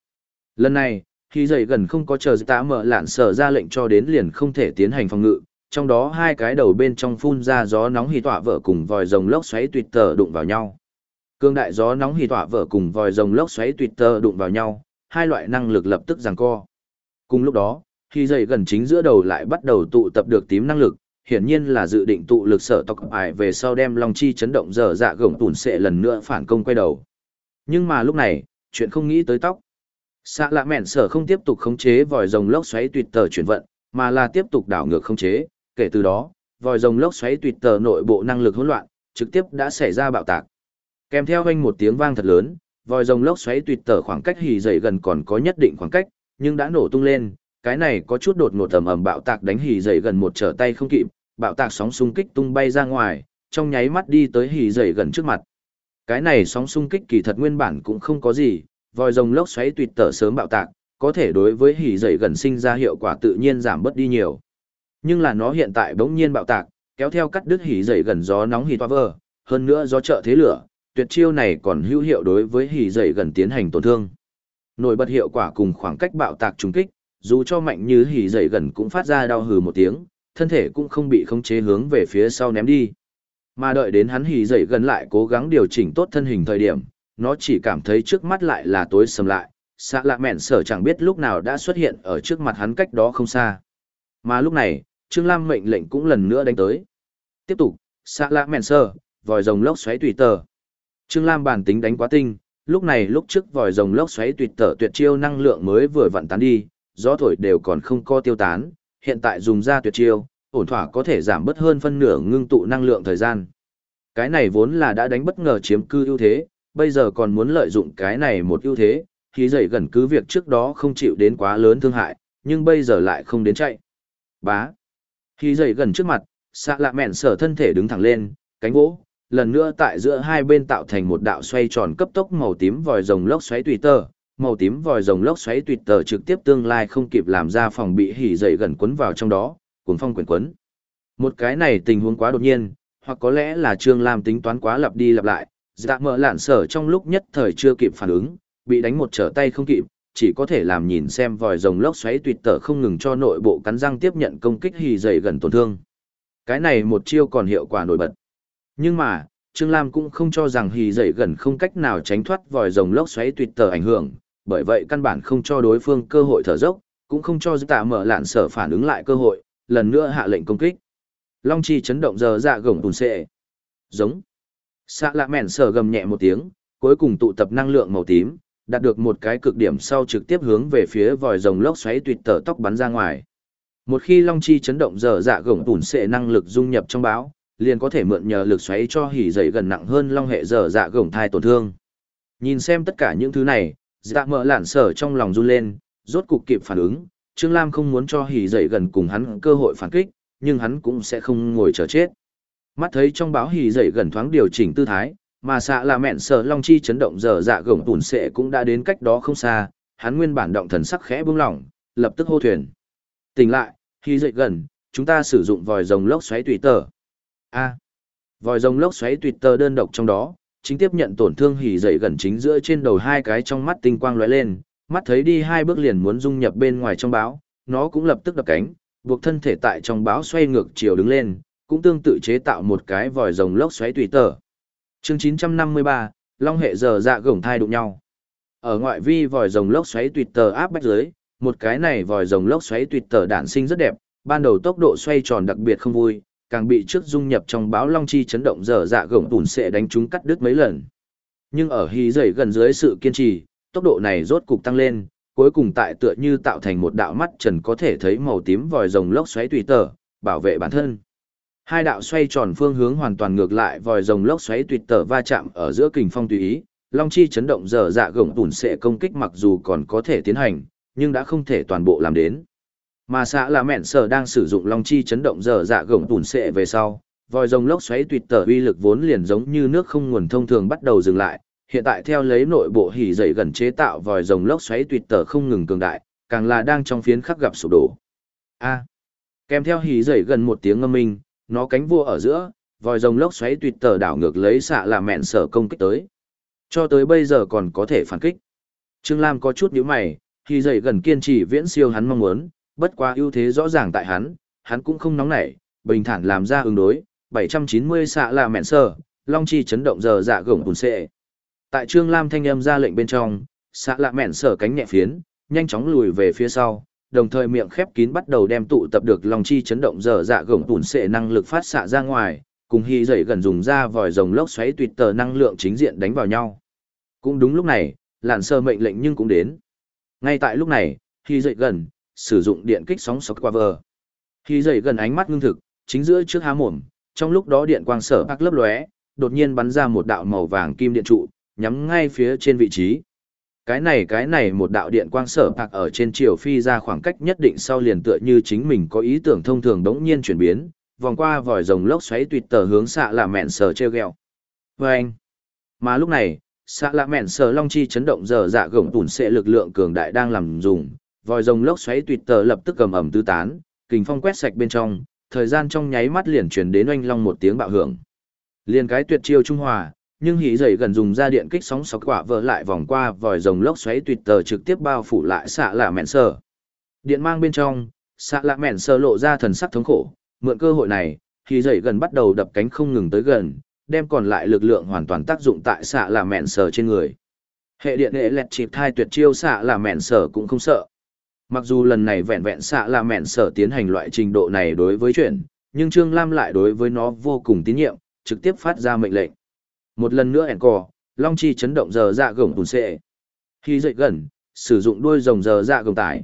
Lần này, khi dậy gần không có chờ tá mở lạn sở ra lệnh cho đến liền không thể tiến hành phòng ngự, trong đó hai cái đầu bên trong phun ra gió nóng hì tỏa vợ cùng vòi rồng lốc xoáy tuyệt tờ đụng vào nhau. Cương đại gió nóng hì tỏa vợ cùng vòi rồng lốc xoáy tuyệt tờ đụng vào nhau, hai loại năng lực lập tức giằng co. Cùng lúc đó, khi dậy gần chính giữa đầu lại bắt đầu tụ tập được tím năng lực, hiển nhiên là dự định tụ lực sở tộc ải về sau đem long chi chấn động dở dạ gồng tủn sẽ lần nữa phản công quay đầu. Nhưng mà lúc này, chuyện không nghĩ tới tóc. Xạ lạ mẹn sở không tiếp tục khống chế vòi rồng lốc xoáy tuyệt tờ chuyển vận, mà là tiếp tục đảo ngược khống chế, kể từ đó, vòi rồng lốc xoáy tuyệt tờ nội bộ năng lực hỗn loạn, trực tiếp đã xảy ra bạo tạc. Kèm theo anh một tiếng vang thật lớn, vòi rồng lốc xoáy tuyệt tờ khoảng cách hỉ dậy gần còn có nhất định khoảng cách, nhưng đã nổ tung lên, cái này có chút đột ngột ầm ầm bạo tạc đánh hỉ dậy gần một trở tay không kịp, bạo tạc sóng xung kích tung bay ra ngoài, trong nháy mắt đi tới hỉ dậy gần trước mặt. Cái này sóng xung kích kỳ thật nguyên bản cũng không có gì, vòi rồng lốc xoáy tuyệt tở sớm bạo tạc, có thể đối với hỉ dậy gần sinh ra hiệu quả tự nhiên giảm bớt đi nhiều. Nhưng là nó hiện tại bỗng nhiên bạo tạc, kéo theo cắt đứt hỉ dậy gần gió nóng hỉ toa vờ. hơn nữa do trợ thế lửa, tuyệt chiêu này còn hữu hiệu đối với hỉ dậy gần tiến hành tổn thương. Nổi bật hiệu quả cùng khoảng cách bạo tạc trùng kích, dù cho mạnh như hỉ dậy gần cũng phát ra đau hừ một tiếng, thân thể cũng không bị khống chế hướng về phía sau ném đi. Mà đợi đến hắn hỉ dậy gần lại cố gắng điều chỉnh tốt thân hình thời điểm, nó chỉ cảm thấy trước mắt lại là tối sầm lại, xạ lạ mẹn sở chẳng biết lúc nào đã xuất hiện ở trước mặt hắn cách đó không xa. Mà lúc này, Trương Lam mệnh lệnh cũng lần nữa đánh tới. Tiếp tục, xạ lạ mẹn sở, vòi rồng lốc xoáy tùy tờ. Trương Lam bản tính đánh quá tinh, lúc này lúc trước vòi rồng lốc xoáy tùy tở tuyệt chiêu năng lượng mới vừa vặn tán đi, gió thổi đều còn không co tiêu tán, hiện tại dùng ra tuyệt chiêu, ổn thỏa có thể giảm bớt hơn phân nửa ngưng tụ năng lượng thời gian. Cái này vốn là đã đánh bất ngờ chiếm cư ưu thế, bây giờ còn muốn lợi dụng cái này một ưu thế, khí dậy gần cứ việc trước đó không chịu đến quá lớn thương hại, nhưng bây giờ lại không đến chạy. Bá. Khi dậy gần trước mặt, xạ lạ mẹn sở thân thể đứng thẳng lên, cánh vỗ, lần nữa tại giữa hai bên tạo thành một đạo xoay tròn cấp tốc màu tím vòi rồng lốc xoáy tùy tờ, màu tím vòi rồng lốc xoáy tùy tờ trực tiếp tương lai không kịp làm ra phòng bị hỉ dậy gần quấn vào trong đó, cuốn phong quyển quấn. Một cái này tình huống quá đột nhiên, hoặc có lẽ là Trương Lam tính toán quá lặp đi lặp lại, dạ mở lạn sở trong lúc nhất thời chưa kịp phản ứng, bị đánh một trở tay không kịp, chỉ có thể làm nhìn xem vòi rồng lốc xoáy tuyệt tở không ngừng cho nội bộ cắn răng tiếp nhận công kích hì dày gần tổn thương. Cái này một chiêu còn hiệu quả nổi bật. Nhưng mà, Trương Lam cũng không cho rằng hì dày gần không cách nào tránh thoát vòi rồng lốc xoáy tuyệt tở ảnh hưởng, bởi vậy căn bản không cho đối phương cơ hội thở dốc, cũng không cho dạ tạ mở lạn sở phản ứng lại cơ hội, lần nữa hạ lệnh công kích. Long chi chấn động giờ dạ gồng tùn xệ. Giống. Xạ lạ mẹn sờ gầm nhẹ một tiếng, cuối cùng tụ tập năng lượng màu tím, đạt được một cái cực điểm sau trực tiếp hướng về phía vòi rồng lốc xoáy tuyệt tở tóc bắn ra ngoài. Một khi long chi chấn động dở dạ gồng tủn xệ năng lực dung nhập trong báo, liền có thể mượn nhờ lực xoáy cho hỉ dậy gần nặng hơn long hệ dở dạ gồng thai tổn thương. Nhìn xem tất cả những thứ này, dạ mỡ lản sở trong lòng run lên, rốt cục kịp phản ứng, Trương Lam không muốn cho hỉ dậy gần cùng hắn cơ hội phản kích, nhưng hắn cũng sẽ không ngồi chờ chết. Mắt thấy trong báo hỉ dậy gần thoáng điều chỉnh tư thái, mà xạ là mẹn sợ long chi chấn động giờ dạ gồng tùn sệ cũng đã đến cách đó không xa, hắn nguyên bản động thần sắc khẽ buông lỏng, lập tức hô thuyền. Tỉnh lại, hì dậy gần, chúng ta sử dụng vòi rồng lốc xoáy tùy tờ. A. vòi rồng lốc xoáy tùy tờ đơn độc trong đó, chính tiếp nhận tổn thương hỉ dậy gần chính giữa trên đầu hai cái trong mắt tinh quang lóe lên, mắt thấy đi hai bước liền muốn dung nhập bên ngoài trong báo, nó cũng lập tức đập cánh, buộc thân thể tại trong báo xoay ngược chiều đứng lên, cũng tương tự chế tạo một cái vòi rồng lốc xoáy tùy tờ. Chương 953, Long hệ giờ dạ gổng thai đụng nhau. Ở ngoại vi vòi rồng lốc xoáy tùy tờ áp bách dưới, một cái này vòi rồng lốc xoáy tùy tờ đản sinh rất đẹp, ban đầu tốc độ xoay tròn đặc biệt không vui, càng bị trước dung nhập trong báo long chi chấn động giờ dạ gổng tùn sẽ đánh chúng cắt đứt mấy lần. Nhưng ở hí dày gần dưới sự kiên trì, tốc độ này rốt cục tăng lên, cuối cùng tại tựa như tạo thành một đạo mắt trần có thể thấy màu tím vòi rồng lốc xoáy tùy tờ, bảo vệ bản thân. Hai đạo xoay tròn phương hướng hoàn toàn ngược lại vòi rồng lốc xoáy tuyệt tở va chạm ở giữa kình phong tùy ý, long chi chấn động dở dạ gồng tùn sẽ công kích mặc dù còn có thể tiến hành, nhưng đã không thể toàn bộ làm đến. Mà xã là mẹn sở đang sử dụng long chi chấn động dở dạ gồng tùn sẽ về sau, vòi rồng lốc xoáy tuyệt tở uy lực vốn liền giống như nước không nguồn thông thường bắt đầu dừng lại, hiện tại theo lấy nội bộ hỉ dậy gần chế tạo vòi rồng lốc xoáy tuyệt tở không ngừng cường đại, càng là đang trong phiến khắc gặp sụp đổ. A. kèm theo hỉ dậy gần một tiếng ngâm minh, nó cánh vua ở giữa, vòi rồng lốc xoáy tuyệt tờ đảo ngược lấy xạ là mẹn sở công kích tới. Cho tới bây giờ còn có thể phản kích. Trương Lam có chút nhíu mày, khi dậy gần kiên trì viễn siêu hắn mong muốn, bất quá ưu thế rõ ràng tại hắn, hắn cũng không nóng nảy, bình thản làm ra ứng đối, 790 xạ là mẹn sở, long chi chấn động giờ dạ gồng bùn xệ. Tại Trương Lam thanh âm ra lệnh bên trong, xạ lạ mẹn sở cánh nhẹ phiến, nhanh chóng lùi về phía sau, đồng thời miệng khép kín bắt đầu đem tụ tập được lòng chi chấn động dở dạ gồng tủn sệ năng lực phát xạ ra ngoài, cùng hy dậy gần dùng ra vòi rồng lốc xoáy tuyệt tờ năng lượng chính diện đánh vào nhau. Cũng đúng lúc này, làn sơ mệnh lệnh nhưng cũng đến. Ngay tại lúc này, khi dậy gần, sử dụng điện kích sóng sọc qua vờ. Khi dậy gần ánh mắt ngưng thực, chính giữa trước há mồm, trong lúc đó điện quang sở bạc lấp lóe, đột nhiên bắn ra một đạo màu vàng kim điện trụ, nhắm ngay phía trên vị trí. Cái này cái này một đạo điện quang sở bạc ở trên chiều phi ra khoảng cách nhất định sau liền tựa như chính mình có ý tưởng thông thường đống nhiên chuyển biến, vòng qua vòi rồng lốc xoáy tuyệt tờ hướng xạ là mẹn sở treo gẹo. anh Mà lúc này, xạ là mẹn sở long chi chấn động dở dạ gồng tủn sẽ lực lượng cường đại đang làm dùng vòi rồng lốc xoáy tuyệt tờ lập tức cầm ẩm tứ tán kình phong quét sạch bên trong thời gian trong nháy mắt liền chuyển đến oanh long một tiếng bạo hưởng liền cái tuyệt chiêu trung hòa nhưng hỉ dậy gần dùng ra điện kích sóng sọc quả vỡ lại vòng qua vòi rồng lốc xoáy tuyệt tờ trực tiếp bao phủ lại xạ lạ mẹn sơ điện mang bên trong xạ lạ mẹn sơ lộ ra thần sắc thống khổ mượn cơ hội này hỉ dậy gần bắt đầu đập cánh không ngừng tới gần đem còn lại lực lượng hoàn toàn tác dụng tại xạ lạ mẹn sơ trên người. Hệ điện hệ lẹt chịp thai tuyệt chiêu xạ lạ mẹn sơ cũng không sợ. Mặc dù lần này vẹn vẹn xạ lạ mẹn sơ tiến hành loại trình độ này đối với chuyện, nhưng Trương Lam lại đối với nó vô cùng tín nhiệm, trực tiếp phát ra mệnh lệnh. Một lần nữa ẻn cò, Long Chi chấn động giờ dạ gồng tùn xệ. Khi dậy gần, sử dụng đuôi rồng giờ dạ gồng tải.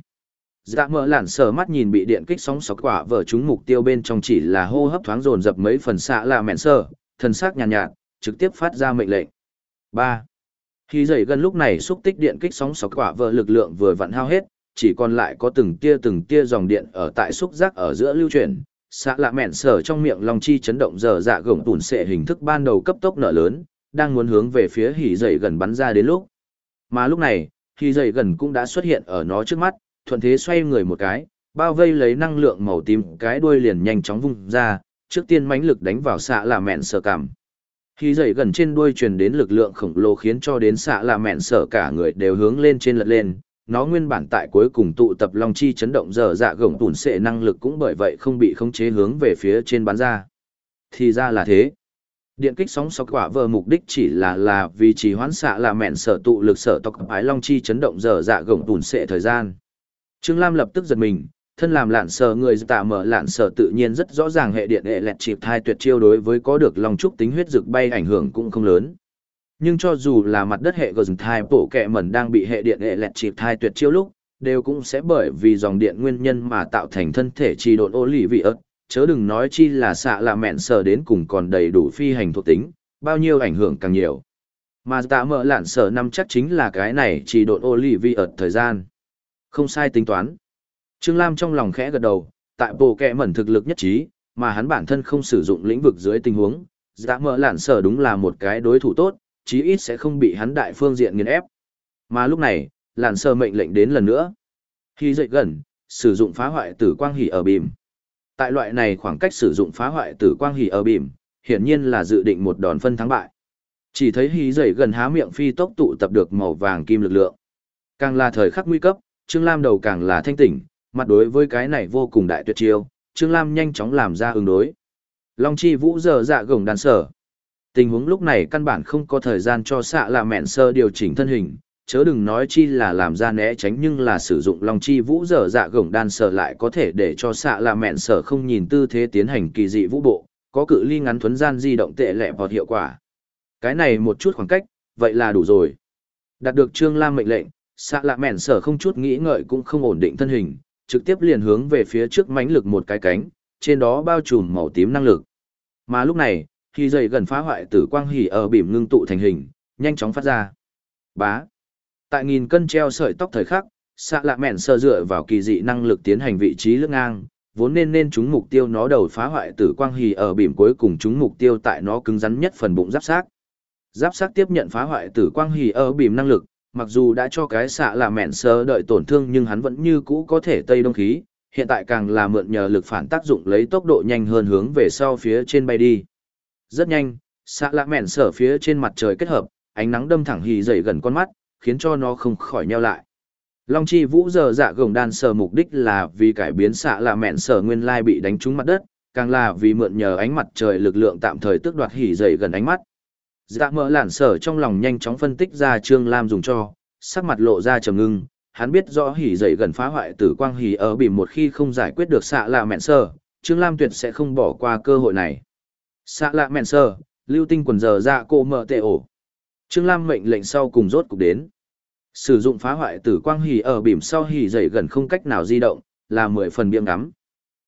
Dạ mở lản sờ mắt nhìn bị điện kích sóng sọc quả vở chúng mục tiêu bên trong chỉ là hô hấp thoáng dồn dập mấy phần xạ là mẹn sờ, thần sắc nhàn nhạt, nhạt, trực tiếp phát ra mệnh lệnh. ba. Khi dậy gần lúc này xúc tích điện kích sóng sọc quả vợ lực lượng vừa vặn hao hết, chỉ còn lại có từng tia từng tia dòng điện ở tại xúc giác ở giữa lưu chuyển. Xạ lạ mẹn sở trong miệng lòng chi chấn động dở dạ gồng tủn sệ hình thức ban đầu cấp tốc nở lớn, đang muốn hướng về phía hỉ dậy gần bắn ra đến lúc. Mà lúc này, hỉ dậy gần cũng đã xuất hiện ở nó trước mắt, thuận thế xoay người một cái, bao vây lấy năng lượng màu tím cái đuôi liền nhanh chóng vung ra, trước tiên mãnh lực đánh vào xạ là mẹn sở cảm. hỉ dậy gần trên đuôi truyền đến lực lượng khổng lồ khiến cho đến xạ là mẹn sở cả người đều hướng lên trên lật lên, nó nguyên bản tại cuối cùng tụ tập long chi chấn động dở dạ gồng tủn sệ năng lực cũng bởi vậy không bị khống chế hướng về phía trên bán ra. Thì ra là thế. Điện kích sóng sọc quả vờ mục đích chỉ là là vì chỉ hoán xạ là mẹn sở tụ lực sở tộc ái long chi chấn động dở dạ gồng tủn sệ thời gian. Trương Lam lập tức giật mình, thân làm lạn sở người tạ mở lạn sở tự nhiên rất rõ ràng hệ điện hệ lẹt chịp thai tuyệt chiêu đối với có được lòng trúc tính huyết dực bay ảnh hưởng cũng không lớn nhưng cho dù là mặt đất hệ gần thai bổ kẹ mẩn đang bị hệ điện hệ lẹt chịp thai tuyệt chiêu lúc đều cũng sẽ bởi vì dòng điện nguyên nhân mà tạo thành thân thể trì độn ô lì vị ớt. Chớ đừng nói chi là xạ là mẹn sờ đến cùng còn đầy đủ phi hành thuộc tính bao nhiêu ảnh hưởng càng nhiều. Mà tạ mở lạn sở năm chắc chính là cái này trì độn ô lì vị ớt thời gian. Không sai tính toán. Trương Lam trong lòng khẽ gật đầu, tại bộ kẹ mẩn thực lực nhất trí, mà hắn bản thân không sử dụng lĩnh vực dưới tình huống, dạ mở lạn sở đúng là một cái đối thủ tốt, chí ít sẽ không bị hắn đại phương diện nghiền ép. Mà lúc này, làn sơ mệnh lệnh đến lần nữa. Khi dậy gần, sử dụng phá hoại tử quang hỉ ở bìm. Tại loại này khoảng cách sử dụng phá hoại tử quang hỉ ở bìm, hiển nhiên là dự định một đòn phân thắng bại. Chỉ thấy hí dậy gần há miệng phi tốc tụ tập được màu vàng kim lực lượng. Càng là thời khắc nguy cấp, Trương Lam đầu càng là thanh tỉnh, mặt đối với cái này vô cùng đại tuyệt chiêu, Trương Lam nhanh chóng làm ra ứng đối. Long chi vũ giờ dạ gồng đàn sở. Tình huống lúc này căn bản không có thời gian cho xạ lạ mẹn sơ điều chỉnh thân hình, chớ đừng nói chi là làm ra né tránh nhưng là sử dụng long chi vũ dở dạ gồng đan sở lại có thể để cho xạ lạ mẹn sở không nhìn tư thế tiến hành kỳ dị vũ bộ, có cự ly ngắn thuấn gian di động tệ lẹ vọt hiệu quả. Cái này một chút khoảng cách, vậy là đủ rồi. Đạt được Trương Lam mệnh lệnh, xạ lạ mẹn sở không chút nghĩ ngợi cũng không ổn định thân hình, trực tiếp liền hướng về phía trước mãnh lực một cái cánh, trên đó bao trùm màu tím năng lực. Mà lúc này, khi dây gần phá hoại tử quang hỉ ở bìm ngưng tụ thành hình, nhanh chóng phát ra. Bá. Tại nghìn cân treo sợi tóc thời khắc, xạ lạ mẹn sơ dựa vào kỳ dị năng lực tiến hành vị trí lưng ngang, vốn nên nên chúng mục tiêu nó đầu phá hoại tử quang hỉ ở bìm cuối cùng chúng mục tiêu tại nó cứng rắn nhất phần bụng giáp xác. Giáp xác tiếp nhận phá hoại tử quang hỉ ở bìm năng lực, mặc dù đã cho cái xạ là mẹn sơ đợi tổn thương nhưng hắn vẫn như cũ có thể tây đông khí, hiện tại càng là mượn nhờ lực phản tác dụng lấy tốc độ nhanh hơn hướng về sau phía trên bay đi. Rất nhanh, xạ lạ mẹn sở phía trên mặt trời kết hợp, ánh nắng đâm thẳng hì dậy gần con mắt, khiến cho nó không khỏi nheo lại. Long chi vũ giờ dạ gồng đan sở mục đích là vì cải biến xạ lạ mẹn sở nguyên lai bị đánh trúng mặt đất, càng là vì mượn nhờ ánh mặt trời lực lượng tạm thời tước đoạt hỉ dậy gần ánh mắt, Dạ mỡ lản sở trong lòng nhanh chóng phân tích ra Trương Lam dùng cho, sắc mặt lộ ra trầm ngưng, hắn biết rõ hỉ dậy gần phá hoại tử quang hỉ ở bìm một khi không giải quyết được xạ lạ mẹn sơ, Trương Lam tuyệt sẽ không bỏ qua cơ hội này. Xạ lạ mẹn sơ, lưu tinh quần giờ dạ cô mở tệ ổ. Trương Lam mệnh lệnh sau cùng rốt cục đến. Sử dụng phá hoại tử quang hỉ ở bìm sau hỉ dày gần không cách nào di động, là mười phần biếng ngắm.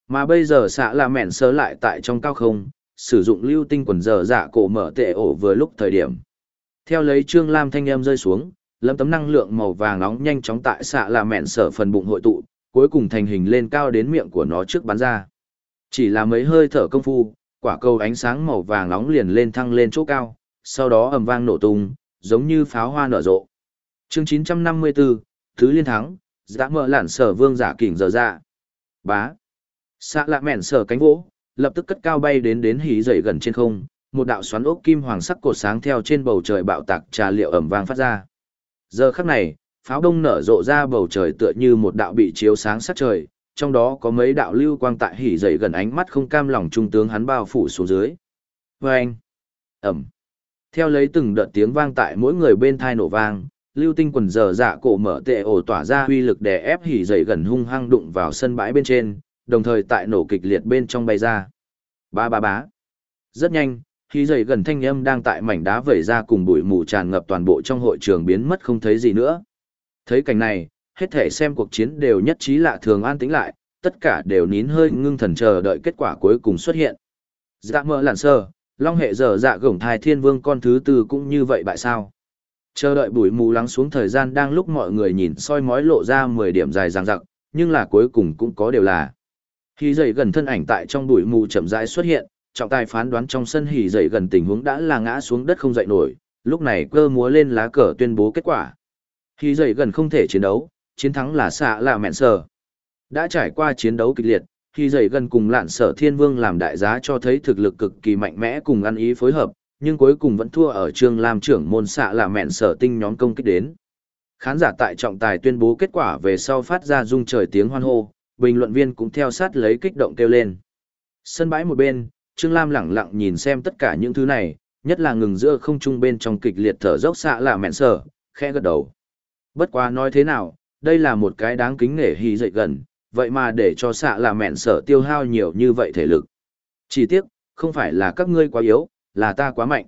Mà bây giờ xạ lạ mẹn sơ lại tại trong cao không, sử dụng lưu tinh quần giờ dạ cổ mở tệ ổ vừa lúc thời điểm. Theo lấy trương lam thanh em rơi xuống, lâm tấm năng lượng màu vàng nóng nhanh chóng tại xạ lạ mẹn sở phần bụng hội tụ, cuối cùng thành hình lên cao đến miệng của nó trước bắn ra. Chỉ là mấy hơi thở công phu, quả cầu ánh sáng màu vàng nóng liền lên thăng lên chỗ cao, sau đó ầm vang nổ tung, giống như pháo hoa nở rộ. Chương 954, Thứ Liên Thắng, dạ Giã mở lản sở vương giả kỉnh giờ ra. Bá. Xạ lạ mẹn sở cánh vỗ, lập tức cất cao bay đến đến hí dậy gần trên không, một đạo xoắn ốc kim hoàng sắc cột sáng theo trên bầu trời bạo tạc trà liệu ẩm vang phát ra. Giờ khắc này, pháo đông nở rộ ra bầu trời tựa như một đạo bị chiếu sáng sắc trời, trong đó có mấy đạo lưu quang tại hỉ dậy gần ánh mắt không cam lòng trung tướng hắn bao phủ xuống dưới. Vâng! Ẩm! Theo lấy từng đợt tiếng vang tại mỗi người bên thai nổ vang, lưu tinh quần giờ dạ cổ mở tệ ổ tỏa ra uy lực đè ép hỉ dậy gần hung hăng đụng vào sân bãi bên trên, đồng thời tại nổ kịch liệt bên trong bay ra. Ba ba bá. Rất nhanh, hỉ dậy gần thanh âm đang tại mảnh đá vẩy ra cùng bụi mù tràn ngập toàn bộ trong hội trường biến mất không thấy gì nữa. Thấy cảnh này, hết thể xem cuộc chiến đều nhất trí lạ thường an tĩnh lại, tất cả đều nín hơi ngưng thần chờ đợi kết quả cuối cùng xuất hiện. Dạ mơ lản sơ, long hệ giờ dạ gổng thai thiên vương con thứ tư cũng như vậy bại sao. Chờ đợi bụi mù lắng xuống thời gian đang lúc mọi người nhìn soi mói lộ ra 10 điểm dài ràng rặc, nhưng là cuối cùng cũng có điều là. Hỉ dậy gần thân ảnh tại trong bụi mù chậm rãi xuất hiện, trọng tài phán đoán trong sân hỉ dậy gần tình huống đã là ngã xuống đất không dậy nổi, lúc này cơ múa lên lá cờ tuyên bố kết quả. Hỉ dậy gần không thể chiến đấu, chiến thắng là xạ là mẹn sở. Đã trải qua chiến đấu kịch liệt, khi dậy gần cùng lạn sở thiên vương làm đại giá cho thấy thực lực cực kỳ mạnh mẽ cùng ăn ý phối hợp, nhưng cuối cùng vẫn thua ở trương lam trưởng môn xạ là mẹn sở tinh nhóm công kích đến. Khán giả tại trọng tài tuyên bố kết quả về sau phát ra rung trời tiếng hoan hô, bình luận viên cũng theo sát lấy kích động kêu lên. Sân bãi một bên, Trương Lam lẳng lặng nhìn xem tất cả những thứ này, nhất là ngừng giữa không trung bên trong kịch liệt thở dốc xạ là mẹn sở, khẽ gật đầu. Bất quá nói thế nào, đây là một cái đáng kính nể hy dậy gần, vậy mà để cho xạ là mẹn sở tiêu hao nhiều như vậy thể lực. Chỉ tiếc, không phải là các ngươi quá yếu, là ta quá mạnh.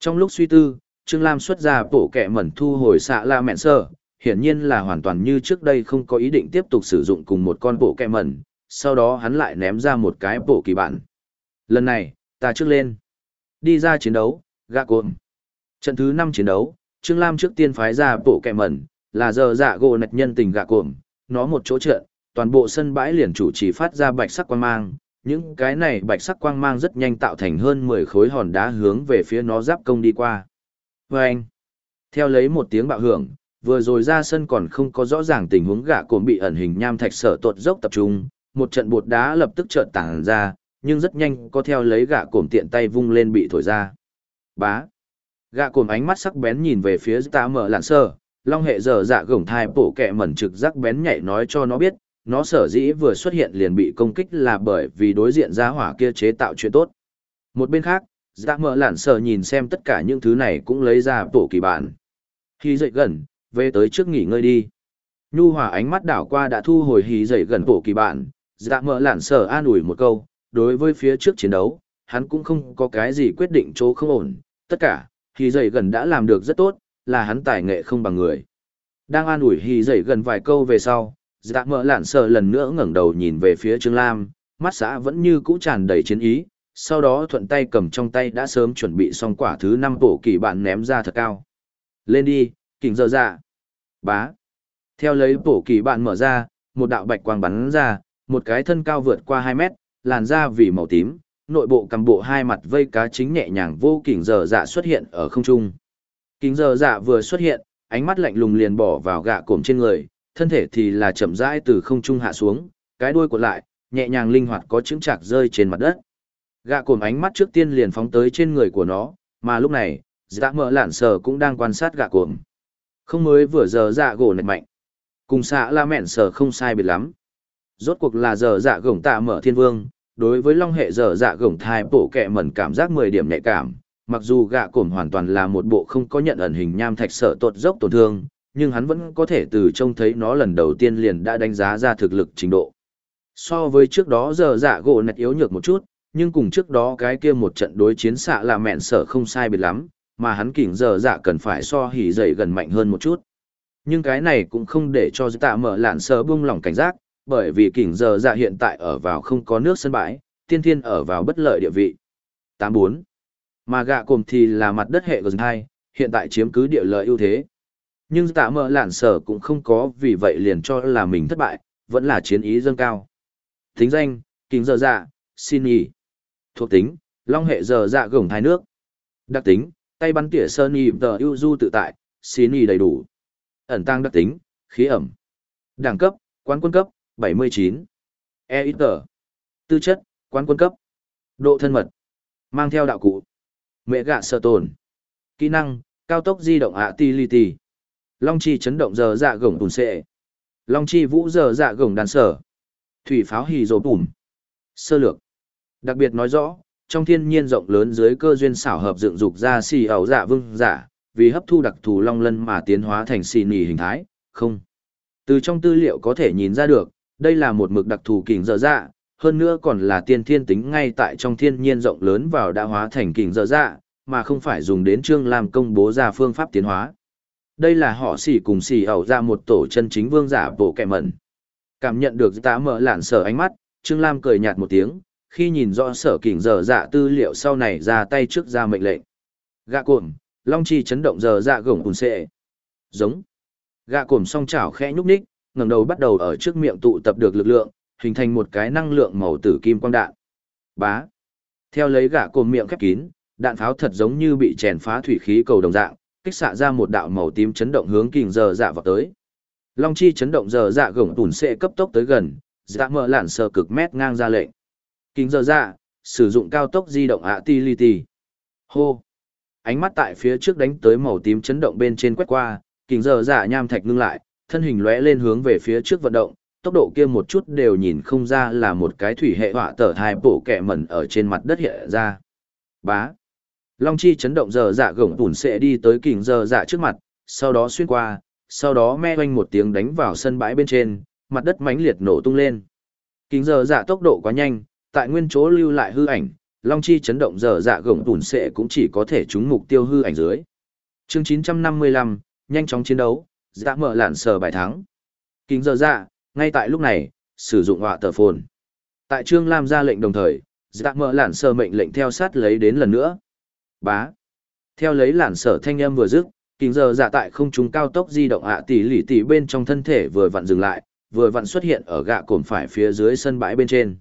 Trong lúc suy tư, Trương Lam xuất ra bổ kẹ mẩn thu hồi xạ là mẹn sở, hiển nhiên là hoàn toàn như trước đây không có ý định tiếp tục sử dụng cùng một con bộ kẹ mẩn, sau đó hắn lại ném ra một cái bộ kỳ bản. Lần này, ta trước lên. Đi ra chiến đấu, gạ cồn. Trận thứ 5 chiến đấu, Trương Lam trước tiên phái ra bộ kẹ mẩn, là giờ dạ gỗ nạch nhân tình gạ cuồng nó một chỗ trận, toàn bộ sân bãi liền chủ chỉ phát ra bạch sắc quang mang, những cái này bạch sắc quang mang rất nhanh tạo thành hơn 10 khối hòn đá hướng về phía nó giáp công đi qua. Và anh, theo lấy một tiếng bạo hưởng, vừa rồi ra sân còn không có rõ ràng tình huống gạ cồn bị ẩn hình nham thạch sở tuột dốc tập trung, một trận bột đá lập tức chợt tàng ra, nhưng rất nhanh có theo lấy gạ cồn tiện tay vung lên bị thổi ra. Bá. Gạ cồn ánh mắt sắc bén nhìn về phía ta mở lạn sơ, long hệ giờ dạ gồng thai bổ kẹ mẩn trực giác bén nhạy nói cho nó biết, nó sở dĩ vừa xuất hiện liền bị công kích là bởi vì đối diện giá hỏa kia chế tạo chuyện tốt. Một bên khác, dạ mở lạn sợ nhìn xem tất cả những thứ này cũng lấy ra bổ kỳ bản. Khi dậy gần, về tới trước nghỉ ngơi đi. Nhu hòa ánh mắt đảo qua đã thu hồi hí dậy gần bổ kỳ bản, dạ mở lạn sợ an ủi một câu, đối với phía trước chiến đấu, hắn cũng không có cái gì quyết định chỗ không ổn, tất cả, hí dậy gần đã làm được rất tốt, là hắn tài nghệ không bằng người. Đang an ủi hì dậy gần vài câu về sau, dạ mỡ lạn sợ lần nữa ngẩng đầu nhìn về phía Trương Lam, mắt xã vẫn như cũ tràn đầy chiến ý, sau đó thuận tay cầm trong tay đã sớm chuẩn bị xong quả thứ năm bổ kỳ bạn ném ra thật cao. Lên đi, kỉnh giờ dạ. Bá. Theo lấy bổ kỳ bạn mở ra, một đạo bạch quang bắn ra, một cái thân cao vượt qua 2 mét, làn da vì màu tím, nội bộ cầm bộ hai mặt vây cá chính nhẹ nhàng vô kỉnh giờ dạ xuất hiện ở không trung. Kính giờ dạ vừa xuất hiện, ánh mắt lạnh lùng liền bỏ vào gạ cổm trên người, thân thể thì là chậm rãi từ không trung hạ xuống, cái đuôi của lại, nhẹ nhàng linh hoạt có chứng chạc rơi trên mặt đất. Gạ cổm ánh mắt trước tiên liền phóng tới trên người của nó, mà lúc này, dạ mở lản sờ cũng đang quan sát gạ cổm. Không mới vừa giờ dạ gỗ nạch mạnh. Cùng xạ la mẹn sờ không sai biệt lắm. Rốt cuộc là giờ dạ gổng tạ mở thiên vương, đối với long hệ giờ dạ gổng thai bổ kẹ mẩn cảm giác 10 điểm nhạy cảm, mặc dù gạ cổm hoàn toàn là một bộ không có nhận ẩn hình nham thạch sợ tột dốc tổn thương, nhưng hắn vẫn có thể từ trông thấy nó lần đầu tiên liền đã đánh giá ra thực lực trình độ. So với trước đó giờ dạ gỗ nạch yếu nhược một chút, nhưng cùng trước đó cái kia một trận đối chiến xạ là mẹn sợ không sai biệt lắm, mà hắn kỉnh giờ dạ cần phải so hỉ dậy gần mạnh hơn một chút. Nhưng cái này cũng không để cho tạ mở lạn sở buông lỏng cảnh giác, bởi vì kỉnh giờ dạ hiện tại ở vào không có nước sân bãi, tiên thiên ở vào bất lợi địa vị. 84. Mà gạ cồm thì là mặt đất hệ gần hai hiện tại chiếm cứ địa lợi ưu thế. Nhưng tạ mở lạn sở cũng không có vì vậy liền cho là mình thất bại, vẫn là chiến ý dâng cao. Tính danh, kính giờ dạ, xin ý. Thuộc tính, long hệ giờ dạ gồng hai nước. Đặc tính, tay bắn tỉa sơn y tờ ưu du tự tại, xin ý đầy đủ. Ẩn tăng đặc tính, khí ẩm. Đẳng cấp, quán quân cấp, 79. E ít tờ. Tư chất, quán quân cấp. Độ thân mật. Mang theo đạo cụ. Mẹ gạ sợ tồn. Kỹ năng, cao tốc di động ạ ti li ti. Long chi chấn động giờ dạ gồng tùn sệ Long chi vũ giờ dạ gồng đàn sở. Thủy pháo hì rồ bùm. Sơ lược. Đặc biệt nói rõ, trong thiên nhiên rộng lớn dưới cơ duyên xảo hợp dựng dục ra xì ẩu dạ vương giả, vì hấp thu đặc thù long lân mà tiến hóa thành xì nỉ hình thái, không. Từ trong tư liệu có thể nhìn ra được, đây là một mực đặc thù kình dở dạ, hơn nữa còn là tiên thiên tính ngay tại trong thiên nhiên rộng lớn vào đã hóa thành kình dở dạ, mà không phải dùng đến trương làm công bố ra phương pháp tiến hóa. Đây là họ xỉ cùng xỉ ẩu ra một tổ chân chính vương giả bộ kẻ mẩn. Cảm nhận được tá mở lạn sở ánh mắt, Trương Lam cười nhạt một tiếng, khi nhìn rõ sở kình dở dạ tư liệu sau này ra tay trước ra mệnh lệnh. Gạ cuộn long chi chấn động dở dạ gồng ùn xệ. Giống. Gạ cuộn song chảo khẽ nhúc nhích, ngẩng đầu bắt đầu ở trước miệng tụ tập được lực lượng, hình thành một cái năng lượng màu tử kim quang đạn. Bá. Theo lấy gã cồm miệng khép kín, đạn pháo thật giống như bị chèn phá thủy khí cầu đồng dạng, kích xạ ra một đạo màu tím chấn động hướng kình giờ dạ vào tới. Long chi chấn động giờ dạ gồng tủn sẽ cấp tốc tới gần, dạ mở lạn sờ cực mét ngang ra lệnh. Kình giờ dạ, sử dụng cao tốc di động ạ ti li ti. Hô. Ánh mắt tại phía trước đánh tới màu tím chấn động bên trên quét qua, kình giờ dạ nham thạch ngưng lại, thân hình lóe lên hướng về phía trước vận động, tốc độ kia một chút đều nhìn không ra là một cái thủy hệ họa tở hai bổ kẹ mẩn ở trên mặt đất hiện ra. Bá. Long chi chấn động giờ dạ gồng tủn sẽ đi tới kình giờ dạ trước mặt, sau đó xuyên qua, sau đó me oanh một tiếng đánh vào sân bãi bên trên, mặt đất mãnh liệt nổ tung lên. Kình giờ dạ tốc độ quá nhanh, tại nguyên chỗ lưu lại hư ảnh, long chi chấn động giờ dạ gồng tủn sẽ cũng chỉ có thể trúng mục tiêu hư ảnh dưới. Chương 955, nhanh chóng chiến đấu, dạ mở lạn sờ bài thắng. Kình giờ dạ, ngay tại lúc này, sử dụng họa tờ phồn. Tại Trương Lam ra lệnh đồng thời, dạ mở lản sơ mệnh lệnh theo sát lấy đến lần nữa. Bá. Theo lấy lản sở thanh âm vừa dứt, kính giờ dạ tại không trung cao tốc di động ạ tỷ lỉ tỷ bên trong thân thể vừa vặn dừng lại, vừa vặn xuất hiện ở gạ cồn phải phía dưới sân bãi bên trên.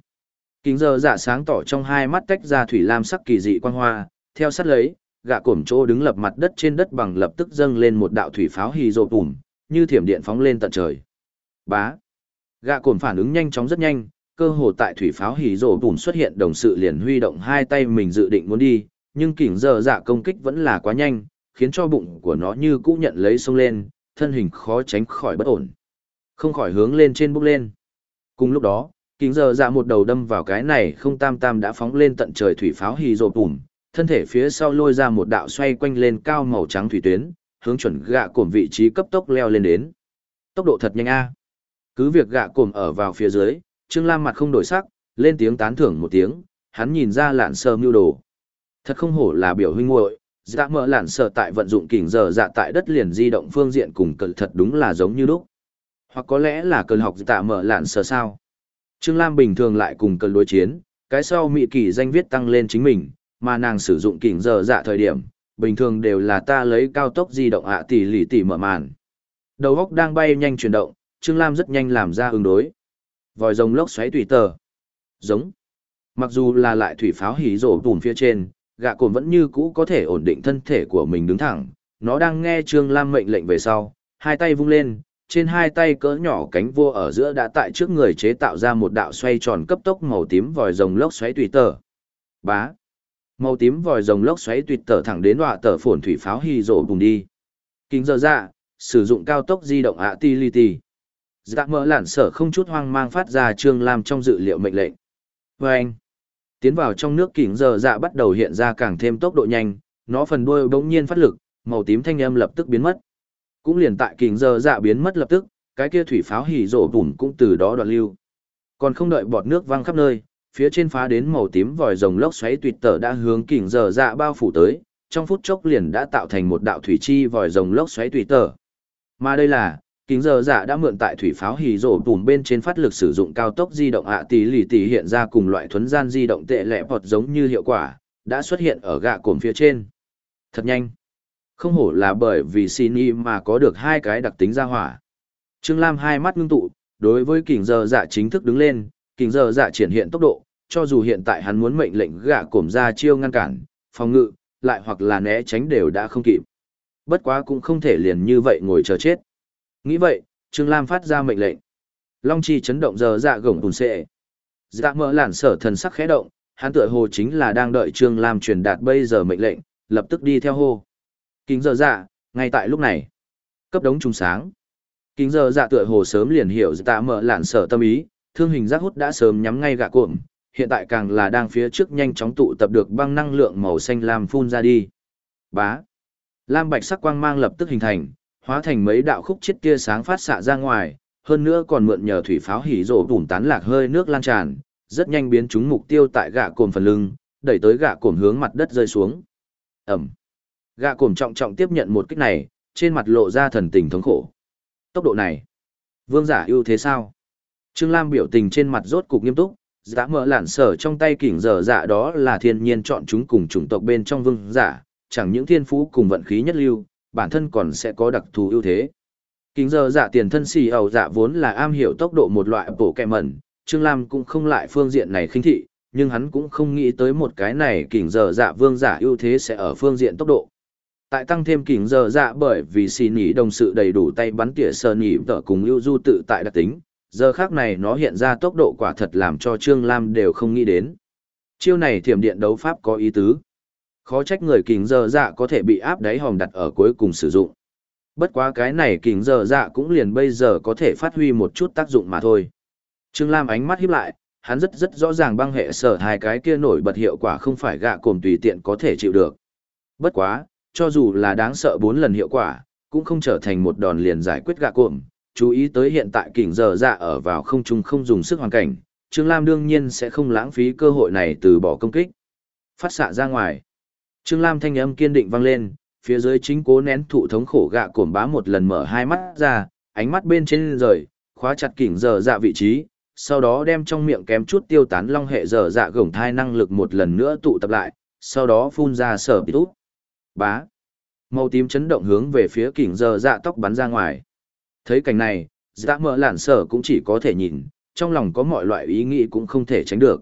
Kính giờ dạ sáng tỏ trong hai mắt tách ra thủy lam sắc kỳ dị quang hoa, theo sát lấy, gạ cồn chỗ đứng lập mặt đất trên đất bằng lập tức dâng lên một đạo thủy pháo hì rồ ủm như thiểm điện phóng lên tận trời. Bá. Gạ cồn phản ứng nhanh chóng rất nhanh, cơ hồ tại thủy pháo hì rồ bùn xuất hiện đồng sự liền huy động hai tay mình dự định muốn đi, nhưng kỉnh giờ dạ công kích vẫn là quá nhanh, khiến cho bụng của nó như cũ nhận lấy sông lên, thân hình khó tránh khỏi bất ổn. Không khỏi hướng lên trên bốc lên. Cùng lúc đó, kính giờ dạ một đầu đâm vào cái này không tam tam đã phóng lên tận trời thủy pháo hì rồ ủm, thân thể phía sau lôi ra một đạo xoay quanh lên cao màu trắng thủy tuyến, hướng chuẩn gạ cổm vị trí cấp tốc leo lên đến. Tốc độ thật nhanh a. Cứ việc gạ cồm ở vào phía dưới, Trương Lam mặt không đổi sắc, lên tiếng tán thưởng một tiếng, hắn nhìn ra lạn sơ mưu đồ. Thật không hổ là biểu huynh muội, dạ mở lạn sợ tại vận dụng kỉnh giờ dạ tại đất liền di động phương diện cùng cận thật đúng là giống như lúc. Hoặc có lẽ là cơn học dạ tạ mở lạn sợ sao. Trương Lam bình thường lại cùng cơn đối chiến, cái sau mị kỳ danh viết tăng lên chính mình, mà nàng sử dụng kỉnh giờ dạ thời điểm, bình thường đều là ta lấy cao tốc di động ạ tỷ lì tỷ mở màn. Đầu góc đang bay nhanh chuyển động, Trương Lam rất nhanh làm ra ứng đối. Vòi rồng lốc xoáy tùy tờ. Giống. Mặc dù là lại thủy pháo hỉ rổ bùn phía trên, gạ cồn vẫn như cũ có thể ổn định thân thể của mình đứng thẳng. Nó đang nghe Trương Lam mệnh lệnh về sau, hai tay vung lên, trên hai tay cỡ nhỏ cánh vua ở giữa đã tại trước người chế tạo ra một đạo xoay tròn cấp tốc màu tím vòi rồng lốc xoáy tùy tờ. Bá. Màu tím vòi rồng lốc xoáy tùy tờ thẳng đến đọa tờ phồn thủy pháo hy rổ bùng đi. Kính giờ ra, sử dụng cao tốc di động ạ ti li ti. Dạ mỡ lản sở không chút hoang mang phát ra Trương Lam trong dự liệu mệnh lệnh. Vâng. Tiến vào trong nước kỉnh giờ dạ bắt đầu hiện ra càng thêm tốc độ nhanh, nó phần đuôi bỗng nhiên phát lực, màu tím thanh âm lập tức biến mất. Cũng liền tại kỉnh giờ dạ biến mất lập tức, cái kia thủy pháo hỉ rổ bùn cũng từ đó đoạn lưu. Còn không đợi bọt nước văng khắp nơi, phía trên phá đến màu tím vòi rồng lốc xoáy tuyệt tở đã hướng kỉnh giờ dạ bao phủ tới, trong phút chốc liền đã tạo thành một đạo thủy chi vòi rồng lốc xoáy tùy tở. Mà đây là, kính giờ dạ đã mượn tại thủy pháo hì rổ bùn bên trên phát lực sử dụng cao tốc di động ạ tỷ lì tỷ hiện ra cùng loại thuấn gian di động tệ lẹ bọt giống như hiệu quả, đã xuất hiện ở gạ cồn phía trên. Thật nhanh. Không hổ là bởi vì xin y mà có được hai cái đặc tính ra hỏa. Trương Lam hai mắt ngưng tụ, đối với kình giờ dạ chính thức đứng lên, kình giờ dạ triển hiện tốc độ, cho dù hiện tại hắn muốn mệnh lệnh gạ cổm ra chiêu ngăn cản, phòng ngự, lại hoặc là né tránh đều đã không kịp. Bất quá cũng không thể liền như vậy ngồi chờ chết. Nghĩ vậy, Trương Lam phát ra mệnh lệnh. Long chi chấn động giờ dạ gồng tùn xệ. Dạ mỡ lản sở thần sắc khẽ động, hắn tựa hồ chính là đang đợi Trương Lam truyền đạt bây giờ mệnh lệnh, lập tức đi theo hô. Kính giờ dạ, ngay tại lúc này. Cấp đống trùng sáng. Kính giờ dạ tựa hồ sớm liền hiểu dạ mỡ lản sở tâm ý, thương hình giác hút đã sớm nhắm ngay gạ cuộm, hiện tại càng là đang phía trước nhanh chóng tụ tập được băng năng lượng màu xanh lam phun ra đi. Bá. Lam bạch sắc quang mang lập tức hình thành, hóa thành mấy đạo khúc chết kia sáng phát xạ ra ngoài, hơn nữa còn mượn nhờ thủy pháo hỉ rổ tủm tán lạc hơi nước lan tràn, rất nhanh biến chúng mục tiêu tại gạ cồn phần lưng, đẩy tới gạ cồn hướng mặt đất rơi xuống. Ẩm. Gạ cồn trọng trọng tiếp nhận một kích này, trên mặt lộ ra thần tình thống khổ. Tốc độ này, vương giả ưu thế sao? Trương Lam biểu tình trên mặt rốt cục nghiêm túc, Giá mở lản sở trong tay kỉnh dở dạ đó là thiên nhiên chọn chúng cùng chủng tộc bên trong vương giả, chẳng những thiên phú cùng vận khí nhất lưu, bản thân còn sẽ có đặc thù ưu thế. Kính giờ dạ tiền thân xì ẩu dạ vốn là am hiểu tốc độ một loại bổ kẹ mẩn, Trương Lam cũng không lại phương diện này khinh thị, nhưng hắn cũng không nghĩ tới một cái này kính giờ dạ vương giả ưu thế sẽ ở phương diện tốc độ. Tại tăng thêm kính giờ dạ bởi vì xì nỉ đồng sự đầy đủ tay bắn tỉa sờ nỉ tở cùng ưu du tự tại đặc tính, giờ khác này nó hiện ra tốc độ quả thật làm cho Trương Lam đều không nghĩ đến. Chiêu này thiểm điện đấu pháp có ý tứ. Khó trách người kính dơ dạ có thể bị áp đáy hòm đặt ở cuối cùng sử dụng. Bất quá cái này kính dơ dạ cũng liền bây giờ có thể phát huy một chút tác dụng mà thôi. Trương Lam ánh mắt híp lại, hắn rất rất rõ ràng băng hệ sở hai cái kia nổi bật hiệu quả không phải gạ cồm tùy tiện có thể chịu được. Bất quá, cho dù là đáng sợ bốn lần hiệu quả, cũng không trở thành một đòn liền giải quyết gạ cồm, chú ý tới hiện tại kỉnh giờ dạ ở vào không trung không dùng sức hoàn cảnh, Trương Lam đương nhiên sẽ không lãng phí cơ hội này từ bỏ công kích. Phát xạ ra ngoài. Trương Lam thanh âm kiên định vang lên, phía dưới chính cố nén thụ thống khổ gạ cổm bá một lần mở hai mắt ra, ánh mắt bên trên rời, khóa chặt kỉnh giờ dạ vị trí, sau đó đem trong miệng kém chút tiêu tán long hệ giờ dạ gồng thai năng lực một lần nữa tụ tập lại, sau đó phun ra sở bị út. Bá. Màu tím chấn động hướng về phía kỉnh giờ dạ tóc bắn ra ngoài. Thấy cảnh này, dạ mở lản sở cũng chỉ có thể nhìn, trong lòng có mọi loại ý nghĩ cũng không thể tránh được.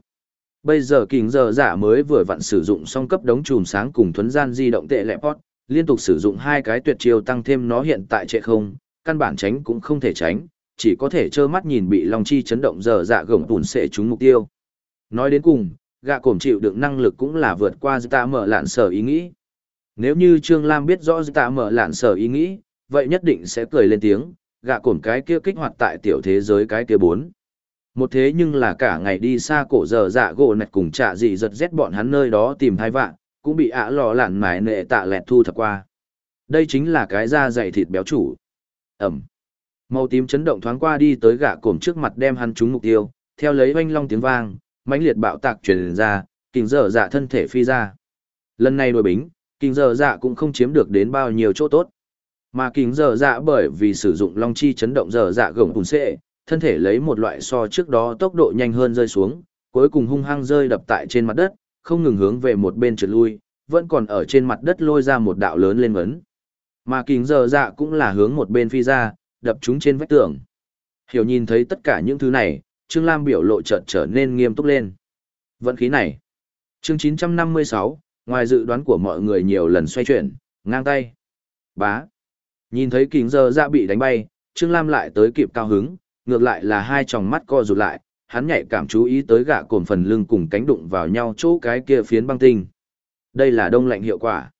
Bây giờ kình giờ giả mới vừa vặn sử dụng song cấp đống chùm sáng cùng thuấn gian di động tệ lẹ pot, liên tục sử dụng hai cái tuyệt chiêu tăng thêm nó hiện tại trệ không, căn bản tránh cũng không thể tránh, chỉ có thể trơ mắt nhìn bị lòng chi chấn động giờ dạ gồng tùn sẽ trúng mục tiêu. Nói đến cùng, gạ cổm chịu đựng năng lực cũng là vượt qua Tạ mở lạn sở ý nghĩ. Nếu như Trương Lam biết rõ Tạ mở lạn sở ý nghĩ, vậy nhất định sẽ cười lên tiếng, gạ cổm cái kia kích hoạt tại tiểu thế giới cái kia bốn. Một thế nhưng là cả ngày đi xa cổ giờ dạ gỗ nạch cùng trả gì giật rét bọn hắn nơi đó tìm hai vạn, cũng bị ả lò lạn mải nệ tạ lẹt thu thập qua. Đây chính là cái da dày thịt béo chủ. Ẩm. Màu tím chấn động thoáng qua đi tới gạ cổm trước mặt đem hắn trúng mục tiêu, theo lấy oanh long tiếng vang, mãnh liệt bạo tạc truyền ra, kinh dở dạ thân thể phi ra. Lần này đôi bính, kinh dở dạ cũng không chiếm được đến bao nhiêu chỗ tốt. Mà kính dở dạ bởi vì sử dụng long chi chấn động dở dạ gồng hùn xệ, thân thể lấy một loại so trước đó tốc độ nhanh hơn rơi xuống, cuối cùng hung hăng rơi đập tại trên mặt đất, không ngừng hướng về một bên trượt lui, vẫn còn ở trên mặt đất lôi ra một đạo lớn lên vấn. Mà kính giờ dạ cũng là hướng một bên phi ra, đập chúng trên vách tường. Hiểu nhìn thấy tất cả những thứ này, Trương Lam biểu lộ chợt trở nên nghiêm túc lên. Vận khí này. Chương 956, ngoài dự đoán của mọi người nhiều lần xoay chuyển, ngang tay. Bá. Nhìn thấy kính giờ dạ bị đánh bay, Trương Lam lại tới kịp cao hứng, ngược lại là hai tròng mắt co rụt lại, hắn nhạy cảm chú ý tới gã cồn phần lưng cùng cánh đụng vào nhau chỗ cái kia phiến băng tinh. Đây là đông lạnh hiệu quả.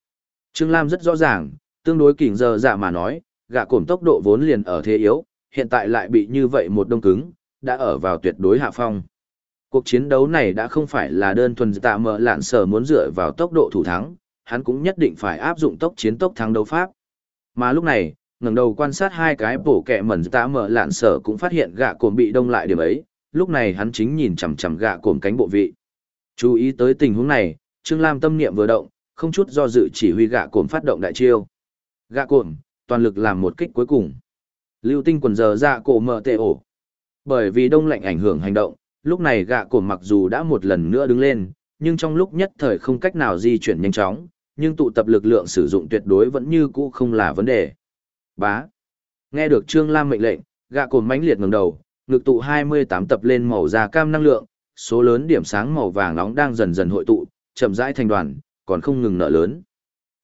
Trương Lam rất rõ ràng, tương đối kỉnh giờ dạ mà nói, gã cồn tốc độ vốn liền ở thế yếu, hiện tại lại bị như vậy một đông cứng, đã ở vào tuyệt đối hạ phong. Cuộc chiến đấu này đã không phải là đơn thuần tạ mở lạn sở muốn dựa vào tốc độ thủ thắng, hắn cũng nhất định phải áp dụng tốc chiến tốc thắng đấu pháp. Mà lúc này, ngẩng đầu quan sát hai cái bổ kẹ mẩn tá mở lạn sở cũng phát hiện gạ cồn bị đông lại điểm ấy, lúc này hắn chính nhìn chằm chằm gạ cồn cánh bộ vị. Chú ý tới tình huống này, Trương Lam tâm niệm vừa động, không chút do dự chỉ huy gạ cồn phát động đại chiêu. Gạ cồn, toàn lực làm một kích cuối cùng. Lưu tinh quần giờ dạ cổ mở tệ ổ. Bởi vì đông lạnh ảnh hưởng hành động, lúc này gạ cồn mặc dù đã một lần nữa đứng lên, nhưng trong lúc nhất thời không cách nào di chuyển nhanh chóng, nhưng tụ tập lực lượng sử dụng tuyệt đối vẫn như cũ không là vấn đề. Bá. Nghe được Trương Lam mệnh lệnh, gạ cồn mãnh liệt ngẩng đầu, ngực tụ 28 tập lên màu da cam năng lượng, số lớn điểm sáng màu vàng nóng đang dần dần hội tụ, chậm rãi thành đoàn, còn không ngừng nở lớn.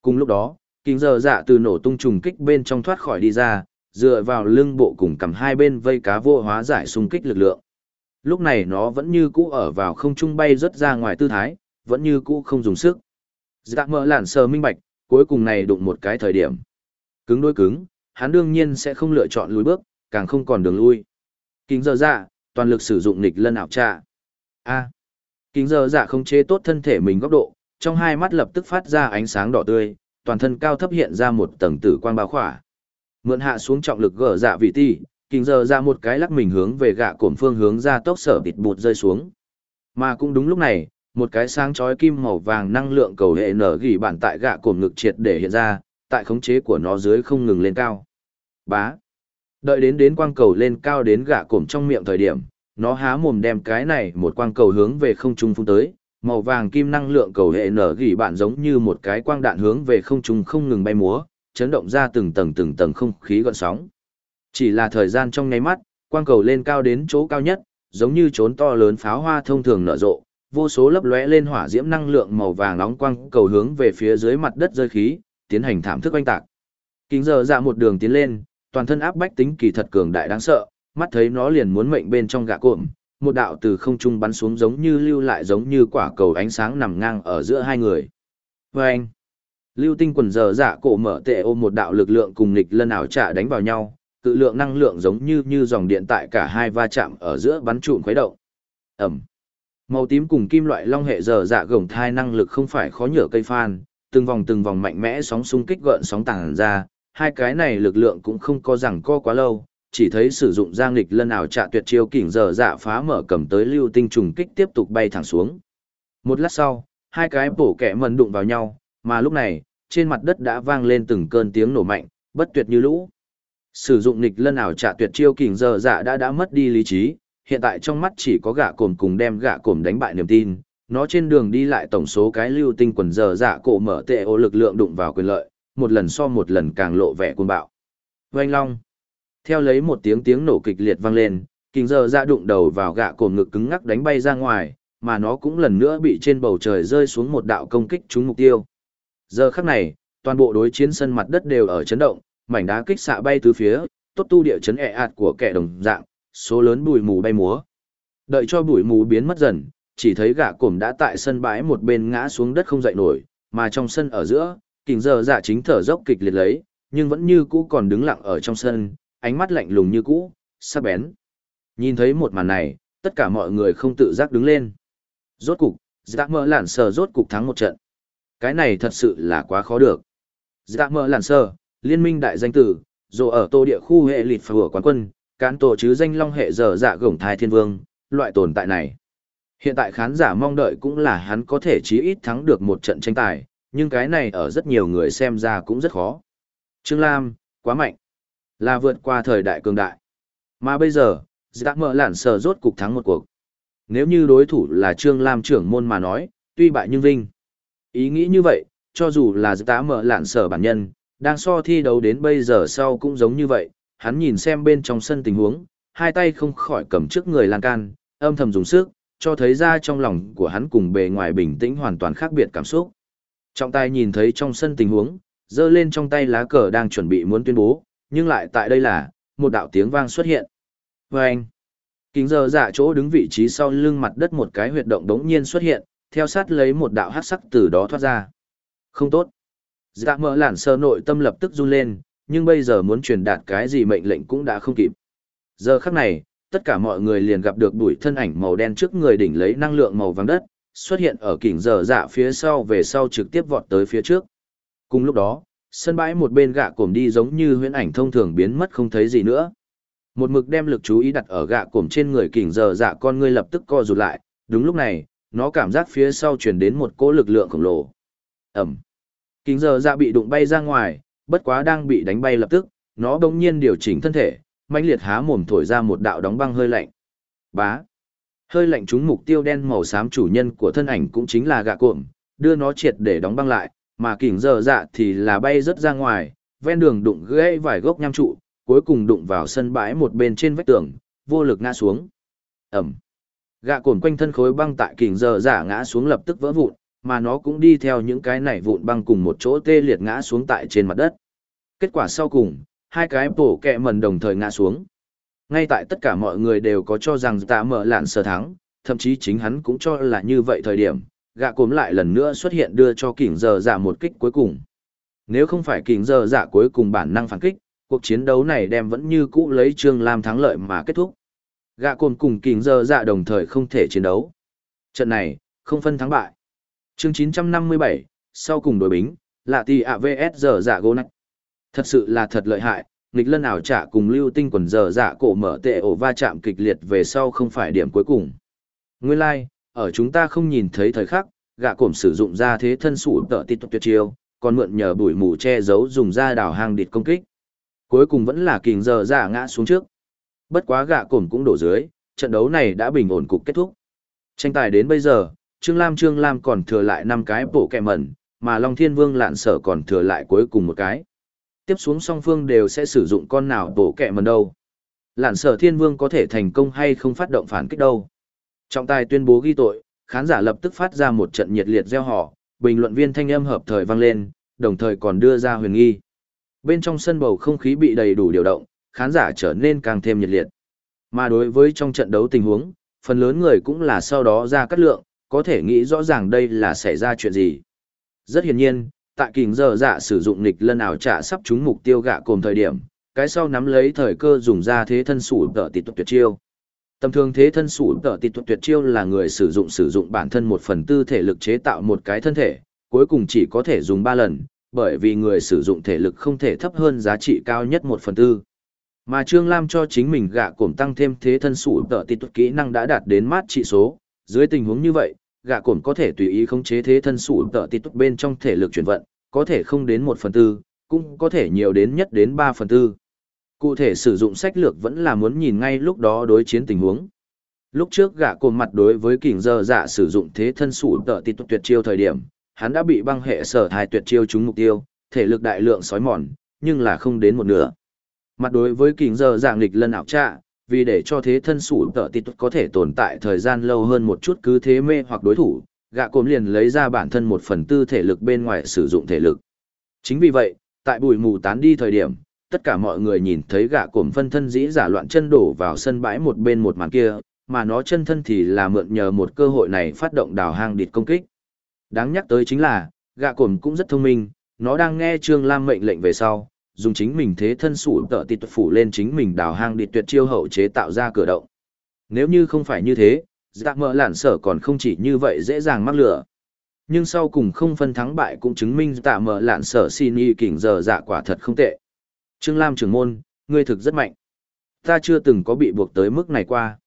Cùng lúc đó, kính giờ dạ từ nổ tung trùng kích bên trong thoát khỏi đi ra, dựa vào lưng bộ cùng cầm hai bên vây cá vô hóa giải xung kích lực lượng. Lúc này nó vẫn như cũ ở vào không trung bay rất ra ngoài tư thái, vẫn như cũ không dùng sức. Dạ mỡ lản sờ minh bạch, cuối cùng này đụng một cái thời điểm. Cứng đối cứng, hắn đương nhiên sẽ không lựa chọn lùi bước, càng không còn đường lui. Kính giờ dạ, toàn lực sử dụng nghịch lân ảo trạ. A. Kính giờ dạ không chế tốt thân thể mình góc độ, trong hai mắt lập tức phát ra ánh sáng đỏ tươi, toàn thân cao thấp hiện ra một tầng tử quang bao khỏa. Mượn hạ xuống trọng lực gỡ dạ vị ti, kính giờ dạ một cái lắc mình hướng về gạ cổm phương hướng ra tốc sở bịt bụt rơi xuống. Mà cũng đúng lúc này, một cái sáng chói kim màu vàng năng lượng cầu hệ nở gỉ bản tại gạ cổm ngực triệt để hiện ra, tại khống chế của nó dưới không ngừng lên cao. Bá. Đợi đến đến quang cầu lên cao đến gạ cổm trong miệng thời điểm, nó há mồm đem cái này một quang cầu hướng về không trung phun tới, màu vàng kim năng lượng cầu hệ nở gỉ bạn giống như một cái quang đạn hướng về không trung không ngừng bay múa, chấn động ra từng tầng từng tầng không khí gọn sóng. Chỉ là thời gian trong nháy mắt, quang cầu lên cao đến chỗ cao nhất, giống như trốn to lớn pháo hoa thông thường nở rộ, vô số lấp lóe lên hỏa diễm năng lượng màu vàng nóng quang cầu hướng về phía dưới mặt đất rơi khí, tiến hành thảm thức oanh tạc. Kính giờ dạ một đường tiến lên, toàn thân áp bách tính kỳ thật cường đại đáng sợ, mắt thấy nó liền muốn mệnh bên trong gạ cộm, một đạo từ không trung bắn xuống giống như lưu lại giống như quả cầu ánh sáng nằm ngang ở giữa hai người. Và anh, lưu tinh quần giờ dạ cổ mở tệ ôm một đạo lực lượng cùng nghịch lân ảo trả đánh vào nhau, cự lượng năng lượng giống như như dòng điện tại cả hai va chạm ở giữa bắn trụn khuấy động. Ẩm. Màu tím cùng kim loại long hệ giờ dạ gồng thai năng lực không phải khó nhở cây phan, từng vòng từng vòng mạnh mẽ sóng xung kích gợn sóng tàng ra, hai cái này lực lượng cũng không có rằng co quá lâu, chỉ thấy sử dụng giang nghịch lân ảo trạ tuyệt chiêu kỉnh giờ dạ phá mở cầm tới lưu tinh trùng kích tiếp tục bay thẳng xuống. Một lát sau, hai cái bổ kẻ mần đụng vào nhau, mà lúc này, trên mặt đất đã vang lên từng cơn tiếng nổ mạnh, bất tuyệt như lũ. Sử dụng nghịch lân ảo trạ tuyệt chiêu kỉnh giờ dạ đã đã mất đi lý trí, hiện tại trong mắt chỉ có gạ cồm cùng đem gạ cồm đánh bại niềm tin. Nó trên đường đi lại tổng số cái lưu tinh quần giờ dạ cổ mở tệ ô lực lượng đụng vào quyền lợi, một lần so một lần càng lộ vẻ cuồng bạo. Oanh long. Theo lấy một tiếng tiếng nổ kịch liệt vang lên, kình giờ dạ đụng đầu vào gạ cổ ngực cứng ngắc đánh bay ra ngoài, mà nó cũng lần nữa bị trên bầu trời rơi xuống một đạo công kích trúng mục tiêu. Giờ khắc này, toàn bộ đối chiến sân mặt đất đều ở chấn động, mảnh đá kích xạ bay tứ phía, tốt tu địa chấn ẹ ạt của kẻ đồng dạng, số lớn bụi mù bay múa. Đợi cho bụi mù biến mất dần, chỉ thấy gã cổm đã tại sân bãi một bên ngã xuống đất không dậy nổi, mà trong sân ở giữa, kình giờ dạ chính thở dốc kịch liệt lấy, nhưng vẫn như cũ còn đứng lặng ở trong sân, ánh mắt lạnh lùng như cũ, sắc bén. Nhìn thấy một màn này, tất cả mọi người không tự giác đứng lên. Rốt cục, dạ mỡ lản sờ rốt cục thắng một trận. Cái này thật sự là quá khó được. Dạ mỡ lản sờ, liên minh đại danh tử, dù ở tô địa khu hệ lịt phở quán quân, cán tổ chứ danh long hệ giờ dạ gổng thai thiên vương, loại tồn tại này. Hiện tại khán giả mong đợi cũng là hắn có thể chí ít thắng được một trận tranh tài, nhưng cái này ở rất nhiều người xem ra cũng rất khó. Trương Lam, quá mạnh, là vượt qua thời đại cường đại. Mà bây giờ, Giác mở lản sờ rốt cục thắng một cuộc. Nếu như đối thủ là Trương Lam trưởng môn mà nói, tuy bại nhưng vinh. Ý nghĩ như vậy, cho dù là Giác mở lản sờ bản nhân, đang so thi đấu đến bây giờ sau cũng giống như vậy, hắn nhìn xem bên trong sân tình huống, hai tay không khỏi cầm trước người lan can, âm thầm dùng sức, cho thấy ra trong lòng của hắn cùng bề ngoài bình tĩnh hoàn toàn khác biệt cảm xúc. Trọng tài nhìn thấy trong sân tình huống, giơ lên trong tay lá cờ đang chuẩn bị muốn tuyên bố, nhưng lại tại đây là, một đạo tiếng vang xuất hiện. Vâng! Kính giờ dạ chỗ đứng vị trí sau lưng mặt đất một cái huyệt động đống nhiên xuất hiện, theo sát lấy một đạo hát sắc từ đó thoát ra. Không tốt. Dạ mở lản sơ nội tâm lập tức run lên, nhưng bây giờ muốn truyền đạt cái gì mệnh lệnh cũng đã không kịp. Giờ khắc này, tất cả mọi người liền gặp được đuổi thân ảnh màu đen trước người đỉnh lấy năng lượng màu vàng đất, xuất hiện ở kỉnh giờ dạ phía sau về sau trực tiếp vọt tới phía trước. Cùng lúc đó, sân bãi một bên gạ cổm đi giống như huyễn ảnh thông thường biến mất không thấy gì nữa. Một mực đem lực chú ý đặt ở gạ cổm trên người kỉnh giờ dạ con ngươi lập tức co rụt lại, đúng lúc này, nó cảm giác phía sau truyền đến một cỗ lực lượng khổng lồ. Ẩm. Kỉnh giờ dạ bị đụng bay ra ngoài, bất quá đang bị đánh bay lập tức, nó bỗng nhiên điều chỉnh thân thể, mãnh liệt há mồm thổi ra một đạo đóng băng hơi lạnh. Bá. Hơi lạnh trúng mục tiêu đen màu xám chủ nhân của thân ảnh cũng chính là gạ cuộm, đưa nó triệt để đóng băng lại, mà kỉnh giờ dạ thì là bay rất ra ngoài, ven đường đụng gãy vài gốc nham trụ, cuối cùng đụng vào sân bãi một bên trên vách tường, vô lực ngã xuống. Ẩm. Gạ cuộm quanh thân khối băng tại kỉnh giờ dạ ngã xuống lập tức vỡ vụn, mà nó cũng đi theo những cái này vụn băng cùng một chỗ tê liệt ngã xuống tại trên mặt đất. Kết quả sau cùng, hai cái bổ kẹ mần đồng thời ngã xuống. Ngay tại tất cả mọi người đều có cho rằng tạ mở lạn sở thắng, thậm chí chính hắn cũng cho là như vậy thời điểm, gạ cốm lại lần nữa xuất hiện đưa cho kỉnh giờ giả một kích cuối cùng. Nếu không phải kỉnh giờ giả cuối cùng bản năng phản kích, cuộc chiến đấu này đem vẫn như cũ lấy Trương Lam thắng lợi mà kết thúc. Gạ cồn cùng kỉnh giờ dạ đồng thời không thể chiến đấu. Trận này, không phân thắng bại. chương 957, sau cùng đối bính, là tỷ ạ vs giờ dạ gô nách. Thật sự là thật lợi hại, nghịch lân ảo trả cùng lưu tinh quần giờ dạ cổ mở tệ ổ va chạm kịch liệt về sau không phải điểm cuối cùng. Nguyên lai, like, ở chúng ta không nhìn thấy thời khắc, gạ cổm sử dụng ra thế thân sủ tợ tít tuyệt chiêu, còn mượn nhờ bụi mù che giấu dùng ra đào hang địt công kích. Cuối cùng vẫn là kình giờ dạ ngã xuống trước. Bất quá gạ cổm cũng đổ dưới, trận đấu này đã bình ổn cục kết thúc. Tranh tài đến bây giờ, Trương Lam Trương Lam còn thừa lại 5 cái bộ kẹ mẩn, mà Long Thiên Vương lạn sở còn thừa lại cuối cùng một cái tiếp xuống song phương đều sẽ sử dụng con nào bổ kẹ mần đâu. Lạn sở thiên vương có thể thành công hay không phát động phản kích đâu. Trọng tài tuyên bố ghi tội, khán giả lập tức phát ra một trận nhiệt liệt gieo họ, bình luận viên thanh âm hợp thời vang lên, đồng thời còn đưa ra huyền nghi. Bên trong sân bầu không khí bị đầy đủ điều động, khán giả trở nên càng thêm nhiệt liệt. Mà đối với trong trận đấu tình huống, phần lớn người cũng là sau đó ra cắt lượng, có thể nghĩ rõ ràng đây là xảy ra chuyện gì. Rất hiển nhiên, tại kình giờ dạ sử dụng nịch lân ảo trả sắp trúng mục tiêu gạ cồm thời điểm, cái sau nắm lấy thời cơ dùng ra thế thân sủ tợ tịt tuyệt chiêu. Tầm thường thế thân sủ tợ tịt tuyệt chiêu là người sử dụng sử dụng bản thân một phần tư thể lực chế tạo một cái thân thể, cuối cùng chỉ có thể dùng ba lần, bởi vì người sử dụng thể lực không thể thấp hơn giá trị cao nhất một phần tư. Mà trương lam cho chính mình gạ cồm tăng thêm thế thân sủ tợ tịt kỹ năng đã đạt đến mát trị số, dưới tình huống như vậy gạ cồn có thể tùy ý khống chế thế thân sủ tợ tít bên trong thể lực chuyển vận, có thể không đến một phần tư, cũng có thể nhiều đến nhất đến ba phần tư. Cụ thể sử dụng sách lược vẫn là muốn nhìn ngay lúc đó đối chiến tình huống. Lúc trước gạ cồn mặt đối với kình dơ dạ sử dụng thế thân sủ tợ tít tuyệt chiêu thời điểm, hắn đã bị băng hệ sở thai tuyệt chiêu trúng mục tiêu, thể lực đại lượng sói mòn, nhưng là không đến một nửa. Mặt đối với kình dơ dạng lịch lân ảo trạ, vì để cho thế thân sủ tợ tít có thể tồn tại thời gian lâu hơn một chút cứ thế mê hoặc đối thủ, gạ cồm liền lấy ra bản thân một phần tư thể lực bên ngoài sử dụng thể lực. Chính vì vậy, tại bụi mù tán đi thời điểm, tất cả mọi người nhìn thấy gạ cồm phân thân dĩ giả loạn chân đổ vào sân bãi một bên một màn kia, mà nó chân thân thì là mượn nhờ một cơ hội này phát động đào hang địt công kích. Đáng nhắc tới chính là, gạ cồm cũng rất thông minh, nó đang nghe Trương Lam mệnh lệnh về sau, dùng chính mình thế thân sủ tợ tịt phủ lên chính mình đào hang đi tuyệt chiêu hậu chế tạo ra cửa động. Nếu như không phải như thế, dạ mỡ lản sở còn không chỉ như vậy dễ dàng mắc lửa. Nhưng sau cùng không phân thắng bại cũng chứng minh tạ mỡ lạn sở xin y kỉnh giờ dạ quả thật không tệ. Trương Lam trưởng môn, ngươi thực rất mạnh. Ta chưa từng có bị buộc tới mức này qua.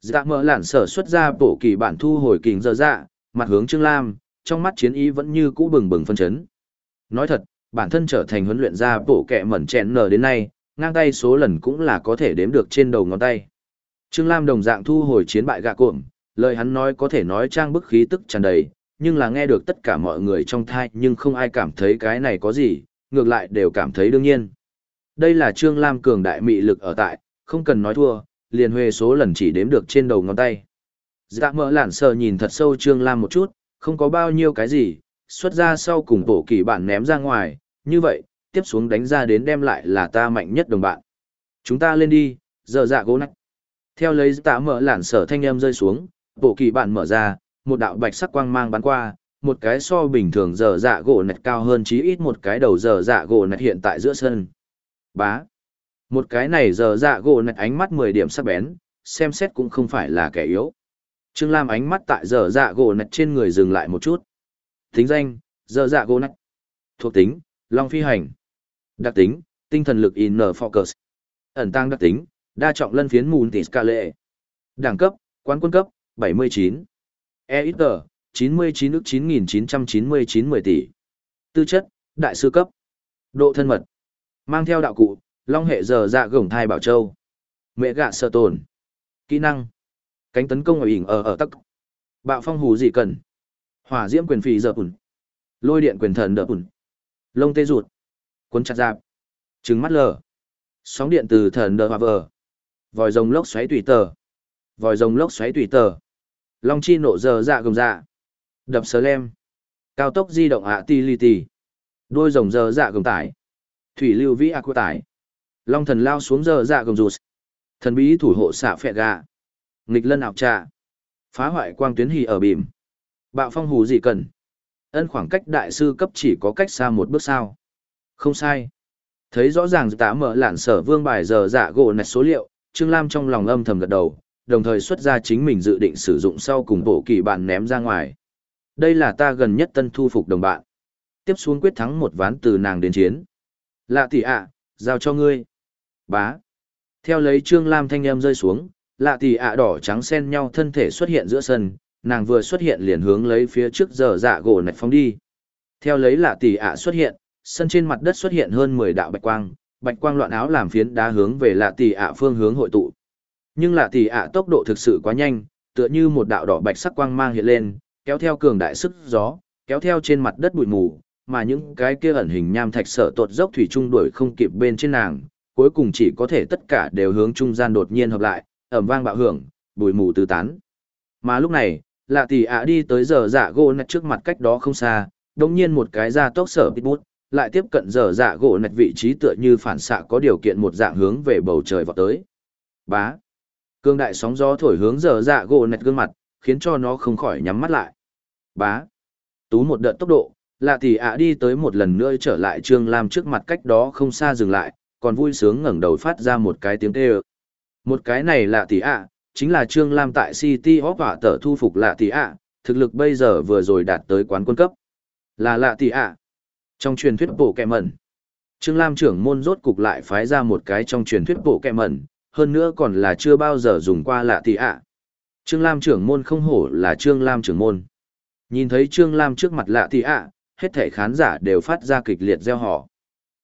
Dạ mỡ lạn sở xuất ra bổ kỳ bản thu hồi kỉnh giờ dạ, mặt hướng Trương Lam, trong mắt chiến ý vẫn như cũ bừng bừng phân chấn. Nói thật, bản thân trở thành huấn luyện gia bộ kẹ mẩn chẹn nở đến nay, ngang tay số lần cũng là có thể đếm được trên đầu ngón tay. Trương Lam đồng dạng thu hồi chiến bại gạ cuộm, lời hắn nói có thể nói trang bức khí tức tràn đầy, nhưng là nghe được tất cả mọi người trong thai nhưng không ai cảm thấy cái này có gì, ngược lại đều cảm thấy đương nhiên. Đây là Trương Lam cường đại mị lực ở tại, không cần nói thua, liền huê số lần chỉ đếm được trên đầu ngón tay. Dạ mỡ lản sờ nhìn thật sâu Trương Lam một chút, không có bao nhiêu cái gì, xuất ra sau cùng tổ kỳ bản ném ra ngoài, như vậy, tiếp xuống đánh ra đến đem lại là ta mạnh nhất đồng bạn. Chúng ta lên đi, giờ dạ gỗ nách. Theo lấy tạ mở lản sở thanh âm rơi xuống, bộ kỳ bạn mở ra, một đạo bạch sắc quang mang bắn qua, một cái so bình thường giờ dạ gỗ nạch cao hơn chí ít một cái đầu giờ dạ gỗ nạch hiện tại giữa sân. Bá. Một cái này giờ dạ gỗ nạch ánh mắt 10 điểm sắc bén, xem xét cũng không phải là kẻ yếu. Trương Lam ánh mắt tại giờ dạ gỗ nạch trên người dừng lại một chút. Tính danh, giờ dạ gỗ nạch. Thuộc tính, long phi hành. Đặc tính, tinh thần lực in focus. Ẩn tăng đặc tính, đa trọng lân phiến mùn tỷ scale. lệ. Đẳng cấp, quán quân cấp, 79. EXG, 99 ức 9999 10 tỷ. Tư chất, đại sư cấp. Độ thân mật. Mang theo đạo cụ, long hệ giờ dạ gồng thai bảo châu. Mẹ gạ sợ tồn. Kỹ năng. Cánh tấn công ở ỉn ở ở tắc. Bạo phong hù gì cần. Hỏa diễm quyền phì giờ ủn. Lôi điện quyền thần đỡ ủn. Lông tê rụt. Cuốn chặt dạp. Trứng mắt lờ. Sóng điện từ thần đờ hòa vờ. Vòi rồng lốc xoáy tùy tờ. Vòi rồng lốc xoáy tùy tờ. Long chi nộ giờ dạ gồng dạ. Đập sờ lem. Cao tốc di động ạ ti li ti. Đôi rồng giờ dạ gồng tải. Thủy lưu vĩ aqua tải. Long thần lao xuống giờ dạ gồng rụt. Thần bí thủ hộ xạ phẹ gà. Nghịch lân ảo trà. Phá hoại quang tuyến hì ở bìm. Bạo phong hù gì cần. Ân khoảng cách đại sư cấp chỉ có cách xa một bước sao. Không sai. Thấy rõ ràng tá mở lạn sở vương bài giờ giả gỗ nạch số liệu, Trương Lam trong lòng âm thầm gật đầu, đồng thời xuất ra chính mình dự định sử dụng sau cùng bộ kỳ bạn ném ra ngoài. Đây là ta gần nhất tân thu phục đồng bạn. Tiếp xuống quyết thắng một ván từ nàng đến chiến. Lạ tỷ ạ, giao cho ngươi. Bá. Theo lấy Trương Lam thanh âm rơi xuống, lạ tỷ ạ đỏ trắng xen nhau thân thể xuất hiện giữa sân, nàng vừa xuất hiện liền hướng lấy phía trước giờ dạ gỗ nạch phóng đi. Theo lấy lạ tỷ ạ xuất hiện, sân trên mặt đất xuất hiện hơn 10 đạo bạch quang, bạch quang loạn áo làm phiến đá hướng về lạ tỷ ạ phương hướng hội tụ. Nhưng lạ tỷ ạ tốc độ thực sự quá nhanh, tựa như một đạo đỏ bạch sắc quang mang hiện lên, kéo theo cường đại sức gió, kéo theo trên mặt đất bụi mù, mà những cái kia ẩn hình nham thạch sợ tột dốc thủy trung đuổi không kịp bên trên nàng, cuối cùng chỉ có thể tất cả đều hướng trung gian đột nhiên hợp lại, ầm vang bạo hưởng, bụi mù tứ tán. Mà lúc này, lạ tỷ ạ đi tới giờ dạ gỗ nạch trước mặt cách đó không xa, đông nhiên một cái ra tốc sở bít bút, lại tiếp cận giờ dạ gỗ nạch vị trí tựa như phản xạ có điều kiện một dạng hướng về bầu trời vọt tới. Bá. Cương đại sóng gió thổi hướng giờ dạ gỗ nạch gương mặt, khiến cho nó không khỏi nhắm mắt lại. Bá. Tú một đợt tốc độ, lạ tỷ ạ đi tới một lần nữa trở lại Trương Lam trước mặt cách đó không xa dừng lại, còn vui sướng ngẩng đầu phát ra một cái tiếng kêu. Một cái này lạ tỷ ạ, chính là Trương Lam tại City Hop hỏa tở thu phục lạ tỷ ạ, thực lực bây giờ vừa rồi đạt tới quán quân cấp. Là lạ tỷ ạ. Trong truyền thuyết bộ kẹ mẩn, Trương Lam trưởng môn rốt cục lại phái ra một cái trong truyền thuyết bộ kẹ mẩn, hơn nữa còn là chưa bao giờ dùng qua lạ tỷ ạ. Trương Lam trưởng môn không hổ là Trương Lam trưởng môn. Nhìn thấy Trương Lam trước mặt lạ tỷ ạ, hết thảy khán giả đều phát ra kịch liệt gieo họ.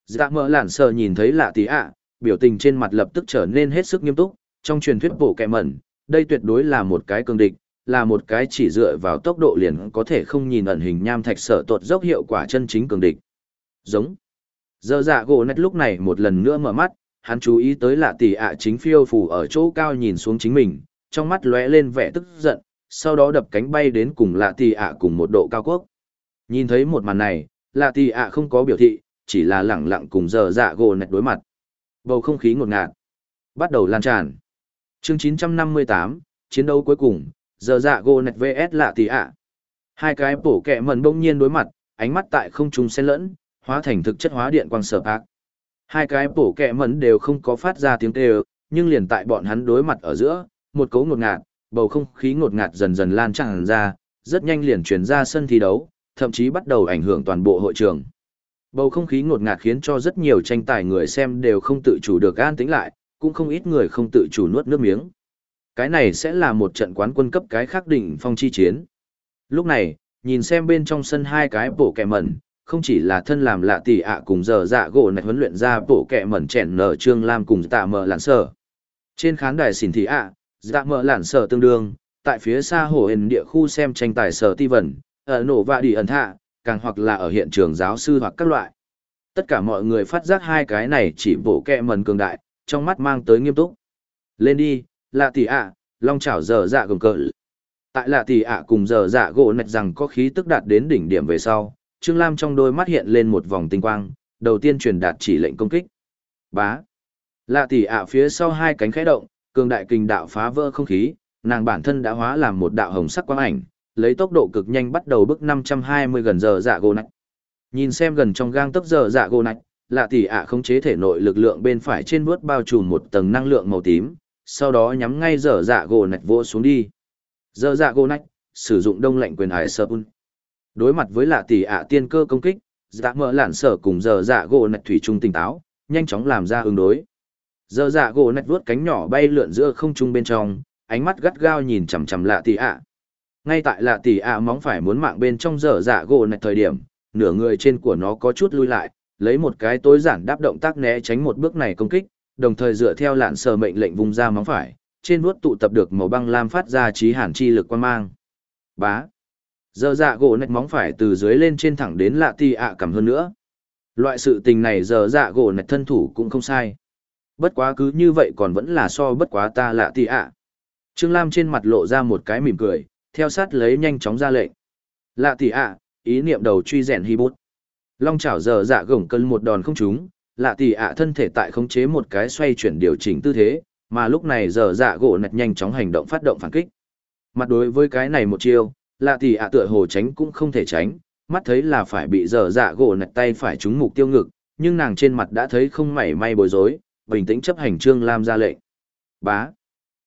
Dạ mỡ lản sờ nhìn thấy lạ tỷ ạ, biểu tình trên mặt lập tức trở nên hết sức nghiêm túc, trong truyền thuyết bộ kẹ mẩn, đây tuyệt đối là một cái cường địch, là một cái chỉ dựa vào tốc độ liền có thể không nhìn ẩn hình nham thạch sở tột dốc hiệu quả chân chính cường địch. Giống. Giờ dạ gỗ nét lúc này một lần nữa mở mắt, hắn chú ý tới lạ tỷ ạ chính phiêu phù ở chỗ cao nhìn xuống chính mình, trong mắt lóe lên vẻ tức giận, sau đó đập cánh bay đến cùng lạ tỷ ạ cùng một độ cao quốc. Nhìn thấy một màn này, lạ tỷ ạ không có biểu thị, chỉ là lẳng lặng cùng giờ dạ gỗ nét đối mặt. Bầu không khí ngột ngạt. Bắt đầu lan tràn chương 958, chiến đấu cuối cùng, giờ dạ gô nẹt vs lạ tỷ ạ. Hai cái bổ kẹ mần bỗng nhiên đối mặt, ánh mắt tại không trung xen lẫn, hóa thành thực chất hóa điện quang sở ác. Hai cái bổ kẹ mần đều không có phát ra tiếng kêu, nhưng liền tại bọn hắn đối mặt ở giữa, một cấu ngột ngạt, bầu không khí ngột ngạt dần dần lan tràn ra, rất nhanh liền chuyển ra sân thi đấu, thậm chí bắt đầu ảnh hưởng toàn bộ hội trường. Bầu không khí ngột ngạt khiến cho rất nhiều tranh tài người xem đều không tự chủ được an tĩnh lại, cũng không ít người không tự chủ nuốt nước miếng. Cái này sẽ là một trận quán quân cấp cái khác định phong chi chiến. Lúc này, nhìn xem bên trong sân hai cái bộ kẻ mẩn, không chỉ là thân làm lạ tỷ ạ cùng giờ dạ gỗ này huấn luyện ra bộ kẻ mẩn chèn nở trương lam cùng tạ mở lạn sở. Trên khán đài xỉn thị ạ, dạ mở lạn sở tương đương, tại phía xa hồ hình địa khu xem tranh tài sở ti vẩn, ở nổ và đi ẩn hạ, càng hoặc là ở hiện trường giáo sư hoặc các loại. Tất cả mọi người phát giác hai cái này chỉ bộ kẹ mần cường đại, trong mắt mang tới nghiêm túc. Lên đi, lạ tỷ ạ, long chảo dở dạ gồng cỡ. Tại lạ tỷ ạ cùng dở dạ gỗ nạch rằng có khí tức đạt đến đỉnh điểm về sau, Trương Lam trong đôi mắt hiện lên một vòng tinh quang, đầu tiên truyền đạt chỉ lệnh công kích. Bá. Lạ tỷ ạ phía sau hai cánh khẽ động, cường đại kinh đạo phá vỡ không khí, nàng bản thân đã hóa làm một đạo hồng sắc quang ảnh, lấy tốc độ cực nhanh bắt đầu bước 520 gần giờ dạ gỗ nạch. Nhìn xem gần trong gang tấc giờ dạ gỗ nạch, lạ tỷ ạ khống chế thể nội lực lượng bên phải trên bước bao trùm một tầng năng lượng màu tím, sau đó nhắm ngay dở dạ gỗ nạch vỗ xuống đi. Dở dạ gỗ nạch, sử dụng đông lạnh quyền hải sơ Đối mặt với lạ tỷ ạ tiên cơ công kích, dạ mở lản sở cùng dở dạ gỗ nạch thủy trung tỉnh táo, nhanh chóng làm ra ứng đối. Dở dạ gỗ nạch vuốt cánh nhỏ bay lượn giữa không trung bên trong, ánh mắt gắt gao nhìn chằm chằm lạ tỷ ạ. Ngay tại lạ tỷ ạ móng phải muốn mạng bên trong dở dạ gỗ nạch thời điểm, nửa người trên của nó có chút lui lại, lấy một cái tối giản đáp động tác né tránh một bước này công kích, đồng thời dựa theo lạn sờ mệnh lệnh vùng ra móng phải, trên vuốt tụ tập được màu băng lam phát ra trí hàn chi lực quan mang. Bá. Giờ dạ gỗ nạch móng phải từ dưới lên trên thẳng đến lạ ti ạ cảm hơn nữa. Loại sự tình này giờ dạ gỗ nạch thân thủ cũng không sai. Bất quá cứ như vậy còn vẫn là so bất quá ta lạ ti ạ. Trương Lam trên mặt lộ ra một cái mỉm cười, theo sát lấy nhanh chóng ra lệnh. Lạ ti ạ, ý niệm đầu truy rèn hi bút. Long chảo giờ dạ gổng cân một đòn không trúng, lạ tỷ ạ thân thể tại khống chế một cái xoay chuyển điều chỉnh tư thế, mà lúc này giờ dạ gỗ nạch nhanh chóng hành động phát động phản kích. Mặt đối với cái này một chiêu, lạ tỷ ạ tựa hồ tránh cũng không thể tránh, mắt thấy là phải bị giờ dạ gỗ nạch tay phải trúng mục tiêu ngực, nhưng nàng trên mặt đã thấy không mảy may bối rối, bình tĩnh chấp hành trương lam ra lệnh. Bá.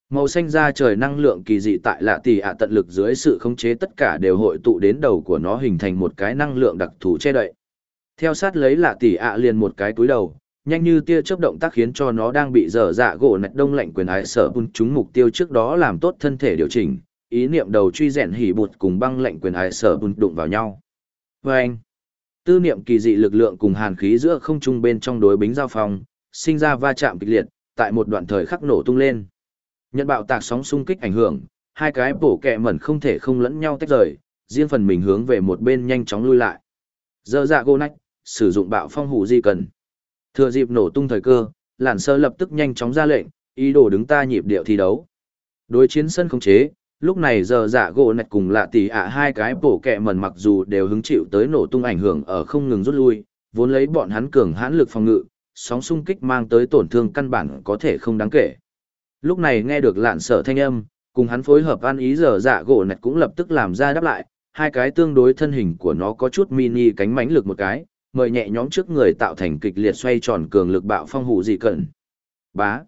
Màu xanh da trời năng lượng kỳ dị tại lạ tỷ ạ tận lực dưới sự khống chế tất cả đều hội tụ đến đầu của nó hình thành một cái năng lượng đặc thù che đậy. Theo sát lấy lạ tỷ ạ liền một cái túi đầu, nhanh như tia chớp động tác khiến cho nó đang bị dở dạ gỗ nạch đông lạnh quyền ái sở bùn chúng mục tiêu trước đó làm tốt thân thể điều chỉnh, ý niệm đầu truy rèn hỉ bụt cùng băng lạnh quyền ái sở bùn đụng vào nhau. Và anh, tư niệm kỳ dị lực lượng cùng hàn khí giữa không trung bên trong đối bính giao phong, sinh ra va chạm kịch liệt, tại một đoạn thời khắc nổ tung lên. Nhận bạo tạc sóng xung kích ảnh hưởng, hai cái bổ kẹ mẩn không thể không lẫn nhau tách rời, riêng phần mình hướng về một bên nhanh chóng lui lại. Dở dạ gỗ nạch, sử dụng bạo phong hủ di cần. Thừa dịp nổ tung thời cơ, Lạn sơ lập tức nhanh chóng ra lệnh, ý đồ đứng ta nhịp điệu thi đấu. Đối chiến sân không chế, lúc này giờ dạ gỗ nạch cùng lạ tỷ ạ hai cái bổ kẹ mẩn mặc dù đều hứng chịu tới nổ tung ảnh hưởng ở không ngừng rút lui, vốn lấy bọn hắn cường hãn lực phòng ngự, sóng xung kích mang tới tổn thương căn bản có thể không đáng kể. Lúc này nghe được lạn sở thanh âm, cùng hắn phối hợp ăn ý giờ dạ gỗ nạch cũng lập tức làm ra đáp lại, hai cái tương đối thân hình của nó có chút mini cánh mánh lực một cái, mời nhẹ nhõm trước người tạo thành kịch liệt xoay tròn cường lực bạo phong hủ dị cận. Bá.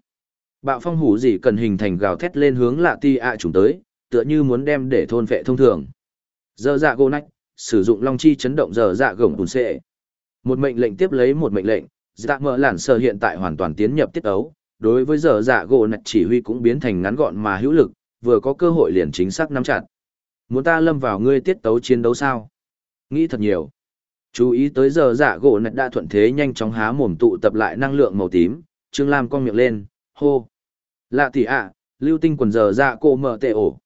Bạo phong hủ dị cần hình thành gào thét lên hướng lạ ti ạ chúng tới, tựa như muốn đem để thôn vệ thông thường. Giờ dạ gô nách, sử dụng long chi chấn động giờ dạ gồng tùn xệ. Một mệnh lệnh tiếp lấy một mệnh lệnh, dạ mở lản sơ hiện tại hoàn toàn tiến nhập tiết ấu, đối với giờ dạ gỗ nách chỉ huy cũng biến thành ngắn gọn mà hữu lực, vừa có cơ hội liền chính xác nắm chặt. Muốn ta lâm vào ngươi tiết tấu chiến đấu sao? Nghĩ thật nhiều. Chú ý tới giờ dạ gỗ nạch đã thuận thế nhanh chóng há mồm tụ tập lại năng lượng màu tím, Trương Lam con miệng lên, hô. Lạ tỷ ạ, lưu tinh quần giờ dạ cô mở tệ ổ.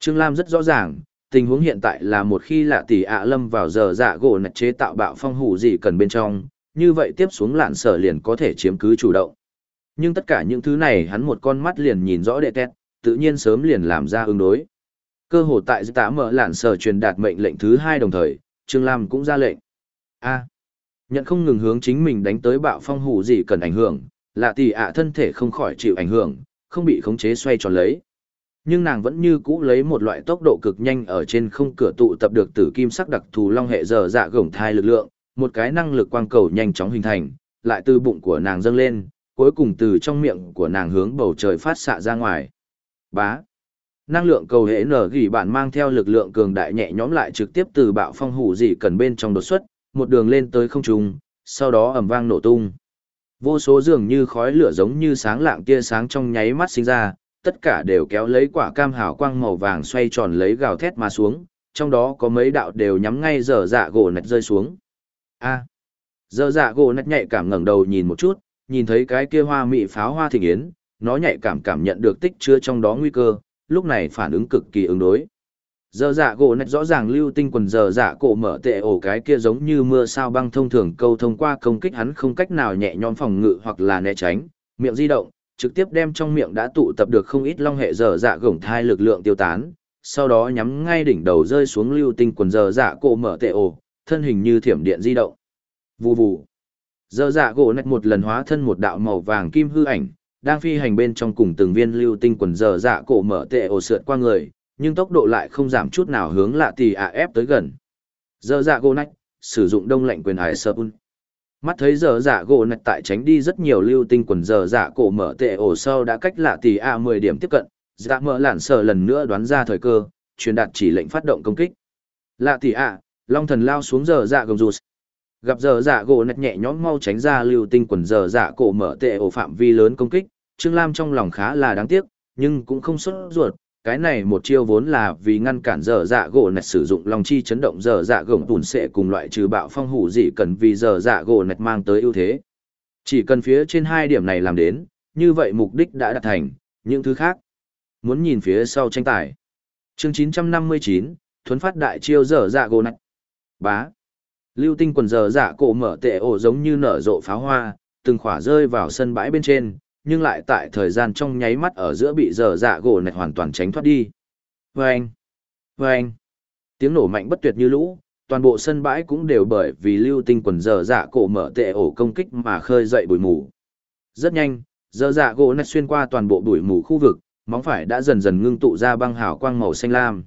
Trương Lam rất rõ ràng, tình huống hiện tại là một khi lạ tỷ ạ lâm vào giờ dạ gỗ nạch chế tạo bạo phong hủ gì cần bên trong, như vậy tiếp xuống lạn sở liền có thể chiếm cứ chủ động. Nhưng tất cả những thứ này hắn một con mắt liền nhìn rõ đệ tét, tự nhiên sớm liền làm ra ứng đối. Cơ hội tại tạ mở lạn sở truyền đạt mệnh lệnh thứ hai đồng thời, Trương Lam cũng ra lệnh a. Nhận không ngừng hướng chính mình đánh tới bạo phong hủ gì cần ảnh hưởng, lạ tỷ ạ thân thể không khỏi chịu ảnh hưởng, không bị khống chế xoay tròn lấy. Nhưng nàng vẫn như cũ lấy một loại tốc độ cực nhanh ở trên không cửa tụ tập được tử kim sắc đặc thù long hệ dở dạ gổng thai lực lượng, một cái năng lực quang cầu nhanh chóng hình thành, lại từ bụng của nàng dâng lên, cuối cùng từ trong miệng của nàng hướng bầu trời phát xạ ra ngoài. Bá. Năng lượng cầu hệ nở gỉ bạn mang theo lực lượng cường đại nhẹ nhõm lại trực tiếp từ bạo phong hủ dị cần bên trong đột xuất một đường lên tới không trung, sau đó ầm vang nổ tung. Vô số dường như khói lửa giống như sáng lạng tia sáng trong nháy mắt sinh ra, tất cả đều kéo lấy quả cam hào quang màu vàng xoay tròn lấy gào thét mà xuống, trong đó có mấy đạo đều nhắm ngay dở dạ gỗ nạch rơi xuống. A. À. Dở dạ gỗ nạch nhạy cảm ngẩng đầu nhìn một chút, nhìn thấy cái kia hoa mị pháo hoa thịnh yến, nó nhạy cảm cảm nhận được tích chứa trong đó nguy cơ, lúc này phản ứng cực kỳ ứng đối. Giờ dạ gỗ nạch rõ ràng lưu tinh quần giờ dạ cổ mở tệ ổ cái kia giống như mưa sao băng thông thường câu thông qua công kích hắn không cách nào nhẹ nhõm phòng ngự hoặc là né tránh, miệng di động, trực tiếp đem trong miệng đã tụ tập được không ít long hệ giờ dạ gổng thai lực lượng tiêu tán, sau đó nhắm ngay đỉnh đầu rơi xuống lưu tinh quần giờ dạ cổ mở tệ ổ, thân hình như thiểm điện di động. Vù vù. Giờ dạ gỗ nạch một lần hóa thân một đạo màu vàng kim hư ảnh, đang phi hành bên trong cùng từng viên lưu tinh quần giờ dạ cổ mở tệ ổ sượt qua người nhưng tốc độ lại không giảm chút nào hướng lạ Tì ạ ép tới gần. dơ dạ gỗ nách, sử dụng đông lạnh quyền hải sơ un. Mắt thấy dơ dạ gỗ nách tại tránh đi rất nhiều lưu tinh quần dơ dạ cổ mở tệ ổ sâu đã cách lạ Tì ạ 10 điểm tiếp cận, dạ mở lản sở lần nữa đoán ra thời cơ, truyền đạt chỉ lệnh phát động công kích. Lạ Tì ạ, long thần lao xuống dơ dạ gồng rụt. Gặp dơ dạ gỗ nách nhẹ nhõm mau tránh ra lưu tinh quần dơ dạ cổ mở tệ ổ phạm vi lớn công kích, Trương Lam trong lòng khá là đáng tiếc, nhưng cũng không xuất ruột, cái này một chiêu vốn là vì ngăn cản dở dạ gỗ nạch sử dụng lòng chi chấn động dở dạ gồng tùn sẽ cùng loại trừ bạo phong hủ dị cần vì dở dạ gỗ nạch mang tới ưu thế Chỉ cần phía trên hai điểm này làm đến, như vậy mục đích đã đạt thành, những thứ khác. Muốn nhìn phía sau tranh tài. Chương 959, thuấn phát đại chiêu dở dạ gỗ nạch. Bá. Lưu tinh quần dở dạ cổ mở tệ ổ giống như nở rộ pháo hoa, từng khỏa rơi vào sân bãi bên trên, nhưng lại tại thời gian trong nháy mắt ở giữa bị dở dạ gỗ này hoàn toàn tránh thoát đi. Vâng! Vâng! Tiếng nổ mạnh bất tuyệt như lũ, toàn bộ sân bãi cũng đều bởi vì lưu tinh quần dở dạ cổ mở tệ ổ công kích mà khơi dậy bụi mù. Rất nhanh, dở dạ gỗ này xuyên qua toàn bộ bụi mù khu vực, móng phải đã dần dần ngưng tụ ra băng hào quang màu xanh lam.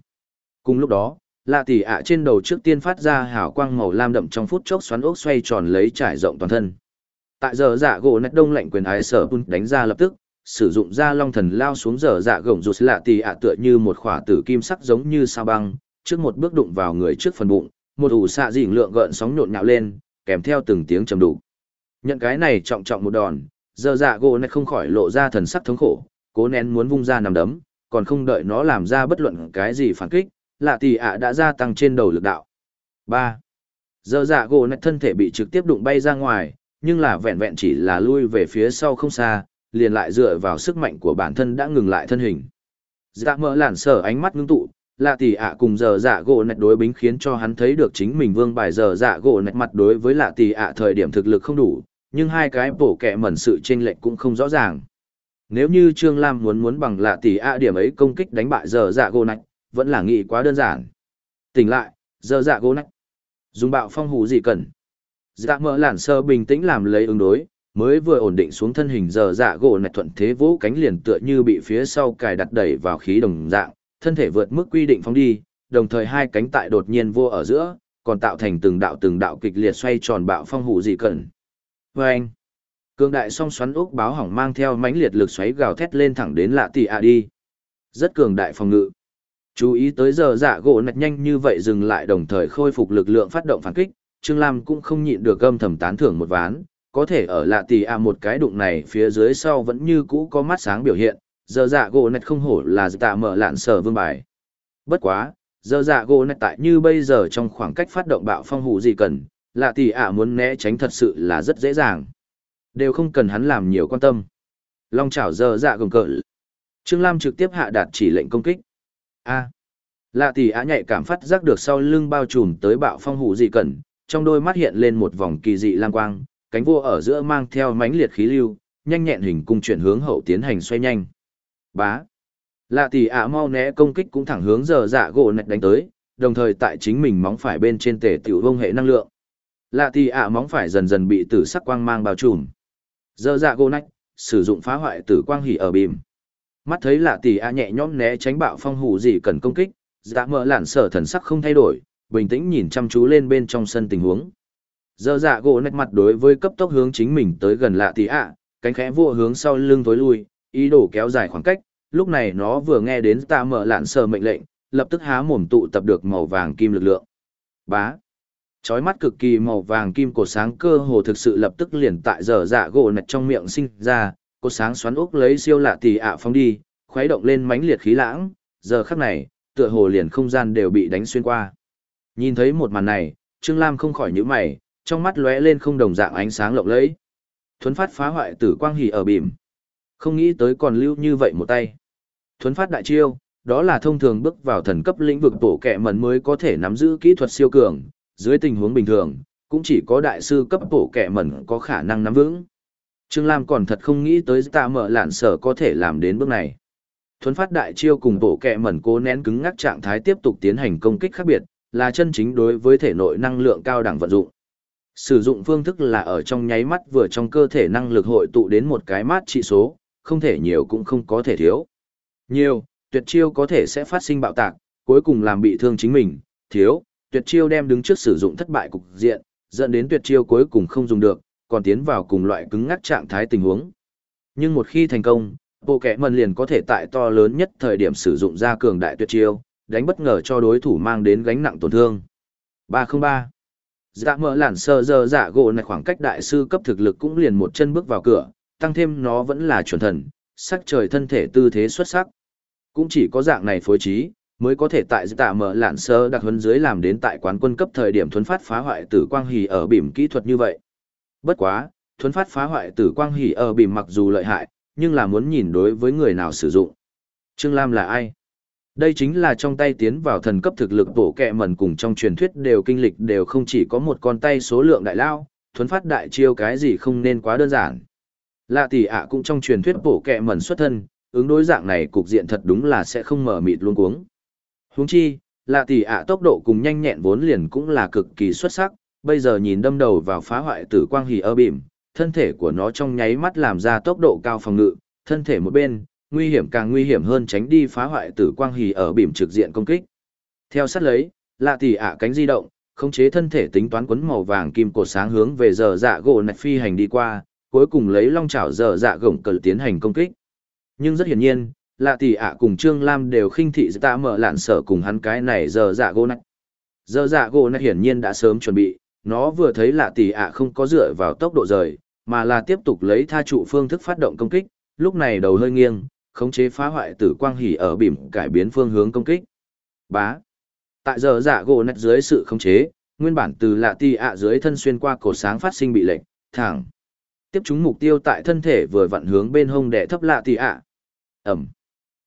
Cùng lúc đó, lạ tỷ ạ trên đầu trước tiên phát ra hào quang màu lam đậm trong phút chốc xoắn ốc xoay tròn lấy trải rộng toàn thân. Tại giờ dạ gỗ nạch đông lạnh quyền ái sở bun đánh ra lập tức, sử dụng ra long thần lao xuống giờ dạ gồng rụt lạ tì ạ tựa như một khỏa tử kim sắc giống như sao băng, trước một bước đụng vào người trước phần bụng, một ủ xạ dịnh lượng gợn sóng nhộn nhạo lên, kèm theo từng tiếng trầm đủ. Nhận cái này trọng trọng một đòn, giờ dạ gỗ nạch không khỏi lộ ra thần sắc thống khổ, cố nén muốn vung ra nằm đấm, còn không đợi nó làm ra bất luận cái gì phản kích, lạ tì ạ đã gia tăng trên đầu lực đạo. 3. Giờ dạ gỗ nạch thân thể bị trực tiếp đụng bay ra ngoài, nhưng là vẹn vẹn chỉ là lui về phía sau không xa, liền lại dựa vào sức mạnh của bản thân đã ngừng lại thân hình. Dạ mỡ lản sở ánh mắt ngưng tụ, lạ tỷ ạ cùng giờ dạ gỗ nạch đối bính khiến cho hắn thấy được chính mình vương bài giờ dạ gỗ nạch mặt đối với lạ tỷ ạ thời điểm thực lực không đủ, nhưng hai cái bổ kẹ mẩn sự chênh lệch cũng không rõ ràng. Nếu như Trương Lam muốn muốn bằng lạ tỷ ạ điểm ấy công kích đánh bại giờ dạ gỗ nạch, vẫn là nghĩ quá đơn giản. Tỉnh lại, giờ dạ gỗ nạch. Dùng bạo phong hủ gì cần. Dạ mỡ lản sơ bình tĩnh làm lấy ứng đối, mới vừa ổn định xuống thân hình giờ dạ gỗ này thuận thế vỗ cánh liền tựa như bị phía sau cài đặt đẩy vào khí đồng dạng, thân thể vượt mức quy định phóng đi, đồng thời hai cánh tại đột nhiên vô ở giữa, còn tạo thành từng đạo từng đạo kịch liệt xoay tròn bạo phong hủ dị cẩn vê anh, cường đại song xoắn úc báo hỏng mang theo mãnh liệt lực xoáy gào thét lên thẳng đến lạ tỷ ạ đi. Rất cường đại phòng ngự. Chú ý tới giờ dạ gỗ nạch nhanh như vậy dừng lại đồng thời khôi phục lực lượng phát động phản kích, Trương Lam cũng không nhịn được âm thầm tán thưởng một ván, có thể ở lạ tỷ ạ một cái đụng này phía dưới sau vẫn như cũ có mắt sáng biểu hiện, giờ dạ gỗ nạch không hổ là tạ mở lạn sở vương bài. Bất quá, giờ dạ gỗ nạch tại như bây giờ trong khoảng cách phát động bạo phong hủ gì cần, lạ tỷ ạ muốn né tránh thật sự là rất dễ dàng. Đều không cần hắn làm nhiều quan tâm. Long chảo giờ dạ gồng cỡ. Trương Lam trực tiếp hạ đạt chỉ lệnh công kích. A. Lạ tỷ á nhạy cảm phát giác được sau lưng bao trùm tới bạo phong hủ gì cần, trong đôi mắt hiện lên một vòng kỳ dị lang quang, cánh vua ở giữa mang theo mãnh liệt khí lưu, nhanh nhẹn hình cung chuyển hướng hậu tiến hành xoay nhanh. Bá. Lạ tỷ ạ mau né công kích cũng thẳng hướng giờ dạ gỗ nạch đánh tới, đồng thời tại chính mình móng phải bên trên tể tiểu vông hệ năng lượng. Lạ tỷ ạ móng phải dần dần bị tử sắc quang mang bao trùm. Giờ dạ gỗ nạch, sử dụng phá hoại tử quang hỉ ở bìm. Mắt thấy lạ tỷ ạ nhẹ nhõm né tránh bạo phong hủ gì cần công kích, dạ mở lản sở thần sắc không thay đổi, bình tĩnh nhìn chăm chú lên bên trong sân tình huống. Giờ dạ gỗ nét mặt đối với cấp tốc hướng chính mình tới gần lạ tỷ ạ, cánh khẽ vua hướng sau lưng tối lui, ý đồ kéo dài khoảng cách, lúc này nó vừa nghe đến ta mở lạn sờ mệnh lệnh, lập tức há mồm tụ tập được màu vàng kim lực lượng. Bá. Chói mắt cực kỳ màu vàng kim cổ sáng cơ hồ thực sự lập tức liền tại giờ dạ gỗ nét trong miệng sinh ra, cổ sáng xoắn ốc lấy siêu lạ tỷ ạ phóng đi, khuấy động lên mãnh liệt khí lãng, giờ khắc này, tựa hồ liền không gian đều bị đánh xuyên qua. Nhìn thấy một màn này, Trương Lam không khỏi nhíu mày, trong mắt lóe lên không đồng dạng ánh sáng lộng lẫy. Thuấn phát phá hoại tử quang hỉ ở bìm. Không nghĩ tới còn lưu như vậy một tay. Thuấn phát đại chiêu, đó là thông thường bước vào thần cấp lĩnh vực tổ kẹ mẩn mới có thể nắm giữ kỹ thuật siêu cường, dưới tình huống bình thường, cũng chỉ có đại sư cấp tổ kẹ mẩn có khả năng nắm vững. Trương Lam còn thật không nghĩ tới tạ mở lạn sở có thể làm đến bước này. Thuấn phát đại chiêu cùng tổ kẹ mẩn cố nén cứng ngắc trạng thái tiếp tục tiến hành công kích khác biệt, là chân chính đối với thể nội năng lượng cao đẳng vận dụng. Sử dụng phương thức là ở trong nháy mắt vừa trong cơ thể năng lực hội tụ đến một cái mát trị số, không thể nhiều cũng không có thể thiếu. Nhiều, tuyệt chiêu có thể sẽ phát sinh bạo tạc, cuối cùng làm bị thương chính mình, thiếu, tuyệt chiêu đem đứng trước sử dụng thất bại cục diện, dẫn đến tuyệt chiêu cuối cùng không dùng được, còn tiến vào cùng loại cứng ngắc trạng thái tình huống. Nhưng một khi thành công, bộ kẻ mần liền có thể tại to lớn nhất thời điểm sử dụng ra cường đại tuyệt chiêu, đánh bất ngờ cho đối thủ mang đến gánh nặng tổn thương. 303. Dạ mở lản sơ dơ dạ gỗ này khoảng cách đại sư cấp thực lực cũng liền một chân bước vào cửa, tăng thêm nó vẫn là chuẩn thần, sắc trời thân thể tư thế xuất sắc. Cũng chỉ có dạng này phối trí, mới có thể tại dạ tạ mở lản sơ đặc huấn dưới làm đến tại quán quân cấp thời điểm thuấn phát phá hoại tử quang hỉ ở bìm kỹ thuật như vậy. Bất quá, thuấn phát phá hoại tử quang hỉ ở bìm mặc dù lợi hại, nhưng là muốn nhìn đối với người nào sử dụng. Trương Lam là ai? Đây chính là trong tay tiến vào thần cấp thực lực bổ kẹ mẩn cùng trong truyền thuyết đều kinh lịch đều không chỉ có một con tay số lượng đại lao, thuấn phát đại chiêu cái gì không nên quá đơn giản. Lạ tỷ ạ cũng trong truyền thuyết bổ kẹ mẩn xuất thân, ứng đối dạng này cục diện thật đúng là sẽ không mở mịt luôn cuống. Huống chi, lạ tỷ ạ tốc độ cùng nhanh nhẹn vốn liền cũng là cực kỳ xuất sắc, bây giờ nhìn đâm đầu vào phá hoại tử quang hỉ ơ bìm, thân thể của nó trong nháy mắt làm ra tốc độ cao phòng ngự, thân thể một bên, nguy hiểm càng nguy hiểm hơn tránh đi phá hoại tử quang hỉ ở bìm trực diện công kích. Theo sát lấy, lạ tỷ ạ cánh di động, khống chế thân thể tính toán quấn màu vàng kim cột sáng hướng về giờ dạ gỗ nạch phi hành đi qua, cuối cùng lấy long chảo giờ dạ gổng cờ tiến hành công kích. Nhưng rất hiển nhiên, lạ tỷ ạ cùng Trương Lam đều khinh thị ta mở lạn sở cùng hắn cái này giờ dạ gỗ nạch. Giờ dạ gỗ nạch hiển nhiên đã sớm chuẩn bị, nó vừa thấy lạ tỷ ạ không có dựa vào tốc độ rời, mà là tiếp tục lấy tha trụ phương thức phát động công kích, lúc này đầu hơi nghiêng, khống chế phá hoại tử quang hỉ ở bìm cải biến phương hướng công kích. Bá. Tại giờ dạ gỗ nét dưới sự khống chế, nguyên bản từ lạ tỷ ạ dưới thân xuyên qua cổ sáng phát sinh bị lệnh, thẳng. Tiếp chúng mục tiêu tại thân thể vừa vặn hướng bên hông đè thấp lạ tỷ ạ. Ẩm.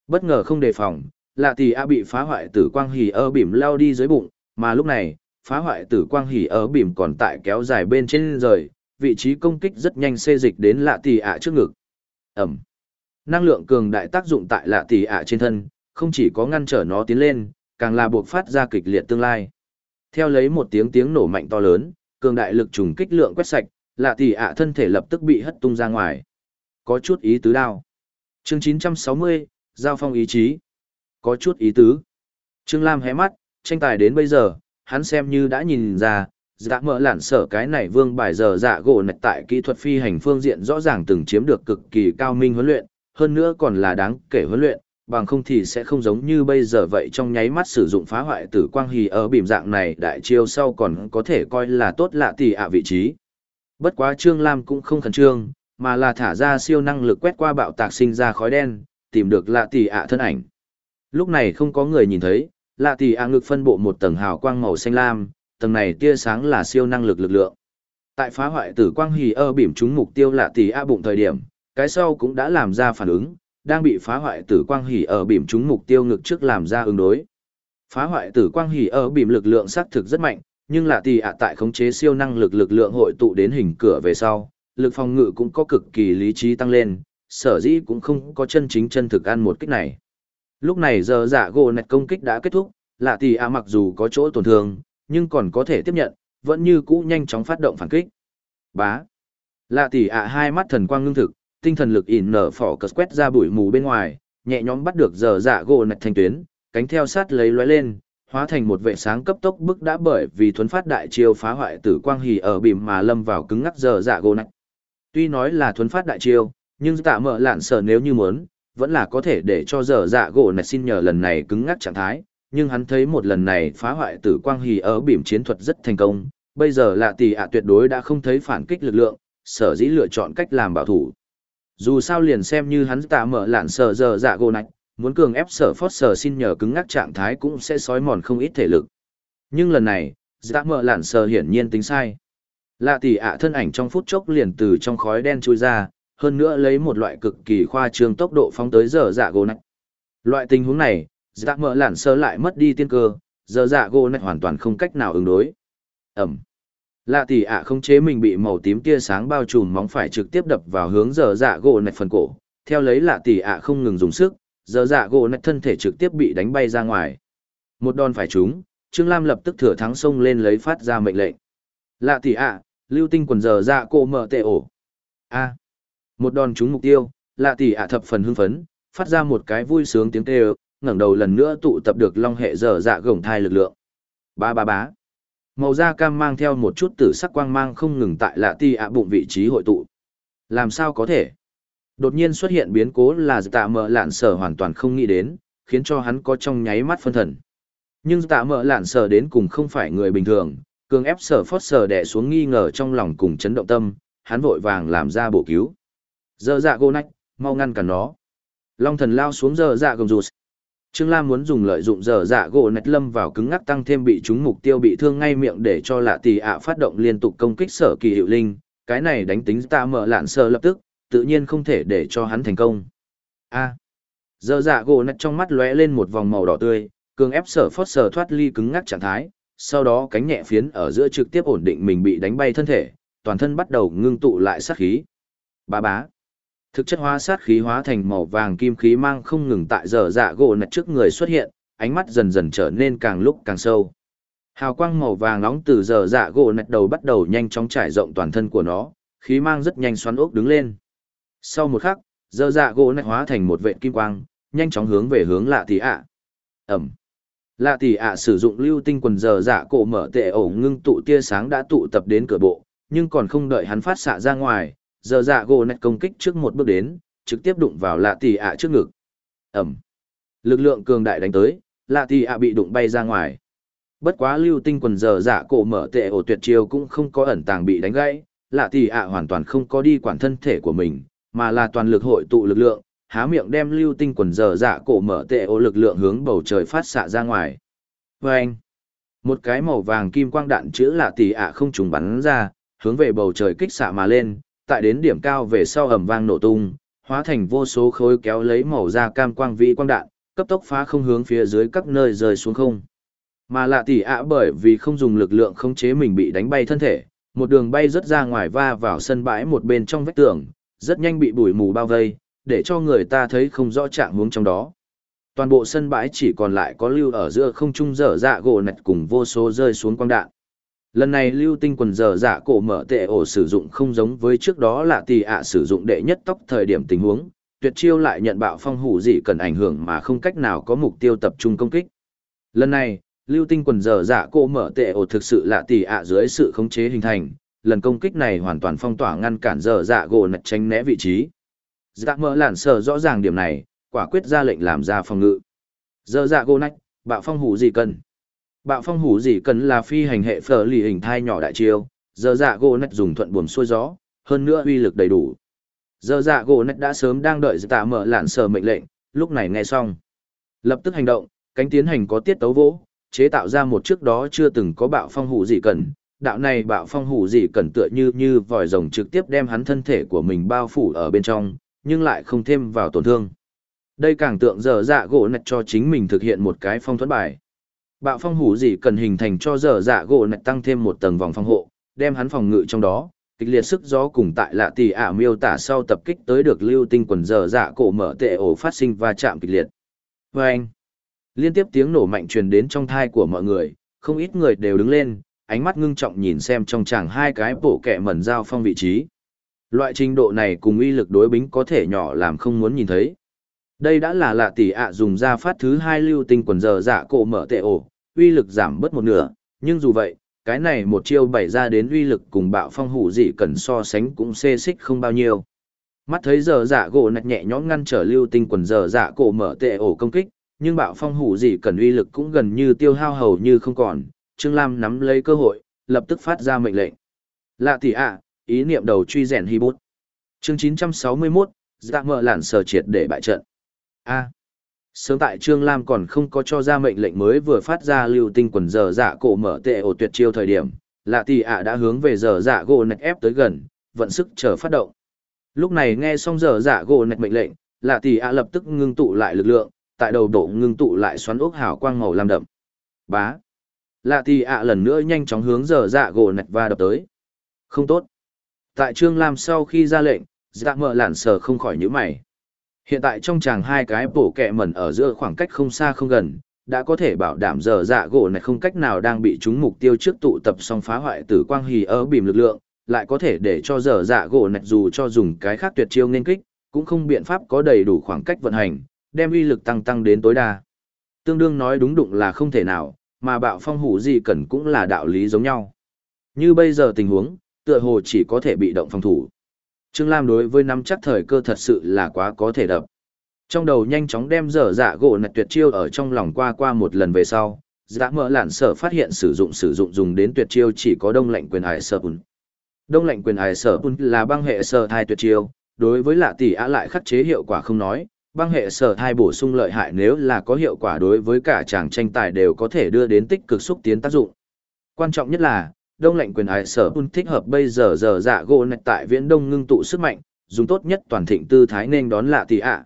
Bất ngờ không đề phòng, lạ tỷ ạ bị phá hoại tử quang hỉ ở bìm lao đi dưới bụng, mà lúc này, phá hoại tử quang hỉ ở bìm còn tại kéo dài bên trên rời, vị trí công kích rất nhanh xê dịch đến lạ tỷ ạ trước ngực. Ẩm. Năng lượng cường đại tác dụng tại lạ tỷ ạ trên thân, không chỉ có ngăn trở nó tiến lên, càng là buộc phát ra kịch liệt tương lai. Theo lấy một tiếng tiếng nổ mạnh to lớn, cường đại lực trùng kích lượng quét sạch, lạ tỷ ạ thân thể lập tức bị hất tung ra ngoài. Có chút ý tứ đao. Chương 960, Giao phong ý chí. Có chút ý tứ. Trương Lam hé mắt, tranh tài đến bây giờ, hắn xem như đã nhìn ra, dạ mở lản sở cái này vương bài giờ dạ gỗ nạch tại kỹ thuật phi hành phương diện rõ ràng từng chiếm được cực kỳ cao minh huấn luyện, hơn nữa còn là đáng kể huấn luyện, bằng không thì sẽ không giống như bây giờ vậy trong nháy mắt sử dụng phá hoại tử quang hì ở bìm dạng này đại chiêu sau còn có thể coi là tốt lạ tỷ ạ vị trí. Bất quá Trương Lam cũng không khẩn trương, mà là thả ra siêu năng lực quét qua bạo tạc sinh ra khói đen, tìm được lạ tỷ ạ thân ảnh. Lúc này không có người nhìn thấy, lạ tỷ ạ ngực phân bộ một tầng hào quang màu xanh lam, tầng này tia sáng là siêu năng lực lực lượng. Tại phá hoại tử quang hì ơ bìm chúng mục tiêu lạ tỷ a bụng thời điểm, cái sau cũng đã làm ra phản ứng, đang bị phá hoại tử quang hỉ ở bìm trúng mục tiêu ngực trước làm ra ứng đối. Phá hoại tử quang hỉ ở bìm lực lượng xác thực rất mạnh, nhưng lạ tỷ ạ tại khống chế siêu năng lực lực lượng hội tụ đến hình cửa về sau, lực phòng ngự cũng có cực kỳ lý trí tăng lên, sở dĩ cũng không có chân chính chân thực ăn một kích này. Lúc này giờ giả gỗ nạch công kích đã kết thúc, lạ tỷ ạ mặc dù có chỗ tổn thương, nhưng còn có thể tiếp nhận, vẫn như cũ nhanh chóng phát động phản kích. Bá. Lạ tỷ ạ hai mắt thần quang ngưng thực, tinh thần lực ỉn nở phỏ cờ quét ra bụi mù bên ngoài, nhẹ nhõm bắt được giờ dạ gỗ nạch thành tuyến, cánh theo sát lấy lóe lên, hóa thành một vệ sáng cấp tốc bức đã bởi vì thuấn phát đại chiêu phá hoại tử quang hỉ ở bìm mà lâm vào cứng ngắc giờ dạ gỗ nạch. Tuy nói là thuấn phát đại chiêu, nhưng tạ mở lạn sở nếu như muốn, vẫn là có thể để cho giờ dạ gỗ nạch xin nhờ lần này cứng ngắc trạng thái, nhưng hắn thấy một lần này phá hoại tử quang hỉ ở bìm chiến thuật rất thành công, bây giờ lạ tỷ ạ tuyệt đối đã không thấy phản kích lực lượng, sở dĩ lựa chọn cách làm bảo thủ. Dù sao liền xem như hắn tạ mở lạn sở giờ dạ gỗ nạch, muốn cường ép sở phót sở xin nhờ cứng ngắc trạng thái cũng sẽ sói mòn không ít thể lực. Nhưng lần này, dạ mở lạn sở hiển nhiên tính sai. Lạ tỷ ạ thân ảnh trong phút chốc liền từ trong khói đen chui ra, hơn nữa lấy một loại cực kỳ khoa trương tốc độ phóng tới giờ dạ gỗ nạch. Loại tình huống này, dạ mở lạn sở lại mất đi tiên cơ, giờ dạ gỗ nạch hoàn toàn không cách nào ứng đối. Ẩm. Lạ tỷ ạ không chế mình bị màu tím tia sáng bao trùm móng phải trực tiếp đập vào hướng dở dạ gỗ nạch phần cổ. Theo lấy lạ tỷ ạ không ngừng dùng sức, dở dạ gỗ nạch thân thể trực tiếp bị đánh bay ra ngoài. Một đòn phải trúng, Trương Lam lập tức thừa thắng xông lên lấy phát ra mệnh lệnh. Lạ tỷ ạ, lưu tinh quần dở dạ cổ mở tệ ổ. A. Một đòn trúng mục tiêu, lạ tỷ ạ thập phần hưng phấn, phát ra một cái vui sướng tiếng kêu, ngẩng đầu lần nữa tụ tập được long hệ dở dạ gồng thai lực lượng. Ba ba bá. Màu da cam mang theo một chút tử sắc quang mang không ngừng tại lạ ti ạ bụng vị trí hội tụ. Làm sao có thể? Đột nhiên xuất hiện biến cố là tạ mở lạn sở hoàn toàn không nghĩ đến, khiến cho hắn có trong nháy mắt phân thần. Nhưng tạ mở lạn sở đến cùng không phải người bình thường, cường ép sở phót sở đè xuống nghi ngờ trong lòng cùng chấn động tâm, hắn vội vàng làm ra bổ cứu. Dơ dạ gô nách, mau ngăn cản nó. Long thần lao xuống dơ dạ gồng rụt, Trương Lam muốn dùng lợi dụng giờ dạ gỗ nạch lâm vào cứng ngắc tăng thêm bị chúng mục tiêu bị thương ngay miệng để cho lạ tỷ ạ phát động liên tục công kích sở kỳ hiệu linh, cái này đánh tính ta mở lạn sờ lập tức, tự nhiên không thể để cho hắn thành công. A. Giờ dạ gỗ nạch trong mắt lóe lên một vòng màu đỏ tươi, cường ép sở phót sở thoát ly cứng ngắc trạng thái, sau đó cánh nhẹ phiến ở giữa trực tiếp ổn định mình bị đánh bay thân thể, toàn thân bắt đầu ngưng tụ lại sát khí. Bá bá. Thực chất hóa sát khí hóa thành màu vàng kim khí mang không ngừng tại giờ dạ gỗ nạch trước người xuất hiện, ánh mắt dần dần trở nên càng lúc càng sâu. Hào quang màu vàng nóng từ giờ dạ gỗ nạch đầu bắt đầu nhanh chóng trải rộng toàn thân của nó, khí mang rất nhanh xoắn ốc đứng lên. Sau một khắc, giờ dạ gỗ nạch hóa thành một vệ kim quang, nhanh chóng hướng về hướng lạ tỷ ạ. Ẩm. Lạ tỷ ạ sử dụng lưu tinh quần giờ dạ cổ mở tệ ổ ngưng tụ tia sáng đã tụ tập đến cửa bộ, nhưng còn không đợi hắn phát xạ ra ngoài, giờ dạ gỗ nạch công kích trước một bước đến, trực tiếp đụng vào lạ tỷ ạ trước ngực. Ẩm. Lực lượng cường đại đánh tới, lạ tỷ ạ bị đụng bay ra ngoài. Bất quá lưu tinh quần giờ dạ cổ mở tệ ổ tuyệt chiêu cũng không có ẩn tàng bị đánh gãy, lạ tỷ ạ hoàn toàn không có đi quản thân thể của mình, mà là toàn lực hội tụ lực lượng, há miệng đem lưu tinh quần giờ dạ cổ mở tệ ổ lực lượng hướng bầu trời phát xạ ra ngoài. vê anh, một cái màu vàng kim quang đạn chữ lạ tỷ ạ không trùng bắn ra, hướng về bầu trời kích xạ mà lên, tại đến điểm cao về sau ầm vang nổ tung, hóa thành vô số khối kéo lấy màu da cam quang vĩ quang đạn, cấp tốc phá không hướng phía dưới các nơi rơi xuống không. Mà lạ tỷ ạ bởi vì không dùng lực lượng khống chế mình bị đánh bay thân thể, một đường bay rất ra ngoài va vào sân bãi một bên trong vách tường, rất nhanh bị bụi mù bao vây, để cho người ta thấy không rõ trạng hướng trong đó. Toàn bộ sân bãi chỉ còn lại có lưu ở giữa không trung dở dạ gỗ nạch cùng vô số rơi xuống quang đạn. Lần này lưu tinh quần dở dạ cổ mở tệ ổ sử dụng không giống với trước đó là tì ạ sử dụng đệ nhất tốc thời điểm tình huống, tuyệt chiêu lại nhận bạo phong hủ dị cần ảnh hưởng mà không cách nào có mục tiêu tập trung công kích. Lần này, lưu tinh quần dở dạ cổ mở tệ ổ thực sự là tỷ ạ dưới sự khống chế hình thành, lần công kích này hoàn toàn phong tỏa ngăn cản dở dạ gỗ nạch tránh né vị trí. Dạ mở lản sở rõ ràng điểm này, quả quyết ra lệnh làm ra phòng ngự. Dở dạ gỗ nạch, bạo phong hủ dị cần. Bạo phong hủ gì cần là phi hành hệ phở lì hình thai nhỏ đại chiêu, giờ dạ gỗ nạch dùng thuận buồm xuôi gió, hơn nữa uy lực đầy đủ. Giờ dạ gỗ nạch đã sớm đang đợi tạ mở lản sở mệnh lệnh, lúc này nghe xong. Lập tức hành động, cánh tiến hành có tiết tấu vỗ, chế tạo ra một trước đó chưa từng có bạo phong hủ gì cần, đạo này bạo phong hủ gì cần tựa như như vòi rồng trực tiếp đem hắn thân thể của mình bao phủ ở bên trong, nhưng lại không thêm vào tổn thương. Đây càng tượng giờ dạ gỗ nạch cho chính mình thực hiện một cái phong thuẫn bài. Bạo phong hủ gì cần hình thành cho dở dạ gỗ nạch tăng thêm một tầng vòng phòng hộ, đem hắn phòng ngự trong đó, kịch liệt sức gió cùng tại lạ tỷ ả miêu tả sau tập kích tới được lưu tinh quần dở dạ cổ mở tệ ổ phát sinh và chạm kịch liệt. Và anh, liên tiếp tiếng nổ mạnh truyền đến trong thai của mọi người, không ít người đều đứng lên, ánh mắt ngưng trọng nhìn xem trong chàng hai cái bổ kẹ mẩn giao phong vị trí. Loại trình độ này cùng uy lực đối bính có thể nhỏ làm không muốn nhìn thấy. Đây đã là lạ tỷ ạ dùng ra phát thứ hai lưu tinh quần giờ dạ cổ mở tệ ổ, uy lực giảm bớt một nửa, nhưng dù vậy, cái này một chiêu bày ra đến uy lực cùng bạo phong hủ dị cần so sánh cũng xê xích không bao nhiêu. Mắt thấy giờ dạ gỗ nạch nhẹ nhõm ngăn trở lưu tinh quần giờ dạ cổ mở tệ ổ công kích, nhưng bạo phong hủ dị cần uy lực cũng gần như tiêu hao hầu như không còn, Trương Lam nắm lấy cơ hội, lập tức phát ra mệnh lệnh. Lạ tỷ ạ, ý niệm đầu truy rèn hy bút. Chương 961, dạ mở lản sở triệt để bại trận. A. Sớm tại Trương Lam còn không có cho ra mệnh lệnh mới vừa phát ra lưu tinh quần giờ dạ cổ mở tệ ổ tuyệt chiêu thời điểm, lạ tỷ ạ đã hướng về giờ dạ gỗ nạch ép tới gần, vận sức chờ phát động. Lúc này nghe xong giờ dạ gỗ nạch mệnh lệnh, lạ tỷ ạ lập tức ngưng tụ lại lực lượng, tại đầu đổ ngưng tụ lại xoắn ốc hào quang màu lam đậm. Bá. Lạ tỷ ạ lần nữa nhanh chóng hướng giờ dạ gỗ nạch và đập tới. Không tốt. Tại Trương Lam sau khi ra lệnh, dạ mở lản sờ không khỏi nhíu mày. Hiện tại trong chàng hai cái bổ kẹ mẩn ở giữa khoảng cách không xa không gần, đã có thể bảo đảm giờ dạ gỗ này không cách nào đang bị chúng mục tiêu trước tụ tập xong phá hoại tử quang hì ở bìm lực lượng, lại có thể để cho giờ dạ gỗ này dù cho dùng cái khác tuyệt chiêu nên kích, cũng không biện pháp có đầy đủ khoảng cách vận hành, đem uy lực tăng tăng đến tối đa. Tương đương nói đúng đụng là không thể nào, mà bạo phong hủ gì cần cũng là đạo lý giống nhau. Như bây giờ tình huống, tựa hồ chỉ có thể bị động phòng thủ. Trương Lam đối với nắm chắc thời cơ thật sự là quá có thể đập. Trong đầu nhanh chóng đem dở dạ gỗ nạch tuyệt chiêu ở trong lòng qua qua một lần về sau, dạ mỡ lạn sở phát hiện sử dụng sử dụng dùng đến tuyệt chiêu chỉ có đông lạnh quyền hải sở bùn. Đông lạnh quyền hải sở bùn là băng hệ sở thai tuyệt chiêu, đối với lạ tỷ á lại khắc chế hiệu quả không nói, băng hệ sở thai bổ sung lợi hại nếu là có hiệu quả đối với cả chàng tranh tài đều có thể đưa đến tích cực xúc tiến tác dụng. Quan trọng nhất là, đông lạnh quyền ái sở un thích hợp bây giờ giờ dạ gỗ nạch tại viễn đông ngưng tụ sức mạnh, dùng tốt nhất toàn thịnh tư thái nên đón lạ tỷ ạ.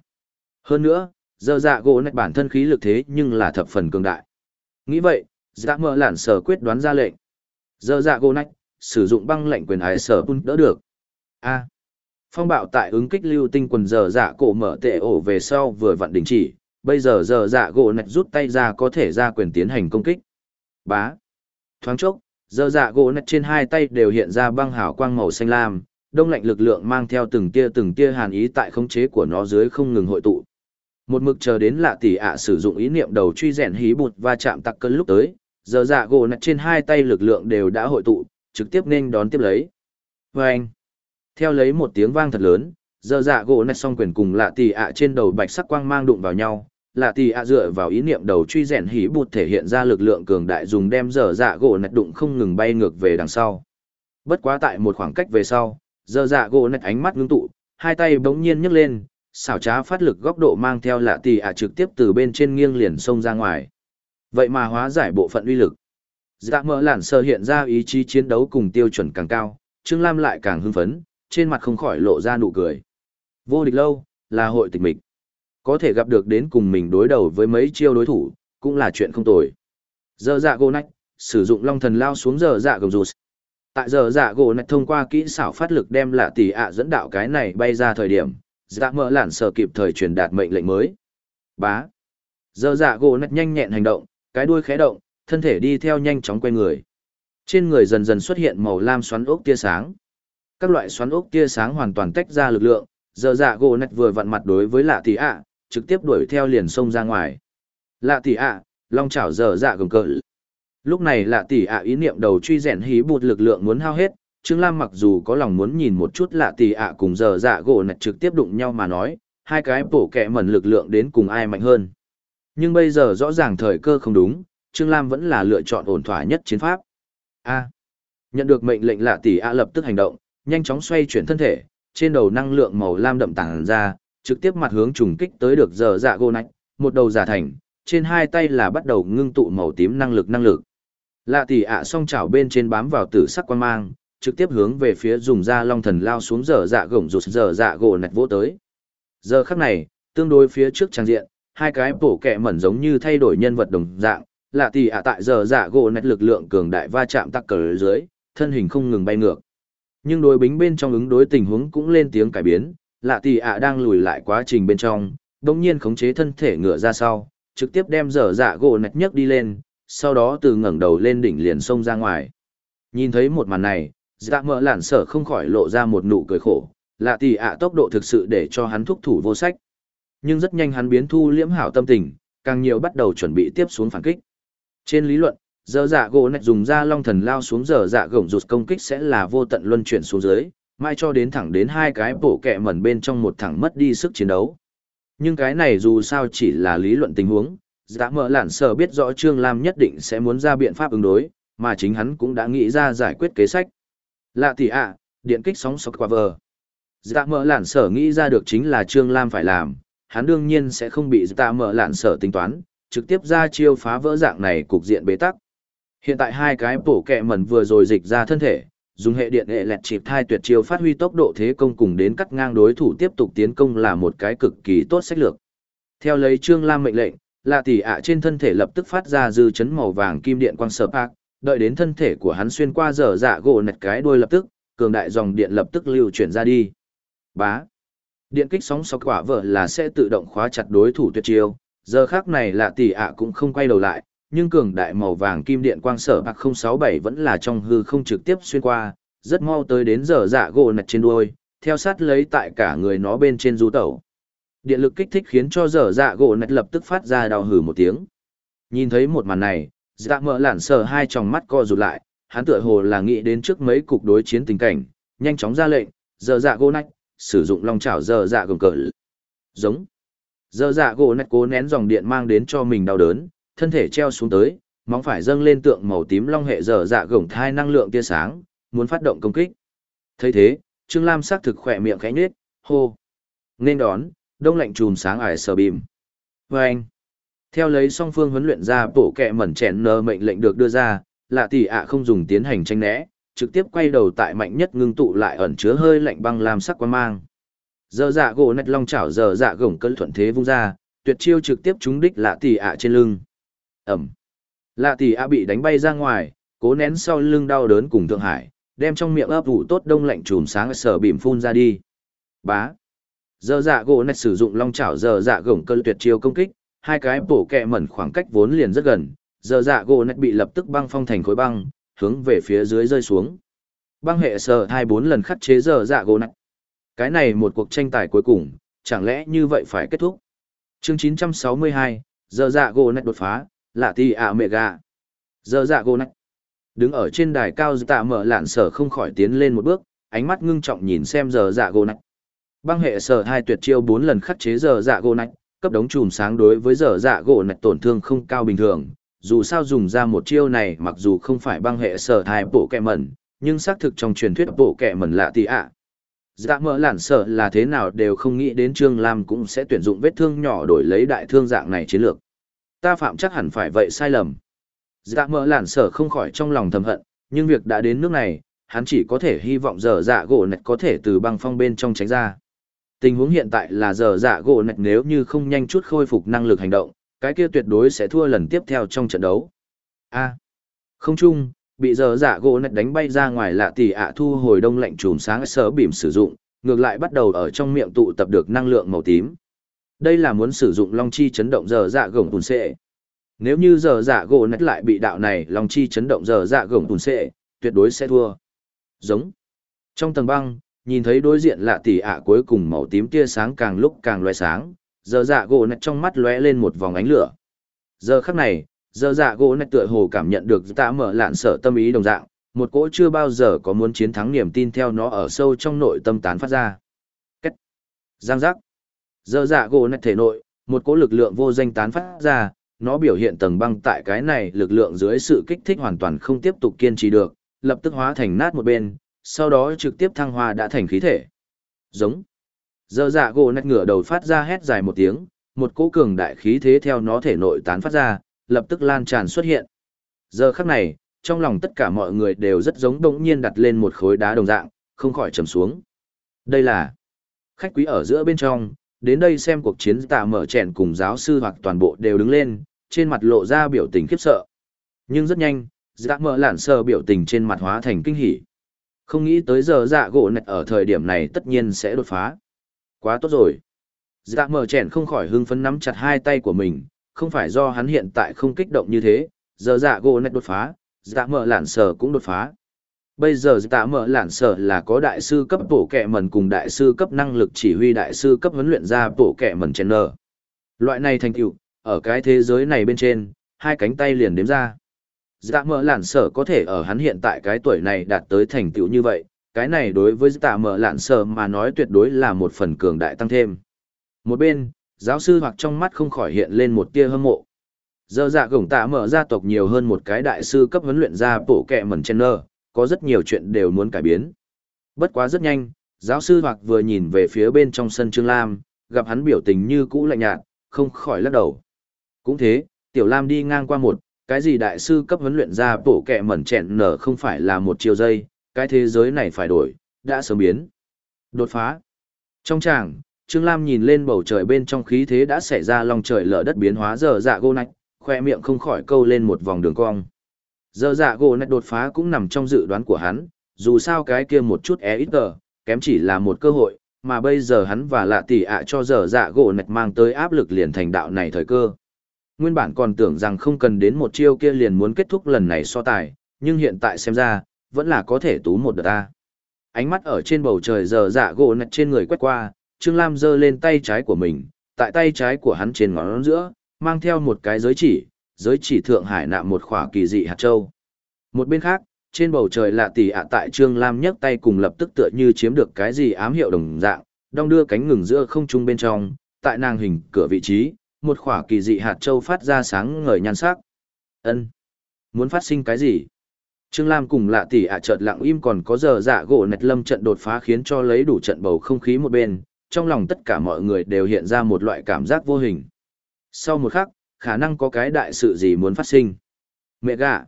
Hơn nữa, giờ dạ gỗ nạch bản thân khí lực thế nhưng là thập phần cường đại. Nghĩ vậy dạ mơ lản sở quyết đoán ra lệnh. Giờ dạ gỗ nạch, sử dụng băng lệnh quyền ái sở un đỡ được. A. Phong bạo tại ứng kích lưu tinh quần giờ dạ cổ mở tệ ổ về sau vừa vặn đình chỉ, bây giờ giờ dạ gỗ nạch rút tay ra có thể ra quyền tiến hành công kích. Bá. Thoáng chốc giờ dạ gỗ nạch trên hai tay đều hiện ra băng hào quang màu xanh lam, đông lạnh lực lượng mang theo từng tia từng tia hàn ý tại khống chế của nó dưới không ngừng hội tụ. Một mực chờ đến lạ tỷ ạ sử dụng ý niệm đầu truy rèn hí bụt và chạm tặc cơn lúc tới giờ dạ gỗ nạch trên hai tay lực lượng đều đã hội tụ, trực tiếp nên đón tiếp lấy. Vê anh, theo lấy một tiếng vang thật lớn giờ dạ gỗ nạch song quyền cùng lạ tỷ ạ trên đầu bạch sắc quang mang đụng vào nhau lạ tỷ ạ dựa vào ý niệm đầu truy rèn hỉ bụt thể hiện ra lực lượng cường đại dùng đem dở dạ gỗ nạch đụng không ngừng bay ngược về đằng sau. Bất quá tại một khoảng cách về sau, dở dạ gỗ nạch ánh mắt ngưng tụ, hai tay bỗng nhiên nhấc lên, xảo trá phát lực góc độ mang theo lạ tỷ ạ trực tiếp từ bên trên nghiêng liền xông ra ngoài. Vậy mà hóa giải bộ phận uy lực. Dạ mỡ lản sơ hiện ra ý chí chiến đấu cùng tiêu chuẩn càng cao, trương lam lại càng hưng phấn, trên mặt không khỏi lộ ra nụ cười. Vô địch lâu, là hội tịch mịch có thể gặp được đến cùng mình đối đầu với mấy chiêu đối thủ, cũng là chuyện không tồi. Giờ dạ gỗ nách, sử dụng long thần lao xuống giờ dạ gồng rụt. Tại giờ dạ gỗ nách thông qua kỹ xảo phát lực đem lạ tỷ ạ dẫn đạo cái này bay ra thời điểm dạ mỡ lản sở kịp thời truyền đạt mệnh lệnh mới. Bá. Giờ dạ gỗ nách nhanh nhẹn hành động, cái đuôi khé động, thân thể đi theo nhanh chóng quay người. Trên người dần dần xuất hiện màu lam xoắn ốc tia sáng. Các loại xoắn ốc tia sáng hoàn toàn tách ra lực lượng, giờ dạ gỗ nách vừa vặn mặt đối với lạ tỷ ạ trực tiếp đuổi theo liền sông ra ngoài. Lạ tỷ ạ, long chảo dở dạ gồng cỡ lúc này lạ tỷ ạ ý niệm đầu truy rèn hí bụt lực lượng muốn hao hết, trương lam mặc dù có lòng muốn nhìn một chút lạ tỷ ạ cùng dở dạ gỗ nạch trực tiếp đụng nhau mà nói, hai cái bổ kẹ mẩn lực lượng đến cùng ai mạnh hơn. Nhưng bây giờ rõ ràng thời cơ không đúng, trương lam vẫn là lựa chọn ổn thỏa nhất chiến pháp. A. Nhận được mệnh lệnh lạ tỷ ạ lập tức hành động, nhanh chóng xoay chuyển thân thể, trên đầu năng lượng màu lam đậm tàng ra trực tiếp mặt hướng trùng kích tới được giờ dạ gỗ nạch một đầu giả thành, trên hai tay là bắt đầu ngưng tụ màu tím năng lực năng lực. Lạ tỷ ạ song chảo bên trên bám vào tử sắc quan mang, trực tiếp hướng về phía dùng da long thần lao xuống giờ dạ gổng rụt giờ dạ gỗ nạch vỗ tới. Giờ khắc này, tương đối phía trước trang diện, hai cái bổ kẹ mẩn giống như thay đổi nhân vật đồng dạng, lạ tỷ ạ tại giờ dạ gỗ nạch lực lượng cường đại va chạm tắc cờ dưới, thân hình không ngừng bay ngược. Nhưng đối bính bên trong ứng đối tình huống cũng lên tiếng cải biến lạ tì ạ đang lùi lại quá trình bên trong đống nhiên khống chế thân thể ngựa ra sau, trực tiếp đem dở dạ gỗ nạch nhấc đi lên, sau đó từ ngẩng đầu lên đỉnh liền xông ra ngoài. Nhìn thấy một màn này dạ mỡ lản sở không khỏi lộ ra một nụ cười khổ. Lạ tì ạ tốc độ thực sự để cho hắn thúc thủ vô sách. Nhưng rất nhanh hắn biến thu liễm hảo tâm tình, càng nhiều bắt đầu chuẩn bị tiếp xuống phản kích. Trên lý luận, dở dạ gỗ nạch dùng ra long thần lao xuống dở dạ gổng rụt công kích sẽ là vô tận luân chuyển xuống dưới mai cho đến thẳng đến hai cái bộ kẹ mẩn bên trong một thẳng mất đi sức chiến đấu. Nhưng cái này dù sao chỉ là lý luận tình huống, Dạ mở lản sở biết rõ Trương Lam nhất định sẽ muốn ra biện pháp ứng đối, mà chính hắn cũng đã nghĩ ra giải quyết kế sách. Lạ thì ạ, điện kích sóng sọc qua vờ. Dạ mở lản sở nghĩ ra được chính là Trương Lam phải làm, hắn đương nhiên sẽ không bị dạ mở lản sở tính toán, trực tiếp ra chiêu phá vỡ dạng này cục diện bế tắc. Hiện tại hai cái bổ kẹ mẩn vừa rồi dịch ra thân thể, dùng hệ điện hệ lẹt chịp thai tuyệt chiêu phát huy tốc độ thế công cùng đến cắt ngang đối thủ tiếp tục tiến công là một cái cực kỳ tốt sách lược. Theo lấy Trương Lam mệnh lệnh, lạ tỷ ạ trên thân thể lập tức phát ra dư chấn màu vàng kim điện quang sở bạc, đợi đến thân thể của hắn xuyên qua dở dạ gỗ nạch cái đuôi lập tức, cường đại dòng điện lập tức lưu chuyển ra đi. Bá. Điện kích sóng sọc quả vợ là sẽ tự động khóa chặt đối thủ tuyệt chiêu, giờ khác này lạ tỷ ạ cũng không quay đầu lại, nhưng cường đại màu vàng kim điện quang sở bạc 067 vẫn là trong hư không trực tiếp xuyên qua, rất mau tới đến giờ dạ gỗ nạch trên đuôi, theo sát lấy tại cả người nó bên trên du tẩu. Điện lực kích thích khiến cho giờ dạ gỗ nạch lập tức phát ra đau hử một tiếng. Nhìn thấy một màn này, dạ mở lản sờ hai tròng mắt co rụt lại, hắn tựa hồ là nghĩ đến trước mấy cục đối chiến tình cảnh, nhanh chóng ra lệnh, giờ dạ gỗ nạch, sử dụng long chảo giờ dạ gồng cỡ. Giống. Giờ dạ gỗ nạch cố nén dòng điện mang đến cho mình đau đớn, thân thể treo xuống tới, móng phải dâng lên tượng màu tím long hệ dở dạ gồng thai năng lượng tia sáng, muốn phát động công kích. thấy thế, Trương Lam sắc thực khỏe miệng khẽ nhếch, hô. Nên đón, đông lạnh chùm sáng ải sờ bìm. Và anh, theo lấy song phương huấn luyện ra bổ kẹ mẩn chèn nờ mệnh lệnh được đưa ra, lạ tỷ ạ không dùng tiến hành tranh né, trực tiếp quay đầu tại mạnh nhất ngưng tụ lại ẩn chứa hơi lạnh băng lam sắc quan mang. Giờ dạ gỗ nạch long chảo giờ dạ gổng cân thuận thế vung ra, tuyệt chiêu trực tiếp trúng đích lạ tỷ ạ trên lưng. Ẩm. Lạ tỷ A bị đánh bay ra ngoài, cố nén sau lưng đau đớn cùng Thượng Hải, đem trong miệng ấp ủ tốt đông lạnh chùm sáng sở bìm phun ra đi. Bá. Giờ dạ gỗ này sử dụng long chảo giờ dạ gổng cơn tuyệt chiêu công kích, hai cái bổ kẹ mẩn khoảng cách vốn liền rất gần, giờ dạ gỗ này bị lập tức băng phong thành khối băng, hướng về phía dưới rơi xuống. Băng hệ sở hai bốn lần khắc chế giờ dạ gỗ này. Cái này một cuộc tranh tài cuối cùng, chẳng lẽ như vậy phải kết thúc? Chương 962, giờ dạ gỗ này đột phá, lạ tì ạ mẹ gà. Giờ dạ gô nách. Đứng ở trên đài cao tạ mở lạn sở không khỏi tiến lên một bước, ánh mắt ngưng trọng nhìn xem giờ dạ gô nách. Băng hệ sở hai tuyệt chiêu bốn lần khắc chế giờ dạ gô nách, cấp đống chùm sáng đối với giờ dạ gỗ nạch tổn thương không cao bình thường. Dù sao dùng ra một chiêu này mặc dù không phải băng hệ sở hai bộ kẹ mẩn, nhưng xác thực trong truyền thuyết bộ kẹ mẩn lạ tì ạ. Dạ mở lản sở là thế nào đều không nghĩ đến Trương Lam cũng sẽ tuyển dụng vết thương nhỏ đổi lấy đại thương dạng này chiến lược. Ta phạm chắc hẳn phải vậy sai lầm. Dạ mỡ lản sở không khỏi trong lòng thầm hận, nhưng việc đã đến nước này, hắn chỉ có thể hy vọng giờ dạ gỗ nạch có thể từ băng phong bên trong tránh ra. Tình huống hiện tại là giờ dạ gỗ nạch nếu như không nhanh chút khôi phục năng lực hành động, cái kia tuyệt đối sẽ thua lần tiếp theo trong trận đấu. A. không chung, bị giờ dạ gỗ nạch đánh bay ra ngoài lạ tỷ ạ thu hồi đông lạnh chùm sáng sở bìm sử dụng, ngược lại bắt đầu ở trong miệng tụ tập được năng lượng màu tím. Đây là muốn sử dụng long chi chấn động giờ dạ gồng tùn xệ. Nếu như giờ dạ gỗ nách lại bị đạo này long chi chấn động giờ dạ gồng tùn xệ, tuyệt đối sẽ thua. Giống. Trong tầng băng, nhìn thấy đối diện lạ tỷ ạ cuối cùng màu tím tia sáng càng lúc càng loe sáng, giờ dạ gỗ nách trong mắt lóe lên một vòng ánh lửa. Giờ khắc này, giờ dạ gỗ nách tựa hồ cảm nhận được tạ mở lạn sở tâm ý đồng dạng, một cỗ chưa bao giờ có muốn chiến thắng niềm tin theo nó ở sâu trong nội tâm tán phát ra. Cách. Giang giác. Giờ dạ gỗ nạch thể nội, một cỗ lực lượng vô danh tán phát ra, nó biểu hiện tầng băng tại cái này lực lượng dưới sự kích thích hoàn toàn không tiếp tục kiên trì được, lập tức hóa thành nát một bên, sau đó trực tiếp thăng hoa đã thành khí thể. Giống. Giờ dạ gỗ nạch ngửa đầu phát ra hét dài một tiếng, một cỗ cường đại khí thế theo nó thể nội tán phát ra, lập tức lan tràn xuất hiện. Giờ khắc này, trong lòng tất cả mọi người đều rất giống đống nhiên đặt lên một khối đá đồng dạng, không khỏi trầm xuống. Đây là khách quý ở giữa bên trong, đến đây xem cuộc chiến tạ mở chèn cùng giáo sư hoặc toàn bộ đều đứng lên, trên mặt lộ ra biểu tình khiếp sợ. Nhưng rất nhanh, dạ mở lản sơ biểu tình trên mặt hóa thành kinh hỉ. Không nghĩ tới giờ dạ gỗ nạch ở thời điểm này tất nhiên sẽ đột phá. Quá tốt rồi. Dạ mở chèn không khỏi hưng phấn nắm chặt hai tay của mình, không phải do hắn hiện tại không kích động như thế, giờ dạ gỗ nạch đột phá, dạ mở lản sờ cũng đột phá. Bây giờ Tạ mở lạn sở là có đại sư cấp bổ kẹ mần cùng đại sư cấp năng lực chỉ huy đại sư cấp huấn luyện ra bổ kẹ mần chen nở. Loại này thành tựu, ở cái thế giới này bên trên, hai cánh tay liền đếm ra. Tạ mở lạn sở có thể ở hắn hiện tại cái tuổi này đạt tới thành tựu như vậy, cái này đối với Tạ mở lạn sở mà nói tuyệt đối là một phần cường đại tăng thêm. Một bên, giáo sư hoặc trong mắt không khỏi hiện lên một tia hâm mộ. Giờ dạ gổng tạ mở gia tộc nhiều hơn một cái đại sư cấp huấn luyện ra bổ kẹ mần chen nơ, có rất nhiều chuyện đều muốn cải biến. Bất quá rất nhanh, giáo sư hoặc vừa nhìn về phía bên trong sân Trương Lam, gặp hắn biểu tình như cũ lạnh nhạt, không khỏi lắc đầu. Cũng thế, Tiểu Lam đi ngang qua một, cái gì đại sư cấp huấn luyện ra bộ kẹ mẩn chẹn nở không phải là một chiều dây, cái thế giới này phải đổi, đã sớm biến. Đột phá. Trong tràng, Trương Lam nhìn lên bầu trời bên trong khí thế đã xảy ra lòng trời lở đất biến hóa giờ dạ gô nạch, khoe miệng không khỏi câu lên một vòng đường cong. Giờ dạ gỗ nạch đột phá cũng nằm trong dự đoán của hắn, dù sao cái kia một chút e ít tờ, kém chỉ là một cơ hội, mà bây giờ hắn và lạ tỷ ạ cho giờ dạ gỗ nạch mang tới áp lực liền thành đạo này thời cơ. Nguyên bản còn tưởng rằng không cần đến một chiêu kia liền muốn kết thúc lần này so tài, nhưng hiện tại xem ra, vẫn là có thể tú một đợt ta. Ánh mắt ở trên bầu trời giờ dạ gỗ nạch trên người quét qua, Trương Lam giơ lên tay trái của mình, tại tay trái của hắn trên ngón giữa, mang theo một cái giới chỉ, giới chỉ Thượng Hải nạm một khỏa kỳ dị hạt châu. Một bên khác, trên bầu trời lạ tỷ ạ tại Trương Lam nhấc tay cùng lập tức tựa như chiếm được cái gì ám hiệu đồng dạng, đong đưa cánh ngừng giữa không trung bên trong, tại nàng hình cửa vị trí, một khỏa kỳ dị hạt châu phát ra sáng ngời nhan sắc. Ân, Muốn phát sinh cái gì? Trương Lam cùng lạ tỷ ạ chợt lặng im còn có giờ dạ gỗ nạch lâm trận đột phá khiến cho lấy đủ trận bầu không khí một bên, trong lòng tất cả mọi người đều hiện ra một loại cảm giác vô hình. Sau một khắc, khả năng có cái đại sự gì muốn phát sinh. Mẹ gạ.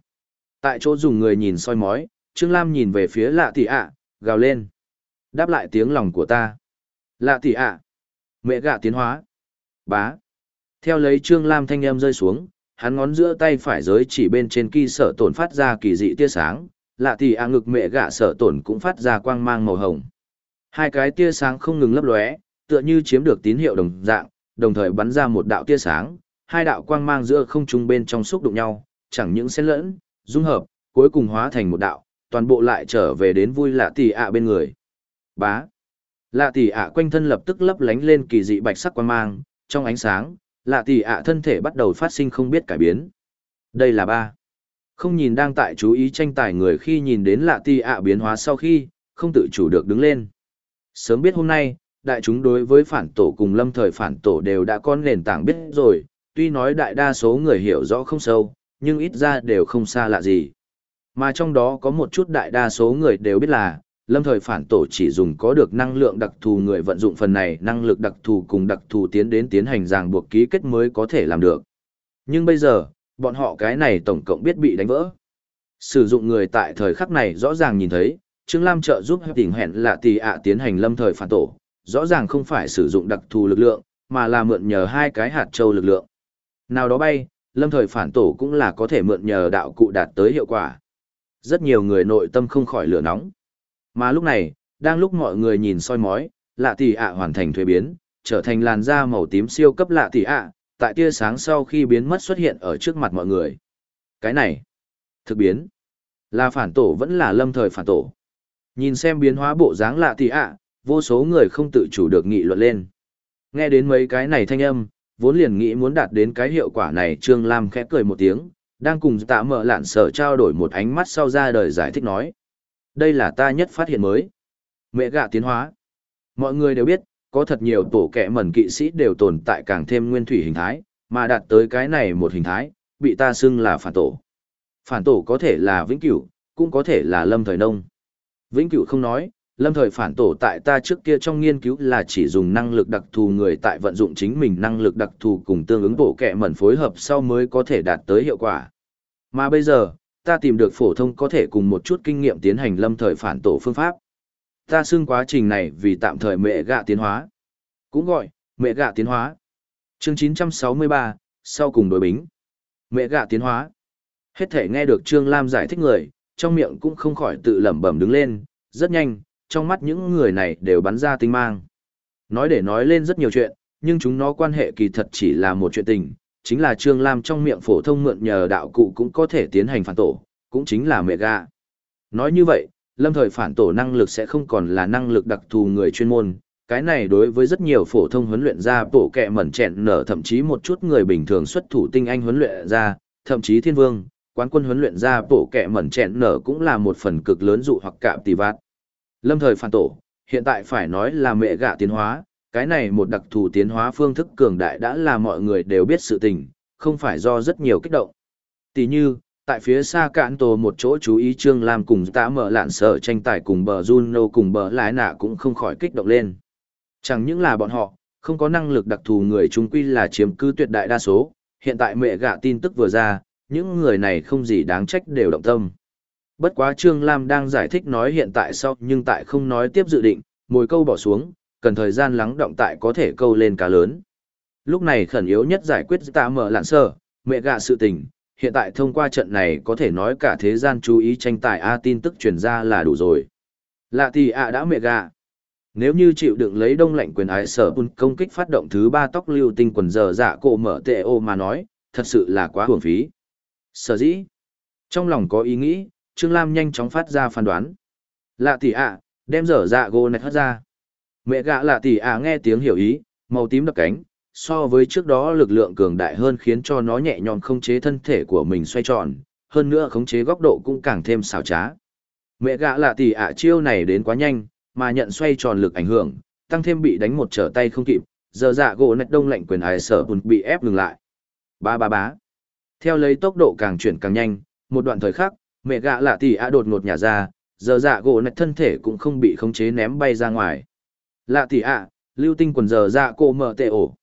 Tại chỗ dùng người nhìn soi mói, Trương Lam nhìn về phía lạ tỷ ạ, gào lên. Đáp lại tiếng lòng của ta. Lạ tỷ ạ. Mẹ gạ tiến hóa. Bá. Theo lấy Trương Lam thanh âm rơi xuống, hắn ngón giữa tay phải giới chỉ bên trên kỳ sở tổn phát ra kỳ dị tia sáng, lạ tỷ ạ ngực mẹ gạ sở tổn cũng phát ra quang mang màu hồng. Hai cái tia sáng không ngừng lấp lóe, tựa như chiếm được tín hiệu đồng dạng, đồng thời bắn ra một đạo tia sáng, hai đạo quang mang giữa không trung bên trong xúc đụng nhau, chẳng những xen lẫn, dung hợp, cuối cùng hóa thành một đạo, toàn bộ lại trở về đến vui lạ tỷ ạ bên người. Bá. Lạ tỷ ạ quanh thân lập tức lấp lánh lên kỳ dị bạch sắc quang mang, trong ánh sáng, lạ tỷ ạ thân thể bắt đầu phát sinh không biết cải biến. Đây là ba. Không nhìn đang tại chú ý tranh tài người khi nhìn đến lạ tỷ ạ biến hóa sau khi, không tự chủ được đứng lên. Sớm biết hôm nay, đại chúng đối với phản tổ cùng lâm thời phản tổ đều đã có nền tảng biết rồi, tuy nói đại đa số người hiểu rõ không sâu, nhưng ít ra đều không xa lạ gì. Mà trong đó có một chút đại đa số người đều biết là, lâm thời phản tổ chỉ dùng có được năng lượng đặc thù người vận dụng phần này năng lực đặc thù cùng đặc thù tiến đến tiến hành ràng buộc ký kết mới có thể làm được. Nhưng bây giờ, bọn họ cái này tổng cộng biết bị đánh vỡ. Sử dụng người tại thời khắc này rõ ràng nhìn thấy, Trương Lam trợ giúp tỉnh hẹn là tỷ ạ tiến hành lâm thời phản tổ, rõ ràng không phải sử dụng đặc thù lực lượng, mà là mượn nhờ hai cái hạt châu lực lượng. Nào đó bay, lâm thời phản tổ cũng là có thể mượn nhờ đạo cụ đạt tới hiệu quả. Rất nhiều người nội tâm không khỏi lửa nóng. Mà lúc này, đang lúc mọi người nhìn soi mói, lạ tỷ ạ hoàn thành thuế biến, trở thành làn da màu tím siêu cấp lạ tỷ ạ, tại tia sáng sau khi biến mất xuất hiện ở trước mặt mọi người. Cái này, thực biến, là phản tổ vẫn là lâm thời phản tổ. Nhìn xem biến hóa bộ dáng lạ tỷ ạ, vô số người không tự chủ được nghị luận lên. Nghe đến mấy cái này thanh âm, vốn liền nghĩ muốn đạt đến cái hiệu quả này Trương Lam khẽ cười một tiếng, đang cùng tạ mở lạn sở trao đổi một ánh mắt sau ra đời giải thích nói. Đây là ta nhất phát hiện mới. Mẹ gạ tiến hóa. Mọi người đều biết, có thật nhiều tổ kẻ mẩn kỵ sĩ đều tồn tại càng thêm nguyên thủy hình thái, mà đạt tới cái này một hình thái, bị ta xưng là phản tổ. Phản tổ có thể là vĩnh cửu, cũng có thể là lâm thời nông. Vĩnh cửu không nói, lâm thời phản tổ tại ta trước kia trong nghiên cứu là chỉ dùng năng lực đặc thù người tại vận dụng chính mình năng lực đặc thù cùng tương ứng bộ kệ mẩn phối hợp sau mới có thể đạt tới hiệu quả. Mà bây giờ, ta tìm được phổ thông có thể cùng một chút kinh nghiệm tiến hành lâm thời phản tổ phương pháp. Ta xưng quá trình này vì tạm thời mẹ gạ tiến hóa. Cũng gọi, mẹ gạ tiến hóa. Chương 963, sau cùng đối bính. Mẹ gạ tiến hóa. Hết thể nghe được Trương Lam giải thích người, trong miệng cũng không khỏi tự lẩm bẩm đứng lên, rất nhanh, trong mắt những người này đều bắn ra tinh mang. Nói để nói lên rất nhiều chuyện, nhưng chúng nó quan hệ kỳ thật chỉ là một chuyện tình, chính là Trương Lam trong miệng phổ thông mượn nhờ đạo cụ cũng có thể tiến hành phản tổ, cũng chính là mẹ gà. Nói như vậy, lâm thời phản tổ năng lực sẽ không còn là năng lực đặc thù người chuyên môn, cái này đối với rất nhiều phổ thông huấn luyện ra bổ kẹ mẩn chẹn nở thậm chí một chút người bình thường xuất thủ tinh anh huấn luyện ra, thậm chí thiên vương, quán quân huấn luyện ra bổ kẹ mẩn chẹn nở cũng là một phần cực lớn dụ hoặc cạm tỷ vạt, Lâm thời phản tổ, hiện tại phải nói là mẹ gạ tiến hóa, cái này một đặc thù tiến hóa phương thức cường đại đã là mọi người đều biết sự tình, không phải do rất nhiều kích động. Tỷ như, tại phía xa cạn tổ một chỗ chú ý Trương Lam cùng tá mở lạn sở tranh tài cùng bờ Juno cùng bờ lái nạ cũng không khỏi kích động lên. Chẳng những là bọn họ, không có năng lực đặc thù người chúng quy là chiếm cứ tuyệt đại đa số, hiện tại mẹ gạ tin tức vừa ra, những người này không gì đáng trách đều động tâm. Bất quá Trương Lam đang giải thích nói hiện tại sau nhưng tại không nói tiếp dự định, mồi câu bỏ xuống, cần thời gian lắng động tại có thể câu lên cá lớn. Lúc này khẩn yếu nhất giải quyết tạ mở lạn sơ, mẹ gạ sự tình, hiện tại thông qua trận này có thể nói cả thế gian chú ý tranh tài A tin tức truyền ra là đủ rồi. Lạ thì ạ đã mẹ gạ. Nếu như chịu đựng lấy đông lạnh quyền ái sở bun công kích phát động thứ ba tóc lưu tinh quần giờ dạ cổ mở tệ ô mà nói, thật sự là quá hưởng phí. Sở dĩ, trong lòng có ý nghĩ, Trương Lam nhanh chóng phát ra phán đoán. Lạ tỷ ạ, đem dở dạ gỗ nạch hất ra. Mẹ gạ lạ tỷ ạ nghe tiếng hiểu ý, màu tím đập cánh, so với trước đó lực lượng cường đại hơn khiến cho nó nhẹ nhõm khống chế thân thể của mình xoay tròn, hơn nữa khống chế góc độ cũng càng thêm xảo trá. Mẹ gạ lạ tỷ ạ chiêu này đến quá nhanh, mà nhận xoay tròn lực ảnh hưởng, tăng thêm bị đánh một trở tay không kịp, giờ dạ gỗ nạch đông lạnh quyền ái sở bùn bị ép ngừng lại. Ba ba bá. Theo lấy tốc độ càng chuyển càng nhanh, một đoạn thời khắc, mẹ gạ lạ tỷ ạ đột ngột nhả ra, giờ dạ gỗ nạch thân thể cũng không bị khống chế ném bay ra ngoài. Lạ tỷ ạ, lưu tinh quần giờ dạ cô mở tệ ổ.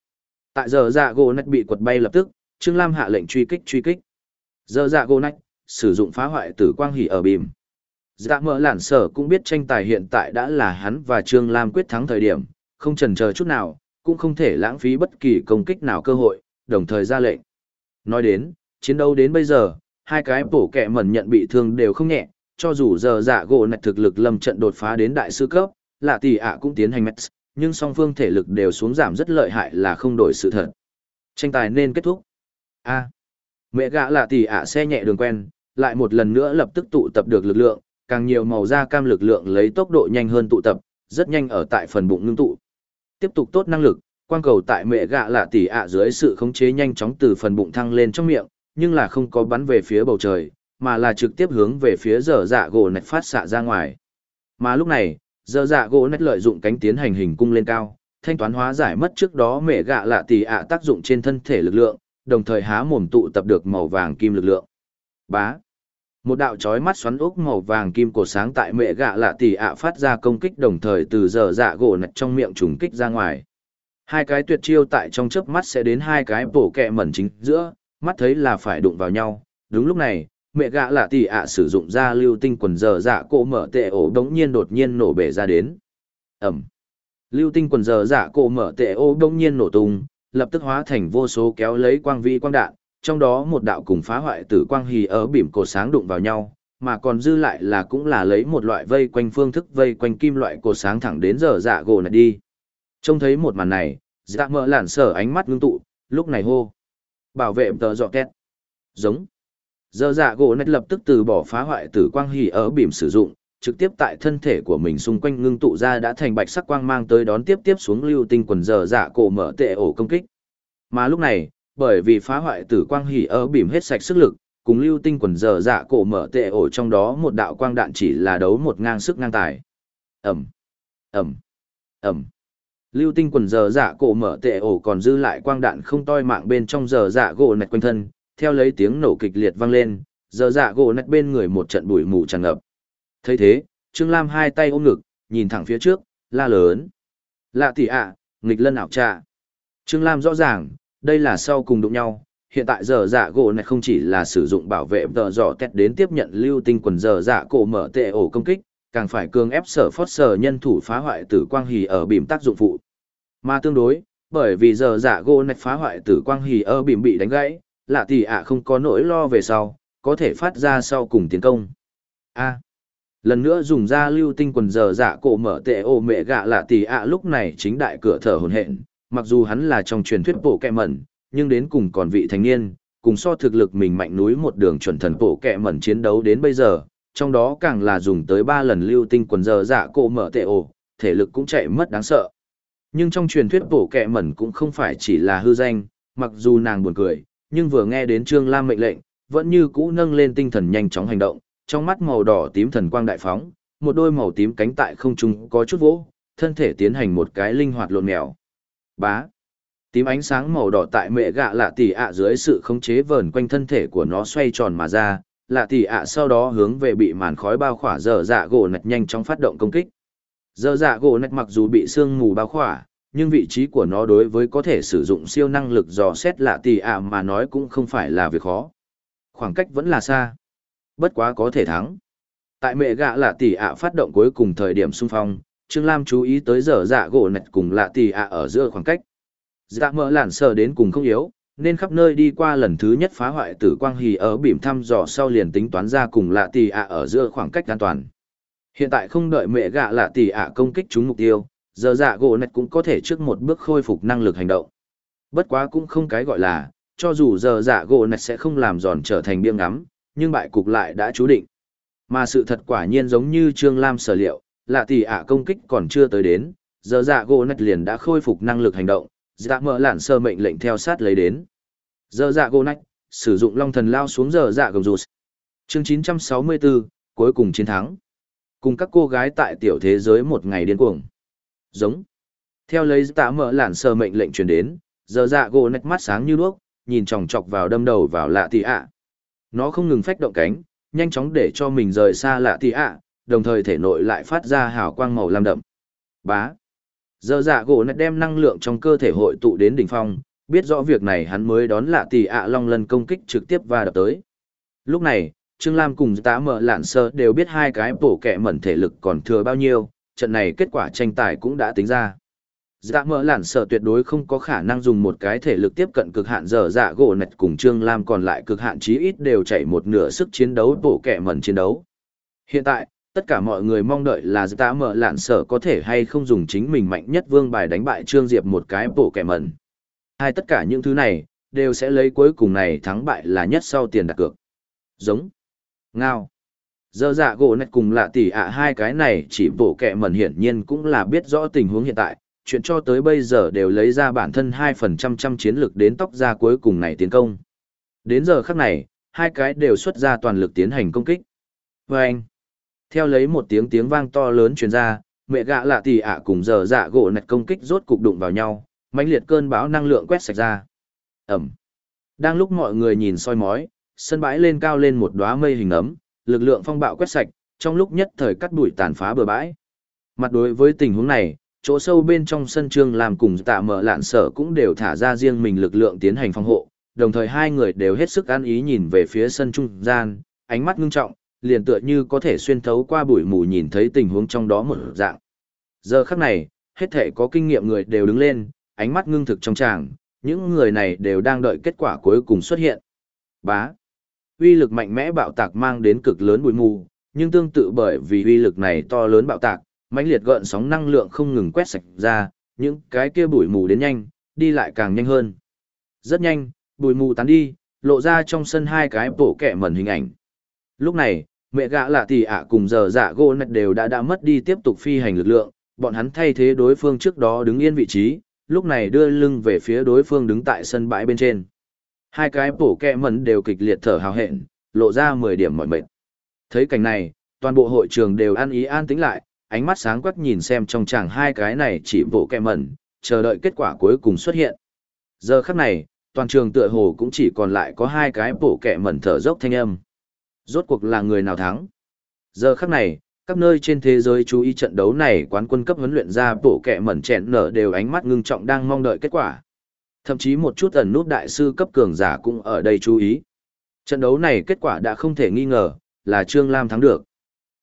Tại giờ dạ gỗ nạch bị quật bay lập tức, Trương Lam hạ lệnh truy kích truy kích. Giờ dạ gỗ nạch, sử dụng phá hoại tử quang hỉ ở bìm. Dạ mở lản sở cũng biết tranh tài hiện tại đã là hắn và Trương Lam quyết thắng thời điểm, không chần chờ chút nào, cũng không thể lãng phí bất kỳ công kích nào cơ hội, đồng thời ra lệnh. Nói đến, chiến đấu đến bây giờ, hai cái bổ kẹ mẩn nhận bị thương đều không nhẹ, cho dù giờ dạ gỗ nạch thực lực lâm trận đột phá đến đại sư cấp, lạ tỷ ạ cũng tiến hành mets, nhưng song phương thể lực đều xuống giảm rất lợi hại là không đổi sự thật. Tranh tài nên kết thúc. A. Mẹ gạ lạ tỷ ạ xe nhẹ đường quen, lại một lần nữa lập tức tụ tập được lực lượng, càng nhiều màu da cam lực lượng lấy tốc độ nhanh hơn tụ tập, rất nhanh ở tại phần bụng ngưng tụ. Tiếp tục tốt năng lực, quang cầu tại mẹ gạ lạ tỷ ạ dưới sự khống chế nhanh chóng từ phần bụng thăng lên trong miệng, nhưng là không có bắn về phía bầu trời, mà là trực tiếp hướng về phía dở dạ gỗ nạch phát xạ ra ngoài. Mà lúc này, dở dạ gỗ nạch lợi dụng cánh tiến hành hình cung lên cao, thanh toán hóa giải mất trước đó mẹ gạ lạ tỷ ạ tác dụng trên thân thể lực lượng, đồng thời há mồm tụ tập được màu vàng kim lực lượng. Bá. Một đạo chói mắt xoắn ốc màu vàng kim cổ sáng tại mẹ gạ lạ tỷ ạ phát ra công kích đồng thời từ dở dạ gỗ nạch trong miệng trùng kích ra ngoài. Hai cái tuyệt chiêu tại trong chớp mắt sẽ đến hai cái bổ kẹ mẩn chính giữa, mắt thấy là phải đụng vào nhau. Đúng lúc này, mẹ gạ lạ tỷ ạ sử dụng ra lưu tinh quần dở dạ cổ mở tệ ổ đống nhiên đột nhiên nổ bể ra đến. Ẩm. Lưu tinh quần dở dạ cổ mở tệ ổ đống nhiên nổ tung, lập tức hóa thành vô số kéo lấy quang vi quang đạn, trong đó một đạo cùng phá hoại tử quang hì ở bìm cổ sáng đụng vào nhau, mà còn dư lại là cũng là lấy một loại vây quanh phương thức vây quanh kim loại cổ sáng thẳng đến giờ dạ gỗ này đi. Trông thấy một màn này, dạ mỡ lản sở ánh mắt ngưng tụ, lúc này hô. Bảo vệ tờ dọ két. Giống. dơ dạ gỗ nạch lập tức từ bỏ phá hoại tử quang hỉ ở bìm sử dụng, trực tiếp tại thân thể của mình xung quanh ngưng tụ ra đã thành bạch sắc quang mang tới đón tiếp tiếp xuống lưu tinh quần dơ dạ cổ mở tệ ổ công kích. Mà lúc này, bởi vì phá hoại tử quang hỉ ở bìm hết sạch sức lực, cùng lưu tinh quần dơ dạ cổ mở tệ ổ trong đó một đạo quang đạn chỉ là đấu một ngang sức ngang tài. Ẩm, Ẩm, Ẩm. Lưu tinh quần giờ dạ cổ mở tệ ổ còn dư lại quang đạn không toi mạng bên trong giờ dạ gỗ nạch quanh thân, theo lấy tiếng nổ kịch liệt vang lên, giờ dạ gỗ nạch bên người một trận bụi mù tràn ngập. thấy thế, Trương Lam hai tay ôm ngực, nhìn thẳng phía trước, la lớn. Lạ tỷ ạ, nghịch lân ảo trà. Trương Lam rõ ràng, đây là sau cùng đụng nhau. Hiện tại giờ dạ gỗ này không chỉ là sử dụng bảo vệ tờ dò tét đến tiếp nhận lưu tinh quần giờ dạ cổ mở tệ ổ công kích, càng phải cường ép sở phót sở nhân thủ phá hoại tử quang hì ở bìm tác dụng phụ. Mà tương đối, bởi vì giờ dạ gỗ nạch phá hoại tử quang hì ở bìm bị đánh gãy, lạ tỷ ạ không có nỗi lo về sau, có thể phát ra sau cùng tiến công. A. lần nữa dùng ra lưu tinh quần giờ dạ cổ mở tệ ô mẹ gạ lạ tỷ ạ lúc này chính đại cửa thở hồn hện, mặc dù hắn là trong truyền thuyết bộ kẹ mẩn, nhưng đến cùng còn vị thành niên, cùng so thực lực mình mạnh núi một đường chuẩn thần bộ kẹ mẩn chiến đấu đến bây giờ, trong đó càng là dùng tới ba lần lưu tinh quần giờ dạ cổ mở tệ ổ, thể lực cũng chạy mất đáng sợ. Nhưng trong truyền thuyết bổ kẹ mẩn cũng không phải chỉ là hư danh, mặc dù nàng buồn cười, nhưng vừa nghe đến Trương Lam mệnh lệnh, vẫn như cũ nâng lên tinh thần nhanh chóng hành động, trong mắt màu đỏ tím thần quang đại phóng, một đôi màu tím cánh tại không trung có chút vỗ, thân thể tiến hành một cái linh hoạt lộn mèo. Bá. Tím ánh sáng màu đỏ tại mẹ gạ lạ tỷ ạ dưới sự khống chế vờn quanh thân thể của nó xoay tròn mà ra, lạ tỷ ạ sau đó hướng về bị màn khói bao khỏa dở dạ gỗ nạch nhanh chóng phát động công kích. Dở dạ gỗ nạch mặc dù bị sương mù bao khỏa, nhưng vị trí của nó đối với có thể sử dụng siêu năng lực dò xét lạ tỷ ạ mà nói cũng không phải là việc khó. Khoảng cách vẫn là xa. Bất quá có thể thắng. Tại mẹ gạ lạ tỷ ạ phát động cuối cùng thời điểm xung phong, Trương Lam chú ý tới dở dạ gỗ nạch cùng lạ tỷ ạ ở giữa khoảng cách. Dạ mỡ lản sờ đến cùng không yếu, nên khắp nơi đi qua lần thứ nhất phá hoại tử quang hì ở bìm thăm dò sau liền tính toán ra cùng lạ tỷ ạ ở giữa khoảng cách an toàn. Hiện tại không đợi mẹ gạ lạ tỷ ạ công kích chúng mục tiêu, giờ dạ gỗ nạch cũng có thể trước một bước khôi phục năng lực hành động. Bất quá cũng không cái gọi là, cho dù giờ dạ gỗ nạch sẽ không làm giòn trở thành biếng ngắm, nhưng bại cục lại đã chú định. Mà sự thật quả nhiên giống như Trương Lam sở liệu, lạ tỷ ạ công kích còn chưa tới đến, giờ dạ gỗ nạch liền đã khôi phục năng lực hành động, dạ mở lạn sơ mệnh lệnh theo sát lấy đến. Giờ dạ gô nách sử dụng long thần lao xuống giờ dạ gồng rụt. Chương 964, cuối cùng chiến thắng. Cùng các cô gái tại tiểu thế giới một ngày điên cuồng. Giống. Theo lấy tạ mở lạn sơ mệnh lệnh truyền đến, giờ dạ gô nách mắt sáng như đuốc, nhìn chòng chọc vào đâm đầu vào lạ tỷ ạ. Nó không ngừng phách động cánh, nhanh chóng để cho mình rời xa lạ tỷ ạ, đồng thời thể nội lại phát ra hào quang màu lam đậm. Bá. Giờ dạ gỗ nạch đem năng lượng trong cơ thể hội tụ đến đỉnh phong, biết rõ việc này hắn mới đón lạ tỷ ạ long lần công kích trực tiếp và đập tới. Lúc này, Trương Lam cùng tá mở lạn sơ đều biết hai cái bổ kẹ mẩn thể lực còn thừa bao nhiêu, trận này kết quả tranh tài cũng đã tính ra. Dạ mở lạn sợ tuyệt đối không có khả năng dùng một cái thể lực tiếp cận cực hạn giờ dạ gỗ nạch cùng Trương Lam còn lại cực hạn chí ít đều chạy một nửa sức chiến đấu bổ kẹ mẩn chiến đấu. Hiện tại, tất cả mọi người mong đợi là dạ mở lạn sở có thể hay không dùng chính mình mạnh nhất vương bài đánh bại Trương Diệp một cái bổ kẻ mẩn. Hai tất cả những thứ này, đều sẽ lấy cuối cùng này thắng bại là nhất sau tiền đặt cược. Giống. Ngao. Giờ dạ gỗ nạch cùng lạ tỷ ạ hai cái này chỉ bổ kẻ mẩn hiển nhiên cũng là biết rõ tình huống hiện tại, chuyện cho tới bây giờ đều lấy ra bản thân 2% trăm chiến lực đến tóc ra cuối cùng này tiến công. Đến giờ khắc này, hai cái đều xuất ra toàn lực tiến hành công kích. Và anh, theo lấy một tiếng tiếng vang to lớn truyền ra, mẹ gạ lạ tỷ ạ cùng giờ dạ gỗ nạch công kích rốt cục đụng vào nhau, mãnh liệt cơn bão năng lượng quét sạch ra. Ẩm. Đang lúc mọi người nhìn soi mói, sân bãi lên cao lên một đóa mây hình ấm, lực lượng phong bạo quét sạch, trong lúc nhất thời cắt đuổi tàn phá bờ bãi. Mặt đối với tình huống này, chỗ sâu bên trong sân trương làm cùng tạ mở lạn sở cũng đều thả ra riêng mình lực lượng tiến hành phòng hộ, đồng thời hai người đều hết sức an ý nhìn về phía sân trung gian, ánh mắt ngưng trọng, liền tựa như có thể xuyên thấu qua bụi mù nhìn thấy tình huống trong đó một dạng. Giờ khắc này, hết thể có kinh nghiệm người đều đứng lên, ánh mắt ngưng thực trong tràng, những người này đều đang đợi kết quả cuối cùng xuất hiện. Bá. Uy lực mạnh mẽ bạo tạc mang đến cực lớn bụi mù, nhưng tương tự bởi vì uy lực này to lớn bạo tạc, mãnh liệt gợn sóng năng lượng không ngừng quét sạch ra, những cái kia bụi mù đến nhanh, đi lại càng nhanh hơn. Rất nhanh, bụi mù tán đi, lộ ra trong sân hai cái bộ kệ mẩn hình ảnh. Lúc này, mẹ gã lạ tỷ ạ cùng giờ dạ gỗ nạch đều đã đã mất đi tiếp tục phi hành lực lượng, bọn hắn thay thế đối phương trước đó đứng yên vị trí, lúc này đưa lưng về phía đối phương đứng tại sân bãi bên trên. Hai cái bổ kẹ mẩn đều kịch liệt thở hào hẹn, lộ ra 10 điểm mỏi mệt. Thấy cảnh này, toàn bộ hội trường đều ăn ý an tĩnh lại, ánh mắt sáng quắc nhìn xem trong chàng hai cái này chỉ bộ kẹ mẩn, chờ đợi kết quả cuối cùng xuất hiện. Giờ khắc này, toàn trường tựa hồ cũng chỉ còn lại có hai cái bộ kẹ mẩn thở dốc thanh âm. Rốt cuộc là người nào thắng? Giờ khắc này, các nơi trên thế giới chú ý trận đấu này quán quân cấp huấn luyện ra bộ kẻ mẩn chẹn nở đều ánh mắt ngưng trọng đang mong đợi kết quả. Thậm chí một chút ẩn nút đại sư cấp cường giả cũng ở đây chú ý. Trận đấu này kết quả đã không thể nghi ngờ, là Trương Lam thắng được.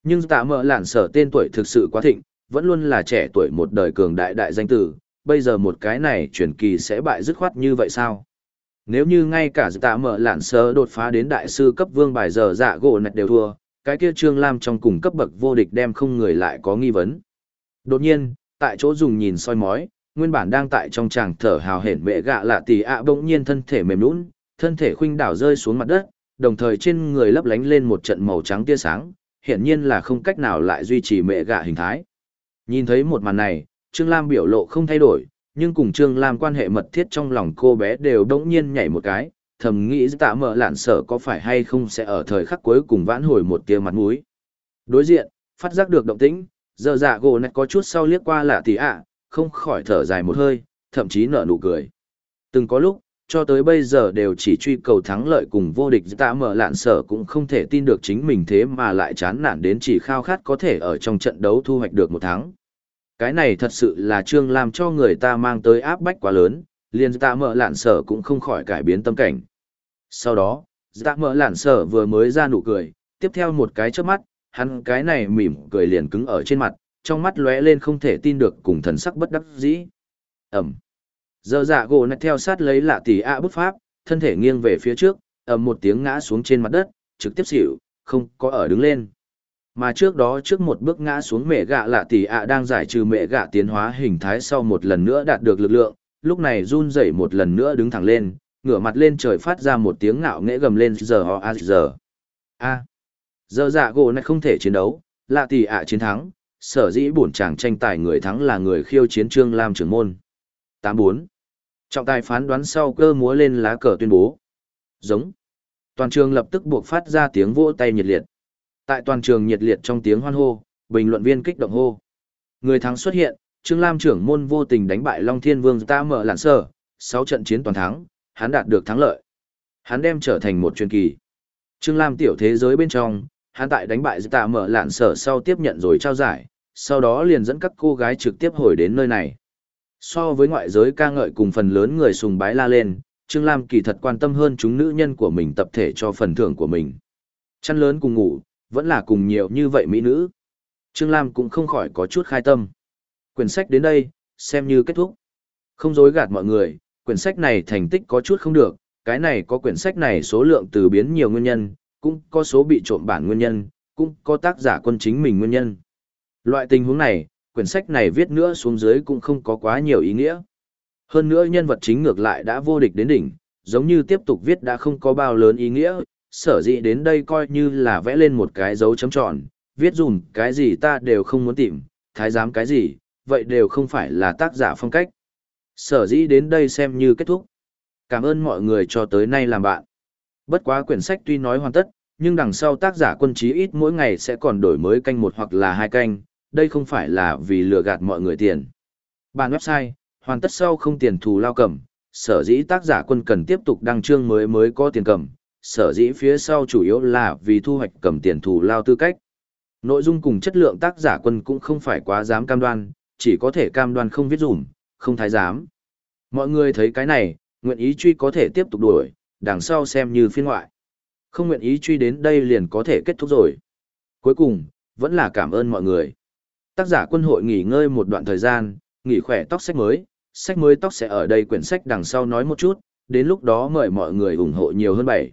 Nhưng tạ mợ lạn sở tên tuổi thực sự quá thịnh, vẫn luôn là trẻ tuổi một đời cường đại đại danh tử, bây giờ một cái này truyền kỳ sẽ bại dứt khoát như vậy sao? Nếu như ngay cả tạ Mở lạn sơ đột phá đến đại sư cấp vương bài giờ dạ gỗ nạch đều thua, cái kia Trương Lam trong cùng cấp bậc vô địch đem không người lại có nghi vấn. Đột nhiên, tại chỗ dùng nhìn soi mói, nguyên bản đang tại trong tràng thở hào hển mẹ gạ lạ tỷ ạ bỗng nhiên thân thể mềm lún, thân thể khuynh đảo rơi xuống mặt đất, đồng thời trên người lấp lánh lên một trận màu trắng tia sáng, hiển nhiên là không cách nào lại duy trì mẹ gạ hình thái. Nhìn thấy một màn này, Trương Lam biểu lộ không thay đổi, nhưng cùng Trương Lam quan hệ mật thiết trong lòng cô bé đều đống nhiên nhảy một cái, thầm nghĩ tạ mở lạn sở có phải hay không sẽ ở thời khắc cuối cùng vãn hồi một tia mặt mũi. Đối diện, phát giác được động tĩnh, giờ dạ gỗ này có chút sau liếc qua là tỷ ạ, không khỏi thở dài một hơi, thậm chí nở nụ cười. Từng có lúc, cho tới bây giờ đều chỉ truy cầu thắng lợi cùng vô địch tạ mở lạn sở cũng không thể tin được chính mình thế mà lại chán nản đến chỉ khao khát có thể ở trong trận đấu thu hoạch được một thắng. Cái này thật sự là trương làm cho người ta mang tới áp bách quá lớn, liền dạ tạ mở lạn sở cũng không khỏi cải biến tâm cảnh. Sau đó, dạ tạ mở lạn sở vừa mới ra nụ cười, tiếp theo một cái trước mắt, hắn cái này mỉm cười liền cứng ở trên mặt, trong mắt lóe lên không thể tin được cùng thần sắc bất đắc dĩ. Ẩm. Giờ dạ gỗ nạch theo sát lấy lạ tỷ ạ bút pháp, thân thể nghiêng về phía trước, ầm một tiếng ngã xuống trên mặt đất, trực tiếp xỉu, không có ở đứng lên. Mà trước đó trước một bước ngã xuống mẹ gạ lạ tỷ ạ đang giải trừ mẹ gạ tiến hóa hình thái sau một lần nữa đạt được lực lượng, lúc này run rẩy một lần nữa đứng thẳng lên, ngửa mặt lên trời phát ra một tiếng ngạo nghễ gầm lên giờ ho a giờ. A. Giờ dạ gỗ này không thể chiến đấu, lạ tỷ ạ chiến thắng, sở dĩ bổn chàng tranh tài người thắng là người khiêu chiến trương lam trưởng môn. 84. Trọng tài phán đoán sau cơ múa lên lá cờ tuyên bố. Giống. Toàn trường lập tức buộc phát ra tiếng vỗ tay nhiệt liệt. Tại toàn trường nhiệt liệt trong tiếng hoan hô, bình luận viên kích động hô. Người thắng xuất hiện, Trương Lam trưởng môn vô tình đánh bại Long Thiên Vương ta mở lạn sở, 6 trận chiến toàn thắng, hắn đạt được thắng lợi. Hắn đem trở thành một truyền kỳ. Trương Lam tiểu thế giới bên trong, hắn tại đánh bại ta mở lạn sở sau tiếp nhận rồi trao giải, sau đó liền dẫn các cô gái trực tiếp hồi đến nơi này. So với ngoại giới ca ngợi cùng phần lớn người sùng bái la lên, Trương Lam kỳ thật quan tâm hơn chúng nữ nhân của mình tập thể cho phần thưởng của mình. Chăn lớn cùng ngủ, vẫn là cùng nhiều như vậy mỹ nữ. Trương Lam cũng không khỏi có chút khai tâm. Quyển sách đến đây, xem như kết thúc. Không dối gạt mọi người, quyển sách này thành tích có chút không được, cái này có quyển sách này số lượng từ biến nhiều nguyên nhân, cũng có số bị trộm bản nguyên nhân, cũng có tác giả quân chính mình nguyên nhân. Loại tình huống này, quyển sách này viết nữa xuống dưới cũng không có quá nhiều ý nghĩa. Hơn nữa nhân vật chính ngược lại đã vô địch đến đỉnh, giống như tiếp tục viết đã không có bao lớn ý nghĩa, sở dĩ đến đây coi như là vẽ lên một cái dấu chấm tròn, viết dùm cái gì ta đều không muốn tìm, thái giám cái gì, vậy đều không phải là tác giả phong cách. Sở dĩ đến đây xem như kết thúc. Cảm ơn mọi người cho tới nay làm bạn. Bất quá quyển sách tuy nói hoàn tất, nhưng đằng sau tác giả quân trí ít mỗi ngày sẽ còn đổi mới canh một hoặc là hai canh, đây không phải là vì lừa gạt mọi người tiền. Bản website, hoàn tất sau không tiền thù lao cầm, sở dĩ tác giả quân cần tiếp tục đăng chương mới mới có tiền cầm, sở dĩ phía sau chủ yếu là vì thu hoạch cầm tiền thù lao tư cách. Nội dung cùng chất lượng tác giả quân cũng không phải quá dám cam đoan, chỉ có thể cam đoan không viết dùm, không thái dám. Mọi người thấy cái này, nguyện ý truy có thể tiếp tục đuổi, đằng sau xem như phiên ngoại. Không nguyện ý truy đến đây liền có thể kết thúc rồi. Cuối cùng, vẫn là cảm ơn mọi người. Tác giả quân hội nghỉ ngơi một đoạn thời gian, nghỉ khỏe tóc sách mới, sách mới tóc sẽ ở đây quyển sách đằng sau nói một chút, đến lúc đó mời mọi người ủng hộ nhiều hơn bảy.